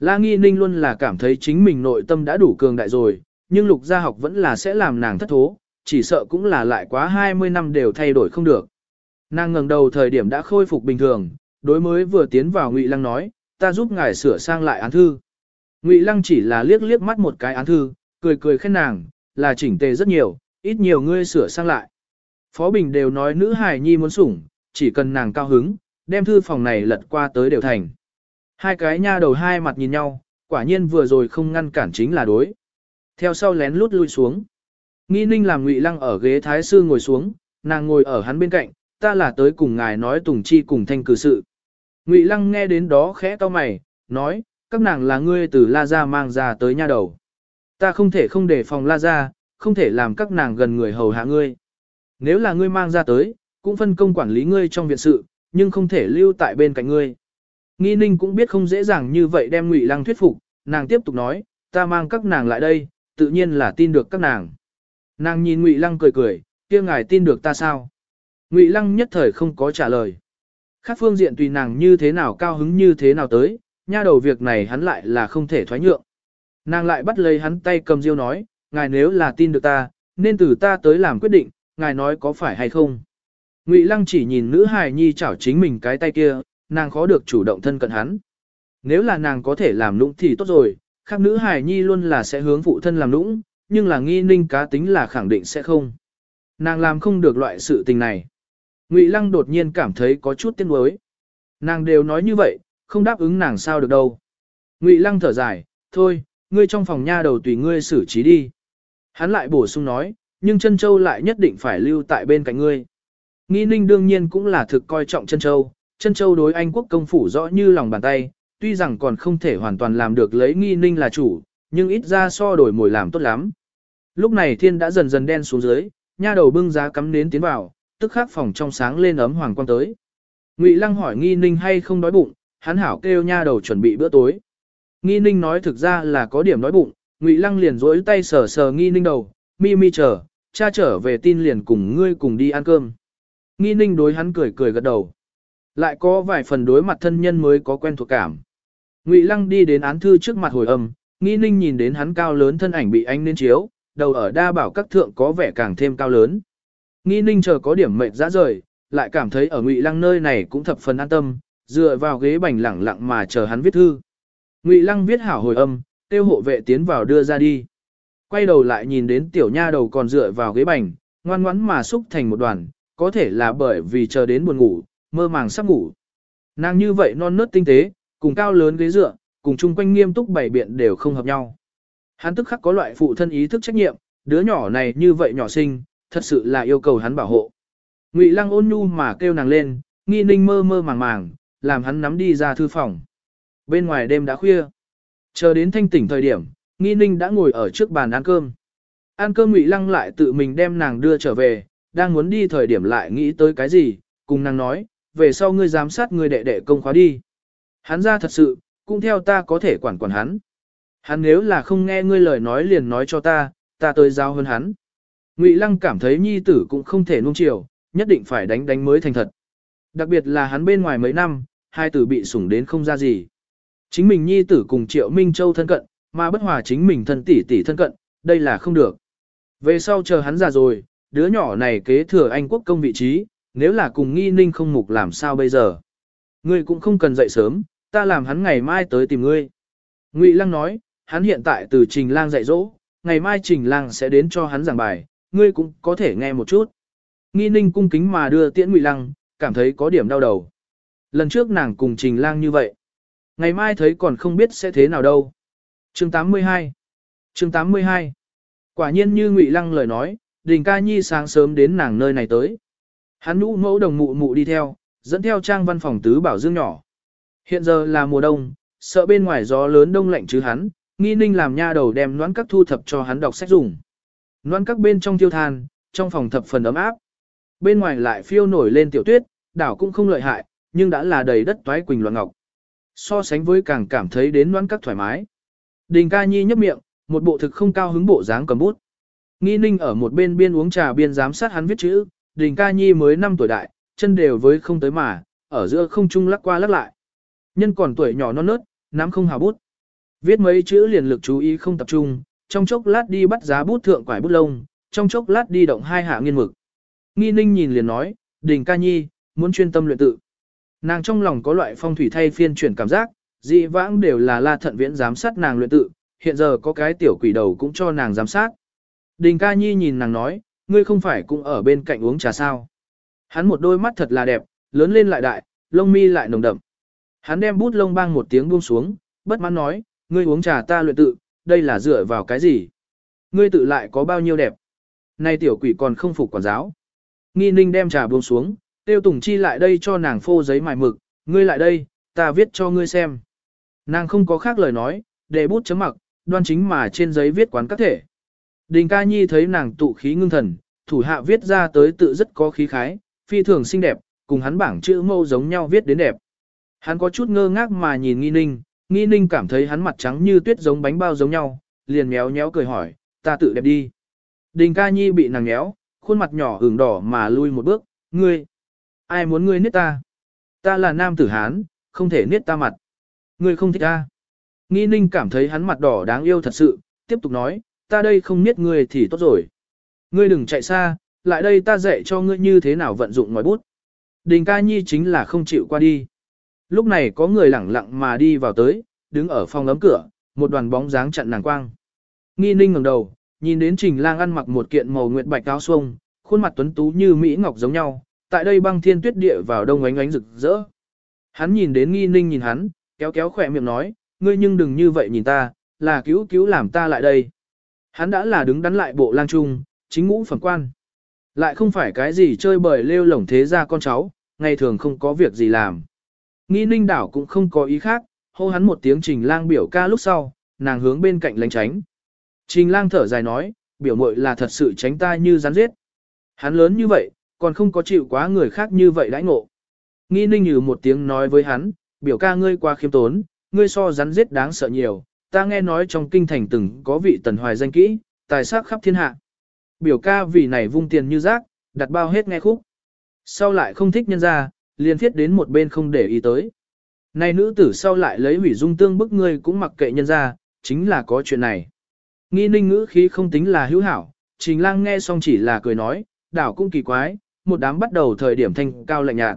La Nghi Ninh luôn là cảm thấy chính mình nội tâm đã đủ cường đại rồi, nhưng lục gia học vẫn là sẽ làm nàng thất thố, chỉ sợ cũng là lại quá 20 năm đều thay đổi không được. Nàng ngẩng đầu thời điểm đã khôi phục bình thường, đối mới vừa tiến vào Ngụy Lăng nói, ta giúp ngài sửa sang lại án thư. Ngụy Lăng chỉ là liếc liếc mắt một cái án thư, cười cười khen nàng, là chỉnh tề rất nhiều, ít nhiều ngươi sửa sang lại. Phó Bình đều nói nữ hài nhi muốn sủng, chỉ cần nàng cao hứng, đem thư phòng này lật qua tới đều thành. Hai cái nha đầu hai mặt nhìn nhau, quả nhiên vừa rồi không ngăn cản chính là đối. Theo sau lén lút lui xuống. Nghi ninh làm ngụy lăng ở ghế thái sư ngồi xuống, nàng ngồi ở hắn bên cạnh, ta là tới cùng ngài nói tùng chi cùng thanh cử sự. Ngụy lăng nghe đến đó khẽ to mày, nói, các nàng là ngươi từ La Gia mang ra tới nha đầu. Ta không thể không để phòng La Gia, không thể làm các nàng gần người hầu hạ ngươi. Nếu là ngươi mang ra tới, cũng phân công quản lý ngươi trong viện sự, nhưng không thể lưu tại bên cạnh ngươi. Nghi ninh cũng biết không dễ dàng như vậy đem ngụy lăng thuyết phục, nàng tiếp tục nói, ta mang các nàng lại đây, tự nhiên là tin được các nàng. Nàng nhìn ngụy lăng cười cười, kia ngài tin được ta sao? Ngụy lăng nhất thời không có trả lời. Khác phương diện tùy nàng như thế nào cao hứng như thế nào tới, nha đầu việc này hắn lại là không thể thoái nhượng. Nàng lại bắt lấy hắn tay cầm diêu nói, ngài nếu là tin được ta, nên từ ta tới làm quyết định, ngài nói có phải hay không. Ngụy Lăng chỉ nhìn nữ hài nhi chảo chính mình cái tay kia, nàng khó được chủ động thân cận hắn. Nếu là nàng có thể làm lũng thì tốt rồi, khác nữ hài nhi luôn là sẽ hướng phụ thân làm lũng, nhưng là nghi ninh cá tính là khẳng định sẽ không. Nàng làm không được loại sự tình này. Ngụy Lăng đột nhiên cảm thấy có chút tiếc nuối. Nàng đều nói như vậy, không đáp ứng nàng sao được đâu. Ngụy Lăng thở dài, thôi, ngươi trong phòng nha đầu tùy ngươi xử trí đi. Hắn lại bổ sung nói, nhưng chân châu lại nhất định phải lưu tại bên cạnh ngươi. Nghi ninh đương nhiên cũng là thực coi trọng chân châu, chân châu đối Anh quốc công phủ rõ như lòng bàn tay, tuy rằng còn không thể hoàn toàn làm được lấy nghi ninh là chủ, nhưng ít ra so đổi mồi làm tốt lắm. Lúc này thiên đã dần dần đen xuống dưới, nha đầu bưng giá cắm nến tiến vào, tức khắc phòng trong sáng lên ấm hoàng quang tới. Ngụy Lăng hỏi nghi ninh hay không đói bụng, hắn hảo kêu nha đầu chuẩn bị bữa tối. Nghi ninh nói thực ra là có điểm đói bụng, Ngụy Lăng liền rỗi tay sờ sờ nghi ninh đầu, mi mi chờ, cha trở về tin liền cùng ngươi cùng đi ăn cơm. Nghi ninh đối hắn cười cười gật đầu. Lại có vài phần đối mặt thân nhân mới có quen thuộc cảm. Ngụy Lăng đi đến án thư trước mặt hồi âm, nghi ninh nhìn đến hắn cao lớn thân ảnh bị anh nên chiếu, đầu ở đa bảo các thượng có vẻ càng thêm cao lớn. Nghi ninh chờ có điểm mệt ra rời, lại cảm thấy ở Ngụy Lăng nơi này cũng thập phần an tâm, dựa vào ghế bành lẳng lặng mà chờ hắn viết thư. Ngụy Lăng viết hảo hồi âm, tiêu hộ vệ tiến vào đưa ra đi. Quay đầu lại nhìn đến tiểu nha đầu còn dựa vào ghế bành, ngoan ngoãn mà xúc thành một đoàn, có thể là bởi vì chờ đến buồn ngủ, mơ màng sắp ngủ. Nàng như vậy non nớt tinh tế, cùng cao lớn ghế dựa, cùng chung quanh nghiêm túc bảy biện đều không hợp nhau. Hắn tức khắc có loại phụ thân ý thức trách nhiệm, đứa nhỏ này như vậy nhỏ sinh, thật sự là yêu cầu hắn bảo hộ. Ngụy Lăng ôn nhu mà kêu nàng lên, nghi ninh mơ mơ màng màng, làm hắn nắm đi ra thư phòng. Bên ngoài đêm đã khuya. Chờ đến thanh tỉnh thời điểm, nghi ninh đã ngồi ở trước bàn ăn cơm. Ăn cơm Ngụy Lăng lại tự mình đem nàng đưa trở về, đang muốn đi thời điểm lại nghĩ tới cái gì, cùng nàng nói, về sau ngươi giám sát ngươi đệ đệ công khóa đi. Hắn ra thật sự, cũng theo ta có thể quản quản hắn. Hắn nếu là không nghe ngươi lời nói liền nói cho ta, ta tới giao hơn hắn. Ngụy Lăng cảm thấy nhi tử cũng không thể nuông chiều, nhất định phải đánh đánh mới thành thật. Đặc biệt là hắn bên ngoài mấy năm, hai tử bị sủng đến không ra gì. Chính mình nhi tử cùng Triệu Minh Châu thân cận, mà bất hòa chính mình thân tỷ tỷ thân cận, đây là không được. Về sau chờ hắn già rồi, đứa nhỏ này kế thừa Anh quốc công vị trí, nếu là cùng nghi ninh không mục làm sao bây giờ. Ngươi cũng không cần dậy sớm, ta làm hắn ngày mai tới tìm ngươi. Ngụy Lăng nói, hắn hiện tại từ Trình Lang dạy dỗ, ngày mai Trình Lang sẽ đến cho hắn giảng bài, ngươi cũng có thể nghe một chút. Nghi ninh cung kính mà đưa tiễn Ngụy Lăng, cảm thấy có điểm đau đầu. Lần trước nàng cùng Trình Lang như vậy. Ngày mai thấy còn không biết sẽ thế nào đâu. Chương 82 Chương 82 Quả nhiên như Ngụy Lăng lời nói, Đình Ca Nhi sáng sớm đến nàng nơi này tới. Hắn nũ mẫu đồng mụ mụ đi theo, dẫn theo trang văn phòng tứ bảo dương nhỏ. Hiện giờ là mùa đông, sợ bên ngoài gió lớn đông lạnh chứ hắn, nghi ninh làm nha đầu đem noãn các thu thập cho hắn đọc sách dùng. Noãn các bên trong tiêu than, trong phòng thập phần ấm áp. Bên ngoài lại phiêu nổi lên tiểu tuyết, đảo cũng không lợi hại, nhưng đã là đầy đất toái quỳnh loạn ngọc. So sánh với càng cảm thấy đến noãn các thoải mái. Đình ca nhi nhấp miệng, một bộ thực không cao hứng bộ dáng cầm bút. Nghi ninh ở một bên biên uống trà biên giám sát hắn viết chữ, đình ca nhi mới 5 tuổi đại, chân đều với không tới mà, ở giữa không trung lắc qua lắc lại. Nhân còn tuổi nhỏ non nớt, nắm không hào bút. Viết mấy chữ liền lực chú ý không tập trung, trong chốc lát đi bắt giá bút thượng quải bút lông, trong chốc lát đi động hai hạ nghiên mực. Nghi ninh nhìn liền nói, đình ca nhi, muốn chuyên tâm luyện tự. Nàng trong lòng có loại phong thủy thay phiên chuyển cảm giác, dị vãng đều là la thận viễn giám sát nàng luyện tự, hiện giờ có cái tiểu quỷ đầu cũng cho nàng giám sát. Đình ca nhi nhìn nàng nói, ngươi không phải cũng ở bên cạnh uống trà sao. Hắn một đôi mắt thật là đẹp, lớn lên lại đại, lông mi lại nồng đậm. Hắn đem bút lông bang một tiếng buông xuống, bất mãn nói, ngươi uống trà ta luyện tự, đây là dựa vào cái gì? Ngươi tự lại có bao nhiêu đẹp? Nay tiểu quỷ còn không phục quản giáo. Nghi ninh đem trà buông xuống, tiêu tùng chi lại đây cho nàng phô giấy mài mực, ngươi lại đây, ta viết cho ngươi xem. Nàng không có khác lời nói, để bút chấm mặc, đoan chính mà trên giấy viết quán các thể. Đình ca nhi thấy nàng tụ khí ngưng thần, thủ hạ viết ra tới tự rất có khí khái, phi thường xinh đẹp, cùng hắn bảng chữ mâu giống nhau viết đến đẹp. Hắn có chút ngơ ngác mà nhìn nghi ninh, nghi ninh cảm thấy hắn mặt trắng như tuyết giống bánh bao giống nhau, liền méo méo cười hỏi, ta tự đẹp đi. Đình ca nhi bị nàng méo, khuôn mặt nhỏ hưởng đỏ mà lui một bước, ngươi, ai muốn ngươi niết ta? Ta là nam tử Hán, không thể niết ta mặt. Ngươi không thích ta. Nghi ninh cảm thấy hắn mặt đỏ đáng yêu thật sự, tiếp tục nói, ta đây không biết ngươi thì tốt rồi. Ngươi đừng chạy xa, lại đây ta dạy cho ngươi như thế nào vận dụng ngòi bút. Đình ca nhi chính là không chịu qua đi. Lúc này có người lẳng lặng mà đi vào tới, đứng ở phòng ấm cửa, một đoàn bóng dáng chặn nàng quang. Nghi ninh ngẩng đầu, nhìn đến Trình Lang ăn mặc một kiện màu nguyệt bạch áo xuông, khuôn mặt tuấn tú như mỹ ngọc giống nhau, tại đây băng thiên tuyết địa vào đông ánh ánh rực rỡ. Hắn nhìn đến Nghi Ninh nhìn hắn, kéo kéo khỏe miệng nói, ngươi nhưng đừng như vậy nhìn ta, là cứu cứu làm ta lại đây. Hắn đã là đứng đắn lại bộ lang trung, chính ngũ phẩm quan. Lại không phải cái gì chơi bời lêu lổng thế ra con cháu, ngày thường không có việc gì làm. Nghi ninh đảo cũng không có ý khác, hô hắn một tiếng trình lang biểu ca lúc sau, nàng hướng bên cạnh lánh tránh. Trình lang thở dài nói, biểu mội là thật sự tránh ta như rắn giết. Hắn lớn như vậy, còn không có chịu quá người khác như vậy đãi ngộ. Nghi ninh như một tiếng nói với hắn, biểu ca ngươi qua khiêm tốn, ngươi so rắn giết đáng sợ nhiều, ta nghe nói trong kinh thành từng có vị tần hoài danh kỹ, tài sắc khắp thiên hạ. Biểu ca vì này vung tiền như rác, đặt bao hết nghe khúc. Sau lại không thích nhân ra, liền thiết đến một bên không để ý tới. Này nữ tử sau lại lấy hủy dung tương bức ngươi cũng mặc kệ nhân ra, chính là có chuyện này. Nghi ninh ngữ khí không tính là hữu hảo, trình lang nghe xong chỉ là cười nói, đảo cũng kỳ quái, một đám bắt đầu thời điểm thanh cao lạnh nhạt.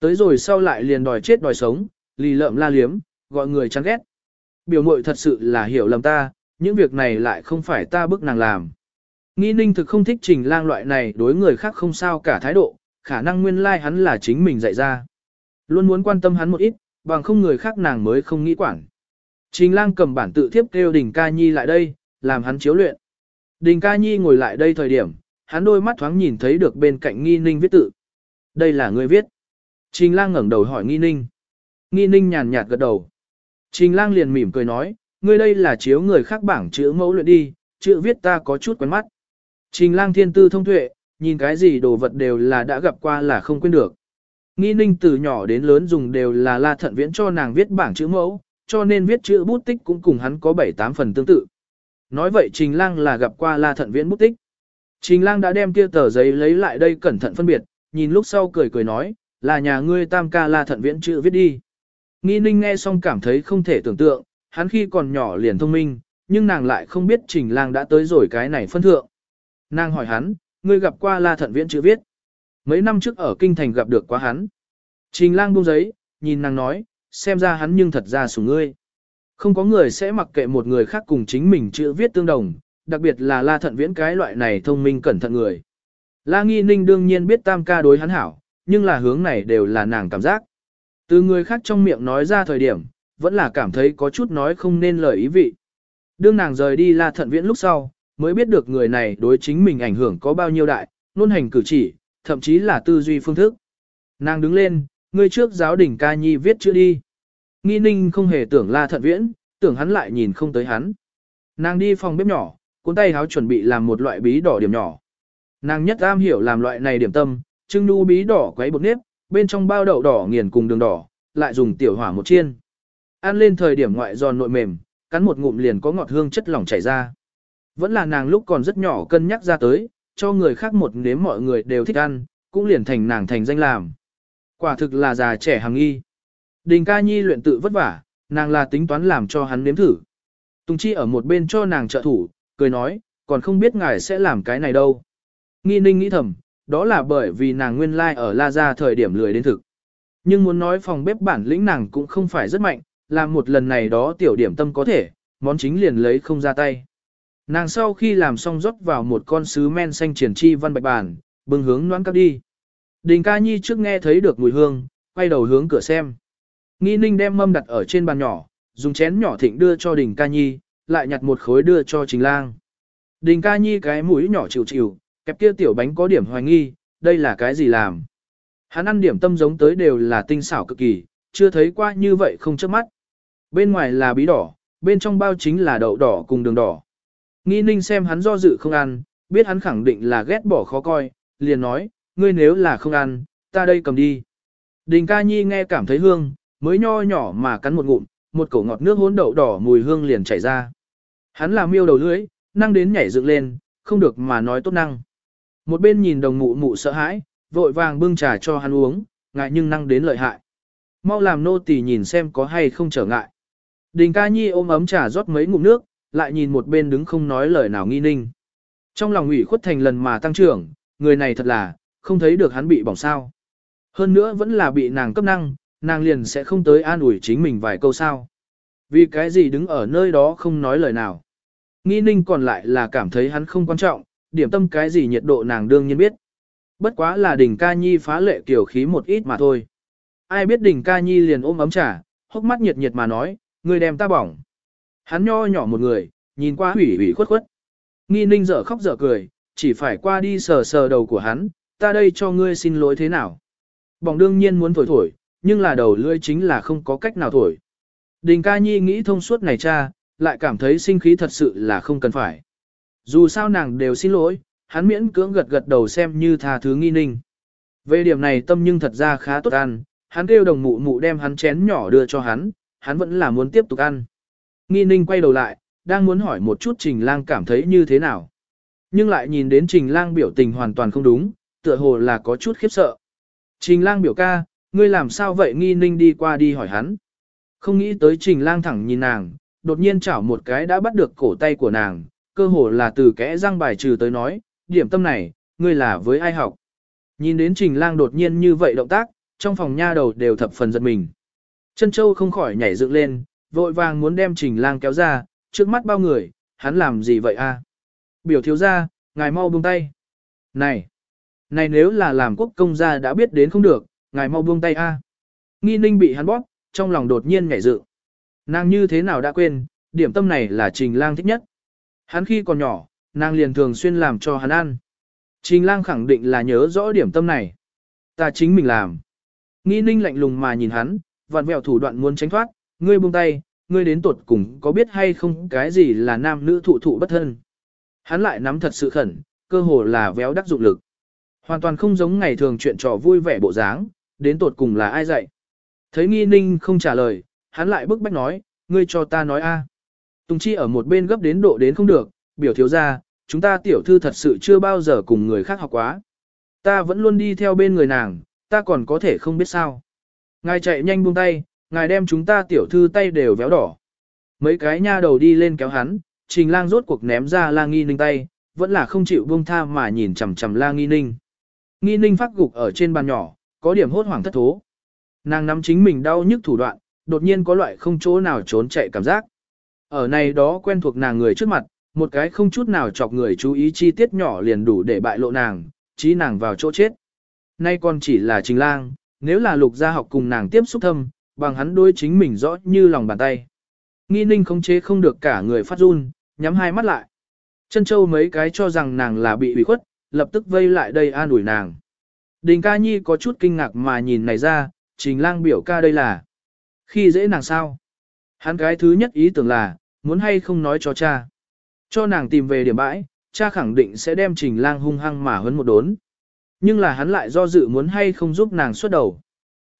Tới rồi sau lại liền đòi chết đòi sống, lì lợm la liếm, gọi người chán ghét. Biểu mội thật sự là hiểu lầm ta, những việc này lại không phải ta bức nàng làm. Nghi ninh thực không thích trình lang loại này đối người khác không sao cả thái độ, khả năng nguyên lai like hắn là chính mình dạy ra. Luôn muốn quan tâm hắn một ít, bằng không người khác nàng mới không nghĩ quản. Trình lang cầm bản tự thiếp kêu đình ca nhi lại đây, làm hắn chiếu luyện. Đình ca nhi ngồi lại đây thời điểm, hắn đôi mắt thoáng nhìn thấy được bên cạnh nghi ninh viết tự. Đây là người viết. Trình lang ngẩng đầu hỏi nghi ninh. Nghi ninh nhàn nhạt gật đầu. Trình lang liền mỉm cười nói, ngươi đây là chiếu người khác bảng chữ mẫu luyện đi, chữ viết ta có chút quen mắt. Trình lang thiên tư thông tuệ, nhìn cái gì đồ vật đều là đã gặp qua là không quên được. Nghi ninh từ nhỏ đến lớn dùng đều là la thận viễn cho nàng viết bảng chữ mẫu, cho nên viết chữ bút tích cũng cùng hắn có 7-8 phần tương tự. Nói vậy Trình Lang là gặp qua la thận viễn bút tích. Trình Lang đã đem kia tờ giấy lấy lại đây cẩn thận phân biệt, nhìn lúc sau cười cười nói, là nhà ngươi tam ca la thận viễn chữ viết đi. Nghi ninh nghe xong cảm thấy không thể tưởng tượng, hắn khi còn nhỏ liền thông minh, nhưng nàng lại không biết Trình Lang đã tới rồi cái này phân thượng. Nàng hỏi hắn, ngươi gặp qua La Thận Viễn chữ viết. Mấy năm trước ở kinh thành gặp được quá hắn. Trình lang buông giấy, nhìn nàng nói, xem ra hắn nhưng thật ra sủng ngươi. Không có người sẽ mặc kệ một người khác cùng chính mình chữ viết tương đồng, đặc biệt là La Thận Viễn cái loại này thông minh cẩn thận người. La Nghi Ninh đương nhiên biết tam ca đối hắn hảo, nhưng là hướng này đều là nàng cảm giác. Từ người khác trong miệng nói ra thời điểm, vẫn là cảm thấy có chút nói không nên lời ý vị. Đương nàng rời đi La Thận Viễn lúc sau, mới biết được người này đối chính mình ảnh hưởng có bao nhiêu đại, luôn hành cử chỉ, thậm chí là tư duy phương thức. Nàng đứng lên, người trước giáo đỉnh ca nhi viết chữ đi. Nghi ninh không hề tưởng la thận viễn, tưởng hắn lại nhìn không tới hắn. Nàng đi phòng bếp nhỏ, cuốn tay háo chuẩn bị làm một loại bí đỏ điểm nhỏ. Nàng nhất am hiểu làm loại này điểm tâm, trưng nu bí đỏ quấy bột nếp, bên trong bao đậu đỏ nghiền cùng đường đỏ, lại dùng tiểu hỏa một chiên. Ăn lên thời điểm ngoại giòn nội mềm, cắn một ngụm liền có ngọt hương chất lỏng chảy ra. Vẫn là nàng lúc còn rất nhỏ cân nhắc ra tới, cho người khác một nếm mọi người đều thích ăn, cũng liền thành nàng thành danh làm. Quả thực là già trẻ hàng y. Đình ca nhi luyện tự vất vả, nàng là tính toán làm cho hắn nếm thử, Tùng Chi ở một bên cho nàng trợ thủ, cười nói, còn không biết ngài sẽ làm cái này đâu. Nghi ninh nghĩ thầm, đó là bởi vì nàng nguyên lai like ở La Gia thời điểm lười đến thực. Nhưng muốn nói phòng bếp bản lĩnh nàng cũng không phải rất mạnh, làm một lần này đó tiểu điểm tâm có thể, món chính liền lấy không ra tay. Nàng sau khi làm xong rót vào một con sứ men xanh triển chi văn bạch bản bưng hướng noan cắp đi. Đình ca nhi trước nghe thấy được mùi hương, quay đầu hướng cửa xem. Nghi ninh đem mâm đặt ở trên bàn nhỏ, dùng chén nhỏ thịnh đưa cho đình ca nhi, lại nhặt một khối đưa cho trình lang. Đình ca nhi cái mũi nhỏ chịu chịu, kẹp kia tiểu bánh có điểm hoài nghi, đây là cái gì làm. Hắn ăn điểm tâm giống tới đều là tinh xảo cực kỳ, chưa thấy qua như vậy không chớp mắt. Bên ngoài là bí đỏ, bên trong bao chính là đậu đỏ cùng đường đỏ. Nghi ninh xem hắn do dự không ăn, biết hắn khẳng định là ghét bỏ khó coi, liền nói, ngươi nếu là không ăn, ta đây cầm đi. Đình ca nhi nghe cảm thấy hương, mới nho nhỏ mà cắn một ngụm, một cổ ngọt nước hỗn đậu đỏ mùi hương liền chảy ra. Hắn làm miêu đầu lưỡi, năng đến nhảy dựng lên, không được mà nói tốt năng. Một bên nhìn đồng mụ mụ sợ hãi, vội vàng bưng trà cho hắn uống, ngại nhưng năng đến lợi hại. Mau làm nô tỳ nhìn xem có hay không trở ngại. Đình ca nhi ôm ấm trà rót mấy ngụm nước, lại nhìn một bên đứng không nói lời nào nghi ninh. Trong lòng ủy khuất thành lần mà tăng trưởng, người này thật là, không thấy được hắn bị bỏng sao. Hơn nữa vẫn là bị nàng cấp năng, nàng liền sẽ không tới an ủi chính mình vài câu sao. Vì cái gì đứng ở nơi đó không nói lời nào. Nghi ninh còn lại là cảm thấy hắn không quan trọng, điểm tâm cái gì nhiệt độ nàng đương nhiên biết. Bất quá là đỉnh ca nhi phá lệ kiểu khí một ít mà thôi. Ai biết đỉnh ca nhi liền ôm ấm trà, hốc mắt nhiệt nhiệt mà nói, người đem ta bỏng. Hắn nho nhỏ một người, nhìn qua hủy hủy khuất khuất. Nghi ninh dở khóc dở cười, chỉ phải qua đi sờ sờ đầu của hắn, ta đây cho ngươi xin lỗi thế nào. Bỏng đương nhiên muốn thổi thổi, nhưng là đầu lưỡi chính là không có cách nào thổi. Đình ca nhi nghĩ thông suốt này cha, lại cảm thấy sinh khí thật sự là không cần phải. Dù sao nàng đều xin lỗi, hắn miễn cưỡng gật gật đầu xem như tha thứ nghi ninh. Về điểm này tâm nhưng thật ra khá tốt ăn, hắn kêu đồng mụ mụ đem hắn chén nhỏ đưa cho hắn, hắn vẫn là muốn tiếp tục ăn. Nghi ninh quay đầu lại, đang muốn hỏi một chút trình lang cảm thấy như thế nào. Nhưng lại nhìn đến trình lang biểu tình hoàn toàn không đúng, tựa hồ là có chút khiếp sợ. Trình lang biểu ca, ngươi làm sao vậy nghi ninh đi qua đi hỏi hắn. Không nghĩ tới trình lang thẳng nhìn nàng, đột nhiên chảo một cái đã bắt được cổ tay của nàng, cơ hồ là từ kẽ răng bài trừ tới nói, điểm tâm này, ngươi là với ai học. Nhìn đến trình lang đột nhiên như vậy động tác, trong phòng nha đầu đều thập phần giật mình. Chân châu không khỏi nhảy dựng lên, vội vàng muốn đem trình lang kéo ra, trước mắt bao người, hắn làm gì vậy a? Biểu thiếu ra, ngài mau buông tay. Này, này nếu là làm quốc công gia đã biết đến không được, ngài mau buông tay a. Nghi ninh bị hắn bóp, trong lòng đột nhiên nhảy dựng. Nàng như thế nào đã quên, điểm tâm này là trình lang thích nhất. Hắn khi còn nhỏ, nàng liền thường xuyên làm cho hắn ăn. Trình lang khẳng định là nhớ rõ điểm tâm này. Ta chính mình làm. Nghi ninh lạnh lùng mà nhìn hắn, vặn vẹo thủ đoạn muốn tránh thoát, ngươi buông tay, ngươi đến tuột cùng có biết hay không cái gì là nam nữ thụ thụ bất thân. Hắn lại nắm thật sự khẩn, cơ hồ là véo đắc dụng lực. Hoàn toàn không giống ngày thường chuyện trò vui vẻ bộ dáng, đến tuột cùng là ai dạy. Thấy nghi ninh không trả lời, hắn lại bức bách nói, ngươi cho ta nói a. Tùng Chi ở một bên gấp đến độ đến không được, biểu thiếu ra, chúng ta tiểu thư thật sự chưa bao giờ cùng người khác học quá. Ta vẫn luôn đi theo bên người nàng, ta còn có thể không biết sao. Ngài chạy nhanh buông tay, ngài đem chúng ta tiểu thư tay đều véo đỏ. Mấy cái nha đầu đi lên kéo hắn, trình lang rốt cuộc ném ra la nghi ninh tay, vẫn là không chịu buông tha mà nhìn chằm chằm la nghi ninh. Nghi ninh phát gục ở trên bàn nhỏ, có điểm hốt hoảng thất thố. Nàng nắm chính mình đau nhức thủ đoạn, đột nhiên có loại không chỗ nào trốn chạy cảm giác. Ở này đó quen thuộc nàng người trước mặt, một cái không chút nào chọc người chú ý chi tiết nhỏ liền đủ để bại lộ nàng, trí nàng vào chỗ chết. Nay còn chỉ là trình lang, nếu là lục gia học cùng nàng tiếp xúc thâm, bằng hắn đôi chính mình rõ như lòng bàn tay. Nghi ninh không chế không được cả người phát run, nhắm hai mắt lại. Chân châu mấy cái cho rằng nàng là bị ủy khuất, lập tức vây lại đây an ủi nàng. Đình ca nhi có chút kinh ngạc mà nhìn này ra, trình lang biểu ca đây là. Khi dễ nàng sao? Hắn cái thứ nhất ý tưởng là, muốn hay không nói cho cha. Cho nàng tìm về điểm bãi, cha khẳng định sẽ đem trình lang hung hăng mà huấn một đốn. Nhưng là hắn lại do dự muốn hay không giúp nàng xuất đầu.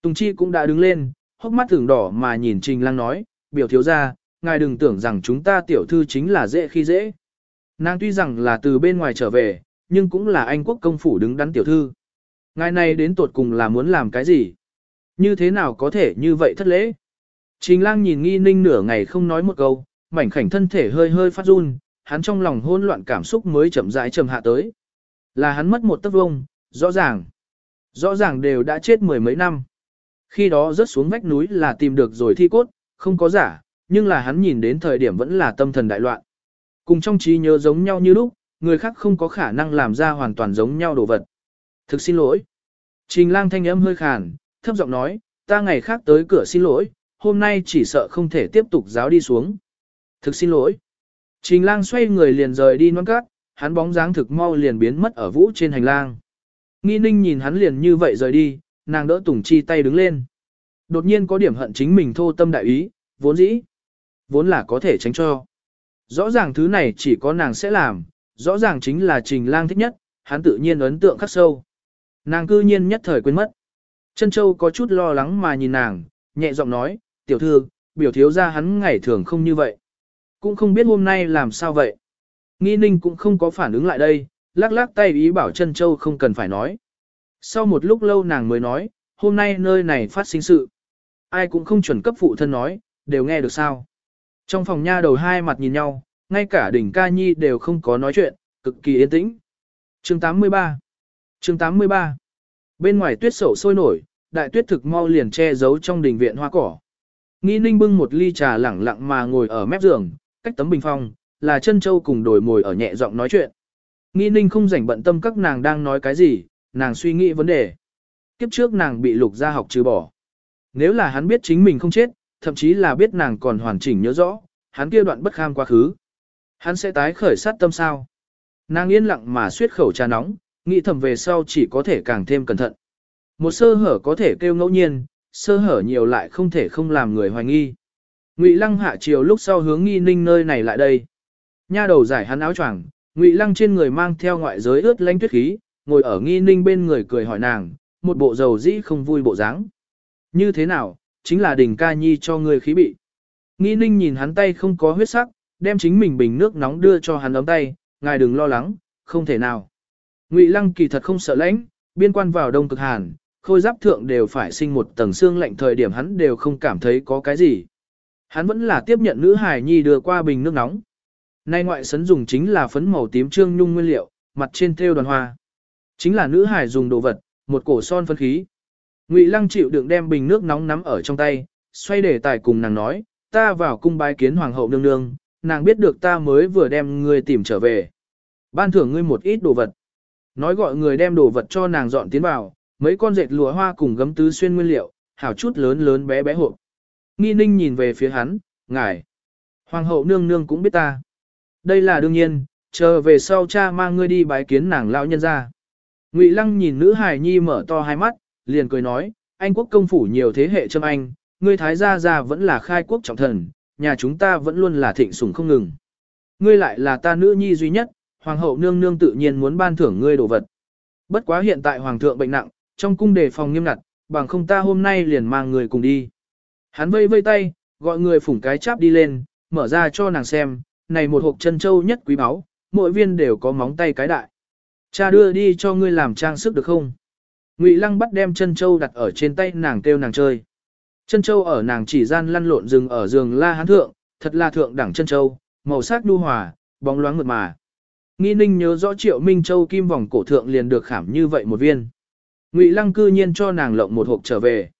Tùng Chi cũng đã đứng lên, hốc mắt thường đỏ mà nhìn trình lang nói, biểu thiếu ra, ngài đừng tưởng rằng chúng ta tiểu thư chính là dễ khi dễ. Nàng tuy rằng là từ bên ngoài trở về, nhưng cũng là anh quốc công phủ đứng đắn tiểu thư. Ngài này đến tuột cùng là muốn làm cái gì? Như thế nào có thể như vậy thất lễ? Trình lang nhìn nghi ninh nửa ngày không nói một câu, mảnh khảnh thân thể hơi hơi phát run, hắn trong lòng hỗn loạn cảm xúc mới chậm rãi trầm hạ tới. Là hắn mất một tấc vông, rõ ràng. Rõ ràng đều đã chết mười mấy năm. Khi đó rớt xuống vách núi là tìm được rồi thi cốt, không có giả, nhưng là hắn nhìn đến thời điểm vẫn là tâm thần đại loạn. Cùng trong trí nhớ giống nhau như lúc, người khác không có khả năng làm ra hoàn toàn giống nhau đồ vật. Thực xin lỗi. Trình lang thanh âm hơi khàn, thấp giọng nói, ta ngày khác tới cửa xin lỗi, hôm nay chỉ sợ không thể tiếp tục giáo đi xuống. Thực xin lỗi. Trình lang xoay người liền rời đi non cát, hắn bóng dáng thực mau liền biến mất ở vũ trên hành lang. Nghi ninh nhìn hắn liền như vậy rời đi, nàng đỡ Tùng Chi tay đứng lên. Đột nhiên có điểm hận chính mình thô tâm đại ý, vốn dĩ. Vốn là có thể tránh cho. Rõ ràng thứ này chỉ có nàng sẽ làm, rõ ràng chính là trình lang thích nhất, hắn tự nhiên ấn tượng khắc sâu. Nàng cư nhiên nhất thời quên mất. Chân Châu có chút lo lắng mà nhìn nàng, nhẹ giọng nói, tiểu thư, biểu thiếu ra hắn ngày thường không như vậy. Cũng không biết hôm nay làm sao vậy. Nghi ninh cũng không có phản ứng lại đây, lắc lắc tay ý bảo Trân Châu không cần phải nói. Sau một lúc lâu nàng mới nói, hôm nay nơi này phát sinh sự. Ai cũng không chuẩn cấp phụ thân nói, đều nghe được sao. Trong phòng nha đầu hai mặt nhìn nhau, ngay cả đỉnh ca nhi đều không có nói chuyện, cực kỳ yên tĩnh. Chương 83 Chương 83 Bên ngoài tuyết sổ sôi nổi, đại tuyết thực mau liền che giấu trong đình viện hoa cỏ. Nghĩ ninh bưng một ly trà lẳng lặng mà ngồi ở mép giường, cách tấm bình phong, là chân châu cùng đổi mồi ở nhẹ giọng nói chuyện. Nghĩ ninh không rảnh bận tâm các nàng đang nói cái gì, nàng suy nghĩ vấn đề. Kiếp trước nàng bị lục gia học trừ bỏ. Nếu là hắn biết chính mình không chết, thậm chí là biết nàng còn hoàn chỉnh nhớ rõ, hắn kia đoạn bất kham quá khứ. Hắn sẽ tái khởi sát tâm sao. Nàng yên lặng mà suyết khẩu trà nóng, nghĩ thầm về sau chỉ có thể càng thêm cẩn thận. Một sơ hở có thể kêu ngẫu nhiên, sơ hở nhiều lại không thể không làm người hoài nghi. Ngụy Lăng hạ chiều lúc sau hướng nghi ninh nơi này lại đây. Nha đầu giải hắn áo choàng, Ngụy Lăng trên người mang theo ngoại giới ướt lánh tuyết khí, ngồi ở nghi ninh bên người cười hỏi nàng, một bộ dầu dĩ không vui bộ dáng. Như thế nào, chính là đình ca nhi cho người khí bị. Nghi ninh nhìn hắn tay không có huyết sắc, đem chính mình bình nước nóng đưa cho hắn ấm tay, ngài đừng lo lắng, không thể nào. Ngụy Lăng kỳ thật không sợ lãnh, biên quan vào đông cực hàn, khôi giáp thượng đều phải sinh một tầng xương lạnh thời điểm hắn đều không cảm thấy có cái gì. Hắn vẫn là tiếp nhận nữ hài nhi đưa qua bình nước nóng. Nay ngoại sấn dùng chính là phấn màu tím trương nhung nguyên liệu, mặt trên thêu đoàn hoa. Chính là nữ hài dùng đồ vật, một cổ son phân khí. Ngụy Lăng chịu đựng đem bình nước nóng nắm ở trong tay, xoay để tài cùng nàng nói, ta vào cung bái kiến hoàng hậu nương nương, nàng biết được ta mới vừa đem ngươi tìm trở về. Ban thưởng ngươi một ít đồ vật. Nói gọi người đem đồ vật cho nàng dọn tiến vào, mấy con dệt lụa hoa cùng gấm tứ xuyên nguyên liệu, hảo chút lớn lớn bé bé hộp. Nghi ninh nhìn về phía hắn, ngài. Hoàng hậu nương nương cũng biết ta. Đây là đương nhiên, chờ về sau cha mang ngươi đi bái kiến nàng lão nhân ra. Ngụy lăng nhìn nữ hài nhi mở to hai mắt, liền cười nói, anh quốc công phủ nhiều thế hệ châm anh, ngươi thái gia gia vẫn là khai quốc trọng thần, nhà chúng ta vẫn luôn là thịnh sủng không ngừng. Ngươi lại là ta nữ nhi duy nhất, hoàng hậu nương nương tự nhiên muốn ban thưởng ngươi đồ vật. Bất quá hiện tại hoàng thượng bệnh nặng, trong cung đề phòng nghiêm ngặt, bằng không ta hôm nay liền mang người cùng đi. Hắn vây vây tay, gọi người phủng cái cháp đi lên, mở ra cho nàng xem, này một hộp chân châu nhất quý báu, mỗi viên đều có móng tay cái đại. Cha đưa đi cho ngươi làm trang sức được không? Ngụy Lăng bắt đem chân châu đặt ở trên tay nàng kêu nàng chơi. Chân châu ở nàng chỉ gian lăn lộn rừng ở giường la hán thượng, thật là thượng đẳng chân châu, màu sắc nhu hòa, bóng loáng mượt mà. Nghi ninh nhớ rõ triệu Minh Châu kim vòng cổ thượng liền được khảm như vậy một viên. Ngụy Lăng cư nhiên cho nàng lộng một hộp trở về.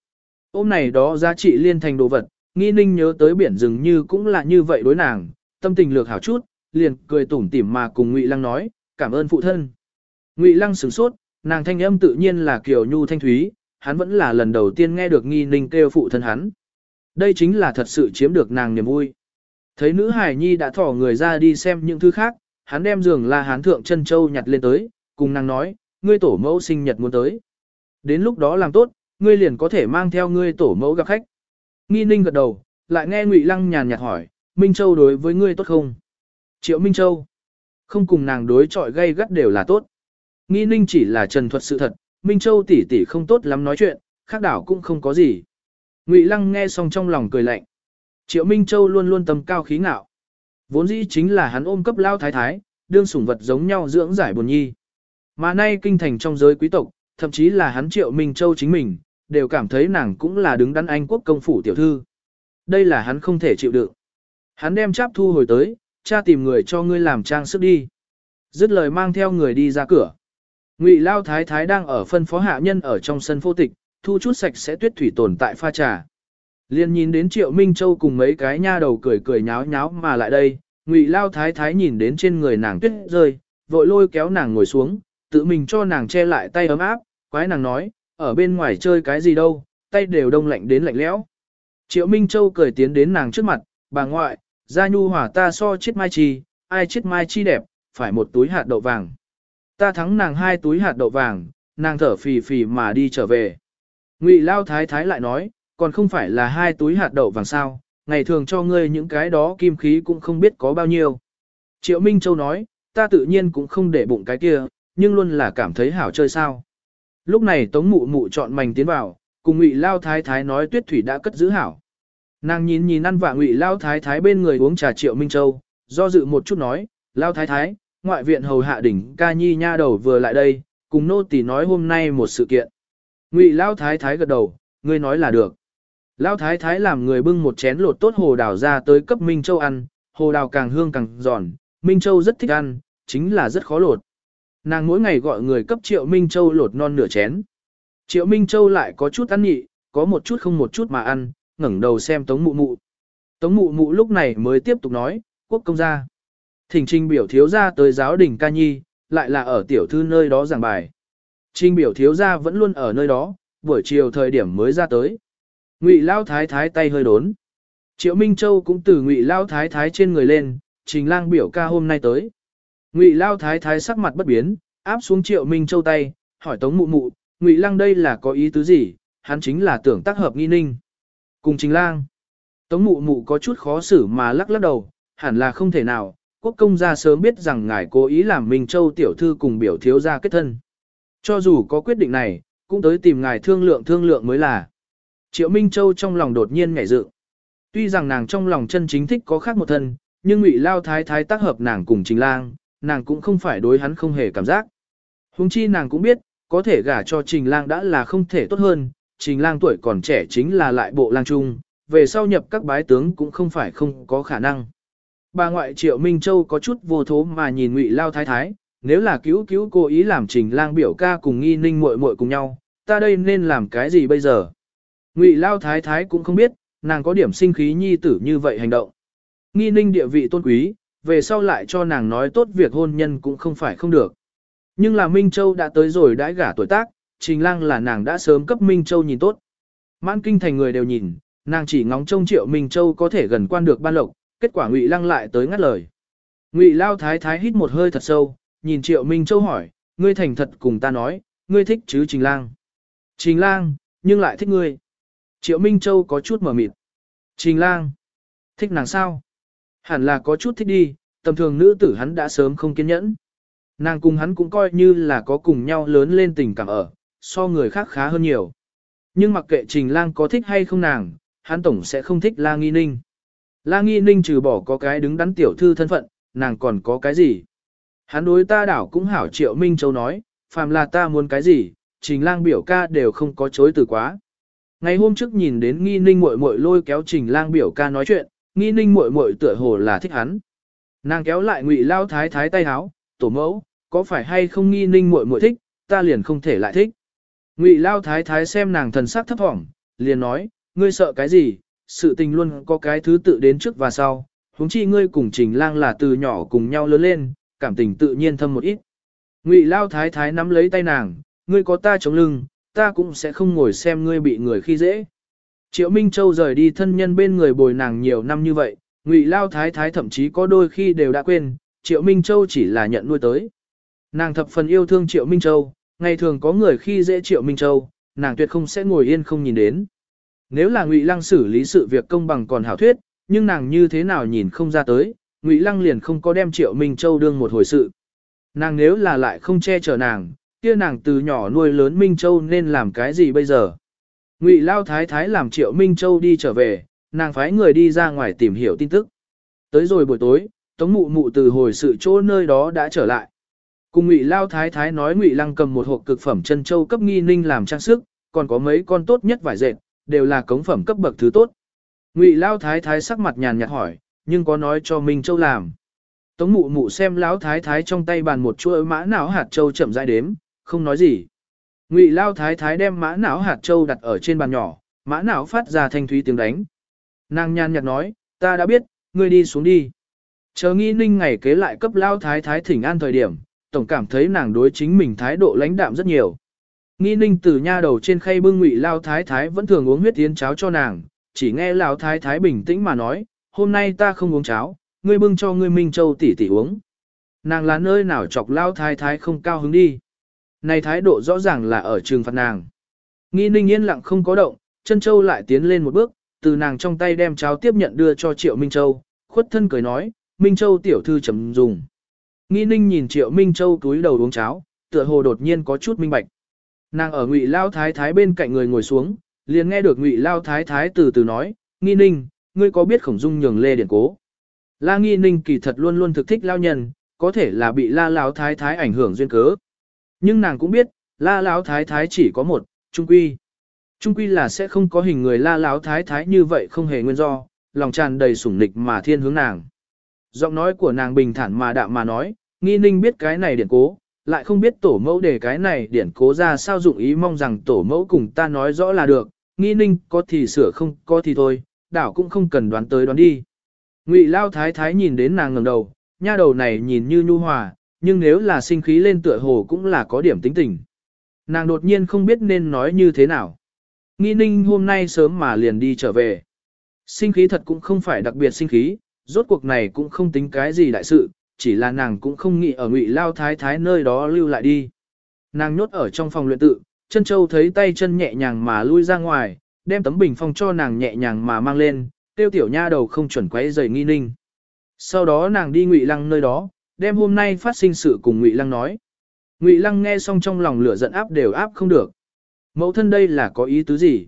Ôm này đó giá trị liên thành đồ vật, nghi ninh nhớ tới biển rừng như cũng là như vậy đối nàng, tâm tình lược hảo chút, liền cười tủm tỉm mà cùng Ngụy Lăng nói, cảm ơn phụ thân. Ngụy Lăng sửng sốt, nàng thanh âm tự nhiên là kiều nhu thanh thúy, hắn vẫn là lần đầu tiên nghe được nghi ninh kêu phụ thân hắn. Đây chính là thật sự chiếm được nàng niềm vui. Thấy nữ hải nhi đã thỏ người ra đi xem những thứ khác, hắn đem giường la hán thượng chân châu nhặt lên tới, cùng nàng nói, ngươi tổ mẫu sinh nhật muốn tới. Đến lúc đó làm tốt, ngươi liền có thể mang theo ngươi tổ mẫu gặp khách. Nghi ninh gật đầu, lại nghe Ngụy Lăng nhàn nhạt hỏi, Minh Châu đối với ngươi tốt không? Triệu Minh Châu, không cùng nàng đối chọi gây gắt đều là tốt. Nghi ninh chỉ là trần thuật sự thật, Minh Châu tỷ tỷ không tốt lắm nói chuyện, khác đảo cũng không có gì. Ngụy Lăng nghe xong trong lòng cười lạnh. Triệu Minh Châu luôn luôn tầm cao khí ngạo. Vốn dĩ chính là hắn ôm cấp lao thái thái, đương sủng vật giống nhau dưỡng giải buồn nhi. Mà nay kinh thành trong giới quý tộc, thậm chí là hắn Triệu Minh Châu chính mình, đều cảm thấy nàng cũng là đứng đắn Anh quốc công phủ tiểu thư. Đây là hắn không thể chịu đựng. Hắn đem cháp thu hồi tới, cha tìm người cho ngươi làm trang sức đi. Dứt lời mang theo người đi ra cửa. Ngụy Lao Thái Thái đang ở phân phó hạ nhân ở trong sân phô tịch, thu chút sạch sẽ tuyết thủy tồn tại pha trà. Liên nhìn đến Triệu Minh Châu cùng mấy cái nha đầu cười cười nháo nháo mà lại đây, Ngụy Lao Thái Thái nhìn đến trên người nàng tuyết rơi, vội lôi kéo nàng ngồi xuống, tự mình cho nàng che lại tay ấm áp, quái nàng nói, ở bên ngoài chơi cái gì đâu, tay đều đông lạnh đến lạnh lẽo. Triệu Minh Châu cười tiến đến nàng trước mặt, bà ngoại, gia nhu hỏa ta so chết mai chi, ai chết mai chi đẹp, phải một túi hạt đậu vàng. Ta thắng nàng hai túi hạt đậu vàng, nàng thở phì phì mà đi trở về. Ngụy Lao Thái Thái lại nói, còn không phải là hai túi hạt đậu vàng sao, ngày thường cho ngươi những cái đó kim khí cũng không biết có bao nhiêu. Triệu Minh Châu nói, ta tự nhiên cũng không để bụng cái kia, nhưng luôn là cảm thấy hảo chơi sao. Lúc này Tống Mụ Mụ chọn mảnh tiến vào, cùng Ngụy Lao Thái Thái nói tuyết thủy đã cất giữ hảo. Nàng nhìn nhìn ăn vạ Ngụy Lao Thái Thái bên người uống trà Triệu Minh Châu, do dự một chút nói, Lao Thái Thái, ngoại viện hầu hạ đỉnh ca nhi nha đầu vừa lại đây, cùng nô tỳ nói hôm nay một sự kiện. Ngụy Lao Thái Thái gật đầu, ngươi nói là được. Lao Thái Thái làm người bưng một chén lột tốt hồ đào ra tới cấp Minh Châu ăn, hồ đào càng hương càng giòn, Minh Châu rất thích ăn, chính là rất khó lột. Nàng mỗi ngày gọi người cấp Triệu Minh Châu lột non nửa chén. Triệu Minh Châu lại có chút ăn nhị, có một chút không một chút mà ăn, ngẩng đầu xem Tống Mụ Mụ. Tống Mụ Mụ lúc này mới tiếp tục nói, quốc công gia. Thỉnh trình biểu thiếu gia tới giáo đình ca nhi, lại là ở tiểu thư nơi đó giảng bài. Trình biểu thiếu gia vẫn luôn ở nơi đó, buổi chiều thời điểm mới ra tới. Ngụy Lao Thái Thái tay hơi đốn. Triệu Minh Châu cũng từ Ngụy Lao Thái Thái trên người lên, trình lang biểu ca hôm nay tới. Ngụy Lao Thái Thái sắc mặt bất biến, áp xuống Triệu Minh Châu tay, hỏi Tống Mụ Mụ, Ngụy Lang đây là có ý tứ gì, hắn chính là tưởng tác hợp nghi ninh. Cùng trình lang. Tống Mụ Mụ có chút khó xử mà lắc lắc đầu, hẳn là không thể nào, quốc công gia sớm biết rằng ngài cố ý làm Minh Châu tiểu thư cùng biểu thiếu gia kết thân. Cho dù có quyết định này, cũng tới tìm ngài thương lượng thương lượng mới là. Triệu Minh Châu trong lòng đột nhiên nhảy dự. Tuy rằng nàng trong lòng chân chính thích có khác một thân, nhưng Ngụy Lao Thái Thái tác hợp nàng cùng Trình Lang, nàng cũng không phải đối hắn không hề cảm giác. Hùng chi nàng cũng biết, có thể gả cho Trình Lang đã là không thể tốt hơn, Trình Lang tuổi còn trẻ chính là lại bộ lang trung, về sau nhập các bái tướng cũng không phải không có khả năng. Bà ngoại Triệu Minh Châu có chút vô thố mà nhìn Ngụy Lao Thái Thái, nếu là cứu cứu cố ý làm Trình Lang biểu ca cùng nghi ninh muội muội cùng nhau, ta đây nên làm cái gì bây giờ? Ngụy Lao Thái Thái cũng không biết, nàng có điểm sinh khí nhi tử như vậy hành động. Nghi ninh địa vị tôn quý, về sau lại cho nàng nói tốt việc hôn nhân cũng không phải không được. Nhưng là Minh Châu đã tới rồi đãi gả tuổi tác, Trình Lang là nàng đã sớm cấp Minh Châu nhìn tốt. Mãn kinh thành người đều nhìn, nàng chỉ ngóng trông triệu Minh Châu có thể gần quan được ban lộc, kết quả Ngụy Lăng lại tới ngắt lời. Ngụy Lao Thái Thái hít một hơi thật sâu, nhìn Triệu Minh Châu hỏi, ngươi thành thật cùng ta nói, ngươi thích chứ Trình Lang. Trình Lang, nhưng lại thích ngươi. Triệu Minh Châu có chút mở mịt. Trình Lang, thích nàng sao? Hẳn là có chút thích đi, tầm thường nữ tử hắn đã sớm không kiên nhẫn. Nàng cùng hắn cũng coi như là có cùng nhau lớn lên tình cảm ở, so người khác khá hơn nhiều. Nhưng mặc kệ Trình Lang có thích hay không nàng, hắn tổng sẽ không thích La Nghi Ninh. La Nghi Ninh trừ bỏ có cái đứng đắn tiểu thư thân phận, nàng còn có cái gì? Hắn đối ta đảo cũng hảo Triệu Minh Châu nói, phàm là ta muốn cái gì, Trình Lang biểu ca đều không có chối từ quá. Ngày hôm trước nhìn đến Nghi Ninh muội muội lôi kéo Trình Lang biểu ca nói chuyện, Nghi Ninh muội muội tựa hồ là thích hắn. Nàng kéo lại Ngụy Lao Thái Thái tay háo, tổ mẫu, có phải hay không Nghi Ninh muội muội thích, ta liền không thể lại thích. Ngụy Lao Thái Thái xem nàng thần sắc thấp thỏm, liền nói, ngươi sợ cái gì, sự tình luôn có cái thứ tự đến trước và sau, huống chi ngươi cùng Trình Lang là từ nhỏ cùng nhau lớn lên, cảm tình tự nhiên thâm một ít. Ngụy Lao Thái Thái nắm lấy tay nàng, ngươi có ta chống lưng, ta cũng sẽ không ngồi xem ngươi bị người khi dễ. Triệu Minh Châu rời đi thân nhân bên người bồi nàng nhiều năm như vậy, Ngụy Lao Thái Thái thậm chí có đôi khi đều đã quên, Triệu Minh Châu chỉ là nhận nuôi tới. Nàng thập phần yêu thương Triệu Minh Châu, ngày thường có người khi dễ Triệu Minh Châu, nàng tuyệt không sẽ ngồi yên không nhìn đến. Nếu là Ngụy Lăng xử lý sự việc công bằng còn hảo thuyết, nhưng nàng như thế nào nhìn không ra tới, Ngụy Lăng liền không có đem Triệu Minh Châu đương một hồi sự. Nàng nếu là lại không che chở nàng, kia nàng từ nhỏ nuôi lớn Minh Châu nên làm cái gì bây giờ? Ngụy Lao Thái Thái làm Triệu Minh Châu đi trở về, nàng phái người đi ra ngoài tìm hiểu tin tức. Tới rồi buổi tối, Tống Mụ Mụ từ hồi sự chỗ nơi đó đã trở lại. Cùng Ngụy Lao Thái Thái nói Ngụy Lăng cầm một hộp cực phẩm chân châu cấp nghi ninh làm trang sức, còn có mấy con tốt nhất vải dệt, đều là cống phẩm cấp bậc thứ tốt. Ngụy Lao Thái Thái sắc mặt nhàn nhạt hỏi, nhưng có nói cho Minh Châu làm. Tống mụ mụ xem lão thái thái trong tay bàn một chuỗi mã não hạt châu chậm rãi đếm, không nói gì. Ngụy lao thái thái đem mã não hạt châu đặt ở trên bàn nhỏ, mã não phát ra thanh thúy tiếng đánh. Nàng nhan nhạt nói, ta đã biết, ngươi đi xuống đi. Chờ nghi ninh ngày kế lại cấp lao thái thái thỉnh an thời điểm, tổng cảm thấy nàng đối chính mình thái độ lãnh đạm rất nhiều. Nghi ninh từ nha đầu trên khay bưng ngụy lao thái thái vẫn thường uống huyết tiến cháo cho nàng, chỉ nghe lao thái thái bình tĩnh mà nói, hôm nay ta không uống cháo, ngươi bưng cho ngươi Minh Châu tỷ tỷ uống. Nàng là nơi nào chọc lao thái thái không cao hứng đi. Này thái độ rõ ràng là ở trường phạt nàng. Nghi ninh yên lặng không có động, chân châu lại tiến lên một bước, từ nàng trong tay đem cháo tiếp nhận đưa cho Triệu Minh Châu, khuất thân cười nói, Minh Châu tiểu thư chấm dùng. Nghi ninh nhìn Triệu Minh Châu túi đầu uống cháo, tựa hồ đột nhiên có chút minh bạch. Nàng ở ngụy lao thái thái bên cạnh người ngồi xuống, liền nghe được ngụy lao thái thái từ từ nói, Nghi ninh, ngươi có biết khổng dung nhường lê điển cố. La Nghi ninh kỳ thật luôn luôn thực thích lao nhân, có thể là bị la lao thái thái ảnh hưởng duyên cớ. Nhưng nàng cũng biết, la lão thái thái chỉ có một, trung quy. Trung quy là sẽ không có hình người la láo thái thái như vậy không hề nguyên do, lòng tràn đầy sủng nịch mà thiên hướng nàng. Giọng nói của nàng bình thản mà đạm mà nói, nghi ninh biết cái này điển cố, lại không biết tổ mẫu để cái này điển cố ra sao dụng ý mong rằng tổ mẫu cùng ta nói rõ là được, nghi ninh có thì sửa không có thì thôi, đảo cũng không cần đoán tới đoán đi. Ngụy lao thái thái nhìn đến nàng ngẩng đầu, nha đầu này nhìn như nhu hòa, nhưng nếu là sinh khí lên tựa hồ cũng là có điểm tính tình. Nàng đột nhiên không biết nên nói như thế nào. Nghi ninh hôm nay sớm mà liền đi trở về. Sinh khí thật cũng không phải đặc biệt sinh khí, rốt cuộc này cũng không tính cái gì đại sự, chỉ là nàng cũng không nghĩ ở ngụy lao thái thái nơi đó lưu lại đi. Nàng nhốt ở trong phòng luyện tự, chân châu thấy tay chân nhẹ nhàng mà lui ra ngoài, đem tấm bình phong cho nàng nhẹ nhàng mà mang lên, tiêu tiểu nha đầu không chuẩn quấy rầy nghi ninh. Sau đó nàng đi ngụy lăng nơi đó, đem hôm nay phát sinh sự cùng ngụy lăng nói. Ngụy lăng nghe xong trong lòng lửa giận áp đều áp không được. Mẫu thân đây là có ý tứ gì?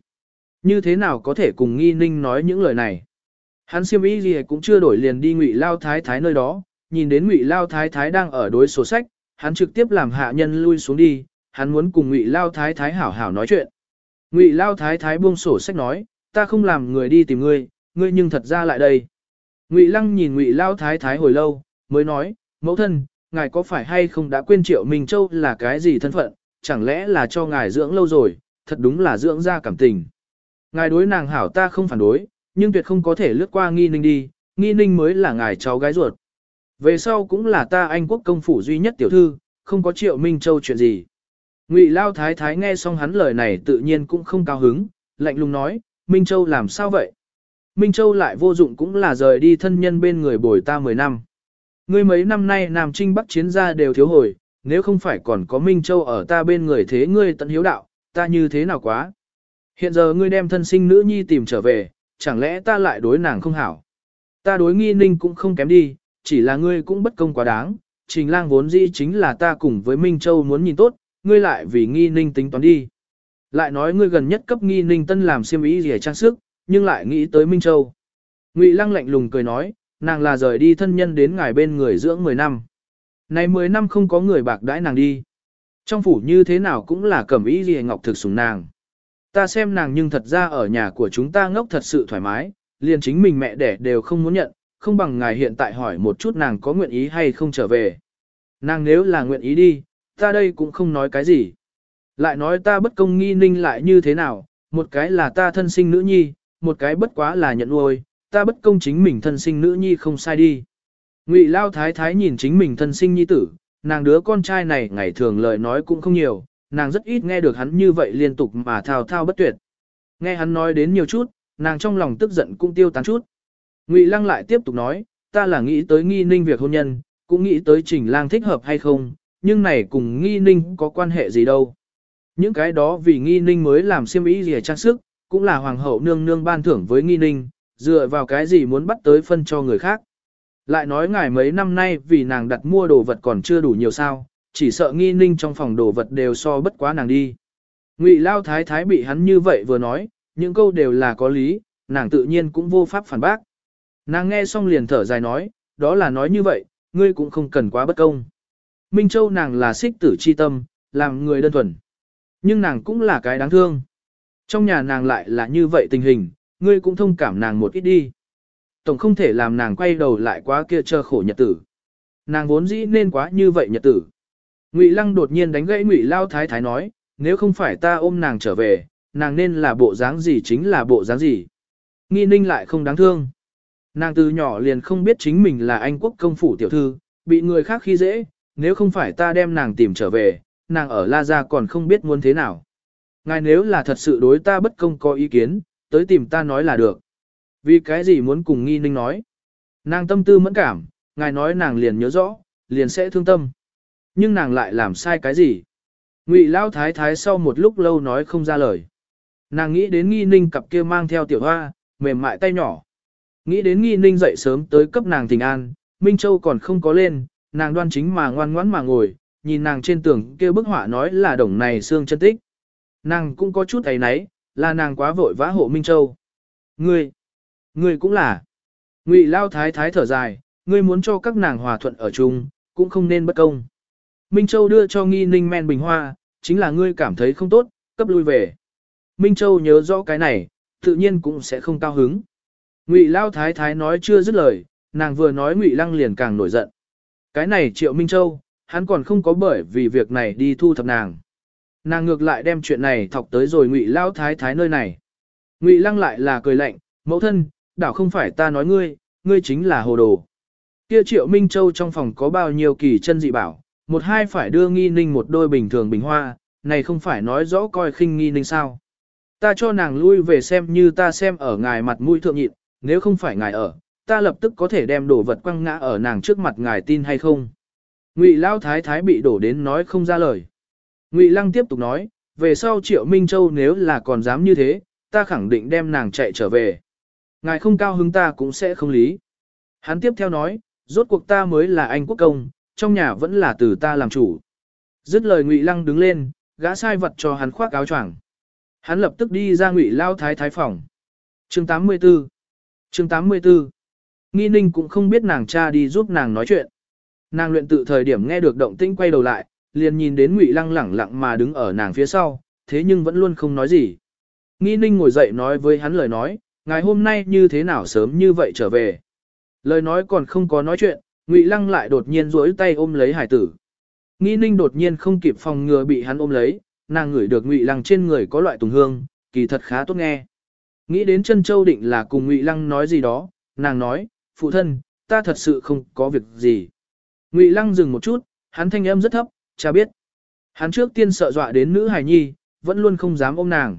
Như thế nào có thể cùng nghi ninh nói những lời này? Hắn siêm ý gì cũng chưa đổi liền đi ngụy lao thái thái nơi đó, nhìn đến ngụy lao thái thái đang ở đối sổ sách, hắn trực tiếp làm hạ nhân lui xuống đi, hắn muốn cùng ngụy lao thái thái hảo hảo nói chuyện. Ngụy lao thái thái buông sổ sách nói, ta không làm người đi tìm ngươi, ngươi nhưng thật ra lại đây. Ngụy lăng nhìn ngụy lao thái thái hồi lâu, mới nói, mẫu thân, ngài có phải hay không đã quên triệu Minh Châu là cái gì thân phận, chẳng lẽ là cho ngài dưỡng lâu rồi, thật đúng là dưỡng ra cảm tình. Ngài đối nàng hảo ta không phản đối, nhưng tuyệt không có thể lướt qua nghi ninh đi, nghi ninh mới là ngài cháu gái ruột. Về sau cũng là ta anh quốc công phủ duy nhất tiểu thư, không có triệu Minh Châu chuyện gì. Ngụy Lao Thái Thái nghe xong hắn lời này tự nhiên cũng không cao hứng, lạnh lùng nói, Minh Châu làm sao vậy? Minh Châu lại vô dụng cũng là rời đi thân nhân bên người bồi ta 10 năm. Ngươi mấy năm nay Nam Trinh Bắc chiến gia đều thiếu hồi, nếu không phải còn có Minh Châu ở ta bên người thế ngươi tận hiếu đạo, ta như thế nào quá. Hiện giờ ngươi đem thân sinh nữ nhi tìm trở về, chẳng lẽ ta lại đối nàng không hảo. Ta đối nghi ninh cũng không kém đi, chỉ là ngươi cũng bất công quá đáng, trình lang vốn dĩ chính là ta cùng với Minh Châu muốn nhìn tốt, ngươi lại vì nghi ninh tính toán đi. Lại nói ngươi gần nhất cấp nghi ninh tân làm siêm ý gì trang sức, nhưng lại nghĩ tới Minh Châu. Ngụy lăng lạnh lùng cười nói, nàng là rời đi thân nhân đến ngài bên người dưỡng 10 năm. Này 10 năm không có người bạc đãi nàng đi. Trong phủ như thế nào cũng là cẩm ý gì ngọc thực sủng nàng. Ta xem nàng nhưng thật ra ở nhà của chúng ta ngốc thật sự thoải mái, liền chính mình mẹ đẻ đều không muốn nhận, không bằng ngài hiện tại hỏi một chút nàng có nguyện ý hay không trở về. Nàng nếu là nguyện ý đi, ta đây cũng không nói cái gì. Lại nói ta bất công nghi ninh lại như thế nào, một cái là ta thân sinh nữ nhi, một cái bất quá là nhận nuôi, ta bất công chính mình thân sinh nữ nhi không sai đi. Ngụy Lao Thái Thái nhìn chính mình thân sinh nhi tử, nàng đứa con trai này ngày thường lời nói cũng không nhiều, nàng rất ít nghe được hắn như vậy liên tục mà thao thao bất tuyệt. Nghe hắn nói đến nhiều chút, nàng trong lòng tức giận cũng tiêu tán chút. Ngụy Lăng lại tiếp tục nói, ta là nghĩ tới nghi ninh việc hôn nhân, cũng nghĩ tới trình lang thích hợp hay không, nhưng này cùng nghi ninh có quan hệ gì đâu. Những cái đó vì nghi ninh mới làm siêm ý gì trang sức, cũng là hoàng hậu nương nương ban thưởng với nghi ninh, dựa vào cái gì muốn bắt tới phân cho người khác. Lại nói ngài mấy năm nay vì nàng đặt mua đồ vật còn chưa đủ nhiều sao, chỉ sợ nghi ninh trong phòng đồ vật đều so bất quá nàng đi. Ngụy Lao Thái Thái bị hắn như vậy vừa nói, những câu đều là có lý, nàng tự nhiên cũng vô pháp phản bác. Nàng nghe xong liền thở dài nói, đó là nói như vậy, ngươi cũng không cần quá bất công. Minh Châu nàng là xích tử chi tâm, làm người đơn thuần. Nhưng nàng cũng là cái đáng thương. Trong nhà nàng lại là như vậy tình hình, ngươi cũng thông cảm nàng một ít đi. tổng không thể làm nàng quay đầu lại quá kia chờ khổ nhật tử. Nàng vốn dĩ nên quá như vậy nhật tử. Ngụy Lăng đột nhiên đánh gãy Ngụy Lao Thái Thái nói, nếu không phải ta ôm nàng trở về, nàng nên là bộ dáng gì chính là bộ dáng gì. Nghi ninh lại không đáng thương. Nàng từ nhỏ liền không biết chính mình là anh quốc công phủ tiểu thư, bị người khác khi dễ, nếu không phải ta đem nàng tìm trở về, nàng ở La Gia còn không biết muốn thế nào. Ngài nếu là thật sự đối ta bất công có ý kiến, tới tìm ta nói là được. Vì cái gì muốn cùng nghi ninh nói? Nàng tâm tư mẫn cảm, ngài nói nàng liền nhớ rõ, liền sẽ thương tâm. Nhưng nàng lại làm sai cái gì? Ngụy Lao Thái Thái sau một lúc lâu nói không ra lời. Nàng nghĩ đến nghi ninh cặp kia mang theo tiểu hoa, mềm mại tay nhỏ. Nghĩ đến nghi ninh dậy sớm tới cấp nàng tình an, Minh Châu còn không có lên, nàng đoan chính mà ngoan ngoãn mà ngồi, nhìn nàng trên tường kia bức họa nói là đồng này xương chân tích. Nàng cũng có chút ấy nấy, là nàng quá vội vã hộ Minh Châu. Ngươi, ngươi cũng là. Ngụy Lao Thái Thái thở dài, ngươi muốn cho các nàng hòa thuận ở chung, cũng không nên bất công. Minh Châu đưa cho nghi ninh men bình hoa, chính là ngươi cảm thấy không tốt, cấp lui về. Minh Châu nhớ rõ cái này, tự nhiên cũng sẽ không cao hứng. Ngụy Lao Thái Thái nói chưa dứt lời, nàng vừa nói Ngụy Lăng liền càng nổi giận. Cái này Triệu Minh Châu, hắn còn không có bởi vì việc này đi thu thập nàng. Nàng ngược lại đem chuyện này thọc tới rồi Ngụy Lao Thái Thái nơi này. Ngụy Lăng lại là cười lạnh, mẫu thân, đảo không phải ta nói ngươi, ngươi chính là hồ đồ. Kia Triệu Minh Châu trong phòng có bao nhiêu kỳ chân dị bảo, một hai phải đưa nghi ninh một đôi bình thường bình hoa, này không phải nói rõ coi khinh nghi ninh sao. Ta cho nàng lui về xem như ta xem ở ngài mặt mũi thượng nhịn, nếu không phải ngài ở, ta lập tức có thể đem đồ vật quăng ngã ở nàng trước mặt ngài tin hay không. Ngụy Lao Thái Thái bị đổ đến nói không ra lời. Ngụy Lăng tiếp tục nói, về sau Triệu Minh Châu nếu là còn dám như thế, ta khẳng định đem nàng chạy trở về. Ngài không cao hứng ta cũng sẽ không lý. Hắn tiếp theo nói, rốt cuộc ta mới là anh quốc công, trong nhà vẫn là từ ta làm chủ. Dứt lời Ngụy Lăng đứng lên, gã sai vật cho hắn khoác áo choàng. Hắn lập tức đi ra Ngụy Lao Thái Thái phòng. Chương 84 Chương 84 Nghi ninh cũng không biết nàng cha đi giúp nàng nói chuyện. Nàng luyện tự thời điểm nghe được động tĩnh quay đầu lại, liền nhìn đến Ngụy Lăng lẳng lặng mà đứng ở nàng phía sau, thế nhưng vẫn luôn không nói gì. Nghi ninh ngồi dậy nói với hắn lời nói, ngày hôm nay như thế nào sớm như vậy trở về. Lời nói còn không có nói chuyện, Ngụy Lăng lại đột nhiên duỗi tay ôm lấy hải tử. Nghi ninh đột nhiên không kịp phòng ngừa bị hắn ôm lấy, nàng ngửi được Ngụy Lăng trên người có loại tùng hương, kỳ thật khá tốt nghe. Nghĩ đến chân châu định là cùng Ngụy Lăng nói gì đó, nàng nói, phụ thân, ta thật sự không có việc gì. Ngụy Lăng dừng một chút, hắn thanh âm rất thấp, cha biết. Hắn trước tiên sợ dọa đến nữ hài nhi, vẫn luôn không dám ôm nàng.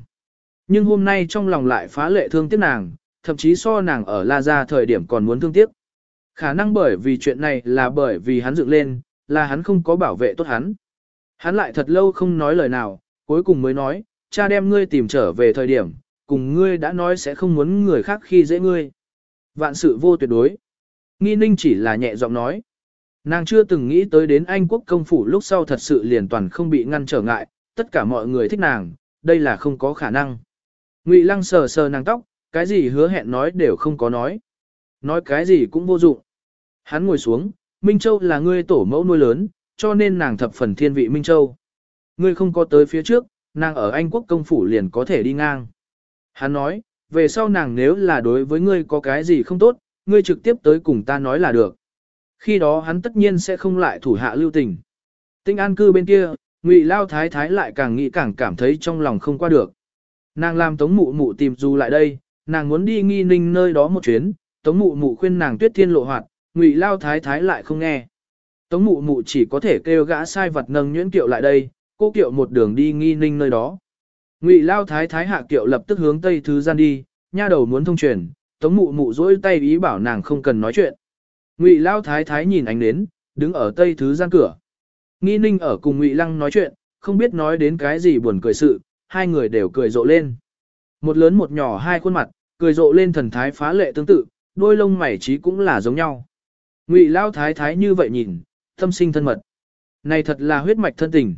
Nhưng hôm nay trong lòng lại phá lệ thương tiếc nàng, thậm chí so nàng ở La Gia thời điểm còn muốn thương tiếc. Khả năng bởi vì chuyện này là bởi vì hắn dựng lên, là hắn không có bảo vệ tốt hắn. Hắn lại thật lâu không nói lời nào, cuối cùng mới nói, cha đem ngươi tìm trở về thời điểm, cùng ngươi đã nói sẽ không muốn người khác khi dễ ngươi. Vạn sự vô tuyệt đối. Nghi ninh chỉ là nhẹ giọng nói. Nàng chưa từng nghĩ tới đến Anh quốc công phủ lúc sau thật sự liền toàn không bị ngăn trở ngại, tất cả mọi người thích nàng, đây là không có khả năng. Ngụy lăng sờ sờ nàng tóc, cái gì hứa hẹn nói đều không có nói. Nói cái gì cũng vô dụng. Hắn ngồi xuống, Minh Châu là ngươi tổ mẫu nuôi lớn, cho nên nàng thập phần thiên vị Minh Châu. Ngươi không có tới phía trước, nàng ở Anh quốc công phủ liền có thể đi ngang. Hắn nói, về sau nàng nếu là đối với ngươi có cái gì không tốt, ngươi trực tiếp tới cùng ta nói là được. Khi đó hắn tất nhiên sẽ không lại thủ hạ lưu tình. Tinh an cư bên kia, Ngụy Lao Thái Thái lại càng nghĩ càng cảm thấy trong lòng không qua được. Nàng làm tống mụ mụ tìm du lại đây, nàng muốn đi nghi ninh nơi đó một chuyến, tống mụ mụ khuyên nàng tuyết thiên lộ hoạt, Ngụy Lao Thái Thái lại không nghe. Tống mụ mụ chỉ có thể kêu gã sai vật nâng nhuyễn kiệu lại đây, cô kiệu một đường đi nghi ninh nơi đó. Ngụy Lao Thái Thái hạ kiệu lập tức hướng tây thứ gian đi, nha đầu muốn thông truyền, tống mụ mụ dỗi tay ý bảo nàng không cần nói chuyện. Ngụy Lao Thái Thái nhìn ánh đến, đứng ở tây thứ gian cửa. Nghi ninh ở cùng Ngụy Lăng nói chuyện, không biết nói đến cái gì buồn cười sự, hai người đều cười rộ lên. Một lớn một nhỏ hai khuôn mặt, cười rộ lên thần thái phá lệ tương tự, đôi lông mày trí cũng là giống nhau. Ngụy Lao Thái Thái như vậy nhìn, tâm sinh thân mật. Này thật là huyết mạch thân tình.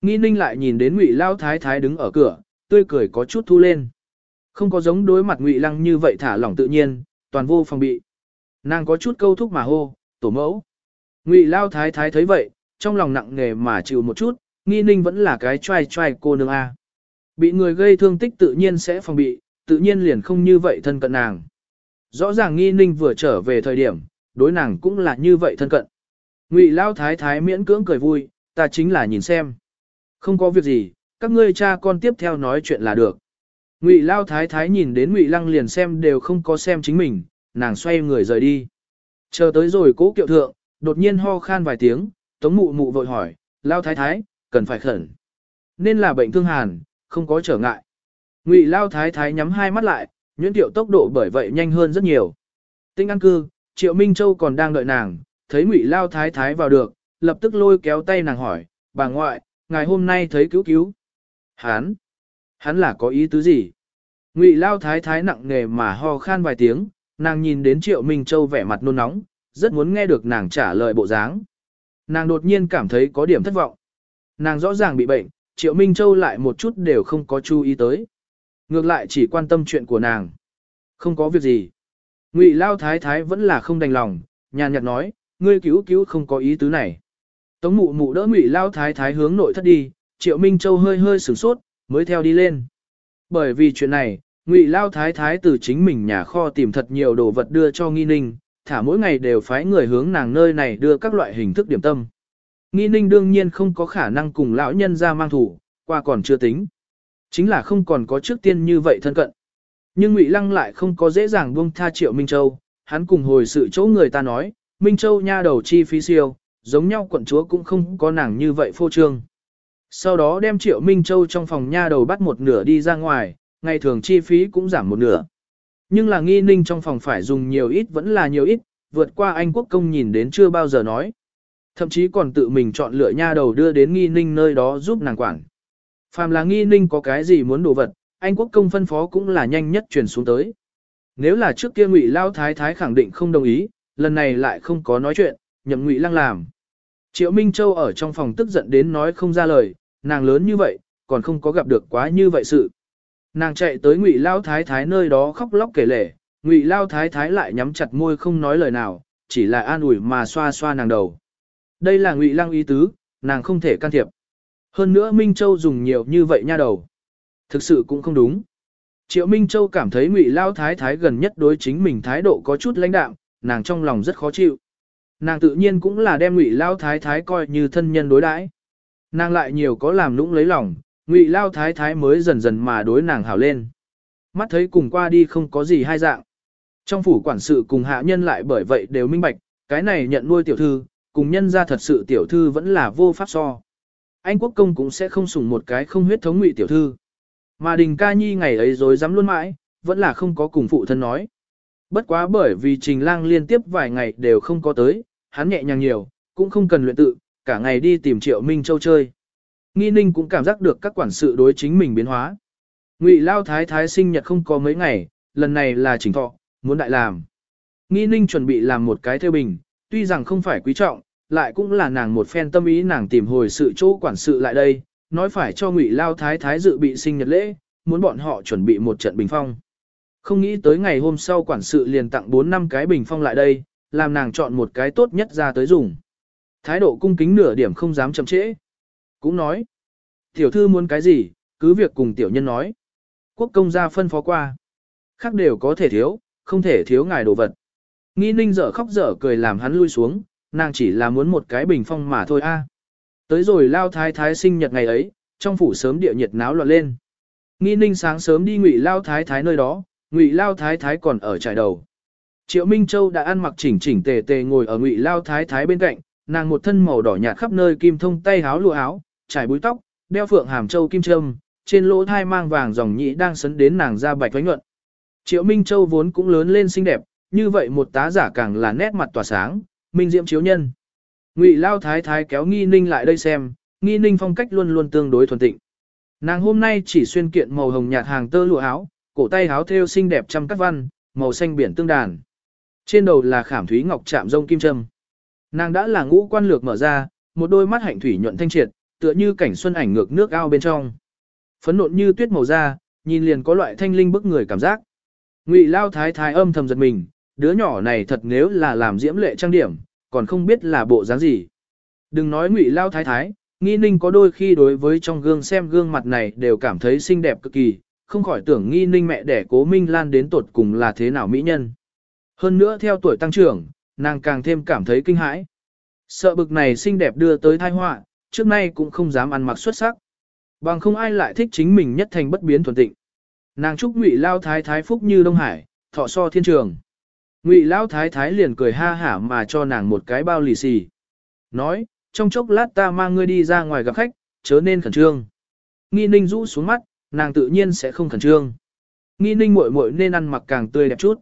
Nghi ninh lại nhìn đến Ngụy Lao Thái Thái đứng ở cửa, tươi cười có chút thu lên. Không có giống đối mặt Ngụy Lăng như vậy thả lỏng tự nhiên, toàn vô phòng bị. Nàng có chút câu thúc mà hô, tổ mẫu. Ngụy Lao Thái Thái thấy vậy, trong lòng nặng nề mà chịu một chút, nghi ninh vẫn là cái trai trai cô nương A. Bị người gây thương tích tự nhiên sẽ phòng bị, tự nhiên liền không như vậy thân cận nàng. rõ ràng nghi ninh vừa trở về thời điểm, đối nàng cũng là như vậy thân cận. Ngụy Lao Thái Thái miễn cưỡng cười vui, ta chính là nhìn xem. Không có việc gì, các ngươi cha con tiếp theo nói chuyện là được. Ngụy Lao Thái Thái nhìn đến Ngụy Lăng liền xem đều không có xem chính mình, nàng xoay người rời đi. Chờ tới rồi cố kiệu thượng, đột nhiên ho khan vài tiếng, Tống Mụ Mụ vội hỏi, Lao Thái Thái, cần phải khẩn. Nên là bệnh thương hàn, không có trở ngại. Ngụy Lao Thái Thái nhắm hai mắt lại, nhuyễn tiệu tốc độ bởi vậy nhanh hơn rất nhiều. Tinh ăn cư, Triệu Minh Châu còn đang đợi nàng, thấy Ngụy Lao Thái Thái vào được, lập tức lôi kéo tay nàng hỏi, bà ngoại, ngài hôm nay thấy cứu cứu. Hán, hắn là có ý tứ gì? Ngụy Lao Thái Thái nặng nề mà ho khan vài tiếng, nàng nhìn đến Triệu Minh Châu vẻ mặt nôn nóng, rất muốn nghe được nàng trả lời bộ dáng. Nàng đột nhiên cảm thấy có điểm thất vọng. Nàng rõ ràng bị bệnh, Triệu Minh Châu lại một chút đều không có chú ý tới. Ngược lại chỉ quan tâm chuyện của nàng. Không có việc gì. Ngụy Lao Thái Thái vẫn là không đành lòng, nhàn nhạt nói, ngươi cứu cứu không có ý tứ này. Tống mụ mụ đỡ Ngụy Lao Thái Thái hướng nội thất đi, Triệu Minh Châu hơi hơi sửng sốt, mới theo đi lên. Bởi vì chuyện này, Ngụy Lao Thái Thái từ chính mình nhà kho tìm thật nhiều đồ vật đưa cho Nghi Ninh, thả mỗi ngày đều phái người hướng nàng nơi này đưa các loại hình thức điểm tâm. Nghi Ninh đương nhiên không có khả năng cùng lão nhân ra mang thủ, qua còn chưa tính. Chính là không còn có trước tiên như vậy thân cận. Nhưng Ngụy Lăng lại không có dễ dàng buông tha Triệu Minh Châu, hắn cùng hồi sự chỗ người ta nói, Minh Châu nha đầu chi phí siêu, giống nhau quận chúa cũng không có nàng như vậy phô trương. Sau đó đem Triệu Minh Châu trong phòng nha đầu bắt một nửa đi ra ngoài, ngày thường chi phí cũng giảm một nửa. Nhưng là nghi ninh trong phòng phải dùng nhiều ít vẫn là nhiều ít, vượt qua Anh quốc công nhìn đến chưa bao giờ nói. Thậm chí còn tự mình chọn lựa nha đầu đưa đến nghi ninh nơi đó giúp nàng quản. Phàm là nghi ninh có cái gì muốn đồ vật, Anh quốc công phân phó cũng là nhanh nhất truyền xuống tới. Nếu là trước kia ngụy lao thái thái khẳng định không đồng ý, lần này lại không có nói chuyện, nhậm ngụy lăng làm. Triệu Minh Châu ở trong phòng tức giận đến nói không ra lời, nàng lớn như vậy, còn không có gặp được quá như vậy sự. Nàng chạy tới Ngụy Lao Thái Thái nơi đó khóc lóc kể lể, Ngụy Lao Thái Thái lại nhắm chặt môi không nói lời nào, chỉ là an ủi mà xoa xoa nàng đầu. Đây là Ngụy Lăng ý tứ, nàng không thể can thiệp. Hơn nữa Minh Châu dùng nhiều như vậy nha đầu. Thực sự cũng không đúng. Triệu Minh Châu cảm thấy Ngụy Lao Thái Thái gần nhất đối chính mình thái độ có chút lãnh đạm, nàng trong lòng rất khó chịu. Nàng tự nhiên cũng là đem Ngụy Lao Thái Thái coi như thân nhân đối đãi. Nàng lại nhiều có làm lũng lấy lòng, Ngụy Lao Thái Thái mới dần dần mà đối nàng hảo lên. Mắt thấy cùng qua đi không có gì hai dạng. Trong phủ quản sự cùng hạ nhân lại bởi vậy đều minh bạch, cái này nhận nuôi tiểu thư, cùng nhân ra thật sự tiểu thư vẫn là vô pháp so. Anh quốc công cũng sẽ không sủng một cái không huyết thống ngụy tiểu thư. Mà đình ca nhi ngày ấy rồi dám luôn mãi, vẫn là không có cùng phụ thân nói. Bất quá bởi vì trình lang liên tiếp vài ngày đều không có tới, hắn nhẹ nhàng nhiều, cũng không cần luyện tự, cả ngày đi tìm triệu Minh Châu chơi. Nghi ninh cũng cảm giác được các quản sự đối chính mình biến hóa. Ngụy Lao Thái Thái sinh nhật không có mấy ngày, lần này là chỉnh thọ, muốn đại làm. Nghi ninh chuẩn bị làm một cái theo bình, tuy rằng không phải quý trọng, lại cũng là nàng một phen tâm ý nàng tìm hồi sự chỗ quản sự lại đây, nói phải cho Ngụy Lao Thái Thái dự bị sinh nhật lễ, muốn bọn họ chuẩn bị một trận bình phong. Không nghĩ tới ngày hôm sau quản sự liền tặng 4 năm cái bình phong lại đây, làm nàng chọn một cái tốt nhất ra tới dùng. Thái độ cung kính nửa điểm không dám chậm trễ. Cũng nói, tiểu thư muốn cái gì, cứ việc cùng tiểu nhân nói. Quốc công gia phân phó qua. Khác đều có thể thiếu, không thể thiếu ngài đồ vật. Nghi ninh dở khóc dở cười làm hắn lui xuống, nàng chỉ là muốn một cái bình phong mà thôi a. Tới rồi lao thái thái sinh nhật ngày ấy, trong phủ sớm địa nhiệt náo loạn lên. Nghi ninh sáng sớm đi ngụy lao thái thái nơi đó, ngụy lao thái thái còn ở trại đầu. Triệu Minh Châu đã ăn mặc chỉnh chỉnh tề tề ngồi ở ngụy lao thái thái bên cạnh, nàng một thân màu đỏ nhạt khắp nơi kim thông tay háo lụa áo, trải búi tóc, đeo phượng hàm châu kim trâm, trên lỗ thai mang vàng dòng nhĩ đang sấn đến nàng da bạch thoánh nhuận. Triệu Minh Châu vốn cũng lớn lên xinh đẹp, như vậy một tá giả càng là nét mặt tỏa sáng, minh diễm chiếu nhân. Ngụy Lao Thái Thái kéo Nghi Ninh lại đây xem, Nghi Ninh phong cách luôn luôn tương đối thuần tịnh. Nàng hôm nay chỉ xuyên kiện màu hồng nhạt hàng tơ lụa áo, cổ tay áo thêu xinh đẹp trăm cắt văn, màu xanh biển tương đàn. Trên đầu là khảm thúy ngọc chạm rông kim trâm. Nàng đã là ngũ quan lược mở ra, một đôi mắt hạnh thủy nhuận thanh triệt, tựa như cảnh xuân ảnh ngược nước ao bên trong. Phấn nộn như tuyết màu da, nhìn liền có loại thanh linh bức người cảm giác. Ngụy Lao Thái Thái âm thầm giật mình, đứa nhỏ này thật nếu là làm diễm lệ trang điểm, còn không biết là bộ dáng gì. Đừng nói Ngụy Lao Thái Thái, Nghi Ninh có đôi khi đối với trong gương xem gương mặt này đều cảm thấy xinh đẹp cực kỳ, không khỏi tưởng Nghi Ninh mẹ đẻ Cố Minh Lan đến tột cùng là thế nào mỹ nhân. Hơn nữa theo tuổi tăng trưởng, nàng càng thêm cảm thấy kinh hãi. Sợ bực này xinh đẹp đưa tới tai họa, trước nay cũng không dám ăn mặc xuất sắc. Bằng không ai lại thích chính mình nhất thành bất biến thuần tịnh. Nàng chúc Ngụy Lao Thái Thái phúc như Đông Hải, thọ so thiên trường. Ngụy Lao Thái Thái liền cười ha hả mà cho nàng một cái bao lì xì. Nói, trong chốc lát ta mang ngươi đi ra ngoài gặp khách, chớ nên khẩn trương. Nghi ninh rũ xuống mắt, nàng tự nhiên sẽ không khẩn trương. Nghi ninh muội muội nên ăn mặc càng tươi đẹp chút.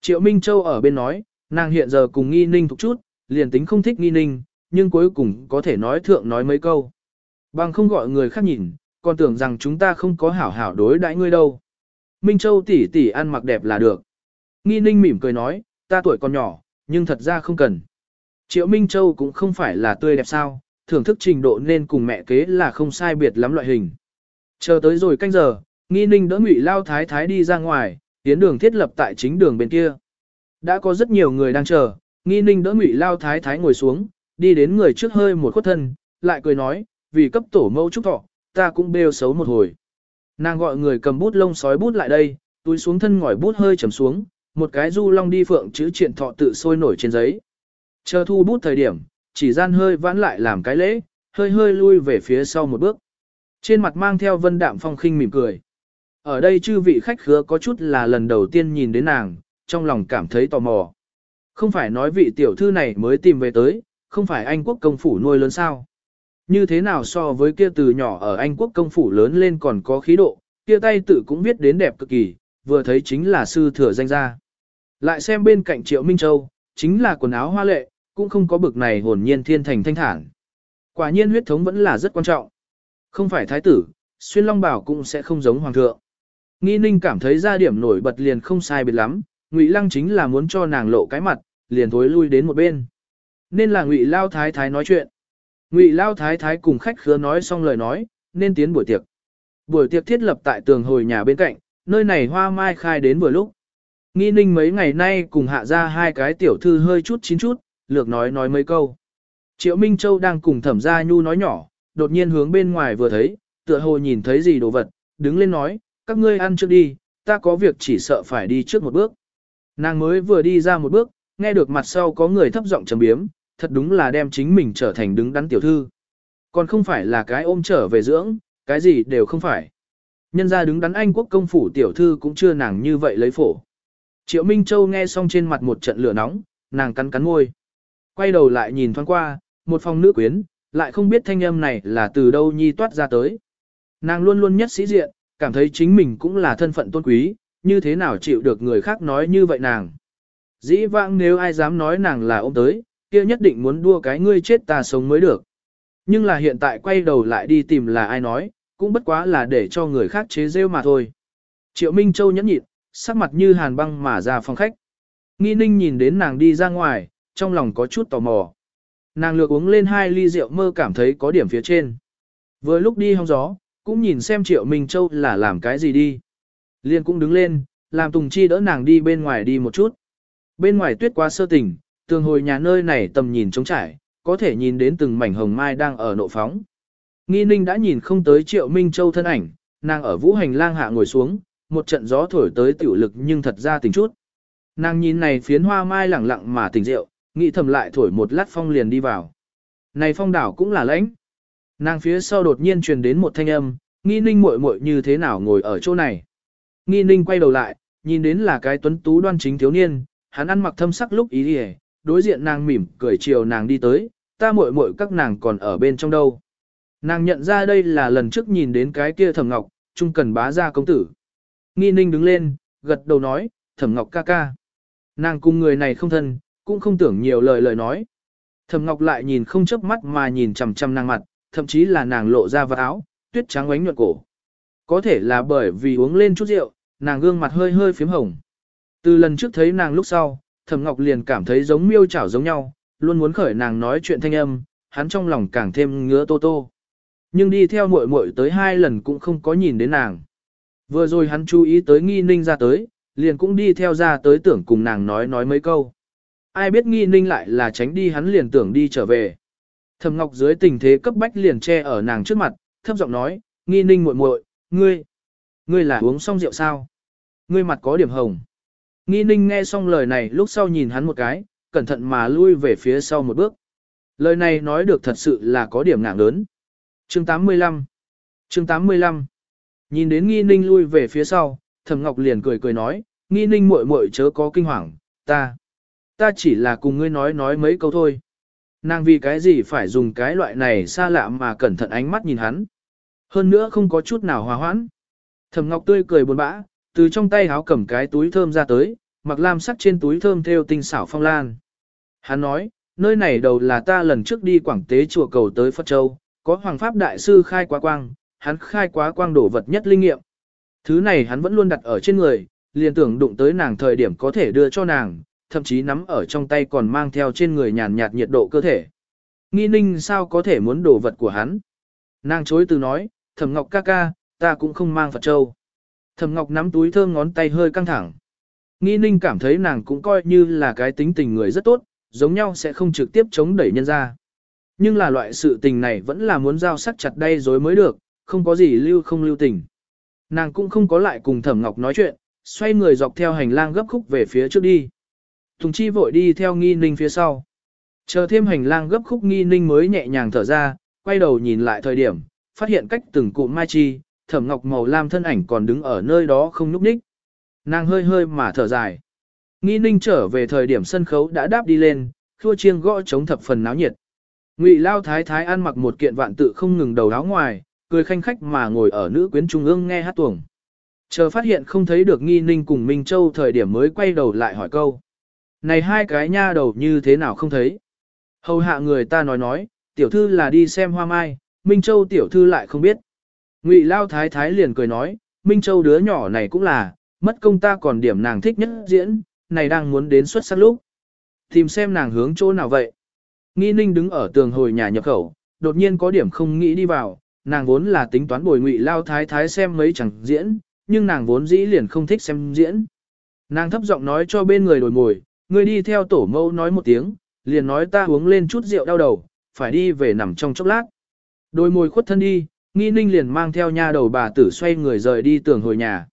Triệu Minh Châu ở bên nói, nàng hiện giờ cùng nghi ninh thuộc chút, liền tính không thích nghi ninh, nhưng cuối cùng có thể nói thượng nói mấy câu. Bằng không gọi người khác nhìn, còn tưởng rằng chúng ta không có hảo hảo đối đãi ngươi đâu. Minh Châu tỷ tỷ ăn mặc đẹp là được. Nghi ninh mỉm cười nói, ta tuổi còn nhỏ, nhưng thật ra không cần. Triệu Minh Châu cũng không phải là tươi đẹp sao, thưởng thức trình độ nên cùng mẹ kế là không sai biệt lắm loại hình. Chờ tới rồi canh giờ, nghi ninh đỡ ngụy lao thái thái đi ra ngoài, tiến đường thiết lập tại chính đường bên kia. Đã có rất nhiều người đang chờ, nghi ninh đỡ ngụy lao thái thái ngồi xuống, đi đến người trước hơi một khuất thân, lại cười nói, vì cấp tổ mẫu chúc thọ, ta cũng bêu xấu một hồi. Nàng gọi người cầm bút lông sói bút lại đây, túi xuống thân ngòi bút hơi trầm xuống, một cái du long đi phượng chữ triện thọ tự sôi nổi trên giấy. Chờ thu bút thời điểm, chỉ gian hơi vãn lại làm cái lễ, hơi hơi lui về phía sau một bước. Trên mặt mang theo vân đạm phong khinh mỉm cười. Ở đây chư vị khách khứa có chút là lần đầu tiên nhìn đến nàng, trong lòng cảm thấy tò mò. Không phải nói vị tiểu thư này mới tìm về tới, không phải Anh quốc công phủ nuôi lớn sao. Như thế nào so với kia từ nhỏ ở Anh quốc công phủ lớn lên còn có khí độ, kia tay tự cũng biết đến đẹp cực kỳ, vừa thấy chính là sư thừa danh gia. Lại xem bên cạnh Triệu Minh Châu, chính là quần áo hoa lệ, cũng không có bực này hồn nhiên thiên thành thanh thản. Quả nhiên huyết thống vẫn là rất quan trọng. Không phải thái tử, xuyên long bảo cũng sẽ không giống hoàng thượng. Nghi ninh cảm thấy ra điểm nổi bật liền không sai biệt lắm, ngụy lăng chính là muốn cho nàng lộ cái mặt, liền thối lui đến một bên. Nên là ngụy lao thái thái nói chuyện. Ngụy lao thái thái cùng khách khứa nói xong lời nói, nên tiến buổi tiệc. Buổi tiệc thiết lập tại tường hồi nhà bên cạnh, nơi này hoa mai khai đến vừa lúc. Nghi ninh mấy ngày nay cùng hạ ra hai cái tiểu thư hơi chút chín chút, lược nói nói mấy câu. Triệu Minh Châu đang cùng thẩm gia nhu nói nhỏ, đột nhiên hướng bên ngoài vừa thấy, tựa hồ nhìn thấy gì đồ vật, đứng lên nói, các ngươi ăn trước đi, ta có việc chỉ sợ phải đi trước một bước. Nàng mới vừa đi ra một bước, nghe được mặt sau có người thấp giọng trầm biếm, thật đúng là đem chính mình trở thành đứng đắn tiểu thư. Còn không phải là cái ôm trở về dưỡng, cái gì đều không phải. Nhân ra đứng đắn Anh quốc công phủ tiểu thư cũng chưa nàng như vậy lấy phổ. Triệu Minh Châu nghe xong trên mặt một trận lửa nóng, nàng cắn cắn môi. Quay đầu lại nhìn thoáng qua, một phòng nữ quyến, lại không biết thanh âm này là từ đâu nhi toát ra tới. Nàng luôn luôn nhất sĩ diện, cảm thấy chính mình cũng là thân phận tôn quý, như thế nào chịu được người khác nói như vậy nàng. Dĩ vãng nếu ai dám nói nàng là ôm tới, kia nhất định muốn đua cái ngươi chết ta sống mới được. Nhưng là hiện tại quay đầu lại đi tìm là ai nói, cũng bất quá là để cho người khác chế rêu mà thôi. Triệu Minh Châu nhẫn nhịn, sắc mặt như hàn băng mà ra phòng khách. Nghi ninh nhìn đến nàng đi ra ngoài, trong lòng có chút tò mò. Nàng lược uống lên hai ly rượu mơ cảm thấy có điểm phía trên. Vừa lúc đi hong gió, cũng nhìn xem Triệu Minh Châu là làm cái gì đi. Liên cũng đứng lên, làm Tùng Chi đỡ nàng đi bên ngoài đi một chút. Bên ngoài tuyết quá sơ tỉnh, tường hồi nhà nơi này tầm nhìn trống trải, có thể nhìn đến từng mảnh hồng mai đang ở nộ phóng. Nghi ninh đã nhìn không tới Triệu Minh Châu thân ảnh, nàng ở vũ hành lang hạ ngồi xuống, một trận gió thổi tới tiểu lực nhưng thật ra tỉnh chút. Nàng nhìn này phiến hoa mai lẳng lặng mà tỉnh rượu, nghĩ thầm lại thổi một lát phong liền đi vào. Này phong đảo cũng là lãnh. Nàng phía sau đột nhiên truyền đến một thanh âm, nghi ninh muội muội như thế nào ngồi ở chỗ này. Nghi ninh quay đầu lại, nhìn đến là cái tuấn tú đoan chính thiếu niên, hắn ăn mặc thâm sắc lúc ý đi đối diện nàng mỉm cười chiều nàng đi tới, ta muội muội các nàng còn ở bên trong đâu. Nàng nhận ra đây là lần trước nhìn đến cái kia thẩm ngọc, trung cần bá gia công tử. Nghi ninh đứng lên, gật đầu nói, thẩm ngọc ca ca. Nàng cùng người này không thân, cũng không tưởng nhiều lời lời nói. Thẩm ngọc lại nhìn không chớp mắt mà nhìn chằm chằm nàng mặt, thậm chí là nàng lộ ra vật áo, tuyết trắng ánh nhuận cổ. Có thể là bởi vì uống lên chút rượu, nàng gương mặt hơi hơi phím hồng. Từ lần trước thấy nàng lúc sau, Thẩm Ngọc liền cảm thấy giống miêu chảo giống nhau, luôn muốn khởi nàng nói chuyện thanh âm, hắn trong lòng càng thêm ngứa tô tô. Nhưng đi theo muội muội tới hai lần cũng không có nhìn đến nàng. Vừa rồi hắn chú ý tới nghi ninh ra tới, liền cũng đi theo ra tới tưởng cùng nàng nói nói mấy câu. Ai biết nghi ninh lại là tránh đi hắn liền tưởng đi trở về. Thẩm Ngọc dưới tình thế cấp bách liền che ở nàng trước mặt, thấp giọng nói, nghi ninh muội muội, ngươi, ngươi là uống xong rượu sao? Ngươi mặt có điểm hồng. Nghi ninh nghe xong lời này lúc sau nhìn hắn một cái, cẩn thận mà lui về phía sau một bước. Lời này nói được thật sự là có điểm ngạng lớn. Chương 85 Chương 85 Nhìn đến nghi ninh lui về phía sau, thẩm ngọc liền cười cười nói, nghi ninh muội muội chớ có kinh hoàng, ta. Ta chỉ là cùng ngươi nói nói mấy câu thôi. Nàng vì cái gì phải dùng cái loại này xa lạ mà cẩn thận ánh mắt nhìn hắn. Hơn nữa không có chút nào hòa hoãn. Thẩm Ngọc tươi cười buồn bã, từ trong tay háo cầm cái túi thơm ra tới, mặc lam sắc trên túi thơm theo tinh xảo phong lan. Hắn nói, nơi này đầu là ta lần trước đi quảng tế chùa cầu tới Phật Châu, có Hoàng Pháp Đại Sư khai quá quang, hắn khai quá quang đổ vật nhất linh nghiệm. Thứ này hắn vẫn luôn đặt ở trên người, liền tưởng đụng tới nàng thời điểm có thể đưa cho nàng, thậm chí nắm ở trong tay còn mang theo trên người nhàn nhạt nhiệt độ cơ thể. Nghi ninh sao có thể muốn đổ vật của hắn? Nàng chối từ nói, thẩm ngọc ca ca, ta cũng không mang Phật Châu. Thẩm ngọc nắm túi thơm ngón tay hơi căng thẳng. Nghi ninh cảm thấy nàng cũng coi như là cái tính tình người rất tốt, giống nhau sẽ không trực tiếp chống đẩy nhân ra. Nhưng là loại sự tình này vẫn là muốn giao sắc chặt đây rồi mới được, không có gì lưu không lưu tình. Nàng cũng không có lại cùng Thẩm Ngọc nói chuyện, xoay người dọc theo hành lang gấp khúc về phía trước đi. Tùng Chi vội đi theo nghi ninh phía sau. Chờ thêm hành lang gấp khúc nghi ninh mới nhẹ nhàng thở ra, quay đầu nhìn lại thời điểm, phát hiện cách từng cụm mai chi, Thẩm Ngọc màu lam thân ảnh còn đứng ở nơi đó không nhúc nhích. Nàng hơi hơi mà thở dài. Nghi ninh trở về thời điểm sân khấu đã đáp đi lên, khua chiêng gõ chống thập phần náo nhiệt. Ngụy Lao Thái Thái ăn mặc một kiện vạn tự không ngừng đầu áo ngoài, cười khanh khách mà ngồi ở nữ quyến trung ương nghe hát tuồng. Chờ phát hiện không thấy được nghi ninh cùng Minh Châu thời điểm mới quay đầu lại hỏi câu. Này hai cái nha đầu như thế nào không thấy? Hầu hạ người ta nói nói, tiểu thư là đi xem hoa mai, Minh Châu tiểu thư lại không biết. Ngụy Lao Thái Thái liền cười nói, Minh Châu đứa nhỏ này cũng là, mất công ta còn điểm nàng thích nhất diễn, này đang muốn đến xuất sắc lúc. Tìm xem nàng hướng chỗ nào vậy. Nghi ninh đứng ở tường hồi nhà nhập khẩu, đột nhiên có điểm không nghĩ đi vào, nàng vốn là tính toán bồi ngụy lao thái thái xem mấy chẳng diễn, nhưng nàng vốn dĩ liền không thích xem diễn. Nàng thấp giọng nói cho bên người đổi ngồi, người đi theo tổ mẫu nói một tiếng, liền nói ta uống lên chút rượu đau đầu, phải đi về nằm trong chốc lát. Đôi môi khuất thân đi, nghi ninh liền mang theo nha đầu bà tử xoay người rời đi tường hồi nhà.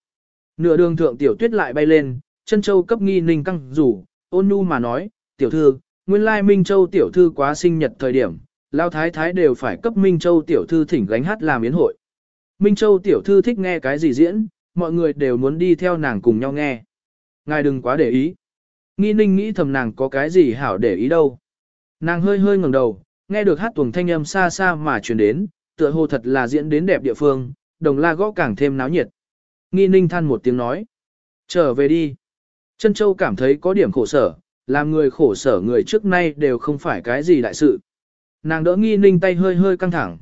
Nửa đường thượng tiểu tuyết lại bay lên, chân châu cấp nghi ninh căng rủ, ôn nhu mà nói, tiểu thư, nguyên lai Minh Châu tiểu thư quá sinh nhật thời điểm, lao thái thái đều phải cấp Minh Châu tiểu thư thỉnh gánh hát làm yến hội. Minh Châu tiểu thư thích nghe cái gì diễn, mọi người đều muốn đi theo nàng cùng nhau nghe. Ngài đừng quá để ý. Nghi ninh nghĩ thầm nàng có cái gì hảo để ý đâu. Nàng hơi hơi ngẩng đầu, nghe được hát tuồng thanh âm xa xa mà truyền đến, tựa hồ thật là diễn đến đẹp địa phương, đồng la gõ càng thêm náo nhiệt. Nghi ninh than một tiếng nói. Trở về đi. Trân Châu cảm thấy có điểm khổ sở, làm người khổ sở người trước nay đều không phải cái gì đại sự. Nàng đỡ nghi ninh tay hơi hơi căng thẳng.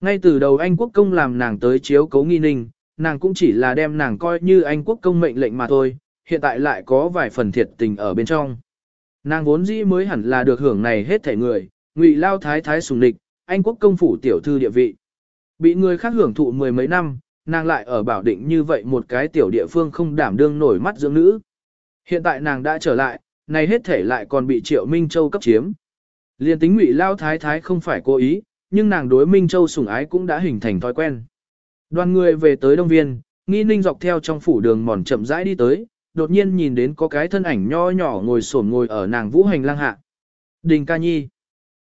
Ngay từ đầu anh quốc công làm nàng tới chiếu cấu nghi ninh, nàng cũng chỉ là đem nàng coi như anh quốc công mệnh lệnh mà thôi, hiện tại lại có vài phần thiệt tình ở bên trong. Nàng vốn dĩ mới hẳn là được hưởng này hết thể người, ngụy lao thái thái sùng địch, anh quốc công phủ tiểu thư địa vị. Bị người khác hưởng thụ mười mấy năm, nàng lại ở bảo định như vậy một cái tiểu địa phương không đảm đương nổi mắt dưỡng nữ. Hiện tại nàng đã trở lại, này hết thể lại còn bị Triệu Minh Châu cấp chiếm. Liên tính ngụy lao thái thái không phải cố ý, nhưng nàng đối Minh Châu sủng ái cũng đã hình thành thói quen. Đoàn người về tới Đông Viên, nghi ninh dọc theo trong phủ đường mòn chậm rãi đi tới, đột nhiên nhìn đến có cái thân ảnh nho nhỏ ngồi xổm ngồi ở nàng vũ hành lang hạ. Đình ca nhi.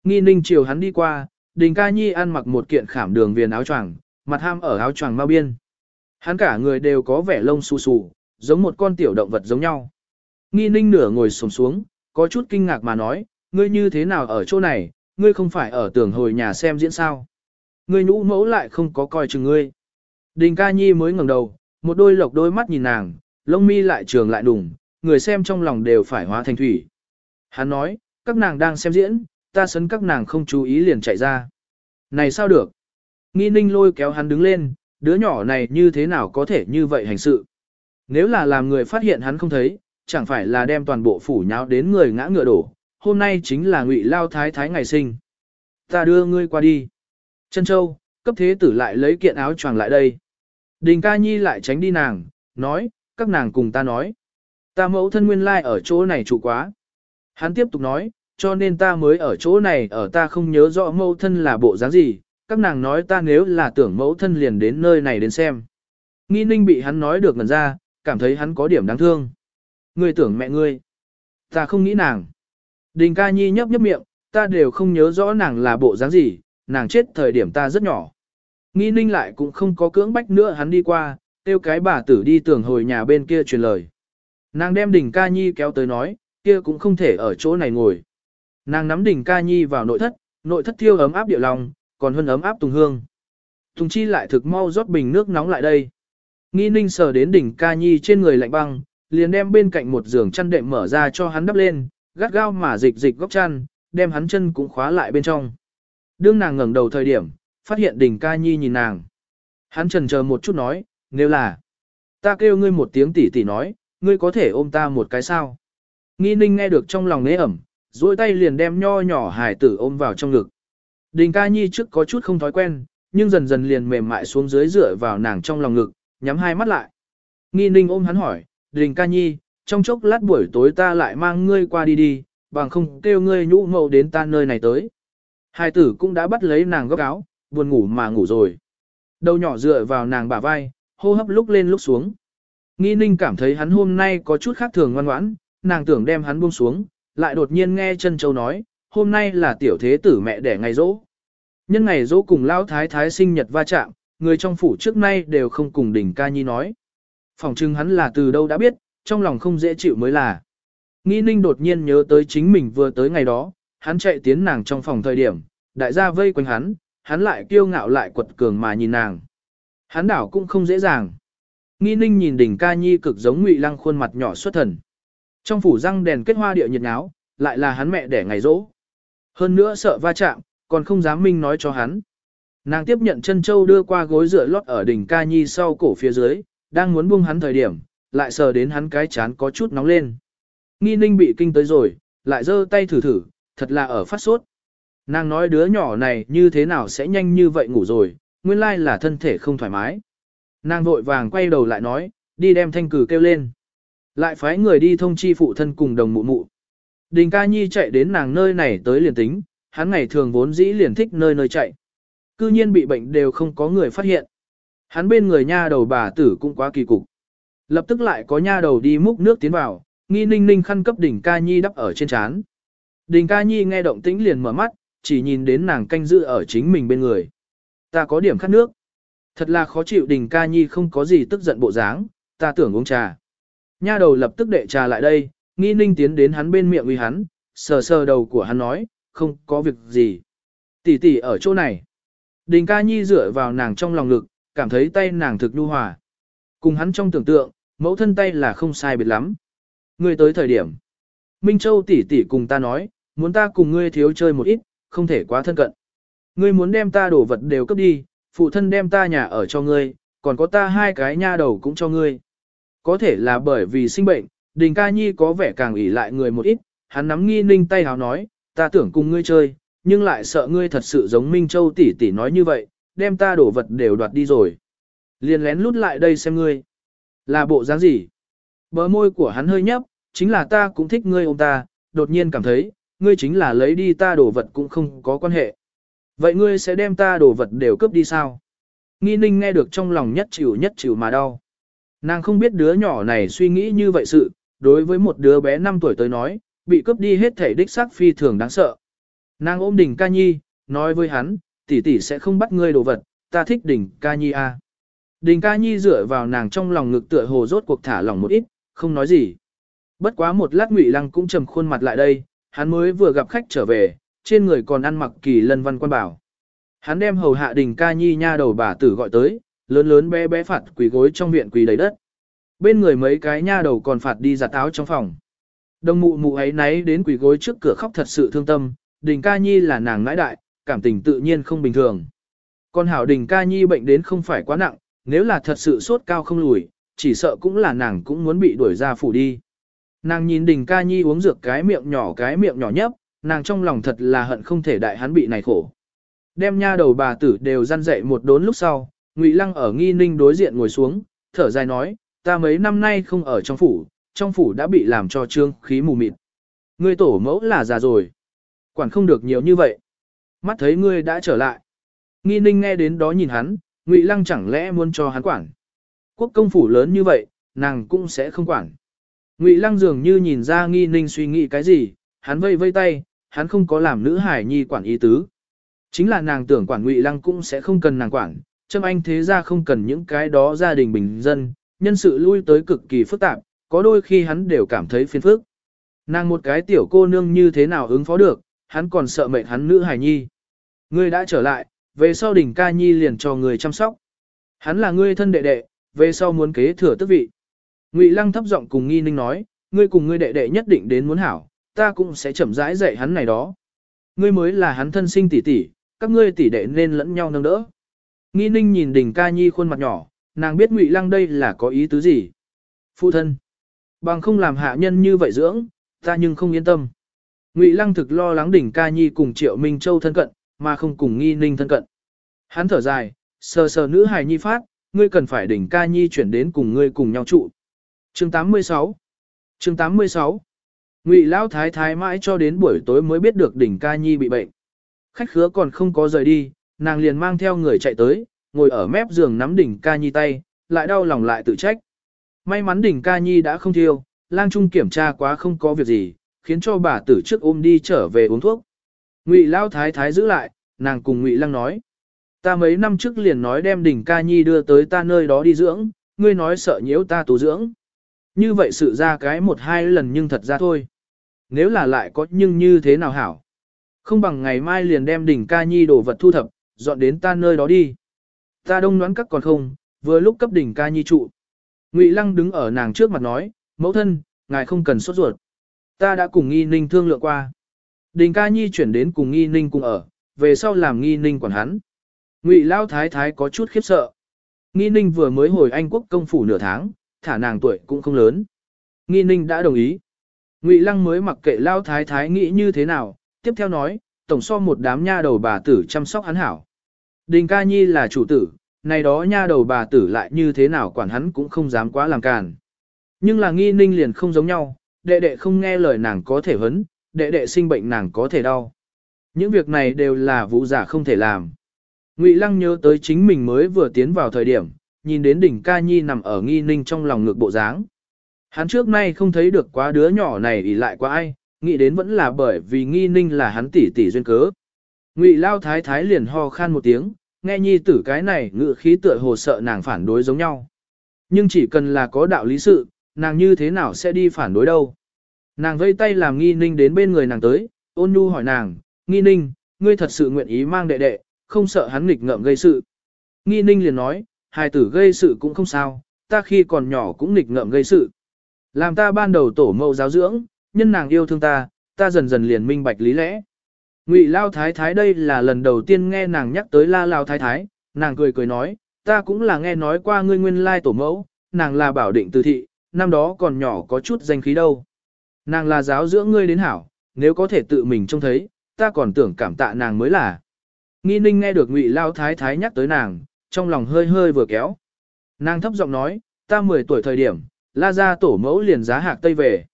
Nghi ninh chiều hắn đi qua, đình ca nhi ăn mặc một kiện khảm đường viền áo choàng, mặt ham ở áo choàng mau biên. Hắn cả người đều có vẻ lông xù xù, giống một con tiểu động vật giống nhau. Nghi ninh nửa ngồi sồm xuống, có chút kinh ngạc mà nói, ngươi như thế nào ở chỗ này, ngươi không phải ở tường hồi nhà xem diễn sao. Ngươi nhũ mẫu lại không có coi chừng ngươi. Đình ca nhi mới ngẩng đầu, một đôi lộc đôi mắt nhìn nàng, lông mi lại trường lại đùng, người xem trong lòng đều phải hóa thành thủy. Hắn nói, các nàng đang xem diễn, ta sấn các nàng không chú ý liền chạy ra. Này sao được? Nghi ninh lôi kéo hắn đứng lên, đứa nhỏ này như thế nào có thể như vậy hành sự? Nếu là làm người phát hiện hắn không thấy, chẳng phải là đem toàn bộ phủ nháo đến người ngã ngựa đổ, hôm nay chính là ngụy lao thái thái ngày sinh. Ta đưa ngươi qua đi. Trân Châu, cấp thế tử lại lấy kiện áo choàng lại đây. Đình ca nhi lại tránh đi nàng, nói, các nàng cùng ta nói. Ta mẫu thân nguyên lai ở chỗ này trụ quá. Hắn tiếp tục nói, cho nên ta mới ở chỗ này ở ta không nhớ rõ mẫu thân là bộ dáng gì, các nàng nói ta nếu là tưởng mẫu thân liền đến nơi này đến xem. Nghi ninh bị hắn nói được ngần ra, cảm thấy hắn có điểm đáng thương. Ngươi tưởng mẹ ngươi. Ta không nghĩ nàng. Đình ca nhi nhấp nhấp miệng, ta đều không nhớ rõ nàng là bộ dáng gì, nàng chết thời điểm ta rất nhỏ. Nghi ninh lại cũng không có cưỡng bách nữa hắn đi qua, tiêu cái bà tử đi tưởng hồi nhà bên kia truyền lời. Nàng đem đình ca nhi kéo tới nói, kia cũng không thể ở chỗ này ngồi. Nàng nắm đỉnh ca nhi vào nội thất, nội thất thiêu ấm áp điệu lòng, còn hơn ấm áp tùng hương. Tùng chi lại thực mau rót bình nước nóng lại đây. Nghi ninh sờ đến đỉnh ca nhi trên người lạnh băng, liền đem bên cạnh một giường chăn đệm mở ra cho hắn đắp lên, gắt gao mà dịch dịch góc chăn, đem hắn chân cũng khóa lại bên trong. Đương nàng ngẩng đầu thời điểm, phát hiện đỉnh ca nhi nhìn nàng. Hắn trần chờ một chút nói, nếu là, ta kêu ngươi một tiếng tỉ tỉ nói, ngươi có thể ôm ta một cái sao. Nghi ninh nghe được trong lòng nế ẩm, duỗi tay liền đem nho nhỏ hải tử ôm vào trong ngực. Đình ca nhi trước có chút không thói quen, nhưng dần dần liền mềm mại xuống dưới dựa vào nàng trong lòng ngực, nhắm hai mắt lại. Nghi ninh ôm hắn hỏi, đình ca nhi, trong chốc lát buổi tối ta lại mang ngươi qua đi đi, bằng không kêu ngươi nhũ mậu đến ta nơi này tới. Hai tử cũng đã bắt lấy nàng góc áo, buồn ngủ mà ngủ rồi. Đầu nhỏ dựa vào nàng bả vai, hô hấp lúc lên lúc xuống. Nghi ninh cảm thấy hắn hôm nay có chút khác thường ngoan ngoãn, nàng tưởng đem hắn buông xuống, lại đột nhiên nghe chân châu nói, hôm nay là tiểu thế tử mẹ đẻ ngày rỗ. Nhân ngày rỗ cùng lão thái thái sinh nhật va chạm, người trong phủ trước nay đều không cùng đỉnh ca nhi nói. Phòng trưng hắn là từ đâu đã biết, trong lòng không dễ chịu mới là. Nghi ninh đột nhiên nhớ tới chính mình vừa tới ngày đó, hắn chạy tiến nàng trong phòng thời điểm, đại gia vây quanh hắn, hắn lại kiêu ngạo lại quật cường mà nhìn nàng. Hắn đảo cũng không dễ dàng. Nghi ninh nhìn đỉnh ca nhi cực giống ngụy lăng khuôn mặt nhỏ xuất thần. Trong phủ răng đèn kết hoa địa nhiệt náo lại là hắn mẹ đẻ ngày rỗ. Hơn nữa sợ va chạm, còn không dám minh nói cho hắn. Nàng tiếp nhận chân châu đưa qua gối dựa lót ở đỉnh ca nhi sau cổ phía dưới, đang muốn buông hắn thời điểm, lại sờ đến hắn cái chán có chút nóng lên. Nghi ninh bị kinh tới rồi, lại giơ tay thử thử, thật là ở phát sốt. Nàng nói đứa nhỏ này như thế nào sẽ nhanh như vậy ngủ rồi, nguyên lai là thân thể không thoải mái. Nàng vội vàng quay đầu lại nói, đi đem thanh cử kêu lên. Lại phái người đi thông chi phụ thân cùng đồng mụ mụ. Đình ca nhi chạy đến nàng nơi này tới liền tính, hắn ngày thường vốn dĩ liền thích nơi nơi chạy. Cư nhiên bị bệnh đều không có người phát hiện. Hắn bên người nha đầu bà tử cũng quá kỳ cục. Lập tức lại có nha đầu đi múc nước tiến vào, nghi ninh ninh khăn cấp đỉnh ca nhi đắp ở trên chán. Đình ca nhi nghe động tĩnh liền mở mắt, chỉ nhìn đến nàng canh giữ ở chính mình bên người. Ta có điểm khát nước. Thật là khó chịu đình ca nhi không có gì tức giận bộ dáng, ta tưởng uống trà. Nha đầu lập tức đệ trà lại đây, nghi ninh tiến đến hắn bên miệng uy hắn, sờ sờ đầu của hắn nói, không có việc gì. Tỷ tỷ ở chỗ này. Đình ca nhi dựa vào nàng trong lòng lực, cảm thấy tay nàng thực nhu hòa. Cùng hắn trong tưởng tượng, mẫu thân tay là không sai biệt lắm. Ngươi tới thời điểm. Minh Châu tỷ tỷ cùng ta nói, muốn ta cùng ngươi thiếu chơi một ít, không thể quá thân cận. Ngươi muốn đem ta đổ vật đều cấp đi, phụ thân đem ta nhà ở cho ngươi, còn có ta hai cái nha đầu cũng cho ngươi. Có thể là bởi vì sinh bệnh, đình ca nhi có vẻ càng ủy lại người một ít, hắn nắm nghi ninh tay hào nói, ta tưởng cùng ngươi chơi, nhưng lại sợ ngươi thật sự giống Minh Châu tỷ tỷ nói như vậy, đem ta đổ vật đều đoạt đi rồi. Liền lén lút lại đây xem ngươi. Là bộ dáng gì? Bờ môi của hắn hơi nhấp, chính là ta cũng thích ngươi ông ta, đột nhiên cảm thấy, ngươi chính là lấy đi ta đổ vật cũng không có quan hệ. Vậy ngươi sẽ đem ta đổ vật đều cướp đi sao? Nghi ninh nghe được trong lòng nhất chịu nhất chịu mà đau. Nàng không biết đứa nhỏ này suy nghĩ như vậy sự, đối với một đứa bé 5 tuổi tới nói, bị cướp đi hết thể đích xác phi thường đáng sợ. Nàng ôm đỉnh ca nhi, nói với hắn, tỷ tỷ sẽ không bắt ngươi đồ vật, ta thích đỉnh ca nhi a. À. Đỉnh ca nhi dựa vào nàng trong lòng ngực tựa hồ rốt cuộc thả lỏng một ít, không nói gì. Bất quá một lát ngụy lăng cũng trầm khuôn mặt lại đây, hắn mới vừa gặp khách trở về, trên người còn ăn mặc kỳ lân văn quan bảo. Hắn đem hầu hạ đỉnh ca nhi nha đầu bà tử gọi tới, lớn lớn bé bé phạt quỳ gối trong viện quỳ đầy đất. Bên người mấy cái nha đầu còn phạt đi giặt áo trong phòng. Đồng mụ mụ ấy náy đến quỳ gối trước cửa khóc thật sự thương tâm, đình ca nhi là nàng ngãi đại, cảm tình tự nhiên không bình thường. Còn hảo đình ca nhi bệnh đến không phải quá nặng, nếu là thật sự sốt cao không lùi, chỉ sợ cũng là nàng cũng muốn bị đuổi ra phủ đi. Nàng nhìn đình ca nhi uống dược cái miệng nhỏ cái miệng nhỏ nhấp, nàng trong lòng thật là hận không thể đại hắn bị này khổ. Đem nha đầu bà tử đều răn dậy một đốn lúc sau, Ngụy Lăng ở nghi ninh đối diện ngồi xuống, thở dài nói, ta mấy năm nay không ở trong phủ, trong phủ đã bị làm cho trương khí mù mịt. Ngươi tổ mẫu là già rồi. Quản không được nhiều như vậy. Mắt thấy ngươi đã trở lại. Nghi ninh nghe đến đó nhìn hắn, Ngụy Lăng chẳng lẽ muốn cho hắn quản. Quốc công phủ lớn như vậy, nàng cũng sẽ không quản. Ngụy Lăng dường như nhìn ra nghi ninh suy nghĩ cái gì, hắn vây vây tay, hắn không có làm nữ hải nhi quản ý tứ. Chính là nàng tưởng quản Ngụy Lăng cũng sẽ không cần nàng quản, châm anh thế ra không cần những cái đó gia đình bình dân, nhân sự lui tới cực kỳ phức tạp, có đôi khi hắn đều cảm thấy phiền phức. Nàng một cái tiểu cô nương như thế nào ứng phó được, hắn còn sợ mệnh hắn nữ hải nhi. Ngươi đã trở lại, về sau đỉnh ca nhi liền cho người chăm sóc. Hắn là ngươi thân đệ đệ, về sau muốn kế thừa tước vị. Ngụy Lăng thấp giọng cùng Nghi Ninh nói, ngươi cùng ngươi đệ đệ nhất định đến muốn hảo, ta cũng sẽ chậm rãi dạy hắn này đó. Ngươi mới là hắn thân sinh tỷ tỷ, các ngươi tỷ đệ nên lẫn nhau nâng đỡ. Nghi Ninh nhìn Đình Ca Nhi khuôn mặt nhỏ, nàng biết Ngụy Lăng đây là có ý tứ gì. Phụ thân, bằng không làm hạ nhân như vậy dưỡng, ta nhưng không yên tâm. Ngụy Lăng thực lo lắng Đình Ca Nhi cùng Triệu Minh Châu thân cận, mà không cùng Nghi Ninh thân cận. Hắn thở dài, sờ sờ nữ hài nhi phát, ngươi cần phải Đình Ca Nhi chuyển đến cùng ngươi cùng nhau trụ. Chương 86 Chương 86 Ngụy Lão Thái Thái mãi cho đến buổi tối mới biết được đỉnh ca nhi bị bệnh. Khách khứa còn không có rời đi, nàng liền mang theo người chạy tới, ngồi ở mép giường nắm đỉnh ca nhi tay, lại đau lòng lại tự trách. May mắn đỉnh ca nhi đã không thiêu, lang trung kiểm tra quá không có việc gì, khiến cho bà tử trước ôm đi trở về uống thuốc. Ngụy lao Thái Thái giữ lại, nàng cùng Ngụy Lăng nói. Ta mấy năm trước liền nói đem đỉnh ca nhi đưa tới ta nơi đó đi dưỡng, ngươi nói sợ nhiễu ta tu dưỡng. Như vậy sự ra cái một hai lần nhưng thật ra thôi. Nếu là lại có nhưng như thế nào hảo. Không bằng ngày mai liền đem đỉnh ca nhi đồ vật thu thập, dọn đến ta nơi đó đi. Ta đông đoán các còn không, vừa lúc cấp đỉnh ca nhi trụ. Ngụy Lăng đứng ở nàng trước mặt nói, mẫu thân, ngài không cần sốt ruột. Ta đã cùng nghi ninh thương lượng qua. Đình ca nhi chuyển đến cùng nghi ninh cùng ở, về sau làm nghi ninh quản hắn. Ngụy Lao Thái Thái có chút khiếp sợ. Nghi ninh vừa mới hồi Anh quốc công phủ nửa tháng, thả nàng tuổi cũng không lớn. Nghi ninh đã đồng ý. Ngụy Lăng mới mặc kệ Lao Thái Thái nghĩ như thế nào, tiếp theo nói, tổng so một đám nha đầu bà tử chăm sóc hắn hảo. Đình ca nhi là chủ tử, này đó nha đầu bà tử lại như thế nào quản hắn cũng không dám quá làm càn. Nhưng là nghi ninh liền không giống nhau, đệ đệ không nghe lời nàng có thể hấn, đệ đệ sinh bệnh nàng có thể đau. Những việc này đều là vũ giả không thể làm. Ngụy Lăng nhớ tới chính mình mới vừa tiến vào thời điểm, nhìn đến đỉnh ca nhi nằm ở nghi ninh trong lòng ngược bộ dáng. Hắn trước nay không thấy được quá đứa nhỏ này ỉ lại qua ai, nghĩ đến vẫn là bởi vì nghi ninh là hắn tỷ tỷ duyên cớ. Ngụy lao thái thái liền ho khan một tiếng, nghe nhi tử cái này ngự khí tựa hồ sợ nàng phản đối giống nhau. Nhưng chỉ cần là có đạo lý sự, nàng như thế nào sẽ đi phản đối đâu. Nàng vây tay làm nghi ninh đến bên người nàng tới, ôn nhu hỏi nàng, nghi ninh, ngươi thật sự nguyện ý mang đệ đệ, không sợ hắn nghịch ngợm gây sự. Nghi ninh liền nói, hài tử gây sự cũng không sao, ta khi còn nhỏ cũng nghịch ngợm gây sự. Làm ta ban đầu tổ mẫu giáo dưỡng, nhân nàng yêu thương ta, ta dần dần liền minh bạch lý lẽ. Ngụy Lao Thái Thái đây là lần đầu tiên nghe nàng nhắc tới La Lao Thái Thái, nàng cười cười nói, ta cũng là nghe nói qua ngươi nguyên lai tổ mẫu, nàng là bảo định từ thị, năm đó còn nhỏ có chút danh khí đâu. Nàng là giáo dưỡng ngươi đến hảo, nếu có thể tự mình trông thấy, ta còn tưởng cảm tạ nàng mới là. Nghi ninh nghe được Ngụy Lao Thái Thái nhắc tới nàng, trong lòng hơi hơi vừa kéo. Nàng thấp giọng nói, ta 10 tuổi thời điểm, la ra tổ mẫu liền giá hạc tây về.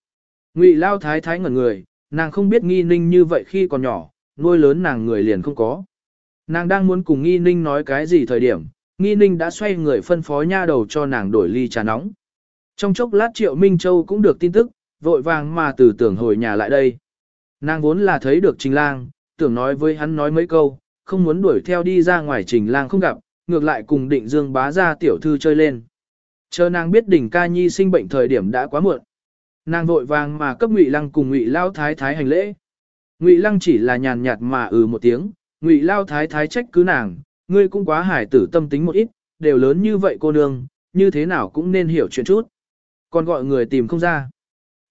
Ngụy lao thái thái ngẩn người, nàng không biết nghi ninh như vậy khi còn nhỏ, nuôi lớn nàng người liền không có. Nàng đang muốn cùng nghi ninh nói cái gì thời điểm, nghi ninh đã xoay người phân phó nha đầu cho nàng đổi ly trà nóng. Trong chốc lát triệu Minh Châu cũng được tin tức, vội vàng mà từ tưởng hồi nhà lại đây. Nàng vốn là thấy được trình lang, tưởng nói với hắn nói mấy câu, không muốn đuổi theo đi ra ngoài trình lang không gặp, ngược lại cùng định dương bá ra tiểu thư chơi lên. Chờ nàng biết đỉnh ca nhi sinh bệnh thời điểm đã quá muộn. Nàng vội vàng mà cấp Ngụy Lăng cùng Ngụy Lao Thái Thái hành lễ. Ngụy Lăng chỉ là nhàn nhạt mà ừ một tiếng, Ngụy Lao Thái Thái trách cứ nàng, ngươi cũng quá hải tử tâm tính một ít, đều lớn như vậy cô nương, như thế nào cũng nên hiểu chuyện chút. Còn gọi người tìm không ra.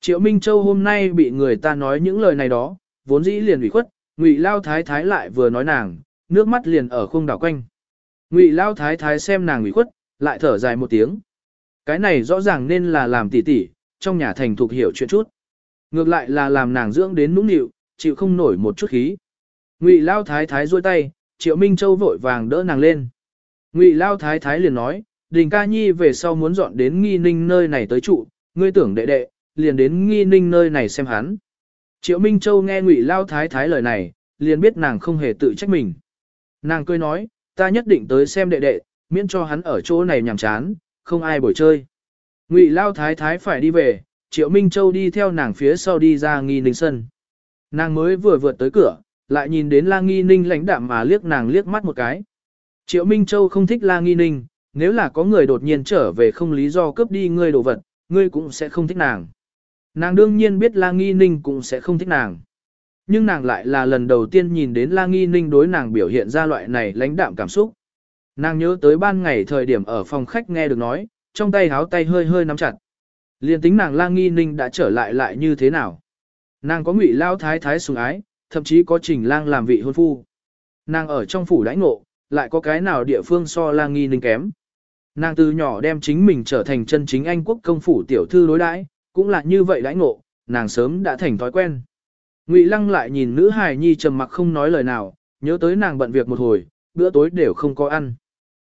Triệu Minh Châu hôm nay bị người ta nói những lời này đó, vốn dĩ liền ủy khuất, Ngụy Lao Thái Thái lại vừa nói nàng, nước mắt liền ở khung đảo quanh. Ngụy Lao Thái Thái xem nàng ủy khuất, lại thở dài một tiếng. Cái này rõ ràng nên là làm tỉ tỉ, trong nhà thành thục hiểu chuyện chút. Ngược lại là làm nàng dưỡng đến nũng nịu, chịu không nổi một chút khí. Ngụy Lao Thái Thái duỗi tay, Triệu Minh Châu vội vàng đỡ nàng lên. Ngụy Lao Thái Thái liền nói, Đình Ca Nhi về sau muốn dọn đến Nghi Ninh nơi này tới trụ, ngươi tưởng đệ đệ, liền đến Nghi Ninh nơi này xem hắn. Triệu Minh Châu nghe Ngụy Lao Thái Thái lời này, liền biết nàng không hề tự trách mình. Nàng cười nói, ta nhất định tới xem đệ đệ, miễn cho hắn ở chỗ này nhàm chán, không ai bồi chơi. Ngụy Lao Thái Thái phải đi về, Triệu Minh Châu đi theo nàng phía sau đi ra nghi ninh sân. Nàng mới vừa vượt tới cửa, lại nhìn đến La Nghi Ninh lãnh đạm mà liếc nàng liếc mắt một cái. Triệu Minh Châu không thích La Nghi Ninh, nếu là có người đột nhiên trở về không lý do cướp đi ngươi đồ vật, ngươi cũng sẽ không thích nàng. Nàng đương nhiên biết La Nghi Ninh cũng sẽ không thích nàng. Nhưng nàng lại là lần đầu tiên nhìn đến La Nghi Ninh đối nàng biểu hiện ra loại này lãnh đạm cảm xúc. Nàng nhớ tới ban ngày thời điểm ở phòng khách nghe được nói, trong tay háo tay hơi hơi nắm chặt. Liên tính nàng La Nghi Ninh đã trở lại lại như thế nào. Nàng có ngụy lao thái thái sùng ái, thậm chí có trình lang làm vị hôn phu. Nàng ở trong phủ đãi ngộ, lại có cái nào địa phương so Lang Nghi Ninh kém. Nàng từ nhỏ đem chính mình trở thành chân chính Anh quốc công phủ tiểu thư đối đãi, cũng là như vậy đãi ngộ, nàng sớm đã thành thói quen. Ngụy Lăng lại nhìn nữ hài nhi trầm mặc không nói lời nào, nhớ tới nàng bận việc một hồi, bữa tối đều không có ăn.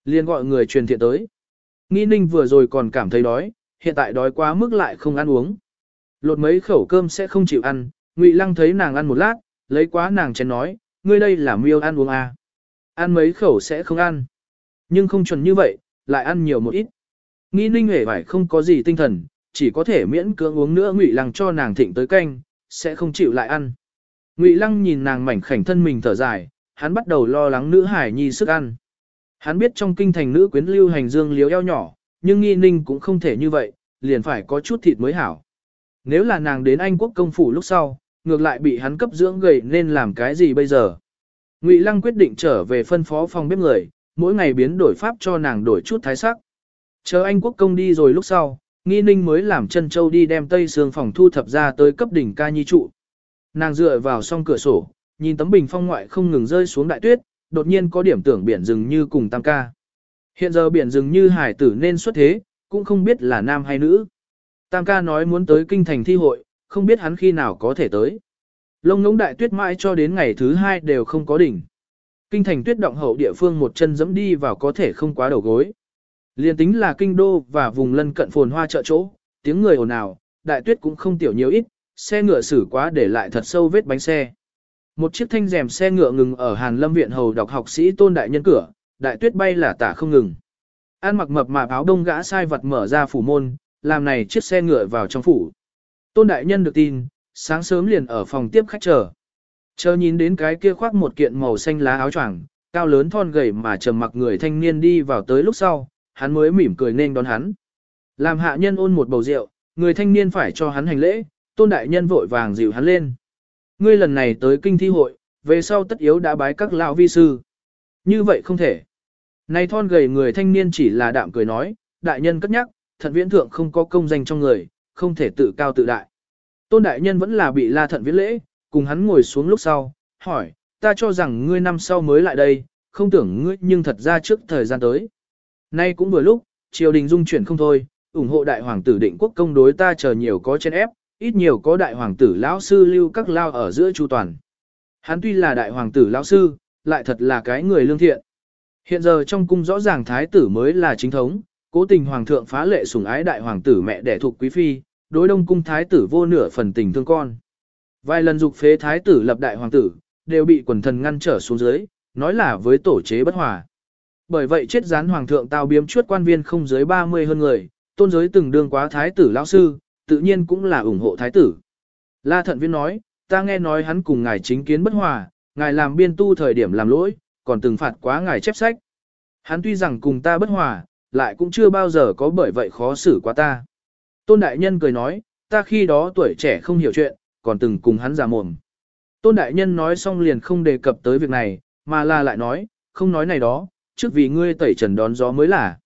liền gọi người truyền thiện tới. Nghi ninh vừa rồi còn cảm thấy đói, hiện tại đói quá mức lại không ăn uống. Lột mấy khẩu cơm sẽ không chịu ăn, Ngụy Lăng thấy nàng ăn một lát, lấy quá nàng chén nói, ngươi đây là miêu ăn uống à. Ăn mấy khẩu sẽ không ăn. Nhưng không chuẩn như vậy, lại ăn nhiều một ít. Nghi ninh hề phải không có gì tinh thần, chỉ có thể miễn cưỡng uống nữa Ngụy Lăng cho nàng thịnh tới canh, sẽ không chịu lại ăn. Ngụy Lăng nhìn nàng mảnh khảnh thân mình thở dài, hắn bắt đầu lo lắng nữ hải nhi sức ăn. Hắn biết trong kinh thành nữ quyến lưu hành dương liếu eo nhỏ, nhưng nghi ninh cũng không thể như vậy, liền phải có chút thịt mới hảo. Nếu là nàng đến Anh quốc công phủ lúc sau, ngược lại bị hắn cấp dưỡng gầy nên làm cái gì bây giờ? Ngụy Lăng quyết định trở về phân phó phòng bếp người, mỗi ngày biến đổi pháp cho nàng đổi chút thái sắc. Chờ Anh quốc công đi rồi lúc sau, nghi ninh mới làm chân châu đi đem tây sương phòng thu thập ra tới cấp đỉnh ca nhi trụ. Nàng dựa vào song cửa sổ, nhìn tấm bình phong ngoại không ngừng rơi xuống đại tuyết, đột nhiên có điểm tưởng biển rừng như cùng tam ca. Hiện giờ biển rừng như hải tử nên xuất thế, cũng không biết là nam hay nữ. Tam ca nói muốn tới kinh thành thi hội, không biết hắn khi nào có thể tới. Lông ngỗng đại tuyết mãi cho đến ngày thứ hai đều không có đỉnh. Kinh thành tuyết động hậu địa phương một chân dẫm đi vào có thể không quá đầu gối. Liên tính là kinh đô và vùng lân cận phồn hoa chợ chỗ, tiếng người ồn ào, đại tuyết cũng không tiểu nhiều ít, xe ngựa xử quá để lại thật sâu vết bánh xe. Một chiếc thanh rèm xe ngựa ngừng ở Hàn Lâm viện hầu đọc học sĩ Tôn đại nhân cửa, đại tuyết bay là tả không ngừng. An mặc mập mạp áo đông gã sai vật mở ra phủ môn, làm này chiếc xe ngựa vào trong phủ. Tôn đại nhân được tin, sáng sớm liền ở phòng tiếp khách chờ. Chờ nhìn đến cái kia khoác một kiện màu xanh lá áo choàng, cao lớn thon gầy mà trầm mặc người thanh niên đi vào tới lúc sau, hắn mới mỉm cười nên đón hắn. Làm hạ nhân ôn một bầu rượu, người thanh niên phải cho hắn hành lễ, tôn đại nhân vội vàng dịu hắn lên. Ngươi lần này tới kinh thi hội, về sau tất yếu đã bái các lão vi sư. Như vậy không thể. Này thon gầy người thanh niên chỉ là đạm cười nói, đại nhân cất nhắc, thận viễn thượng không có công danh trong người, không thể tự cao tự đại. Tôn đại nhân vẫn là bị la thận viễn lễ, cùng hắn ngồi xuống lúc sau, hỏi, ta cho rằng ngươi năm sau mới lại đây, không tưởng ngươi nhưng thật ra trước thời gian tới. Nay cũng vừa lúc, triều đình dung chuyển không thôi, ủng hộ đại hoàng tử định quốc công đối ta chờ nhiều có chen ép, ít nhiều có đại hoàng tử lão sư lưu các lao ở giữa chu toàn. Hắn tuy là đại hoàng tử lão sư, lại thật là cái người lương thiện. Hiện giờ trong cung rõ ràng thái tử mới là chính thống, cố tình hoàng thượng phá lệ sủng ái đại hoàng tử mẹ đẻ thuộc quý phi, đối đông cung thái tử vô nửa phần tình thương con. Vài lần dục phế thái tử lập đại hoàng tử, đều bị quần thần ngăn trở xuống dưới, nói là với tổ chế bất hòa. Bởi vậy chết gián hoàng thượng tao biếm chuốt quan viên không dưới 30 hơn người, tôn giới từng đương quá thái tử lão sư, tự nhiên cũng là ủng hộ thái tử. La thận viên nói, ta nghe nói hắn cùng ngài chính kiến bất hòa, ngài làm biên tu thời điểm làm lỗi, còn từng phạt quá ngài chép sách. Hắn tuy rằng cùng ta bất hòa, lại cũng chưa bao giờ có bởi vậy khó xử quá ta. Tôn đại nhân cười nói, ta khi đó tuổi trẻ không hiểu chuyện, còn từng cùng hắn giả mồm. Tôn đại nhân nói xong liền không đề cập tới việc này, mà là lại nói, không nói này đó, trước vì ngươi tẩy trần đón gió mới là.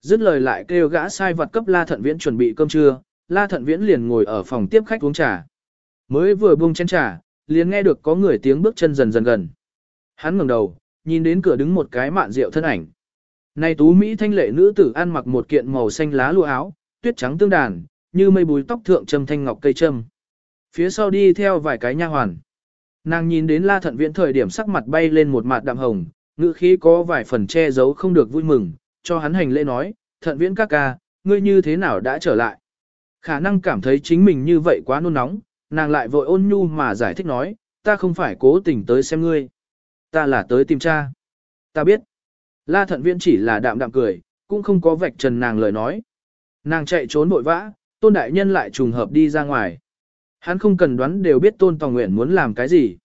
Dứt lời lại kêu gã sai vật cấp La Thận Viễn chuẩn bị cơm trưa, La Thận Viễn liền ngồi ở phòng tiếp khách uống trà. Mới vừa buông chén trà, liền nghe được có người tiếng bước chân dần dần gần. Hắn ngẩng đầu, nhìn đến cửa đứng một cái mạn rượu thân ảnh. Này tú Mỹ thanh lệ nữ tử ăn mặc một kiện màu xanh lá lụa áo, tuyết trắng tương đàn, như mây bùi tóc thượng trầm thanh ngọc cây trâm. Phía sau đi theo vài cái nha hoàn. Nàng nhìn đến La Thận Viễn thời điểm sắc mặt bay lên một mặt đạm hồng, ngữ khí có vài phần che giấu không được vui mừng, cho hắn hành lễ nói, Thận Viễn các ca, ngươi như thế nào đã trở lại? Khả năng cảm thấy chính mình như vậy quá nôn nóng, nàng lại vội ôn nhu mà giải thích nói, ta không phải cố tình tới xem ngươi. Ta là tới tìm cha. Ta biết. La thận viễn chỉ là đạm đạm cười, cũng không có vạch trần nàng lời nói. Nàng chạy trốn vội vã, tôn đại nhân lại trùng hợp đi ra ngoài. Hắn không cần đoán đều biết tôn tòng nguyện muốn làm cái gì.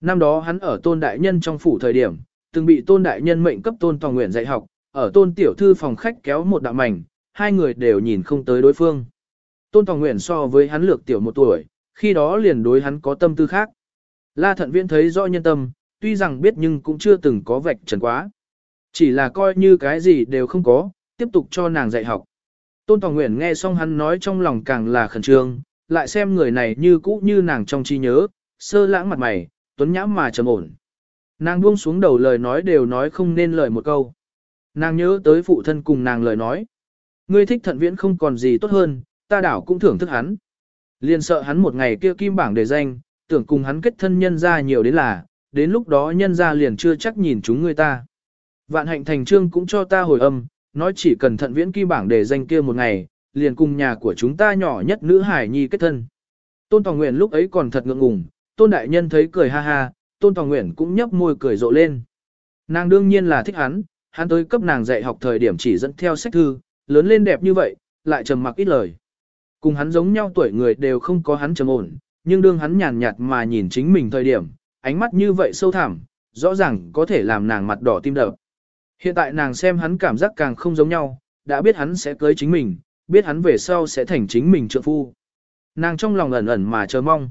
Năm đó hắn ở tôn đại nhân trong phủ thời điểm, từng bị tôn đại nhân mệnh cấp tôn tòng nguyện dạy học, ở tôn tiểu thư phòng khách kéo một đạo mảnh, hai người đều nhìn không tới đối phương. Tôn tòng nguyện so với hắn lược tiểu một tuổi, khi đó liền đối hắn có tâm tư khác. La thận viễn thấy rõ nhân tâm, tuy rằng biết nhưng cũng chưa từng có vạch trần quá. Chỉ là coi như cái gì đều không có, tiếp tục cho nàng dạy học. Tôn Tòa Nguyễn nghe xong hắn nói trong lòng càng là khẩn trương, lại xem người này như cũ như nàng trong trí nhớ, sơ lãng mặt mày, tuấn nhãm mà trầm ổn. Nàng buông xuống đầu lời nói đều nói không nên lời một câu. Nàng nhớ tới phụ thân cùng nàng lời nói. Ngươi thích thận viễn không còn gì tốt hơn, ta đảo cũng thưởng thức hắn. Liên sợ hắn một ngày kia kim bảng đề danh, tưởng cùng hắn kết thân nhân ra nhiều đến là, đến lúc đó nhân ra liền chưa chắc nhìn chúng người ta. Vạn hạnh thành trương cũng cho ta hồi âm, nói chỉ cần thận viễn kim bảng để danh kia một ngày, liền cùng nhà của chúng ta nhỏ nhất nữ hải nhi kết thân. Tôn Tòa Nguyện lúc ấy còn thật ngượng ngùng, Tôn Đại Nhân thấy cười ha ha, Tôn Tòa Nguyện cũng nhấp môi cười rộ lên. Nàng đương nhiên là thích hắn, hắn tới cấp nàng dạy học thời điểm chỉ dẫn theo sách thư, lớn lên đẹp như vậy, lại trầm mặc ít lời. Cùng hắn giống nhau tuổi người đều không có hắn trầm ổn, nhưng đương hắn nhàn nhạt mà nhìn chính mình thời điểm, ánh mắt như vậy sâu thẳm, rõ ràng có thể làm nàng mặt đỏ tim đập. Hiện tại nàng xem hắn cảm giác càng không giống nhau, đã biết hắn sẽ cưới chính mình, biết hắn về sau sẽ thành chính mình trợ phu. Nàng trong lòng ẩn ẩn mà chờ mong.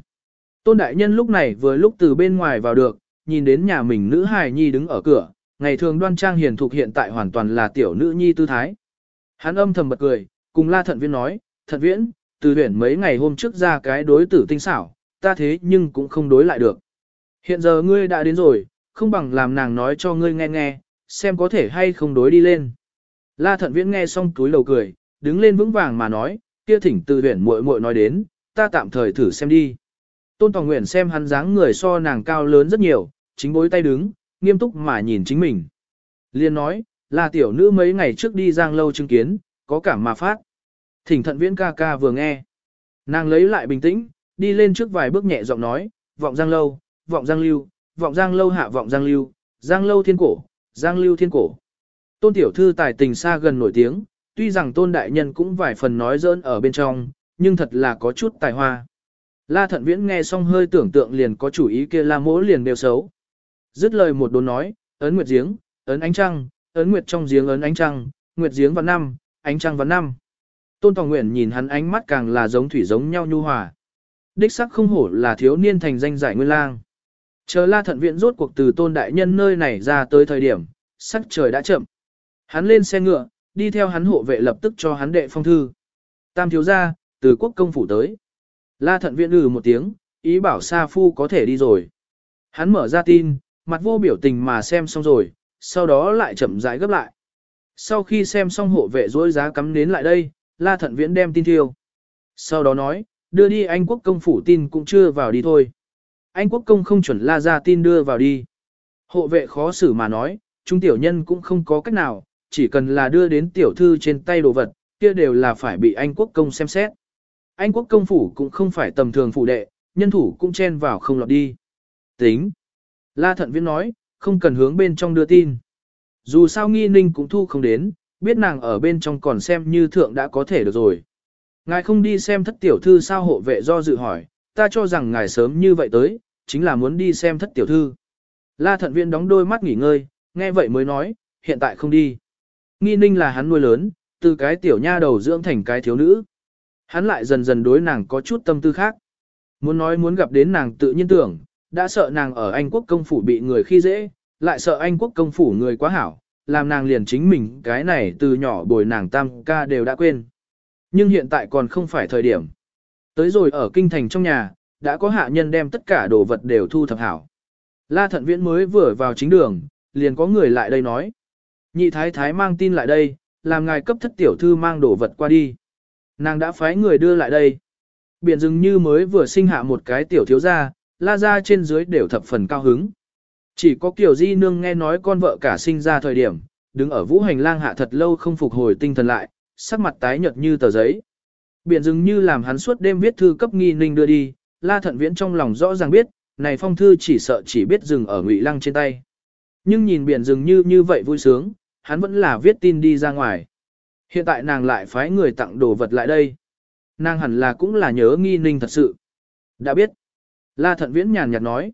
Tôn đại nhân lúc này vừa lúc từ bên ngoài vào được, nhìn đến nhà mình nữ hài nhi đứng ở cửa, ngày thường đoan trang hiền thục hiện tại hoàn toàn là tiểu nữ nhi tư thái. Hắn âm thầm bật cười, cùng la thận viễn nói, thận viễn, từ huyển mấy ngày hôm trước ra cái đối tử tinh xảo, ta thế nhưng cũng không đối lại được. Hiện giờ ngươi đã đến rồi, không bằng làm nàng nói cho ngươi nghe nghe, xem có thể hay không đối đi lên. La thận viễn nghe xong túi lầu cười, đứng lên vững vàng mà nói, kia thỉnh từ huyển muội muội nói đến, ta tạm thời thử xem đi. Tôn Tòng Nguyện xem hắn dáng người so nàng cao lớn rất nhiều, chính bối tay đứng, nghiêm túc mà nhìn chính mình. Liên nói, là tiểu nữ mấy ngày trước đi giang lâu chứng kiến, có cảm mà phát. Thỉnh thận viễn ca ca vừa nghe. Nàng lấy lại bình tĩnh, đi lên trước vài bước nhẹ giọng nói, vọng giang lâu, vọng giang lưu, vọng giang lâu hạ vọng giang lưu, giang lâu thiên cổ, giang lưu thiên cổ. Tôn tiểu thư tài tình xa gần nổi tiếng, tuy rằng tôn đại nhân cũng vài phần nói dỡn ở bên trong, nhưng thật là có chút tài hoa. La thận viễn nghe xong hơi tưởng tượng liền có chủ ý kia la mỗ liền đều xấu. Dứt lời một đồn nói, ấn nguyệt giếng, ấn ánh trăng, ấn nguyệt trong giếng ấn ánh trăng, nguyệt giếng và năm, ánh trăng và năm. Tôn Tòng Nguyện nhìn hắn ánh mắt càng là giống thủy giống nhau nhu hòa. Đích sắc không hổ là thiếu niên thành danh giải nguyên lang. Chờ la thận viện rốt cuộc từ tôn đại nhân nơi này ra tới thời điểm, sắc trời đã chậm. Hắn lên xe ngựa, đi theo hắn hộ vệ lập tức cho hắn đệ phong thư. Tam thiếu gia, từ quốc công phủ tới. La thận viện ừ một tiếng, ý bảo Sa Phu có thể đi rồi. Hắn mở ra tin, mặt vô biểu tình mà xem xong rồi, sau đó lại chậm rãi gấp lại. Sau khi xem xong hộ vệ dối giá cắm đến lại đây, La Thận Viễn đem tin thiêu. Sau đó nói, đưa đi Anh Quốc công phủ tin cũng chưa vào đi thôi. Anh Quốc công không chuẩn La ra tin đưa vào đi. Hộ vệ khó xử mà nói, chúng tiểu nhân cũng không có cách nào, chỉ cần là đưa đến tiểu thư trên tay đồ vật, kia đều là phải bị Anh Quốc công xem xét. Anh Quốc công phủ cũng không phải tầm thường phủ đệ, nhân thủ cũng chen vào không lọt đi. Tính. La Thận Viễn nói, không cần hướng bên trong đưa tin. Dù sao nghi ninh cũng thu không đến, biết nàng ở bên trong còn xem như thượng đã có thể được rồi. Ngài không đi xem thất tiểu thư sao hộ vệ do dự hỏi, ta cho rằng ngài sớm như vậy tới, chính là muốn đi xem thất tiểu thư. La thận viên đóng đôi mắt nghỉ ngơi, nghe vậy mới nói, hiện tại không đi. Nghi ninh là hắn nuôi lớn, từ cái tiểu nha đầu dưỡng thành cái thiếu nữ. Hắn lại dần dần đối nàng có chút tâm tư khác. Muốn nói muốn gặp đến nàng tự nhiên tưởng, đã sợ nàng ở Anh quốc công phủ bị người khi dễ, lại sợ Anh quốc công phủ người quá hảo, làm nàng liền chính mình cái này từ nhỏ bồi nàng tam ca đều đã quên. Nhưng hiện tại còn không phải thời điểm. Tới rồi ở kinh thành trong nhà, đã có hạ nhân đem tất cả đồ vật đều thu thập hảo. La thận viễn mới vừa vào chính đường, liền có người lại đây nói. Nhị thái thái mang tin lại đây, làm ngài cấp thất tiểu thư mang đồ vật qua đi. Nàng đã phái người đưa lại đây. Biển dường như mới vừa sinh hạ một cái tiểu thiếu gia, la ra trên dưới đều thập phần cao hứng. Chỉ có Kiều Di Nương nghe nói con vợ cả sinh ra thời điểm, đứng ở vũ hành lang hạ thật lâu không phục hồi tinh thần lại, sắc mặt tái nhợt như tờ giấy. Biển dừng như làm hắn suốt đêm viết thư cấp nghi ninh đưa đi, la thận viễn trong lòng rõ ràng biết, này phong thư chỉ sợ chỉ biết dừng ở ngụy lăng trên tay. Nhưng nhìn biển dừng như như vậy vui sướng, hắn vẫn là viết tin đi ra ngoài. Hiện tại nàng lại phái người tặng đồ vật lại đây. Nàng hẳn là cũng là nhớ nghi ninh thật sự. Đã biết. La thận viễn nhàn nhạt nói.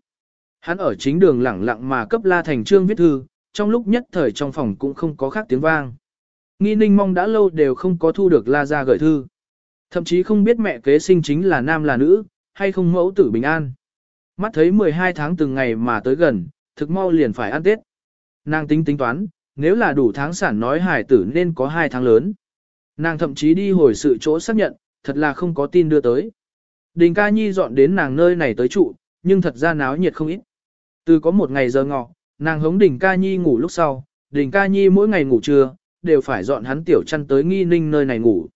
Hắn ở chính đường lẳng lặng mà cấp La Thành Trương viết thư, trong lúc nhất thời trong phòng cũng không có khác tiếng vang. Nghi ninh mong đã lâu đều không có thu được La ra gửi thư. Thậm chí không biết mẹ kế sinh chính là nam là nữ, hay không mẫu tử bình an. Mắt thấy 12 tháng từng ngày mà tới gần, thực mau liền phải ăn Tết. Nàng tính tính toán, nếu là đủ tháng sản nói hải tử nên có 2 tháng lớn. Nàng thậm chí đi hồi sự chỗ xác nhận, thật là không có tin đưa tới. Đình ca nhi dọn đến nàng nơi này tới trụ, nhưng thật ra náo nhiệt không ít. Từ có một ngày giờ ngọ, nàng hống đình ca nhi ngủ lúc sau, đình ca nhi mỗi ngày ngủ trưa, đều phải dọn hắn tiểu chăn tới nghi ninh nơi này ngủ.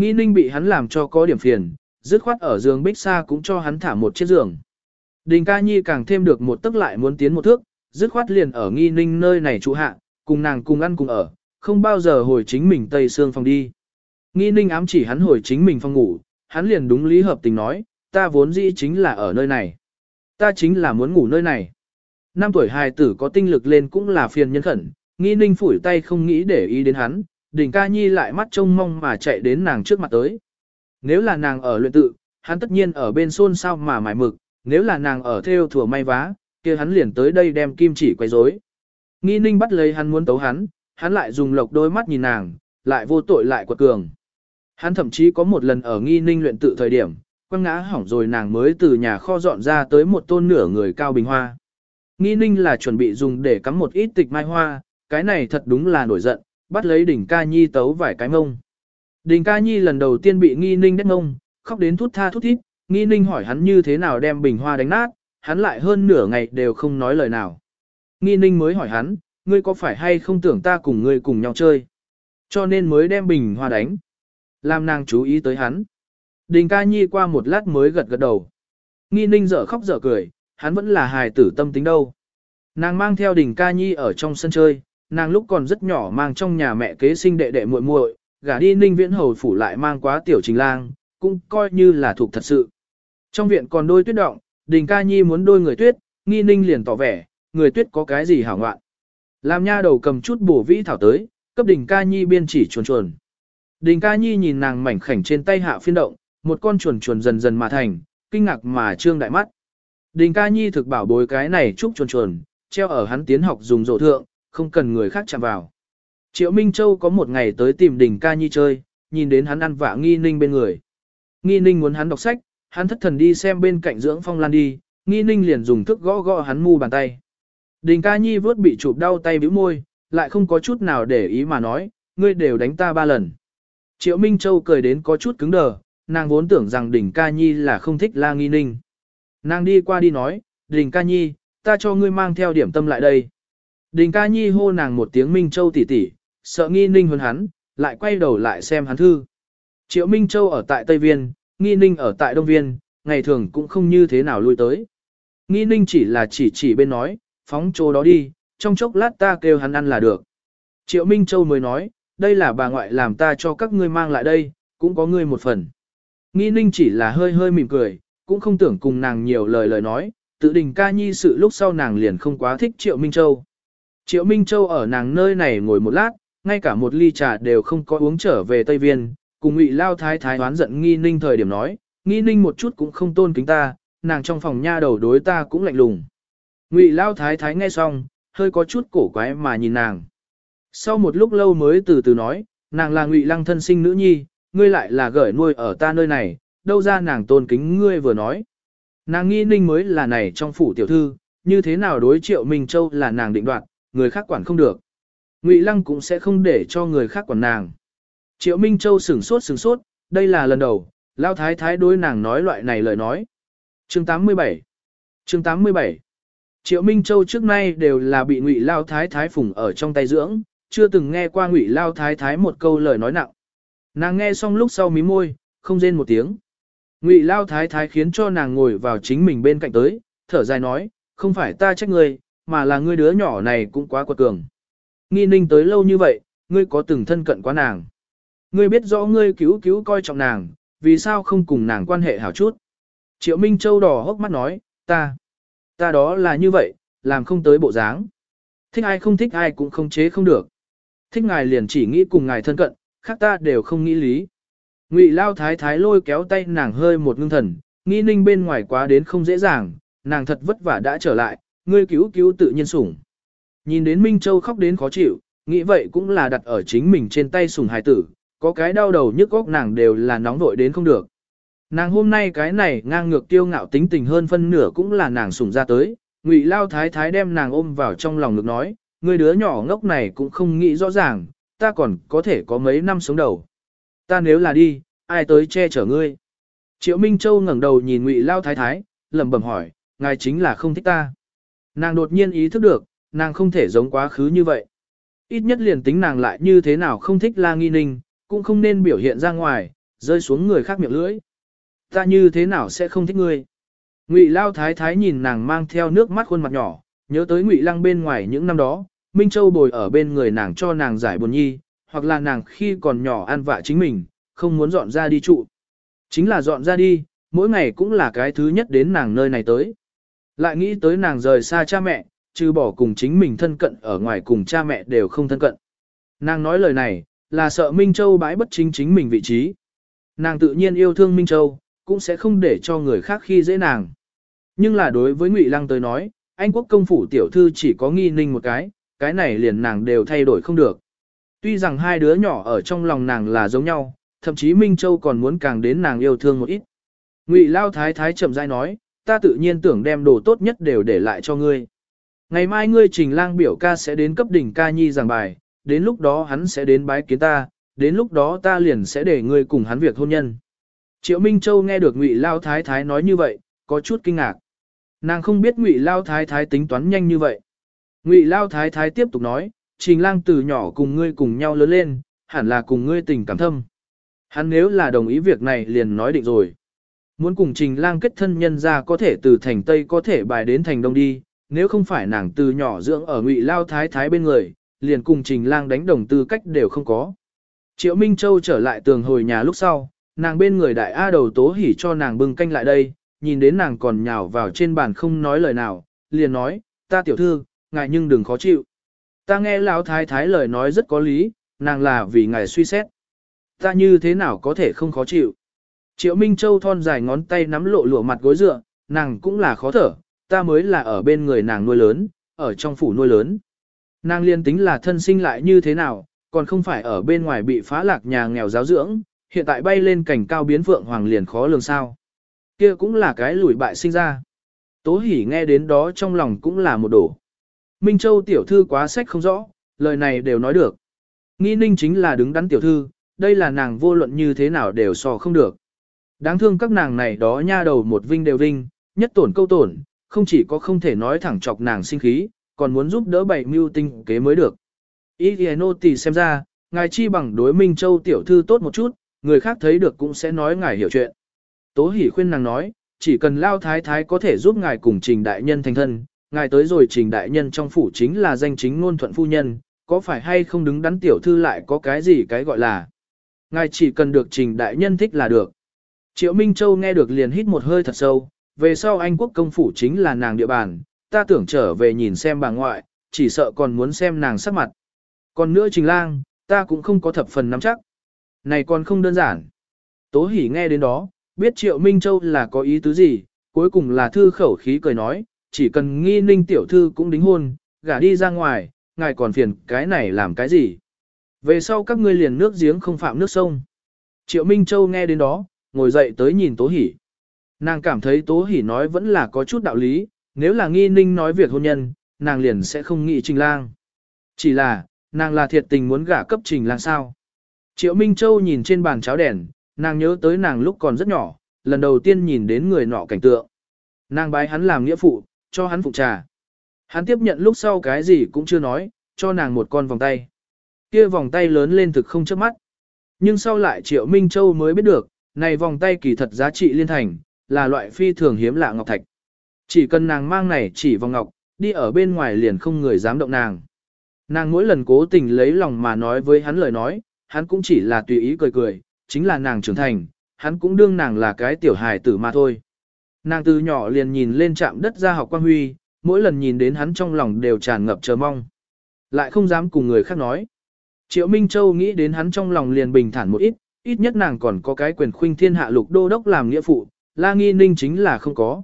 Nghi ninh bị hắn làm cho có điểm phiền, dứt khoát ở giường bích xa cũng cho hắn thả một chiếc giường. Đình ca nhi càng thêm được một tức lại muốn tiến một thước, dứt khoát liền ở nghi ninh nơi này trụ hạ, cùng nàng cùng ăn cùng ở, không bao giờ hồi chính mình tây xương phòng đi. Nghi ninh ám chỉ hắn hồi chính mình phòng ngủ, hắn liền đúng lý hợp tình nói, ta vốn dĩ chính là ở nơi này. Ta chính là muốn ngủ nơi này. Năm tuổi hài tử có tinh lực lên cũng là phiền nhân khẩn, nghi ninh phủi tay không nghĩ để ý đến hắn, đình ca nhi lại mắt trông mong mà chạy đến nàng trước mặt tới. Nếu là nàng ở luyện tự, hắn tất nhiên ở bên xôn sao mà mải mực, nếu là nàng ở theo thừa may vá, kia hắn liền tới đây đem kim chỉ quay rối. Nghi ninh bắt lấy hắn muốn tấu hắn, hắn lại dùng lộc đôi mắt nhìn nàng, lại vô tội lại quật cường. Hắn thậm chí có một lần ở nghi ninh luyện tự thời điểm, quăng ngã hỏng rồi nàng mới từ nhà kho dọn ra tới một tôn nửa người cao bình hoa. Nghi ninh là chuẩn bị dùng để cắm một ít tịch mai hoa, cái này thật đúng là nổi giận, bắt lấy đỉnh ca nhi tấu vài cái mông. Đỉnh ca nhi lần đầu tiên bị nghi ninh đét mông, khóc đến thút tha thút thít, nghi ninh hỏi hắn như thế nào đem bình hoa đánh nát, hắn lại hơn nửa ngày đều không nói lời nào. Nghi ninh mới hỏi hắn, ngươi có phải hay không tưởng ta cùng ngươi cùng nhau chơi? Cho nên mới đem bình hoa đánh. Làm nàng chú ý tới hắn. Đình ca nhi qua một lát mới gật gật đầu. Nghi ninh dở khóc dở cười, hắn vẫn là hài tử tâm tính đâu. Nàng mang theo đình ca nhi ở trong sân chơi, nàng lúc còn rất nhỏ mang trong nhà mẹ kế sinh đệ đệ muội muội, gả đi ninh viễn hầu phủ lại mang quá tiểu trình lang, cũng coi như là thuộc thật sự. Trong viện còn đôi tuyết động, đình ca nhi muốn đôi người tuyết, nghi ninh liền tỏ vẻ, người tuyết có cái gì hảo ngoạn. Làm nha đầu cầm chút bổ vĩ thảo tới, cấp đình ca nhi biên chỉ chuồn chuồn. Đình ca nhi nhìn nàng mảnh khảnh trên tay hạ phiên động, một con chuồn chuồn dần dần mà thành, kinh ngạc mà trương đại mắt. Đình ca nhi thực bảo bối cái này chúc chuồn chuồn, treo ở hắn tiến học dùng rổ thượng, không cần người khác chạm vào. Triệu Minh Châu có một ngày tới tìm đình ca nhi chơi, nhìn đến hắn ăn vạ nghi ninh bên người. Nghi ninh muốn hắn đọc sách, hắn thất thần đi xem bên cạnh dưỡng phong lan đi, nghi ninh liền dùng thức gõ gõ hắn mu bàn tay. Đình ca nhi vớt bị chụp đau tay bĩu môi, lại không có chút nào để ý mà nói, ngươi đều đánh ta ba lần. Triệu Minh Châu cười đến có chút cứng đờ, nàng vốn tưởng rằng Đình Ca Nhi là không thích La Nghi Ninh. Nàng đi qua đi nói, Đình Ca Nhi, ta cho ngươi mang theo điểm tâm lại đây. Đình Ca Nhi hô nàng một tiếng Minh Châu tỉ tỉ, sợ Nghi Ninh hơn hắn, lại quay đầu lại xem hắn thư. Triệu Minh Châu ở tại Tây Viên, Nghi Ninh ở tại Đông Viên, ngày thường cũng không như thế nào lui tới. Nghi Ninh chỉ là chỉ chỉ bên nói, phóng chỗ đó đi, trong chốc lát ta kêu hắn ăn là được. Triệu Minh Châu mới nói, đây là bà ngoại làm ta cho các ngươi mang lại đây, cũng có ngươi một phần. Nghi ninh chỉ là hơi hơi mỉm cười, cũng không tưởng cùng nàng nhiều lời lời nói, tự đình ca nhi sự lúc sau nàng liền không quá thích Triệu Minh Châu. Triệu Minh Châu ở nàng nơi này ngồi một lát, ngay cả một ly trà đều không có uống trở về Tây Viên, cùng ngụy lao thái thái đoán giận nghi ninh thời điểm nói, nghi ninh một chút cũng không tôn kính ta, nàng trong phòng nha đầu đối ta cũng lạnh lùng. Ngụy lao thái thái nghe xong, hơi có chút cổ quái mà nhìn nàng. Sau một lúc lâu mới từ từ nói, nàng là ngụy lăng thân sinh nữ nhi, ngươi lại là gởi nuôi ở ta nơi này, đâu ra nàng tôn kính ngươi vừa nói. Nàng nghi ninh mới là này trong phủ tiểu thư, như thế nào đối triệu Minh Châu là nàng định đoạt, người khác quản không được. Ngụy lăng cũng sẽ không để cho người khác quản nàng. Triệu Minh Châu sửng sốt sửng sốt, đây là lần đầu, lao thái thái đối nàng nói loại này lời nói. Chương 87 Chương 87 Triệu Minh Châu trước nay đều là bị Ngụy Lao Thái Thái phủng ở trong tay dưỡng, chưa từng nghe qua ngụy lao thái thái một câu lời nói nặng. Nàng nghe xong lúc sau mí môi, không rên một tiếng. Ngụy lao thái thái khiến cho nàng ngồi vào chính mình bên cạnh tới, thở dài nói, không phải ta trách ngươi, mà là ngươi đứa nhỏ này cũng quá quật cường. Nghi ninh tới lâu như vậy, ngươi có từng thân cận quá nàng. Ngươi biết rõ ngươi cứu cứu coi trọng nàng, vì sao không cùng nàng quan hệ hảo chút. Triệu Minh Châu đỏ hốc mắt nói, ta, ta đó là như vậy, làm không tới bộ dáng. Thích ai không thích ai cũng không chế không được thích ngài liền chỉ nghĩ cùng ngài thân cận, khác ta đều không nghĩ lý. Ngụy Lao Thái Thái lôi kéo tay nàng hơi một ngưng thần, nghi ninh bên ngoài quá đến không dễ dàng, nàng thật vất vả đã trở lại, ngươi cứu cứu tự nhiên sủng. Nhìn đến Minh Châu khóc đến khó chịu, nghĩ vậy cũng là đặt ở chính mình trên tay sủng hài tử, có cái đau đầu nhức góc nàng đều là nóng vội đến không được. Nàng hôm nay cái này ngang ngược tiêu ngạo tính tình hơn phân nửa cũng là nàng sủng ra tới, Ngụy Lao Thái Thái đem nàng ôm vào trong lòng ngực nói, người đứa nhỏ ngốc này cũng không nghĩ rõ ràng, ta còn có thể có mấy năm sống đầu. Ta nếu là đi, ai tới che chở ngươi? Triệu Minh Châu ngẩng đầu nhìn Ngụy Lao Thái Thái, lẩm bẩm hỏi, ngài chính là không thích ta. Nàng đột nhiên ý thức được, nàng không thể giống quá khứ như vậy. Ít nhất liền tính nàng lại như thế nào không thích La Nghi Ninh, cũng không nên biểu hiện ra ngoài, rơi xuống người khác miệng lưỡi. Ta như thế nào sẽ không thích ngươi? Ngụy Lao Thái Thái nhìn nàng mang theo nước mắt khuôn mặt nhỏ, nhớ tới Ngụy Lăng bên ngoài những năm đó, Minh Châu bồi ở bên người nàng cho nàng giải buồn nhi, hoặc là nàng khi còn nhỏ ăn vạ chính mình, không muốn dọn ra đi trụ. Chính là dọn ra đi, mỗi ngày cũng là cái thứ nhất đến nàng nơi này tới. Lại nghĩ tới nàng rời xa cha mẹ, trừ bỏ cùng chính mình thân cận ở ngoài cùng cha mẹ đều không thân cận. Nàng nói lời này, là sợ Minh Châu bãi bất chính chính mình vị trí. Nàng tự nhiên yêu thương Minh Châu, cũng sẽ không để cho người khác khi dễ nàng. Nhưng là đối với Ngụy Lăng tới nói, Anh quốc công phủ tiểu thư chỉ có nghi ninh một cái, cái này liền nàng đều thay đổi không được. Tuy rằng hai đứa nhỏ ở trong lòng nàng là giống nhau, thậm chí Minh Châu còn muốn càng đến nàng yêu thương một ít. Ngụy Lao Thái Thái chậm rãi nói, ta tự nhiên tưởng đem đồ tốt nhất đều để lại cho ngươi. Ngày mai ngươi trình lang biểu ca sẽ đến cấp đỉnh ca nhi giảng bài, đến lúc đó hắn sẽ đến bái kiến ta, đến lúc đó ta liền sẽ để ngươi cùng hắn việc hôn nhân. Triệu Minh Châu nghe được Ngụy Lao Thái Thái nói như vậy, có chút kinh ngạc. Nàng không biết Ngụy Lao Thái Thái tính toán nhanh như vậy. Ngụy Lao Thái Thái tiếp tục nói, Trình Lang từ nhỏ cùng ngươi cùng nhau lớn lên, hẳn là cùng ngươi tình cảm thâm. Hắn nếu là đồng ý việc này liền nói định rồi. Muốn cùng Trình Lang kết thân nhân ra có thể từ thành Tây có thể bài đến thành Đông đi, nếu không phải nàng từ nhỏ dưỡng ở Ngụy Lao Thái Thái bên người, liền cùng Trình Lang đánh đồng tư cách đều không có. Triệu Minh Châu trở lại tường hồi nhà lúc sau, nàng bên người đại A đầu tố hỉ cho nàng bưng canh lại đây, nhìn đến nàng còn nhào vào trên bàn không nói lời nào, liền nói, ta tiểu thư, ngài nhưng đừng khó chịu. Ta nghe lão thái thái lời nói rất có lý, nàng là vì ngài suy xét. Ta như thế nào có thể không khó chịu. Triệu Minh Châu thon dài ngón tay nắm lộ lụa mặt gối dựa, nàng cũng là khó thở, ta mới là ở bên người nàng nuôi lớn, ở trong phủ nuôi lớn. Nàng liên tính là thân sinh lại như thế nào, còn không phải ở bên ngoài bị phá lạc nhà nghèo giáo dưỡng, hiện tại bay lên cảnh cao biến phượng hoàng liền khó lường sao. Kia cũng là cái lùi bại sinh ra. Tố hỉ nghe đến đó trong lòng cũng là một đổ. Minh Châu tiểu thư quá sách không rõ, lời này đều nói được. Nghi ninh chính là đứng đắn tiểu thư, đây là nàng vô luận như thế nào đều so không được. Đáng thương các nàng này đó nha đầu một vinh đều vinh, nhất tổn câu tổn, không chỉ có không thể nói thẳng chọc nàng sinh khí, còn muốn giúp đỡ bảy mưu tinh kế mới được. Ý thì nô tỳ xem ra, ngài chi bằng đối Minh Châu tiểu thư tốt một chút, người khác thấy được cũng sẽ nói ngài hiểu chuyện. Tố hỉ khuyên nàng nói, chỉ cần lao thái thái có thể giúp ngài cùng trình đại nhân thành thân, ngài tới rồi trình đại nhân trong phủ chính là danh chính ngôn thuận phu nhân, có phải hay không đứng đắn tiểu thư lại có cái gì cái gọi là. Ngài chỉ cần được trình đại nhân thích là được. Triệu Minh Châu nghe được liền hít một hơi thật sâu, về sau Anh quốc công phủ chính là nàng địa bàn, ta tưởng trở về nhìn xem bà ngoại, chỉ sợ còn muốn xem nàng sắc mặt. Còn nữa trình lang, ta cũng không có thập phần nắm chắc. Này còn không đơn giản. Tố hỉ nghe đến đó, biết Triệu Minh Châu là có ý tứ gì, cuối cùng là thư khẩu khí cười nói, chỉ cần nghi ninh tiểu thư cũng đính hôn, gả đi ra ngoài, ngài còn phiền cái này làm cái gì. Về sau các ngươi liền nước giếng không phạm nước sông. Triệu Minh Châu nghe đến đó, ngồi dậy tới nhìn Tố Hỷ. Nàng cảm thấy Tố Hỷ nói vẫn là có chút đạo lý, nếu là nghi ninh nói việc hôn nhân, nàng liền sẽ không nghĩ trình lang. Chỉ là, nàng là thiệt tình muốn gả cấp trình lang sao. Triệu Minh Châu nhìn trên bàn cháo đèn, nàng nhớ tới nàng lúc còn rất nhỏ, lần đầu tiên nhìn đến người nọ cảnh tượng. Nàng bái hắn làm nghĩa phụ, cho hắn phụ trà. Hắn tiếp nhận lúc sau cái gì cũng chưa nói, cho nàng một con vòng tay. Kia vòng tay lớn lên thực không trước mắt. Nhưng sau lại Triệu Minh Châu mới biết được, này vòng tay kỳ thật giá trị liên thành, là loại phi thường hiếm lạ ngọc thạch. Chỉ cần nàng mang này chỉ vòng ngọc, đi ở bên ngoài liền không người dám động nàng. Nàng mỗi lần cố tình lấy lòng mà nói với hắn lời nói, hắn cũng chỉ là tùy ý cười cười, chính là nàng trưởng thành, hắn cũng đương nàng là cái tiểu hài tử mà thôi. Nàng từ nhỏ liền nhìn lên trạm đất ra học quan huy, mỗi lần nhìn đến hắn trong lòng đều tràn ngập chờ mong. Lại không dám cùng người khác nói. Triệu Minh Châu nghĩ đến hắn trong lòng liền bình thản một ít, ít nhất nàng còn có cái quyền khuynh thiên hạ lục đô đốc làm nghĩa phụ, La Nghi Ninh chính là không có.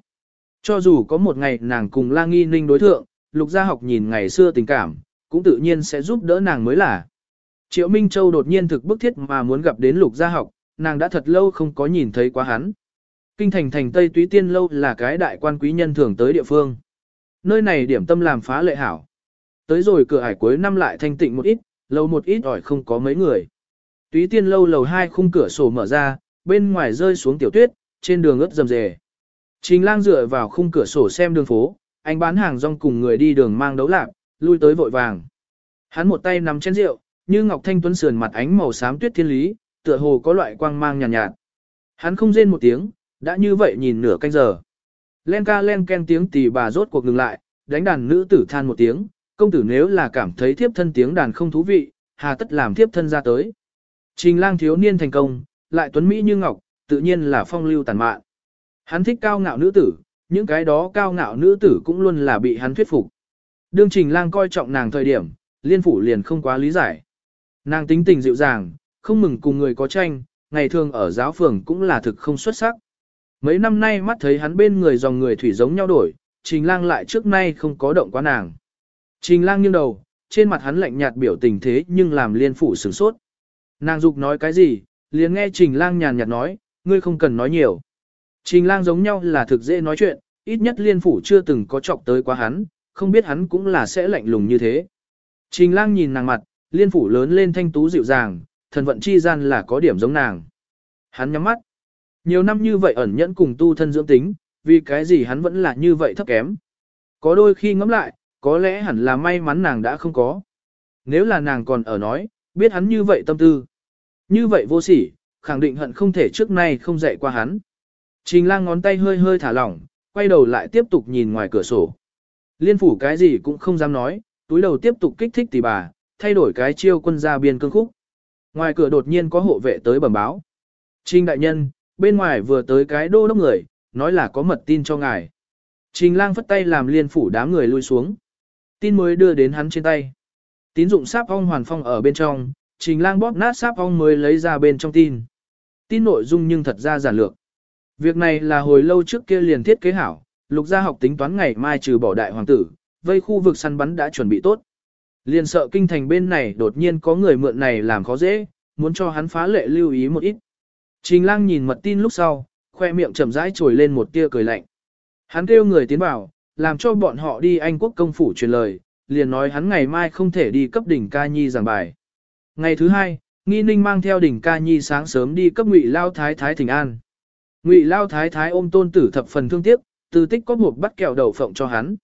Cho dù có một ngày nàng cùng La Nghi Ninh đối thượng, lục gia học nhìn ngày xưa tình cảm, cũng tự nhiên sẽ giúp đỡ nàng mới là. Triệu Minh Châu đột nhiên thực bức thiết mà muốn gặp đến lục gia học, nàng đã thật lâu không có nhìn thấy quá hắn. Kinh thành thành Tây Túy Tiên Lâu là cái đại quan quý nhân thường tới địa phương. Nơi này điểm tâm làm phá lệ hảo. Tới rồi cửa ải cuối năm lại thanh tịnh một ít, lâu một ít ỏi không có mấy người. Túy Tiên Lâu lầu hai khung cửa sổ mở ra, bên ngoài rơi xuống tiểu tuyết, trên đường ướt rầm rề. Trình lang dựa vào khung cửa sổ xem đường phố, anh bán hàng rong cùng người đi đường mang đấu lạc, lui tới vội vàng. Hắn một tay nắm chén rượu, như ngọc thanh tuấn sườn mặt ánh màu xám tuyết thiên lý, tựa hồ có loại quang mang nhàn nhạt, nhạt. Hắn không rên một tiếng, đã như vậy nhìn nửa canh giờ. Len ca len ken tiếng tỳ bà rốt cuộc ngừng lại, đánh đàn nữ tử than một tiếng, công tử nếu là cảm thấy thiếp thân tiếng đàn không thú vị, hà tất làm thiếp thân ra tới. Trình lang thiếu niên thành công, lại tuấn Mỹ như ngọc, tự nhiên là phong lưu tàn mạn. Hắn thích cao ngạo nữ tử, những cái đó cao ngạo nữ tử cũng luôn là bị hắn thuyết phục. Đương trình lang coi trọng nàng thời điểm, liên phủ liền không quá lý giải. Nàng tính tình dịu dàng, không mừng cùng người có tranh, ngày thường ở giáo phường cũng là thực không xuất sắc. Mấy năm nay mắt thấy hắn bên người dòng người thủy giống nhau đổi, trình lang lại trước nay không có động quá nàng. Trình lang nghiêng đầu, trên mặt hắn lạnh nhạt biểu tình thế nhưng làm liên phủ sửng sốt. Nàng dục nói cái gì, liền nghe trình lang nhàn nhạt nói, ngươi không cần nói nhiều. Trình lang giống nhau là thực dễ nói chuyện, ít nhất liên phủ chưa từng có chọc tới quá hắn, không biết hắn cũng là sẽ lạnh lùng như thế. Trình lang nhìn nàng mặt, liên phủ lớn lên thanh tú dịu dàng, thần vận chi gian là có điểm giống nàng. Hắn nhắm mắt. Nhiều năm như vậy ẩn nhẫn cùng tu thân dưỡng tính, vì cái gì hắn vẫn là như vậy thấp kém. Có đôi khi ngẫm lại, có lẽ hẳn là may mắn nàng đã không có. Nếu là nàng còn ở nói, biết hắn như vậy tâm tư. Như vậy vô sỉ, khẳng định hận không thể trước nay không dạy qua hắn. Trình lang ngón tay hơi hơi thả lỏng, quay đầu lại tiếp tục nhìn ngoài cửa sổ. Liên phủ cái gì cũng không dám nói, túi đầu tiếp tục kích thích tỷ bà, thay đổi cái chiêu quân ra biên cương khúc. Ngoài cửa đột nhiên có hộ vệ tới bẩm báo. Trình đại nhân, bên ngoài vừa tới cái đô đốc người, nói là có mật tin cho ngài. Trình lang phất tay làm liên phủ đám người lui xuống. Tin mới đưa đến hắn trên tay. Tín dụng sáp ong hoàn phong ở bên trong, trình lang bóp nát sáp ong mới lấy ra bên trong tin. Tin nội dung nhưng thật ra giản lược. Việc này là hồi lâu trước kia liền thiết kế hảo, lục gia học tính toán ngày mai trừ bỏ đại hoàng tử, vây khu vực săn bắn đã chuẩn bị tốt. Liền sợ kinh thành bên này đột nhiên có người mượn này làm khó dễ, muốn cho hắn phá lệ lưu ý một ít. Trình lang nhìn mật tin lúc sau, khoe miệng chậm rãi trồi lên một tia cười lạnh. Hắn kêu người tiến vào, làm cho bọn họ đi Anh quốc công phủ truyền lời, liền nói hắn ngày mai không thể đi cấp đỉnh ca nhi giảng bài. Ngày thứ hai, nghi ninh mang theo đỉnh ca nhi sáng sớm đi cấp ngụy lao thái thái thỉnh an. Ngụy lao thái thái ôm tôn tử thập phần thương tiếc, từ tích có một bắt kẹo đậu phộng cho hắn.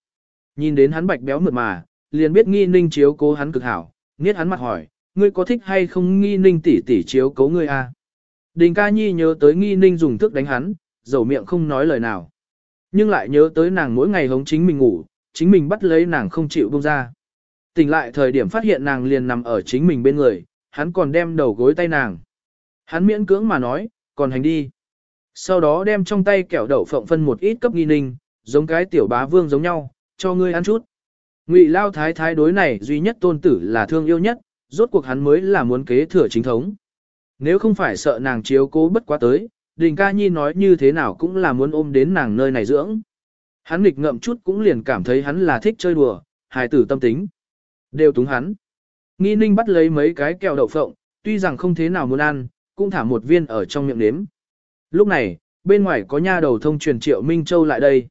Nhìn đến hắn bạch béo mượt mà, liền biết nghi ninh chiếu cố hắn cực hảo, nghiết hắn mặt hỏi, ngươi có thích hay không nghi ninh tỷ tỷ chiếu cố ngươi a? À? Đình ca nhi nhớ tới nghi ninh dùng thức đánh hắn, dầu miệng không nói lời nào. Nhưng lại nhớ tới nàng mỗi ngày hống chính mình ngủ, chính mình bắt lấy nàng không chịu buông ra. Tỉnh lại thời điểm phát hiện nàng liền nằm ở chính mình bên người, hắn còn đem đầu gối tay nàng. Hắn miễn cưỡng mà nói, còn hành đi. Sau đó đem trong tay kẹo đậu phộng phân một ít cấp nghi ninh, giống cái tiểu bá vương giống nhau, cho ngươi ăn chút. Ngụy Lao Thái Thái đối này duy nhất tôn tử là thương yêu nhất, rốt cuộc hắn mới là muốn kế thừa chính thống. Nếu không phải sợ nàng chiếu cố bất quá tới, Đình Ca Nhi nói như thế nào cũng là muốn ôm đến nàng nơi này dưỡng. Hắn nghịch ngậm chút cũng liền cảm thấy hắn là thích chơi đùa, hài tử tâm tính. Đều túng hắn. Nghi ninh bắt lấy mấy cái kẹo đậu phộng, tuy rằng không thế nào muốn ăn, cũng thả một viên ở trong miệng nếm. Lúc này, bên ngoài có nha đầu thông truyền Triệu Minh Châu lại đây.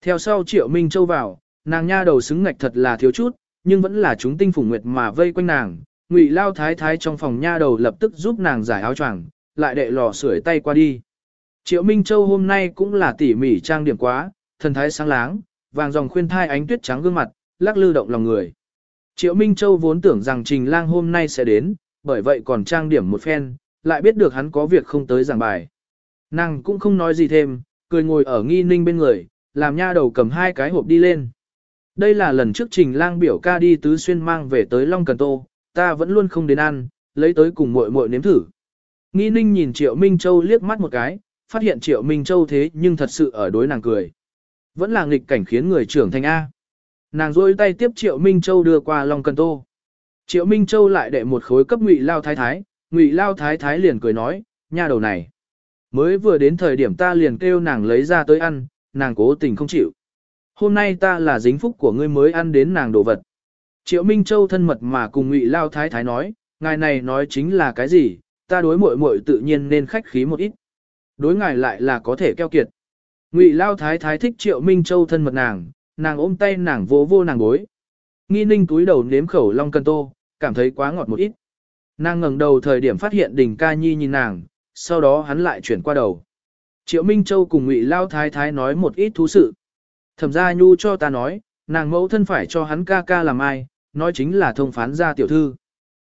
Theo sau Triệu Minh Châu vào, nàng nha đầu xứng ngạch thật là thiếu chút, nhưng vẫn là chúng tinh phủng nguyệt mà vây quanh nàng. Ngụy Lao Thái Thái trong phòng nha đầu lập tức giúp nàng giải áo choàng, lại đệ lò sưởi tay qua đi. Triệu Minh Châu hôm nay cũng là tỉ mỉ trang điểm quá, thần thái sáng láng, vàng dòng khuyên thai ánh tuyết trắng gương mặt, lắc lư động lòng người. Triệu Minh Châu vốn tưởng rằng Trình Lang hôm nay sẽ đến, bởi vậy còn trang điểm một phen, lại biết được hắn có việc không tới giảng bài. Nàng cũng không nói gì thêm, cười ngồi ở nghi ninh bên người, làm nha đầu cầm hai cái hộp đi lên. Đây là lần trước trình lang biểu ca đi tứ xuyên mang về tới Long Cần Tô, ta vẫn luôn không đến ăn, lấy tới cùng muội muội nếm thử. Nghi ninh nhìn Triệu Minh Châu liếc mắt một cái, phát hiện Triệu Minh Châu thế nhưng thật sự ở đối nàng cười. Vẫn là nghịch cảnh khiến người trưởng thành A. Nàng rôi tay tiếp Triệu Minh Châu đưa qua Long Cần Tô. Triệu Minh Châu lại đệ một khối cấp ngụy lao thái thái, Ngụy Lao Thái Thái liền cười nói, nha đầu này. Mới vừa đến thời điểm ta liền kêu nàng lấy ra tới ăn, nàng cố tình không chịu. Hôm nay ta là dính phúc của ngươi mới ăn đến nàng đồ vật. Triệu Minh Châu thân mật mà cùng Ngụy Lao Thái Thái nói, ngài này nói chính là cái gì, ta đối muội muội tự nhiên nên khách khí một ít. Đối ngài lại là có thể keo kiệt. Ngụy Lao Thái Thái thích Triệu Minh Châu thân mật nàng, nàng ôm tay nàng vỗ vô nàng gối, Nghi ninh túi đầu nếm khẩu long cân tô, cảm thấy quá ngọt một ít. Nàng ngẩng đầu thời điểm phát hiện đình ca nhi nhìn nàng, sau đó hắn lại chuyển qua đầu. Triệu Minh Châu cùng Ngụy Lao Thái Thái nói một ít thú sự. Thẩm gia nhu cho ta nói, nàng mẫu thân phải cho hắn ca ca làm ai, nói chính là thông phán gia tiểu thư.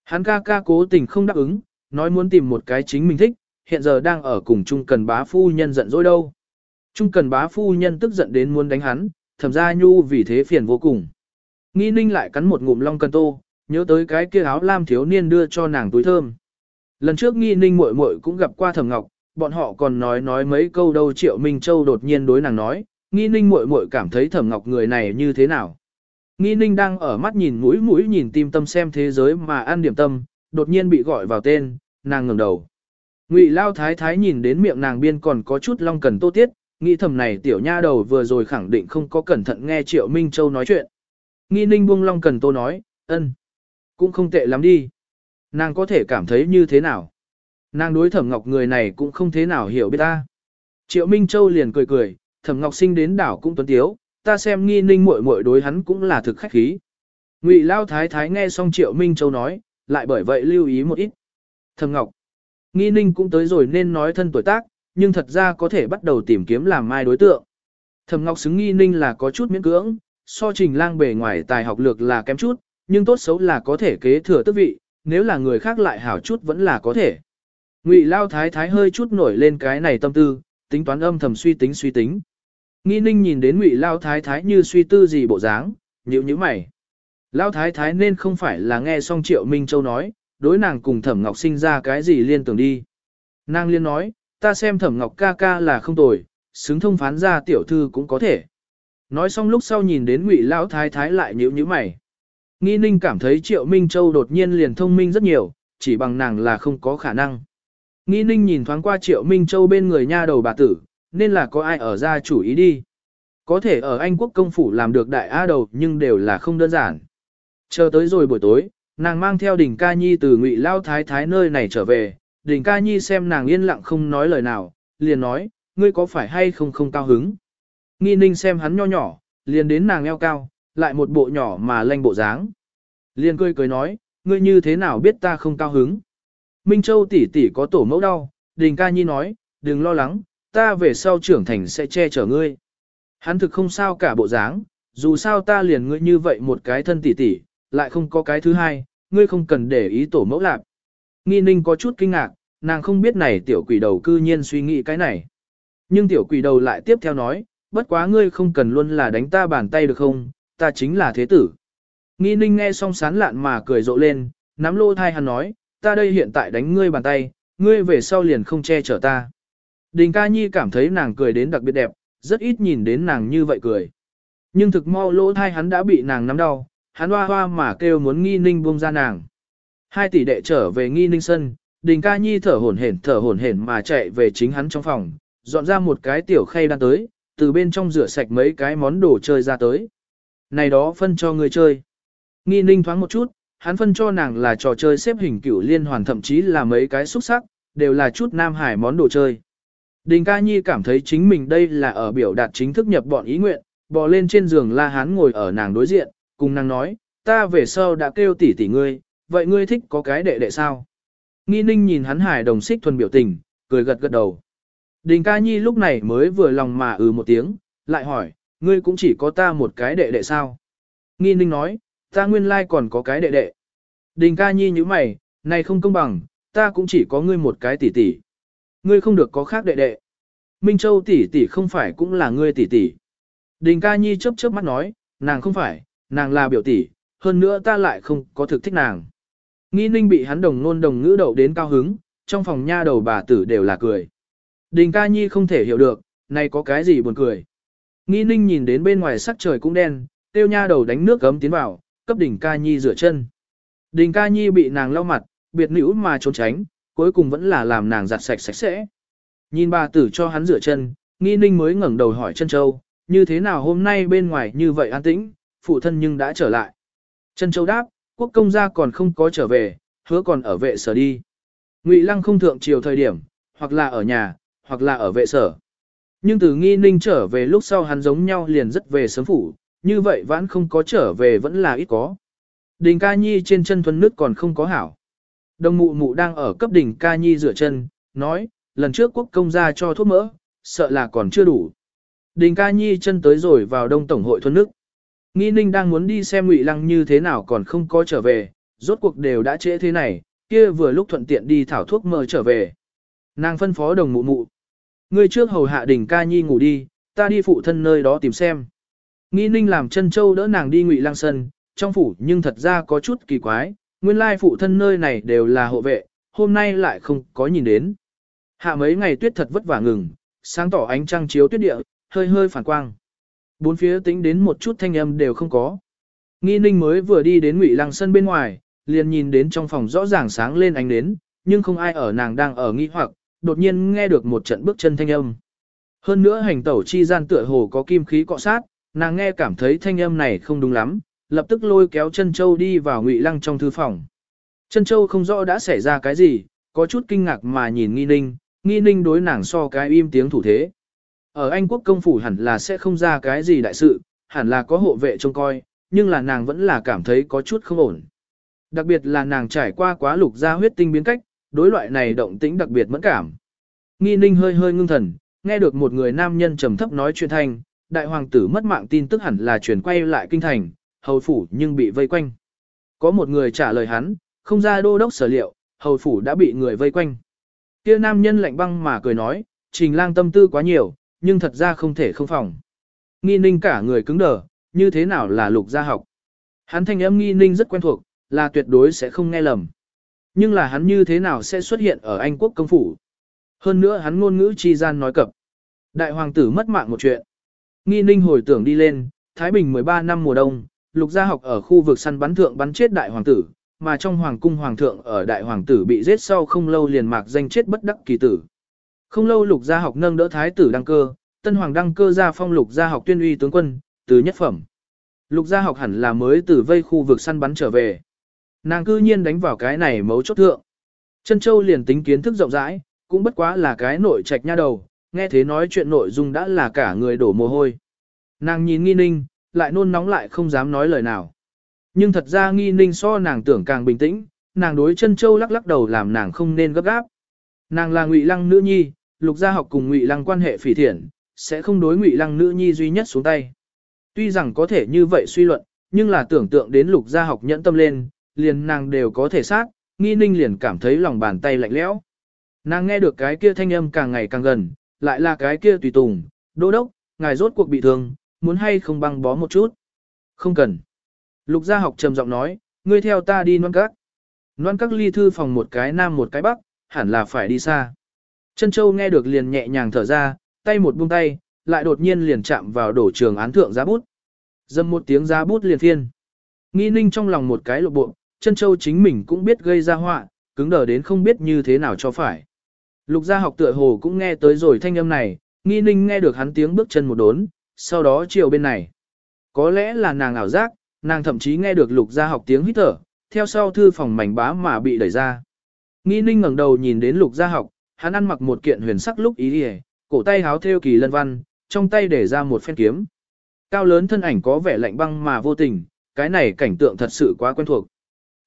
Hắn ca ca cố tình không đáp ứng, nói muốn tìm một cái chính mình thích, hiện giờ đang ở cùng Chung Cần Bá Phu Nhân giận dỗi đâu. Trung Cần Bá Phu Nhân tức giận đến muốn đánh hắn, thẩm gia nhu vì thế phiền vô cùng. Nghi ninh lại cắn một ngụm long cần tô, nhớ tới cái kia áo lam thiếu niên đưa cho nàng túi thơm. Lần trước nghi ninh muội muội cũng gặp qua thẩm ngọc, bọn họ còn nói nói mấy câu đâu triệu Minh Châu đột nhiên đối nàng nói, nghi ninh muội muội cảm thấy thẩm ngọc người này như thế nào. Nghi ninh đang ở mắt nhìn mũi mũi nhìn tim tâm xem thế giới mà ăn điểm tâm, đột nhiên bị gọi vào tên, nàng ngẩng đầu. Ngụy Lao Thái Thái nhìn đến miệng nàng biên còn có chút long cần tô tiết, nghĩ thầm này tiểu nha đầu vừa rồi khẳng định không có cẩn thận nghe Triệu Minh Châu nói chuyện. Nghi ninh buông long cần tô nói, ân, cũng không tệ lắm đi. Nàng có thể cảm thấy như thế nào? Nàng đối thẩm ngọc người này cũng không thế nào hiểu biết ta. Triệu Minh Châu liền cười cười, thẩm ngọc sinh đến đảo cũng tuấn tiếu, ta xem nghi ninh muội muội đối hắn cũng là thực khách khí. Ngụy Lao Thái Thái nghe xong Triệu Minh Châu nói, lại bởi vậy lưu ý một ít. Thẩm ngọc, nghi ninh cũng tới rồi nên nói thân tuổi tác, nhưng thật ra có thể bắt đầu tìm kiếm làm mai đối tượng. Thẩm ngọc xứng nghi ninh là có chút miễn cưỡng, so trình lang bề ngoài tài học lược là kém chút, nhưng tốt xấu là có thể kế thừa tước vị, nếu là người khác lại hảo chút vẫn là có thể. Ngụy Lao Thái Thái hơi chút nổi lên cái này tâm tư, tính toán âm thầm suy tính suy tính. Nghi ninh nhìn đến Ngụy Lao Thái Thái như suy tư gì bộ dáng, nhíu nhíu mày. Lao Thái Thái nên không phải là nghe xong Triệu Minh Châu nói, đối nàng cùng Thẩm Ngọc sinh ra cái gì liên tưởng đi. Nàng liên nói, ta xem Thẩm Ngọc ca ca là không tồi, xứng thông phán ra tiểu thư cũng có thể. Nói xong lúc sau nhìn đến Ngụy Lão Thái Thái lại nhíu nhíu mày. Nghi ninh cảm thấy Triệu Minh Châu đột nhiên liền thông minh rất nhiều, chỉ bằng nàng là không có khả năng. Nghi ninh nhìn thoáng qua Triệu Minh Châu bên người nha đầu bà tử, nên là có ai ở ra chủ ý đi. Có thể ở Anh quốc công phủ làm được đại á đầu nhưng đều là không đơn giản. Chờ tới rồi buổi tối, nàng mang theo đỉnh ca nhi từ ngụy lao thái thái nơi này trở về, đình ca nhi xem nàng yên lặng không nói lời nào, liền nói, ngươi có phải hay không không cao hứng. Nghi ninh xem hắn nho nhỏ, liền đến nàng eo cao, lại một bộ nhỏ mà lanh bộ dáng. Liền cười cười nói, ngươi như thế nào biết ta không cao hứng. Minh Châu tỷ tỷ có tổ mẫu đau, đình ca nhi nói, đừng lo lắng, ta về sau trưởng thành sẽ che chở ngươi. Hắn thực không sao cả bộ dáng, dù sao ta liền ngươi như vậy một cái thân tỷ tỷ, lại không có cái thứ hai, ngươi không cần để ý tổ mẫu lạc. Nghi ninh có chút kinh ngạc, nàng không biết này tiểu quỷ đầu cư nhiên suy nghĩ cái này. Nhưng tiểu quỷ đầu lại tiếp theo nói, bất quá ngươi không cần luôn là đánh ta bàn tay được không, ta chính là thế tử. Nghi ninh nghe xong sán lạn mà cười rộ lên, nắm lô thai hắn nói, ta đây hiện tại đánh ngươi bàn tay, ngươi về sau liền không che chở ta. Đình ca nhi cảm thấy nàng cười đến đặc biệt đẹp, rất ít nhìn đến nàng như vậy cười. Nhưng thực mau lỗ thai hắn đã bị nàng nắm đau, hắn hoa hoa mà kêu muốn nghi ninh buông ra nàng. Hai tỷ đệ trở về nghi ninh sân, đình ca nhi thở hổn hển thở hổn hển mà chạy về chính hắn trong phòng, dọn ra một cái tiểu khay đan tới, từ bên trong rửa sạch mấy cái món đồ chơi ra tới. Này đó phân cho người chơi. Nghi ninh thoáng một chút, hắn phân cho nàng là trò chơi xếp hình cửu liên hoàn thậm chí là mấy cái xúc sắc, đều là chút nam hải món đồ chơi. Đình ca nhi cảm thấy chính mình đây là ở biểu đạt chính thức nhập bọn ý nguyện, bò lên trên giường la hán ngồi ở nàng đối diện, cùng nàng nói, ta về sau đã kêu tỷ tỷ ngươi, vậy ngươi thích có cái đệ đệ sao? Nghi ninh nhìn hắn hải đồng xích thuần biểu tình, cười gật gật đầu. Đình ca nhi lúc này mới vừa lòng mà ừ một tiếng, lại hỏi, ngươi cũng chỉ có ta một cái đệ đệ sao? Nghi ninh nói, ta nguyên lai còn có cái đệ đệ. Đình ca nhi như mày, này không công bằng, ta cũng chỉ có ngươi một cái tỷ tỷ. Ngươi không được có khác đệ đệ. Minh Châu tỷ tỷ không phải cũng là ngươi tỷ tỷ. Đình ca nhi chớp chớp mắt nói, nàng không phải, nàng là biểu tỷ, hơn nữa ta lại không có thực thích nàng. Nghi ninh bị hắn đồng nôn đồng ngữ đậu đến cao hứng, trong phòng nha đầu bà tử đều là cười. Đình ca nhi không thể hiểu được, này có cái gì buồn cười. Nghi ninh nhìn đến bên ngoài sắc trời cũng đen, tiêu nha đầu đánh nước gấm tiến vào, cấp đỉnh ca nhi rửa chân. Đình ca nhi bị nàng lau mặt, biệt nữ mà trốn tránh, cuối cùng vẫn là làm nàng giặt sạch sạch sẽ. Nhìn bà tử cho hắn rửa chân, nghi ninh mới ngẩng đầu hỏi chân châu, như thế nào hôm nay bên ngoài như vậy an tĩnh, phụ thân nhưng đã trở lại. Chân châu đáp, quốc công gia còn không có trở về, hứa còn ở vệ sở đi. Ngụy lăng không thượng chiều thời điểm, hoặc là ở nhà, hoặc là ở vệ sở. Nhưng từ nghi ninh trở về lúc sau hắn giống nhau liền rất về sớm phủ, như vậy vẫn không có trở về vẫn là ít có. Đình ca nhi trên chân thuần nước còn không có hảo. Đồng mụ mụ đang ở cấp đỉnh ca nhi rửa chân, nói, lần trước quốc công gia cho thuốc mỡ, sợ là còn chưa đủ. Đình ca nhi chân tới rồi vào đông tổng hội thuần nước. Nghi ninh đang muốn đi xem ngụy lăng như thế nào còn không có trở về, rốt cuộc đều đã trễ thế này, kia vừa lúc thuận tiện đi thảo thuốc mơ trở về. Nàng phân phó đồng mụ mụ. Ngươi trước hầu hạ đình ca nhi ngủ đi, ta đi phụ thân nơi đó tìm xem. Nghi ninh làm chân châu đỡ nàng đi ngụy lăng sân, trong phủ nhưng thật ra có chút kỳ quái, nguyên lai phụ thân nơi này đều là hộ vệ, hôm nay lại không có nhìn đến. Hạ mấy ngày tuyết thật vất vả ngừng, sáng tỏ ánh trăng chiếu tuyết địa, hơi hơi phản quang. Bốn phía tính đến một chút thanh âm đều không có. Nghi ninh mới vừa đi đến ngụy lăng sân bên ngoài, liền nhìn đến trong phòng rõ ràng sáng lên ánh nến, nhưng không ai ở nàng đang ở nghi hoặc, đột nhiên nghe được một trận bước chân thanh âm. Hơn nữa hành tẩu chi gian tựa hồ có kim khí cọ sát, nàng nghe cảm thấy thanh âm này không đúng lắm, lập tức lôi kéo chân châu đi vào ngụy lăng trong thư phòng. Chân châu không rõ đã xảy ra cái gì, có chút kinh ngạc mà nhìn nghi ninh, nghi ninh đối nàng so cái im tiếng thủ thế. Ở Anh quốc công phủ hẳn là sẽ không ra cái gì đại sự, hẳn là có hộ vệ trông coi, nhưng là nàng vẫn là cảm thấy có chút không ổn. Đặc biệt là nàng trải qua quá lục gia huyết tinh biến cách, đối loại này động tĩnh đặc biệt mẫn cảm. Nghi ninh hơi hơi ngưng thần, nghe được một người nam nhân trầm thấp nói chuyện thanh, đại hoàng tử mất mạng tin tức hẳn là chuyển quay lại kinh thành, hầu phủ nhưng bị vây quanh. Có một người trả lời hắn, không ra đô đốc sở liệu, hầu phủ đã bị người vây quanh. Kia nam nhân lạnh băng mà cười nói, trình lang tâm tư quá nhiều, nhưng thật ra không thể không phòng. Nghi ninh cả người cứng đờ, như thế nào là lục gia học. Hắn thanh âm nghi ninh rất quen thuộc, là tuyệt đối sẽ không nghe lầm. Nhưng là hắn như thế nào sẽ xuất hiện ở Anh quốc công phủ. Hơn nữa hắn ngôn ngữ chi gian nói cập. Đại hoàng tử mất mạng một chuyện. Nghi ninh hồi tưởng đi lên, Thái Bình 13 năm mùa đông, lục gia học ở khu vực săn bắn thượng bắn chết đại hoàng tử, mà trong hoàng cung hoàng thượng ở đại hoàng tử bị giết sau không lâu liền mạc danh chết bất đắc kỳ tử. Không lâu lục gia học nâng đỡ thái tử đăng cơ, tân hoàng đăng cơ ra phong lục gia học tuyên uy tướng quân, từ nhất phẩm. Lục gia học hẳn là mới từ vây khu vực săn bắn trở về. Nàng cư nhiên đánh vào cái này mấu chốt thượng. Chân châu liền tính kiến thức rộng rãi, cũng bất quá là cái nội trạch nha đầu, nghe thế nói chuyện nội dung đã là cả người đổ mồ hôi. Nàng nhìn nghi ninh, lại nôn nóng lại không dám nói lời nào. Nhưng thật ra nghi ninh so nàng tưởng càng bình tĩnh, nàng đối chân châu lắc lắc đầu làm nàng không nên gấp gáp. Nàng là ngụy lăng nữ nhi, lục gia học cùng ngụy lăng quan hệ phỉ thiện, sẽ không đối ngụy lăng nữ nhi duy nhất xuống tay. Tuy rằng có thể như vậy suy luận, nhưng là tưởng tượng đến lục gia học nhẫn tâm lên, liền nàng đều có thể sát, nghi ninh liền cảm thấy lòng bàn tay lạnh lẽo. Nàng nghe được cái kia thanh âm càng ngày càng gần, lại là cái kia tùy tùng, đô đốc, ngài rốt cuộc bị thương, muốn hay không băng bó một chút. Không cần. Lục gia học trầm giọng nói, ngươi theo ta đi noan các. Noan các ly thư phòng một cái nam một cái bắc, hẳn là phải đi xa. Chân châu nghe được liền nhẹ nhàng thở ra, tay một buông tay, lại đột nhiên liền chạm vào đổ trường án thượng giá bút. Dâm một tiếng giá bút liền thiên. Nghi ninh trong lòng một cái lộ bộ, chân châu chính mình cũng biết gây ra họa, cứng đờ đến không biết như thế nào cho phải. Lục gia học tựa hồ cũng nghe tới rồi thanh âm này, nghi ninh nghe được hắn tiếng bước chân một đốn, sau đó chiều bên này. Có lẽ là nàng ảo giác, nàng thậm chí nghe được lục gia học tiếng hít thở, theo sau thư phòng mảnh bá mà bị đẩy ra. Nghi ninh ngẩng đầu nhìn đến lục gia học, hắn ăn mặc một kiện huyền sắc lúc ý đi cổ tay háo thêu kỳ lân văn, trong tay để ra một phen kiếm. Cao lớn thân ảnh có vẻ lạnh băng mà vô tình, cái này cảnh tượng thật sự quá quen thuộc.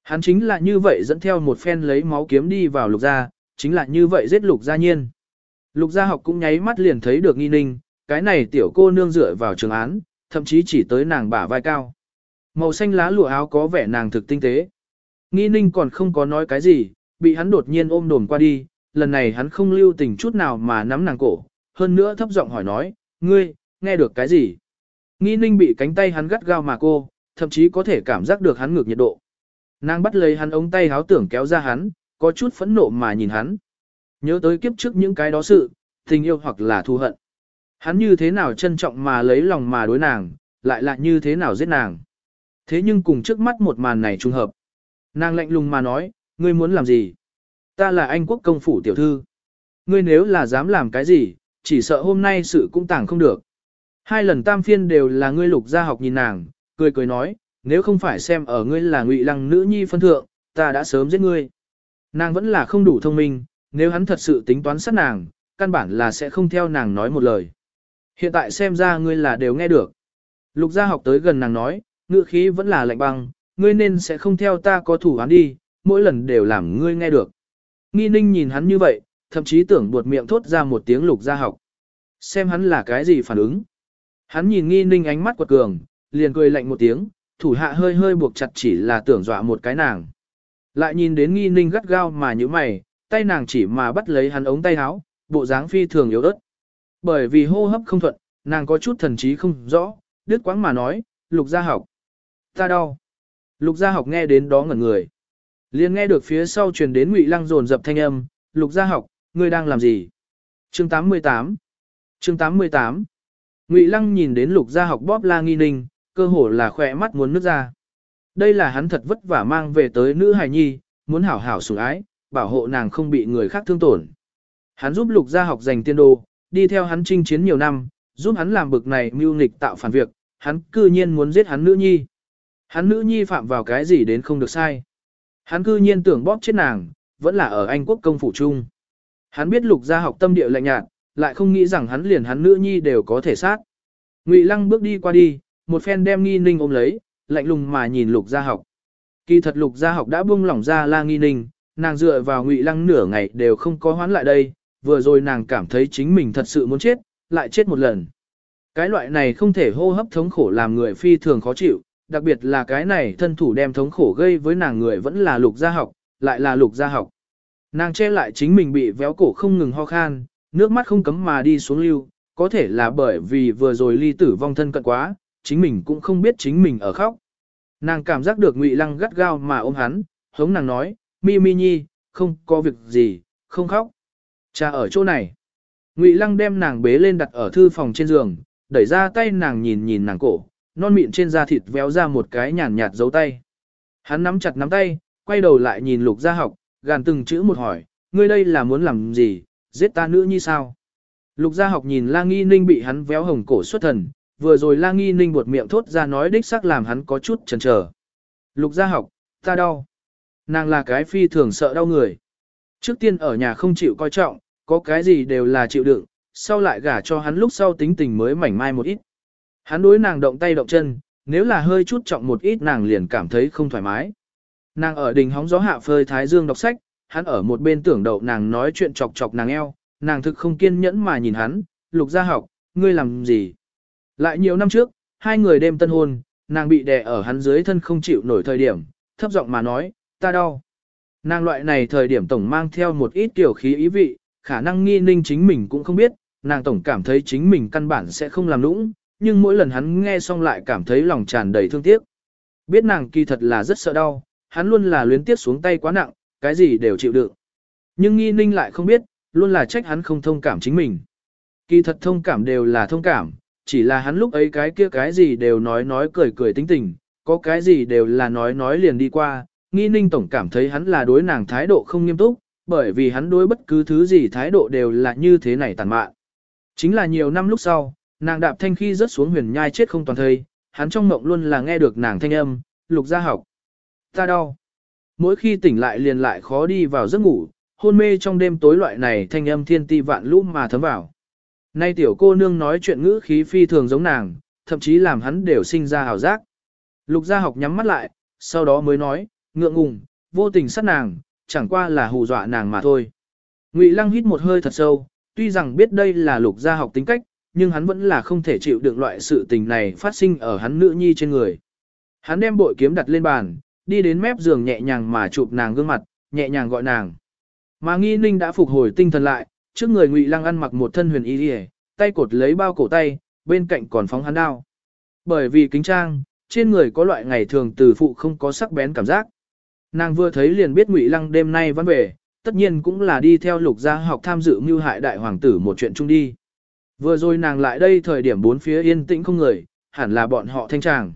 Hắn chính là như vậy dẫn theo một phen lấy máu kiếm đi vào lục gia, chính là như vậy giết lục gia nhiên. Lục gia học cũng nháy mắt liền thấy được nghi ninh, cái này tiểu cô nương dựa vào trường án, thậm chí chỉ tới nàng bả vai cao. Màu xanh lá lụa áo có vẻ nàng thực tinh tế. Nghi ninh còn không có nói cái gì, bị hắn đột nhiên ôm đồn qua đi, lần này hắn không lưu tình chút nào mà nắm nàng cổ, hơn nữa thấp giọng hỏi nói, ngươi, nghe được cái gì? Nghi ninh bị cánh tay hắn gắt gao mà cô, thậm chí có thể cảm giác được hắn ngược nhiệt độ. Nàng bắt lấy hắn ống tay háo tưởng kéo ra hắn, có chút phẫn nộ mà nhìn hắn. Nhớ tới kiếp trước những cái đó sự, tình yêu hoặc là thù hận. Hắn như thế nào trân trọng mà lấy lòng mà đối nàng, lại lại như thế nào giết nàng. Thế nhưng cùng trước mắt một màn này trùng hợp. Nàng lạnh lùng mà nói, ngươi muốn làm gì? Ta là anh quốc công phủ tiểu thư. Ngươi nếu là dám làm cái gì, chỉ sợ hôm nay sự cũng tàng không được. Hai lần tam phiên đều là ngươi lục gia học nhìn nàng, cười cười nói, nếu không phải xem ở ngươi là ngụy lăng nữ nhi phân thượng, ta đã sớm giết ngươi. Nàng vẫn là không đủ thông minh, nếu hắn thật sự tính toán sát nàng, căn bản là sẽ không theo nàng nói một lời. Hiện tại xem ra ngươi là đều nghe được. Lục gia học tới gần nàng nói, ngữ khí vẫn là lạnh băng, ngươi nên sẽ không theo ta có thủ án đi, mỗi lần đều làm ngươi nghe được. Nghi ninh nhìn hắn như vậy, thậm chí tưởng buột miệng thốt ra một tiếng lục gia học. Xem hắn là cái gì phản ứng. Hắn nhìn nghi ninh ánh mắt quật cường, liền cười lạnh một tiếng, thủ hạ hơi hơi buộc chặt chỉ là tưởng dọa một cái nàng. Lại nhìn đến nghi ninh gắt gao mà như mày, tay nàng chỉ mà bắt lấy hắn ống tay áo, bộ dáng phi thường yếu ớt. Bởi vì hô hấp không thuận, nàng có chút thần trí không rõ, đứt quãng mà nói, lục gia học. Ta đau. Lục gia học nghe đến đó ngẩn người liền nghe được phía sau truyền đến ngụy lăng rồn dập thanh âm, lục gia học, ngươi đang làm gì? Chương 88 Chương 88 Ngụy lăng nhìn đến lục gia học bóp la nghi ninh, cơ hồ là khỏe mắt muốn nước ra. Đây là hắn thật vất vả mang về tới nữ hài nhi, muốn hảo hảo sủng ái, bảo hộ nàng không bị người khác thương tổn. Hắn giúp lục gia học giành tiên đô, đi theo hắn chinh chiến nhiều năm, giúp hắn làm bực này mưu nghịch tạo phản việc, hắn cư nhiên muốn giết hắn nữ nhi. Hắn nữ nhi phạm vào cái gì đến không được sai. Hắn cư nhiên tưởng bóp chết nàng, vẫn là ở Anh quốc công phủ chung. Hắn biết lục gia học tâm địa lạnh nhạt, lại không nghĩ rằng hắn liền hắn nữ nhi đều có thể sát. Ngụy lăng bước đi qua đi, một phen đem nghi ninh ôm lấy, lạnh lùng mà nhìn lục gia học. Kỳ thật lục gia học đã buông lỏng ra la nghi ninh, nàng dựa vào ngụy lăng nửa ngày đều không có hoán lại đây, vừa rồi nàng cảm thấy chính mình thật sự muốn chết, lại chết một lần. Cái loại này không thể hô hấp thống khổ làm người phi thường khó chịu, đặc biệt là cái này thân thủ đem thống khổ gây với nàng người vẫn là lục gia học, lại là lục gia học. Nàng che lại chính mình bị véo cổ không ngừng ho khan, nước mắt không cấm mà đi xuống lưu, có thể là bởi vì vừa rồi ly tử vong thân cận quá, chính mình cũng không biết chính mình ở khóc. Nàng cảm giác được ngụy lăng gắt gao mà ôm hắn, hống nàng nói, mi mi nhi, không có việc gì, không khóc. Cha ở chỗ này. Ngụy lăng đem nàng bế lên đặt ở thư phòng trên giường, đẩy ra tay nàng nhìn nhìn nàng cổ, non mịn trên da thịt véo ra một cái nhàn nhạt dấu tay. Hắn nắm chặt nắm tay, quay đầu lại nhìn lục gia học, gàn từng chữ một hỏi, ngươi đây là muốn làm gì, giết ta nữ như sao? Lục gia học nhìn la nghi ninh bị hắn véo hồng cổ xuất thần, vừa rồi la nghi ninh buột miệng thốt ra nói đích xác làm hắn có chút chần chờ. Lục gia học, ta đau. Nàng là cái phi thường sợ đau người. Trước tiên ở nhà không chịu coi trọng, có cái gì đều là chịu đựng, sau lại gả cho hắn lúc sau tính tình mới mảnh mai một ít. Hắn đối nàng động tay động chân, nếu là hơi chút trọng một ít nàng liền cảm thấy không thoải mái. Nàng ở đình hóng gió hạ phơi thái dương đọc sách, hắn ở một bên tưởng đậu nàng nói chuyện chọc chọc nàng eo, nàng thực không kiên nhẫn mà nhìn hắn, lục gia học, ngươi làm gì? Lại nhiều năm trước, hai người đêm tân hôn, nàng bị đè ở hắn dưới thân không chịu nổi thời điểm, thấp giọng mà nói, ta đau. Nàng loại này thời điểm tổng mang theo một ít tiểu khí ý vị, khả năng nghi ninh chính mình cũng không biết, nàng tổng cảm thấy chính mình căn bản sẽ không làm nũng, nhưng mỗi lần hắn nghe xong lại cảm thấy lòng tràn đầy thương tiếc. Biết nàng kỳ thật là rất sợ đau, hắn luôn là luyến tiếc xuống tay quá nặng, cái gì đều chịu đựng. Nhưng nghi ninh lại không biết, luôn là trách hắn không thông cảm chính mình. Kỳ thật thông cảm đều là thông cảm, chỉ là hắn lúc ấy cái kia cái gì đều nói nói cười cười tính tình, có cái gì đều là nói nói liền đi qua, nghi ninh tổng cảm thấy hắn là đối nàng thái độ không nghiêm túc, bởi vì hắn đối bất cứ thứ gì thái độ đều là như thế này tàn mạn. Chính là nhiều năm lúc sau, nàng đạp thanh khi rớt xuống huyền nhai chết không toàn thây, hắn trong mộng luôn là nghe được nàng thanh âm, lục gia học. Ta đau. Mỗi khi tỉnh lại liền lại khó đi vào giấc ngủ, hôn mê trong đêm tối loại này thanh âm thiên ti vạn lũ mà thấm vào. Nay tiểu cô nương nói chuyện ngữ khí phi thường giống nàng, thậm chí làm hắn đều sinh ra hào giác. Lục gia học nhắm mắt lại, sau đó mới nói, ngượng ngùng, vô tình sát nàng, chẳng qua là hù dọa nàng mà thôi. Ngụy Lăng hít một hơi thật sâu, tuy rằng biết đây là lục gia học tính cách, nhưng hắn vẫn là không thể chịu đựng loại sự tình này phát sinh ở hắn nữ nhi trên người. Hắn đem bội kiếm đặt lên bàn, đi đến mép giường nhẹ nhàng mà chụp nàng gương mặt, nhẹ nhàng gọi nàng. Mà nghi ninh đã phục hồi tinh thần lại, trước người ngụy lăng ăn mặc một thân huyền y đi tay cột lấy bao cổ tay, bên cạnh còn phóng hắn đao. Bởi vì kính trang, trên người có loại ngày thường từ phụ không có sắc bén cảm giác. Nàng vừa thấy liền biết ngụy lăng đêm nay vẫn về, tất nhiên cũng là đi theo lục gia học tham dự mưu hại đại hoàng tử một chuyện chung đi. Vừa rồi nàng lại đây thời điểm bốn phía yên tĩnh không người, hẳn là bọn họ thanh tràng.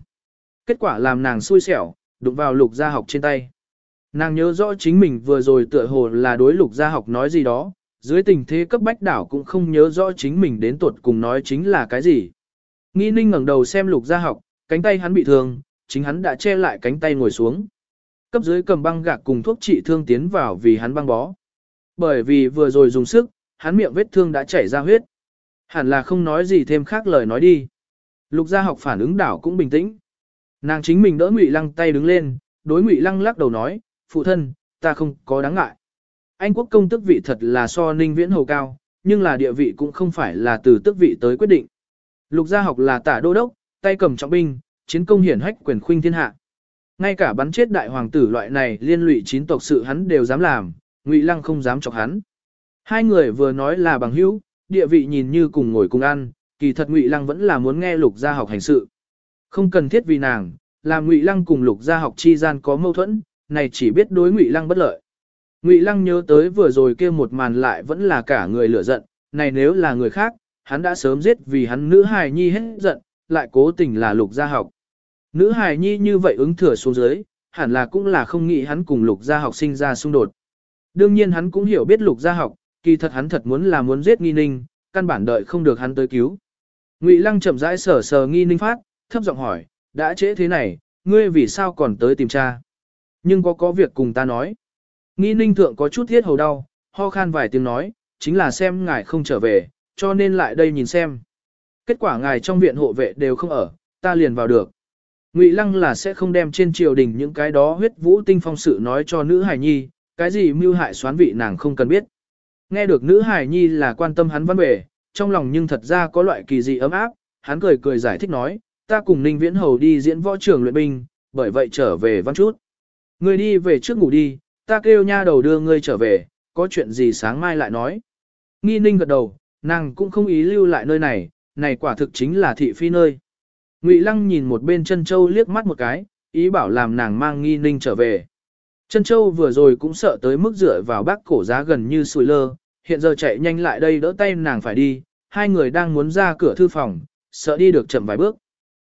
Kết quả làm nàng xui xẻo, đụng vào lục gia học trên tay. Nàng nhớ rõ chính mình vừa rồi tựa hồ là đối lục gia học nói gì đó, dưới tình thế cấp bách đảo cũng không nhớ rõ chính mình đến tuột cùng nói chính là cái gì. Nghi ninh ngẩng đầu xem lục gia học, cánh tay hắn bị thương, chính hắn đã che lại cánh tay ngồi xuống. Cấp dưới cầm băng gạc cùng thuốc trị thương tiến vào vì hắn băng bó. Bởi vì vừa rồi dùng sức, hắn miệng vết thương đã chảy ra huyết. Hẳn là không nói gì thêm khác lời nói đi. Lục gia học phản ứng đảo cũng bình tĩnh. Nàng chính mình đỡ Ngụy Lăng tay đứng lên, đối Ngụy Lăng lắc đầu nói, phụ thân, ta không có đáng ngại. Anh quốc công tức vị thật là so ninh viễn hầu cao, nhưng là địa vị cũng không phải là từ tức vị tới quyết định. Lục gia học là tả đô đốc, tay cầm trọng binh, chiến công hiển hách quyền khuynh thiên hạ. Ngay cả bắn chết đại hoàng tử loại này liên lụy chín tộc sự hắn đều dám làm, Ngụy Lăng không dám chọc hắn. Hai người vừa nói là bằng hữu, địa vị nhìn như cùng ngồi cùng ăn, kỳ thật Ngụy Lăng vẫn là muốn nghe Lục Gia học hành sự. Không cần thiết vì nàng, làm Ngụy Lăng cùng Lục Gia học chi gian có mâu thuẫn, này chỉ biết đối Ngụy Lăng bất lợi. Ngụy Lăng nhớ tới vừa rồi kia một màn lại vẫn là cả người lửa giận, này nếu là người khác, hắn đã sớm giết vì hắn nữ hài nhi hết giận, lại cố tình là Lục Gia học. Nữ hài nhi như vậy ứng thừa xuống dưới, hẳn là cũng là không nghĩ hắn cùng Lục Gia học sinh ra xung đột. Đương nhiên hắn cũng hiểu biết Lục Gia học, kỳ thật hắn thật muốn là muốn giết Nghi Ninh, căn bản đợi không được hắn tới cứu. Ngụy Lăng chậm rãi sờ sờ Nghi Ninh phát, thấp giọng hỏi, đã trễ thế này, ngươi vì sao còn tới tìm cha? Nhưng có có việc cùng ta nói. Nghi Ninh thượng có chút thiết hầu đau, ho khan vài tiếng nói, chính là xem ngài không trở về, cho nên lại đây nhìn xem. Kết quả ngài trong viện hộ vệ đều không ở, ta liền vào được. Ngụy Lăng là sẽ không đem trên triều đình những cái đó huyết vũ tinh phong sự nói cho nữ hài nhi, cái gì mưu hại xoán vị nàng không cần biết. Nghe được nữ hài nhi là quan tâm hắn văn bề, trong lòng nhưng thật ra có loại kỳ dị ấm áp, hắn cười cười giải thích nói, ta cùng Ninh Viễn Hầu đi diễn võ trường luyện binh, bởi vậy trở về văn chút. Ngươi đi về trước ngủ đi, ta kêu nha đầu đưa ngươi trở về, có chuyện gì sáng mai lại nói. Nghi Ninh gật đầu, nàng cũng không ý lưu lại nơi này, này quả thực chính là thị phi nơi. Ngụy Lăng nhìn một bên chân châu liếc mắt một cái, ý bảo làm nàng mang Nghi Ninh trở về. Trân châu vừa rồi cũng sợ tới mức rửa vào bác cổ giá gần như sùi lơ, hiện giờ chạy nhanh lại đây đỡ tay nàng phải đi, hai người đang muốn ra cửa thư phòng, sợ đi được chậm vài bước.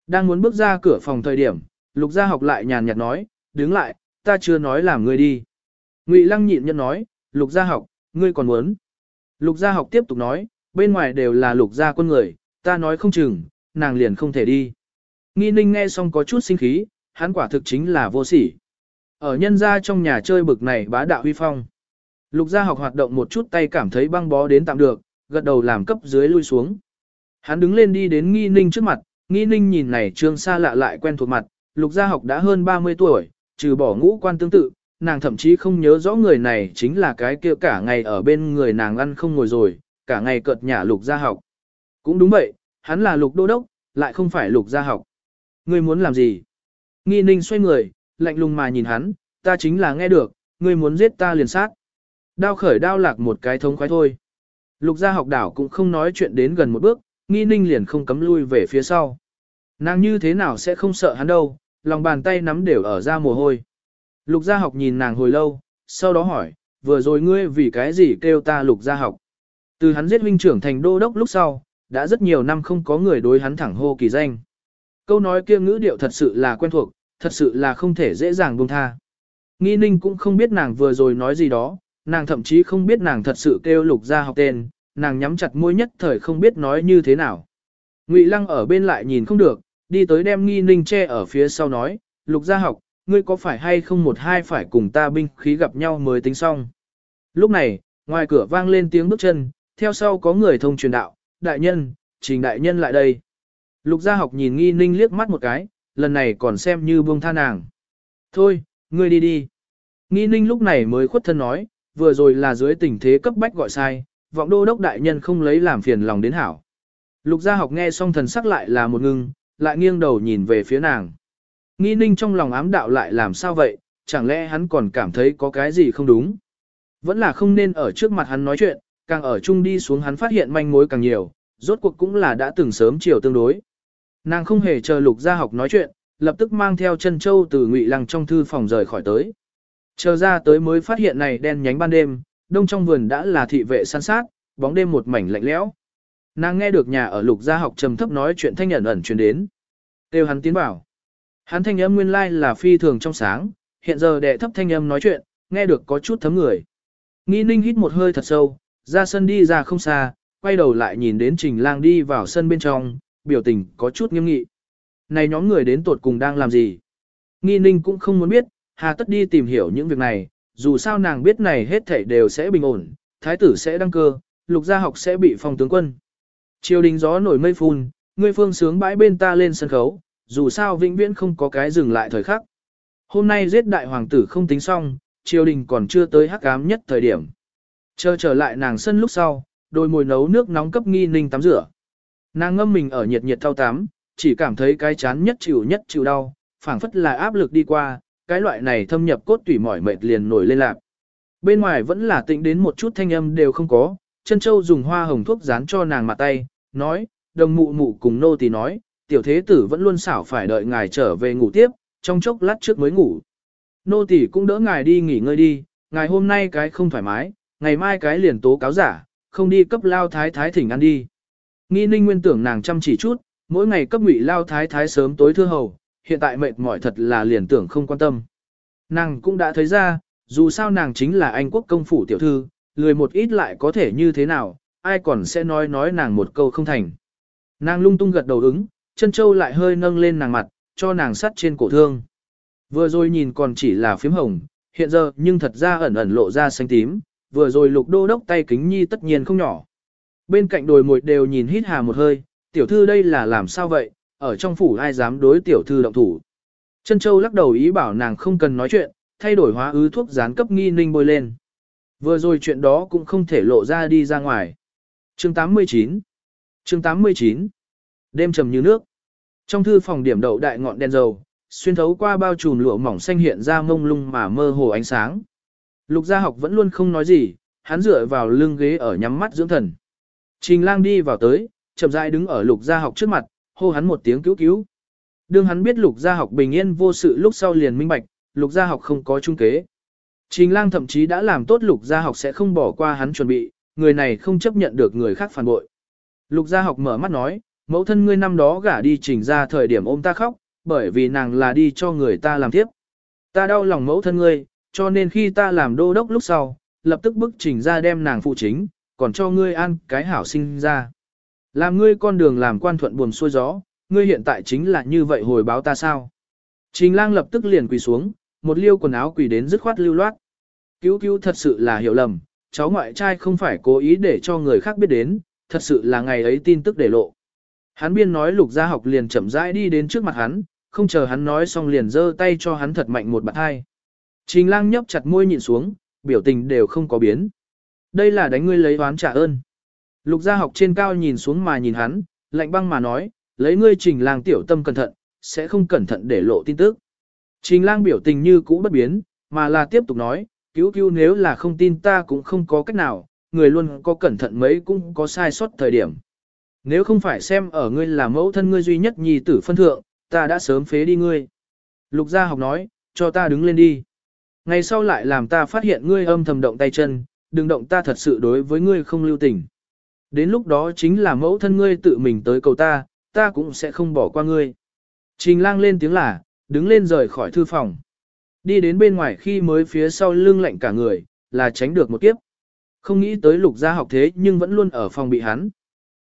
Đang muốn bước ra cửa phòng thời điểm, lục gia học lại nhàn nhạt nói, đứng lại, ta chưa nói làm ngươi đi. Ngụy lăng nhịn nhân nói, lục gia học, ngươi còn muốn. Lục gia học tiếp tục nói, bên ngoài đều là lục gia quân người, ta nói không chừng, nàng liền không thể đi. Nghi ninh nghe xong có chút sinh khí, hắn quả thực chính là vô sỉ. Ở nhân gia trong nhà chơi bực này bá đạo huy phong. Lục gia học hoạt động một chút tay cảm thấy băng bó đến tạm được, gật đầu làm cấp dưới lui xuống. Hắn đứng lên đi đến nghi ninh trước mặt, nghi ninh nhìn này trương xa lạ lại quen thuộc mặt, lục gia học đã hơn 30 tuổi, trừ bỏ ngũ quan tương tự, nàng thậm chí không nhớ rõ người này chính là cái kia cả ngày ở bên người nàng ăn không ngồi rồi, cả ngày cợt nhả lục gia học. Cũng đúng vậy, hắn là lục đô đốc, lại không phải lục gia học. Ngươi muốn làm gì? Nghi ninh xoay người, lạnh lùng mà nhìn hắn, ta chính là nghe được, ngươi muốn giết ta liền sát. Đao khởi đao lạc một cái thống khoái thôi. Lục gia học đảo cũng không nói chuyện đến gần một bước, nghi ninh liền không cấm lui về phía sau. Nàng như thế nào sẽ không sợ hắn đâu, lòng bàn tay nắm đều ở ra mồ hôi. Lục gia học nhìn nàng hồi lâu, sau đó hỏi, vừa rồi ngươi vì cái gì kêu ta lục gia học. Từ hắn giết huynh trưởng thành đô đốc lúc sau, đã rất nhiều năm không có người đối hắn thẳng hô kỳ danh. Câu nói kia ngữ điệu thật sự là quen thuộc, thật sự là không thể dễ dàng buông tha. Nghi ninh cũng không biết nàng vừa rồi nói gì đó, nàng thậm chí không biết nàng thật sự kêu lục gia học tên, nàng nhắm chặt môi nhất thời không biết nói như thế nào. Ngụy lăng ở bên lại nhìn không được, đi tới đem nghi ninh che ở phía sau nói, lục gia học, ngươi có phải hay không một hai phải cùng ta binh khí gặp nhau mới tính xong. Lúc này, ngoài cửa vang lên tiếng bước chân, theo sau có người thông truyền đạo, đại nhân, trình đại nhân lại đây. Lục gia học nhìn nghi ninh liếc mắt một cái, lần này còn xem như buông tha nàng. Thôi, ngươi đi đi. Nghi ninh lúc này mới khuất thân nói, vừa rồi là dưới tình thế cấp bách gọi sai, vọng đô đốc đại nhân không lấy làm phiền lòng đến hảo. Lục gia học nghe xong thần sắc lại là một ngưng, lại nghiêng đầu nhìn về phía nàng. Nghi ninh trong lòng ám đạo lại làm sao vậy, chẳng lẽ hắn còn cảm thấy có cái gì không đúng. Vẫn là không nên ở trước mặt hắn nói chuyện, càng ở chung đi xuống hắn phát hiện manh mối càng nhiều, rốt cuộc cũng là đã từng sớm chiều tương đối. Nàng không hề chờ lục gia học nói chuyện, lập tức mang theo chân châu từ ngụy lăng trong thư phòng rời khỏi tới. Chờ ra tới mới phát hiện này đen nhánh ban đêm, đông trong vườn đã là thị vệ săn sát, bóng đêm một mảnh lạnh lẽo. Nàng nghe được nhà ở lục gia học trầm thấp nói chuyện thanh ẩn ẩn truyền đến. Têu hắn tiến bảo. Hắn thanh âm nguyên lai là phi thường trong sáng, hiện giờ đệ thấp thanh âm nói chuyện, nghe được có chút thấm người. Nghi ninh hít một hơi thật sâu, ra sân đi ra không xa, quay đầu lại nhìn đến trình lang đi vào sân bên trong, biểu tình có chút nghiêm nghị. Này nhóm người đến tột cùng đang làm gì? Nghi ninh cũng không muốn biết, hà tất đi tìm hiểu những việc này, dù sao nàng biết này hết thảy đều sẽ bình ổn, thái tử sẽ đăng cơ, lục gia học sẽ bị phong tướng quân. Triều đình gió nổi mây phun, ngươi phương sướng bãi bên ta lên sân khấu, dù sao vĩnh viễn không có cái dừng lại thời khắc. Hôm nay giết đại hoàng tử không tính xong, triều đình còn chưa tới hắc ám nhất thời điểm. Chờ trở lại nàng sân lúc sau, đôi mồi nấu nước nóng cấp nghi ninh tắm rửa. Nàng ngâm mình ở nhiệt nhiệt thao tắm, chỉ cảm thấy cái chán nhất chịu nhất chịu đau, phảng phất là áp lực đi qua, cái loại này thâm nhập cốt tủy mỏi mệt liền nổi lên lạc. Bên ngoài vẫn là tĩnh đến một chút thanh âm đều không có, chân châu dùng hoa hồng thuốc dán cho nàng mặt tay, nói, đồng mụ mụ cùng nô tỳ nói, tiểu thế tử vẫn luôn xảo phải đợi ngài trở về ngủ tiếp, trong chốc lát trước mới ngủ. Nô tỳ cũng đỡ ngài đi nghỉ ngơi đi, ngài hôm nay cái không thoải mái, ngày mai cái liền tố cáo giả, không đi cấp lao thái thái thỉnh ăn đi. Nghi ninh nguyên tưởng nàng chăm chỉ chút, mỗi ngày cấp ngụy lao thái thái sớm tối thưa hầu, hiện tại mệt mỏi thật là liền tưởng không quan tâm. Nàng cũng đã thấy ra, dù sao nàng chính là anh quốc công phủ tiểu thư, lười một ít lại có thể như thế nào, ai còn sẽ nói nói nàng một câu không thành. Nàng lung tung gật đầu ứng, chân châu lại hơi nâng lên nàng mặt, cho nàng sắt trên cổ thương. Vừa rồi nhìn còn chỉ là phím hồng, hiện giờ nhưng thật ra ẩn ẩn lộ ra xanh tím, vừa rồi lục đô đốc tay kính nhi tất nhiên không nhỏ. Bên cạnh đồi mồi đều nhìn hít hà một hơi, tiểu thư đây là làm sao vậy, ở trong phủ ai dám đối tiểu thư động thủ. Chân châu lắc đầu ý bảo nàng không cần nói chuyện, thay đổi hóa ứ thuốc gián cấp nghi ninh bôi lên. Vừa rồi chuyện đó cũng không thể lộ ra đi ra ngoài. Chương 89 Chương 89 Đêm trầm như nước. Trong thư phòng điểm đậu đại ngọn đèn dầu, xuyên thấu qua bao trùm lụa mỏng xanh hiện ra mông lung mà mơ hồ ánh sáng. Lục gia học vẫn luôn không nói gì, hắn dựa vào lưng ghế ở nhắm mắt dưỡng thần. Trình lang đi vào tới, chậm rãi đứng ở lục gia học trước mặt, hô hắn một tiếng cứu cứu. Đương hắn biết lục gia học bình yên vô sự lúc sau liền minh bạch, lục gia học không có trung kế. Trình lang thậm chí đã làm tốt lục gia học sẽ không bỏ qua hắn chuẩn bị, người này không chấp nhận được người khác phản bội. Lục gia học mở mắt nói, mẫu thân ngươi năm đó gả đi trình ra thời điểm ôm ta khóc, bởi vì nàng là đi cho người ta làm tiếp. Ta đau lòng mẫu thân ngươi, cho nên khi ta làm đô đốc lúc sau, lập tức bức trình ra đem nàng phụ chính, còn cho ngươi ăn cái hảo sinh ra. Làm ngươi con đường làm quan thuận buồm xuôi gió, ngươi hiện tại chính là như vậy hồi báo ta sao. Trình lang lập tức liền quỳ xuống, một liêu quần áo quỳ đến dứt khoát lưu loát. Cứu cứu thật sự là hiểu lầm, cháu ngoại trai không phải cố ý để cho người khác biết đến, thật sự là ngày ấy tin tức để lộ. Hắn biên nói lục gia học liền chậm rãi đi đến trước mặt hắn, không chờ hắn nói xong liền giơ tay cho hắn thật mạnh một bạt hai. Trình lang nhấp chặt môi nhịn xuống, biểu tình đều không có biến. Đây là đánh ngươi lấy oán trả ơn. Lục gia học trên cao nhìn xuống mà nhìn hắn, lạnh băng mà nói, lấy ngươi trình lang tiểu tâm cẩn thận, sẽ không cẩn thận để lộ tin tức. Trình lang biểu tình như cũ bất biến, mà là tiếp tục nói, cứu cứu nếu là không tin ta cũng không có cách nào, người luôn có cẩn thận mấy cũng có sai sót thời điểm. Nếu không phải xem ở ngươi là mẫu thân ngươi duy nhất nhì tử phân thượng, ta đã sớm phế đi ngươi. Lục gia học nói, cho ta đứng lên đi. Ngày sau lại làm ta phát hiện ngươi âm thầm động tay chân, đừng động ta thật sự đối với ngươi không lưu tình. Đến lúc đó chính là mẫu thân ngươi tự mình tới cầu ta, ta cũng sẽ không bỏ qua ngươi. Trình lang lên tiếng là, đứng lên rời khỏi thư phòng. Đi đến bên ngoài khi mới phía sau lưng lạnh cả người, là tránh được một kiếp. Không nghĩ tới lục gia học thế nhưng vẫn luôn ở phòng bị hắn.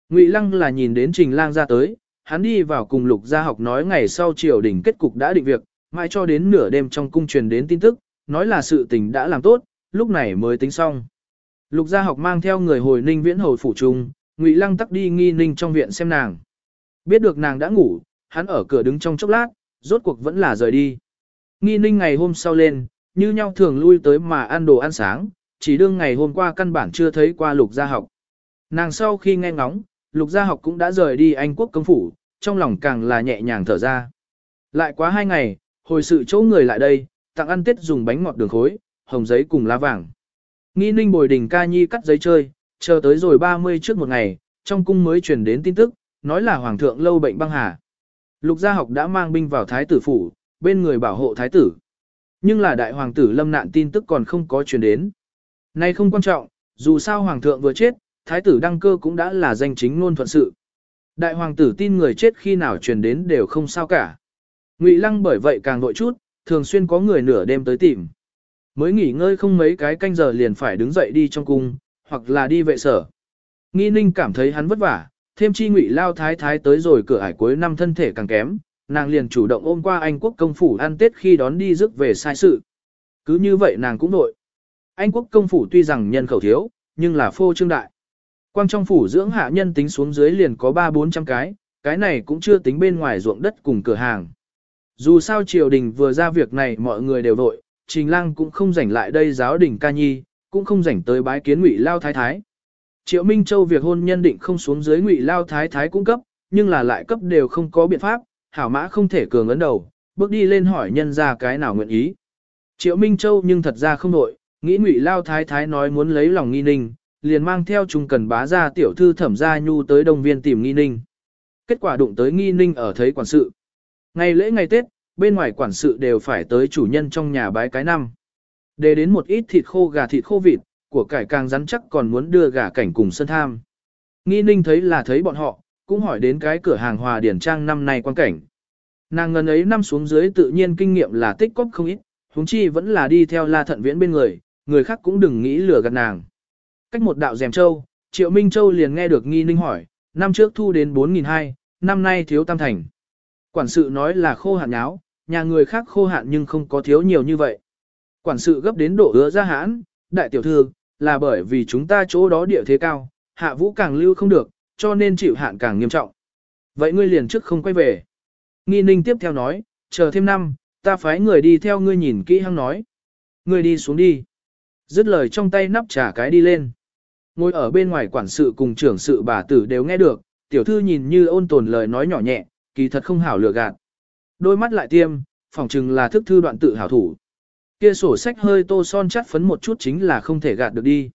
Ngụy lăng là nhìn đến trình lang ra tới, hắn đi vào cùng lục gia học nói ngày sau triều đình kết cục đã định việc, mãi cho đến nửa đêm trong cung truyền đến tin tức, nói là sự tình đã làm tốt, lúc này mới tính xong. Lục gia học mang theo người hồi ninh viễn hồi phủ trung, Ngụy Lăng tắc đi nghi ninh trong viện xem nàng. Biết được nàng đã ngủ, hắn ở cửa đứng trong chốc lát, rốt cuộc vẫn là rời đi. Nghi ninh ngày hôm sau lên, như nhau thường lui tới mà ăn đồ ăn sáng, chỉ đương ngày hôm qua căn bản chưa thấy qua lục gia học. Nàng sau khi nghe ngóng, lục gia học cũng đã rời đi Anh quốc công phủ, trong lòng càng là nhẹ nhàng thở ra. Lại quá hai ngày, hồi sự chỗ người lại đây, tặng ăn tết dùng bánh ngọt đường khối, hồng giấy cùng lá vàng. Nghi ninh bồi đình ca nhi cắt giấy chơi, chờ tới rồi 30 trước một ngày, trong cung mới truyền đến tin tức, nói là hoàng thượng lâu bệnh băng hà. Lục gia học đã mang binh vào thái tử phủ, bên người bảo hộ thái tử. Nhưng là đại hoàng tử lâm nạn tin tức còn không có truyền đến. Nay không quan trọng, dù sao hoàng thượng vừa chết, thái tử đăng cơ cũng đã là danh chính ngôn thuận sự. Đại hoàng tử tin người chết khi nào truyền đến đều không sao cả. Ngụy Lăng bởi vậy càng nội chút, thường xuyên có người nửa đêm tới tìm. Mới nghỉ ngơi không mấy cái canh giờ liền phải đứng dậy đi trong cung, hoặc là đi vệ sở. Nghi ninh cảm thấy hắn vất vả, thêm chi ngụy lao thái thái tới rồi cửa ải cuối năm thân thể càng kém, nàng liền chủ động ôm qua Anh quốc công phủ ăn tết khi đón đi rước về sai sự. Cứ như vậy nàng cũng nội. Anh quốc công phủ tuy rằng nhân khẩu thiếu, nhưng là phô trương đại. Quang trong phủ dưỡng hạ nhân tính xuống dưới liền có 3-400 cái, cái này cũng chưa tính bên ngoài ruộng đất cùng cửa hàng. Dù sao triều đình vừa ra việc này mọi người đều vội, trình lang cũng không rảnh lại đây giáo đình ca nhi, cũng không rảnh tới bái kiến ngụy lao thái thái. Triệu Minh Châu việc hôn nhân định không xuống dưới ngụy lao thái thái cung cấp, nhưng là lại cấp đều không có biện pháp, hảo mã không thể cường ấn đầu, bước đi lên hỏi nhân ra cái nào nguyện ý. Triệu Minh Châu nhưng thật ra không nội, nghĩ ngụy lao thái thái nói muốn lấy lòng nghi ninh, liền mang theo trung cần bá ra tiểu thư thẩm gia nhu tới đông viên tìm nghi ninh. Kết quả đụng tới nghi ninh ở thấy quản sự. Ngày lễ ngày Tết, bên ngoài quản sự đều phải tới chủ nhân trong nhà bái cái năm. Để đến một ít thịt khô gà thịt khô vịt, của cải càng rắn chắc còn muốn đưa gà cảnh cùng sân tham. Nghi ninh thấy là thấy bọn họ, cũng hỏi đến cái cửa hàng hòa điển trang năm nay quan cảnh. Nàng ngần ấy năm xuống dưới tự nhiên kinh nghiệm là tích cóp không ít, huống chi vẫn là đi theo la thận viễn bên người, người khác cũng đừng nghĩ lừa gạt nàng. Cách một đạo dèm châu, Triệu Minh Châu liền nghe được nghi ninh hỏi, năm trước thu đến 4.200, năm nay thiếu tam thành. Quản sự nói là khô hạn nháo, nhà người khác khô hạn nhưng không có thiếu nhiều như vậy. Quản sự gấp đến độ ứa ra hãn, đại tiểu thư, là bởi vì chúng ta chỗ đó địa thế cao, hạ vũ càng lưu không được, cho nên chịu hạn càng nghiêm trọng. Vậy ngươi liền trước không quay về. Nghi ninh tiếp theo nói, chờ thêm năm, ta phái người đi theo ngươi nhìn kỹ hăng nói. Ngươi đi xuống đi. Dứt lời trong tay nắp trà cái đi lên. Ngồi ở bên ngoài quản sự cùng trưởng sự bà tử đều nghe được, tiểu thư nhìn như ôn tồn lời nói nhỏ nhẹ, kỳ thật không hảo lừa gạt. Đôi mắt lại tiêm, phỏng chừng là thức thư đoạn tự hảo thủ. Kia sổ sách hơi tô son chắt phấn một chút chính là không thể gạt được đi.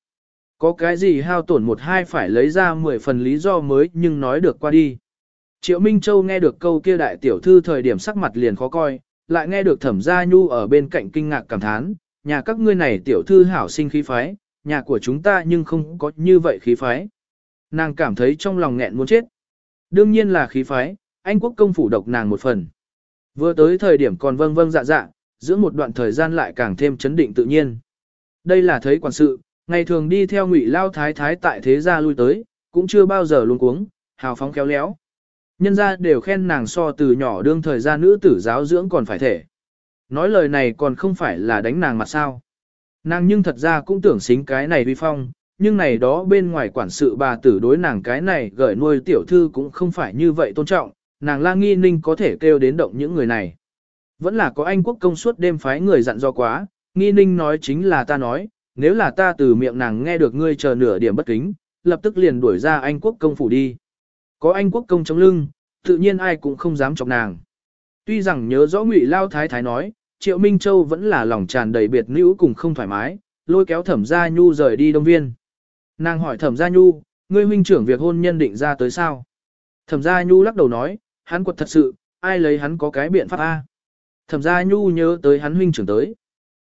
Có cái gì hao tổn một hai phải lấy ra 10 phần lý do mới nhưng nói được qua đi. Triệu Minh Châu nghe được câu kia đại tiểu thư thời điểm sắc mặt liền khó coi, lại nghe được thẩm gia nhu ở bên cạnh kinh ngạc cảm thán, nhà các ngươi này tiểu thư hảo sinh khí phái, nhà của chúng ta nhưng không có như vậy khí phái. Nàng cảm thấy trong lòng nghẹn muốn chết. Đương nhiên là khí phái, anh quốc công phủ độc nàng một phần. Vừa tới thời điểm còn vâng vâng dạ dạ, giữa một đoạn thời gian lại càng thêm chấn định tự nhiên. Đây là thấy quản sự, ngày thường đi theo ngụy lao thái thái tại thế gia lui tới, cũng chưa bao giờ luôn cuống, hào phóng khéo léo. Nhân gia đều khen nàng so từ nhỏ đương thời gia nữ tử giáo dưỡng còn phải thể. Nói lời này còn không phải là đánh nàng mặt sao. Nàng nhưng thật ra cũng tưởng xính cái này vi phong, nhưng này đó bên ngoài quản sự bà tử đối nàng cái này gửi nuôi tiểu thư cũng không phải như vậy tôn trọng, nàng la nghi ninh có thể kêu đến động những người này. Vẫn là có anh quốc công suốt đêm phái người dặn do quá, nghi ninh nói chính là ta nói, nếu là ta từ miệng nàng nghe được ngươi chờ nửa điểm bất kính, lập tức liền đuổi ra anh quốc công phủ đi. Có anh quốc công chống lưng, tự nhiên ai cũng không dám chọc nàng. Tuy rằng nhớ rõ ngụy lao thái thái nói, Triệu Minh Châu vẫn là lòng tràn đầy biệt nữ cùng không thoải mái, lôi kéo thẩm gia nhu rời đi đông viên. Nàng hỏi thẩm gia nhu, ngươi huynh trưởng việc hôn nhân định ra tới sao? Thẩm gia nhu lắc đầu nói, hắn quật thật sự, ai lấy hắn có cái biện pháp A. Thẩm gia nhu nhớ tới hắn huynh trưởng tới.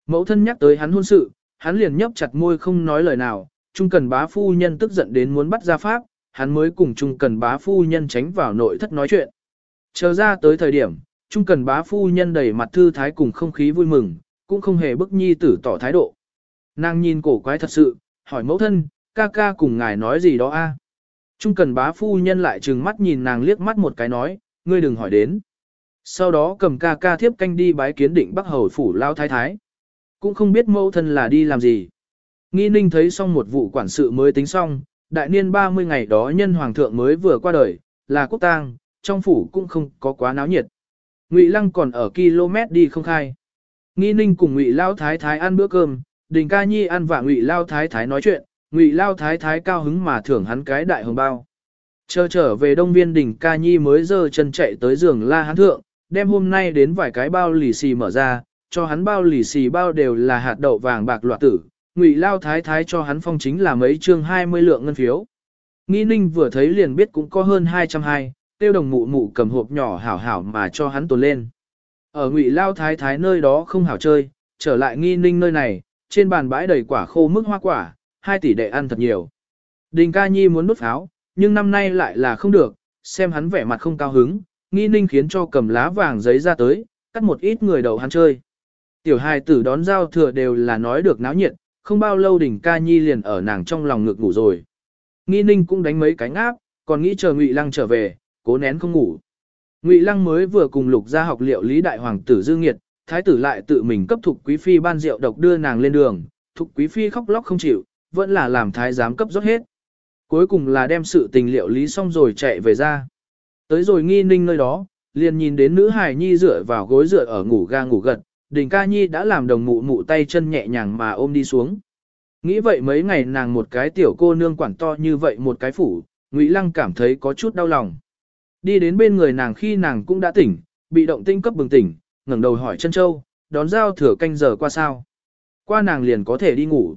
Mẫu thân nhắc tới hắn hôn sự, hắn liền nhấp chặt môi không nói lời nào, Trung Cần bá phu nhân tức giận đến muốn bắt ra pháp, hắn mới cùng Trung Cần bá phu nhân tránh vào nội thất nói chuyện. Chờ ra tới thời điểm, Trung Cần bá phu nhân đầy mặt thư thái cùng không khí vui mừng, cũng không hề bức nhi tử tỏ thái độ. Nàng nhìn cổ quái thật sự, hỏi mẫu thân, ca ca cùng ngài nói gì đó a? Trung Cần bá phu nhân lại trừng mắt nhìn nàng liếc mắt một cái nói, ngươi đừng hỏi đến. Sau đó cầm ca ca thiếp canh đi bái kiến định Bắc Hầu phủ lao thái thái. Cũng không biết mẫu thân là đi làm gì. Nghi ninh thấy xong một vụ quản sự mới tính xong, đại niên 30 ngày đó nhân hoàng thượng mới vừa qua đời, là quốc tang, trong phủ cũng không có quá náo nhiệt. Ngụy Lăng còn ở km đi không khai. Nghi ninh cùng Ngụy Lao Thái Thái ăn bữa cơm, Đình Ca Nhi ăn và Ngụy Lao Thái Thái nói chuyện, Ngụy Lao Thái Thái cao hứng mà thưởng hắn cái đại hồng bao. Chờ trở về Đông Viên Đình Ca Nhi mới giơ chân chạy tới giường La Hán Thượng, đem hôm nay đến vài cái bao lì xì mở ra, cho hắn bao lì xì bao đều là hạt đậu vàng bạc loạt tử, ngụy lao thái thái cho hắn phong chính là mấy chương 20 lượng ngân phiếu. Nghi ninh vừa thấy liền biết cũng có hơn 220, tiêu đồng mụ mụ cầm hộp nhỏ hảo hảo mà cho hắn tồn lên. Ở ngụy lao thái thái nơi đó không hảo chơi, trở lại nghi ninh nơi này, trên bàn bãi đầy quả khô mức hoa quả, hai tỷ đệ ăn thật nhiều. Đình ca nhi muốn đốt pháo, nhưng năm nay lại là không được, xem hắn vẻ mặt không cao hứng, nghi ninh khiến cho cầm lá vàng giấy ra tới, cắt một ít người đầu hắn chơi. Tiểu hài tử đón giao thừa đều là nói được náo nhiệt, không bao lâu đỉnh ca nhi liền ở nàng trong lòng ngực ngủ rồi. Nghi ninh cũng đánh mấy cánh áp, còn nghĩ chờ Ngụy Lăng trở về, cố nén không ngủ. Ngụy Lăng mới vừa cùng lục ra học liệu lý đại hoàng tử Dương Nghiệt, thái tử lại tự mình cấp thục quý phi ban rượu độc đưa nàng lên đường, thục quý phi khóc lóc không chịu, vẫn là làm thái giám cấp rót hết. Cuối cùng là đem sự tình liệu lý xong rồi chạy về ra. Tới rồi nghi ninh nơi đó, liền nhìn đến nữ hài nhi dựa vào gối dựa ở ngủ ga ngủ gật, đình ca nhi đã làm đồng mụ mụ tay chân nhẹ nhàng mà ôm đi xuống. Nghĩ vậy mấy ngày nàng một cái tiểu cô nương quản to như vậy một cái phủ, Ngụy Lăng cảm thấy có chút đau lòng. Đi đến bên người nàng khi nàng cũng đã tỉnh, bị động tinh cấp bừng tỉnh, ngẩng đầu hỏi chân châu, đón giao thừa canh giờ qua sao. Qua nàng liền có thể đi ngủ.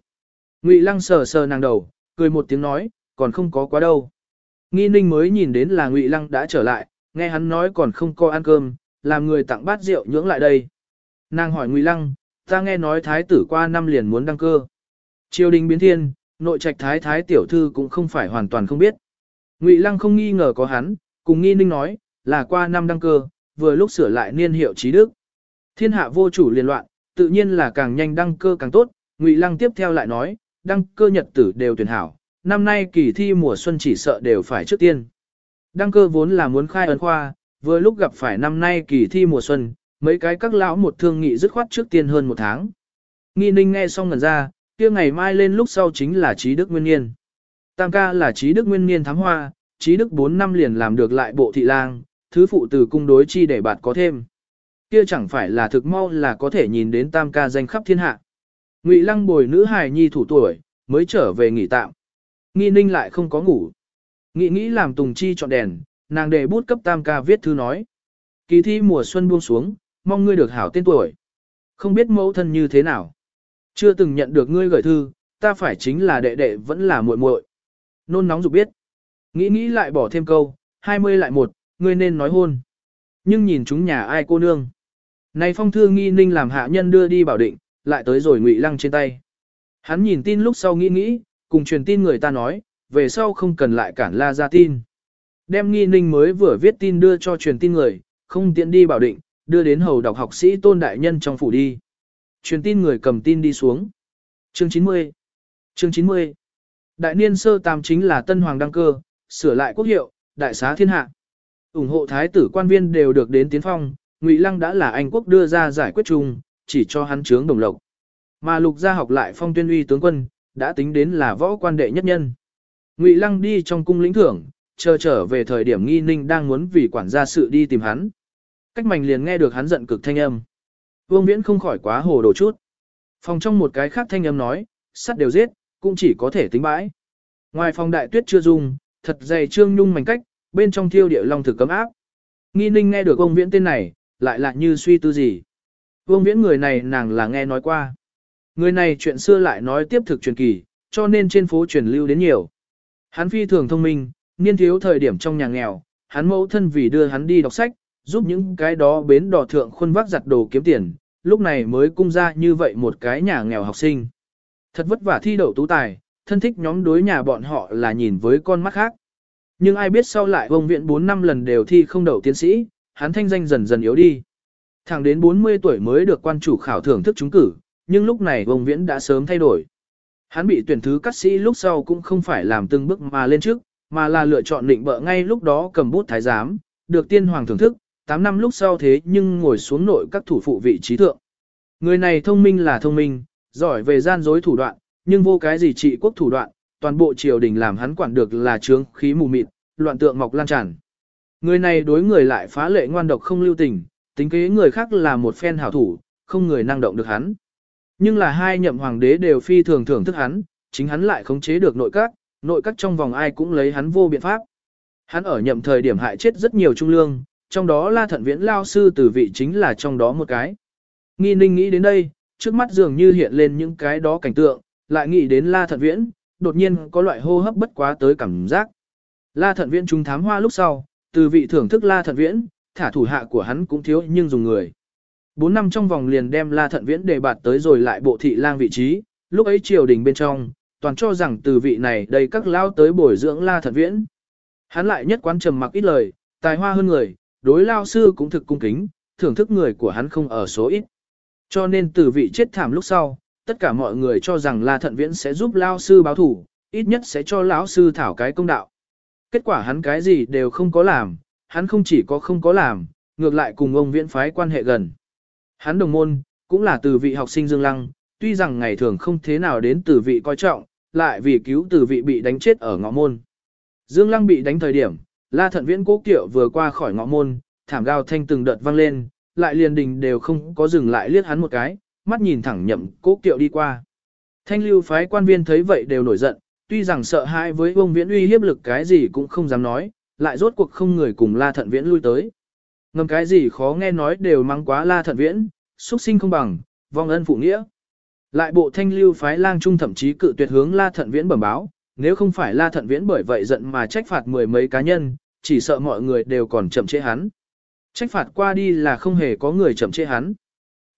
Ngụy Lăng sờ sờ nàng đầu, cười một tiếng nói, còn không có quá đâu. Nghi ninh mới nhìn đến là Ngụy Lăng đã trở lại, nghe hắn nói còn không có ăn cơm, làm người tặng bát rượu nhưỡng lại đây. Nàng hỏi Ngụy Lăng, ta nghe nói thái tử qua năm liền muốn đăng cơ. Triều đình biến thiên, nội trạch thái thái tiểu thư cũng không phải hoàn toàn không biết. Ngụy Lăng không nghi ngờ có hắn, cùng nghi ninh nói, là qua năm đăng cơ, vừa lúc sửa lại niên hiệu trí đức. Thiên hạ vô chủ liên loạn, tự nhiên là càng nhanh đăng cơ càng tốt, Ngụy Lăng tiếp theo lại nói, đăng cơ nhật tử đều tuyển hảo, năm nay kỳ thi mùa xuân chỉ sợ đều phải trước tiên. Đăng cơ vốn là muốn khai ấn khoa, vừa lúc gặp phải năm nay kỳ thi mùa xuân, mấy cái các lão một thương nghị dứt khoát trước tiên hơn một tháng. Nghi ninh nghe xong ngần ra, kia ngày mai lên lúc sau chính là trí đức nguyên niên. Tam ca là trí đức nguyên niên thám hoa, trí đức 4 năm liền làm được lại bộ thị lang, thứ phụ từ cung đối chi để bạt có thêm. Kia chẳng phải là thực mau là có thể nhìn đến tam ca danh khắp thiên hạ. Ngụy lăng bồi nữ hài nhi thủ tuổi, mới trở về nghỉ tạm. Nghi ninh lại không có ngủ. Nghĩ nghĩ làm Tùng Chi chọn đèn, nàng để bút cấp tam ca viết thư nói. Kỳ thi mùa xuân buông xuống, mong ngươi được hảo tên tuổi. Không biết mẫu thân như thế nào. Chưa từng nhận được ngươi gửi thư, ta phải chính là đệ đệ vẫn là muội muội. Nôn nóng dục biết. Nghĩ nghĩ lại bỏ thêm câu, 20 lại một, ngươi nên nói hôn. Nhưng nhìn chúng nhà ai cô nương. Này phong thư nghi ninh làm hạ nhân đưa đi bảo định, lại tới rồi ngụy lăng trên tay. Hắn nhìn tin lúc sau nghĩ nghĩ, cùng truyền tin người ta nói, về sau không cần lại cản la ra tin. Đem nghi ninh mới vừa viết tin đưa cho truyền tin người, không tiện đi bảo định, đưa đến hầu đọc học sĩ tôn đại nhân trong phủ đi. Truyền tin người cầm tin đi xuống. Chương 90 Chương 90 Đại niên sơ tam chính là tân hoàng đăng cơ, sửa lại quốc hiệu, đại xá thiên hạ. ủng hộ thái tử quan viên đều được đến tiến phong, Ngụy Lăng đã là Anh quốc đưa ra giải quyết chung, chỉ cho hắn chướng đồng lộc. Mà lục gia học lại phong tuyên uy tướng quân, đã tính đến là võ quan đệ nhất nhân. Ngụy Lăng đi trong cung lĩnh thưởng, chờ trở về thời điểm nghi ninh đang muốn vì quản gia sự đi tìm hắn. Cách mảnh liền nghe được hắn giận cực thanh âm. Vương Viễn không khỏi quá hồ đồ chút. Phòng trong một cái khác thanh âm nói, sắt đều giết, cũng chỉ có thể tính bãi. Ngoài phòng đại tuyết chưa dùng, thật dày trương nhung mảnh cách, bên trong thiêu địa long thực cấm áp. Nghi ninh nghe được ông Viễn tên này, lại lại như suy tư gì. Vương Viễn người này nàng là nghe nói qua. Người này chuyện xưa lại nói tiếp thực truyền kỳ, cho nên trên phố truyền lưu đến nhiều. Hắn phi thường thông minh, niên thiếu thời điểm trong nhà nghèo, hắn mẫu thân vì đưa hắn đi đọc sách, giúp những cái đó bến đỏ thượng khuôn vác giặt đồ kiếm tiền, lúc này mới cung ra như vậy một cái nhà nghèo học sinh. Thật vất vả thi đậu tú tài, thân thích nhóm đối nhà bọn họ là nhìn với con mắt khác. Nhưng ai biết sau lại vông viện 4 năm lần đều thi không đậu tiến sĩ, hắn thanh danh dần dần yếu đi. Thẳng đến 40 tuổi mới được quan chủ khảo thưởng thức trúng cử, nhưng lúc này vông viễn đã sớm thay đổi. Hắn bị tuyển thứ cắt sĩ lúc sau cũng không phải làm từng bước mà lên trước, mà là lựa chọn định bợ ngay lúc đó cầm bút thái giám, được tiên hoàng thưởng thức, 8 năm lúc sau thế nhưng ngồi xuống nội các thủ phụ vị trí thượng. Người này thông minh là thông minh, giỏi về gian dối thủ đoạn, nhưng vô cái gì trị quốc thủ đoạn, toàn bộ triều đình làm hắn quản được là trướng khí mù mịt, loạn tượng mọc lan tràn. Người này đối người lại phá lệ ngoan độc không lưu tình, tính kế người khác là một phen hảo thủ, không người năng động được hắn. Nhưng là hai nhậm hoàng đế đều phi thường thưởng thức hắn, chính hắn lại khống chế được nội các, nội các trong vòng ai cũng lấy hắn vô biện pháp. Hắn ở nhậm thời điểm hại chết rất nhiều trung lương, trong đó La Thận Viễn lao sư từ vị chính là trong đó một cái. Nghi ninh nghĩ đến đây, trước mắt dường như hiện lên những cái đó cảnh tượng, lại nghĩ đến La Thận Viễn, đột nhiên có loại hô hấp bất quá tới cảm giác. La Thận Viễn trung thám hoa lúc sau, từ vị thưởng thức La Thận Viễn, thả thủ hạ của hắn cũng thiếu nhưng dùng người. Bốn năm trong vòng liền đem La Thận Viễn đề bạt tới rồi lại bộ thị lang vị trí, lúc ấy triều đình bên trong, toàn cho rằng từ vị này đầy các lao tới bồi dưỡng La Thận Viễn. Hắn lại nhất quán trầm mặc ít lời, tài hoa hơn người, đối lao sư cũng thực cung kính, thưởng thức người của hắn không ở số ít. Cho nên từ vị chết thảm lúc sau, tất cả mọi người cho rằng La Thận Viễn sẽ giúp Lao sư báo thủ, ít nhất sẽ cho lão sư thảo cái công đạo. Kết quả hắn cái gì đều không có làm, hắn không chỉ có không có làm, ngược lại cùng ông Viễn phái quan hệ gần. Hắn đồng môn, cũng là từ vị học sinh Dương Lăng, tuy rằng ngày thường không thế nào đến từ vị coi trọng, lại vì cứu từ vị bị đánh chết ở ngõ môn. Dương Lăng bị đánh thời điểm, La Thận Viễn cố kiệu vừa qua khỏi ngõ môn, thảm gào thanh từng đợt vang lên, lại liền đình đều không có dừng lại liếc hắn một cái, mắt nhìn thẳng nhậm cố kiệu đi qua. Thanh lưu phái quan viên thấy vậy đều nổi giận, tuy rằng sợ hãi với ông Viễn uy hiếp lực cái gì cũng không dám nói, lại rốt cuộc không người cùng La Thận Viễn lui tới. Ngầm cái gì khó nghe nói đều mắng quá La Thận Viễn, xuất sinh không bằng, vong ân phụ nghĩa. Lại bộ thanh lưu phái lang trung thậm chí cự tuyệt hướng La Thận Viễn bẩm báo, nếu không phải La Thận Viễn bởi vậy giận mà trách phạt mười mấy cá nhân, chỉ sợ mọi người đều còn chậm chế hắn. Trách phạt qua đi là không hề có người chậm chế hắn.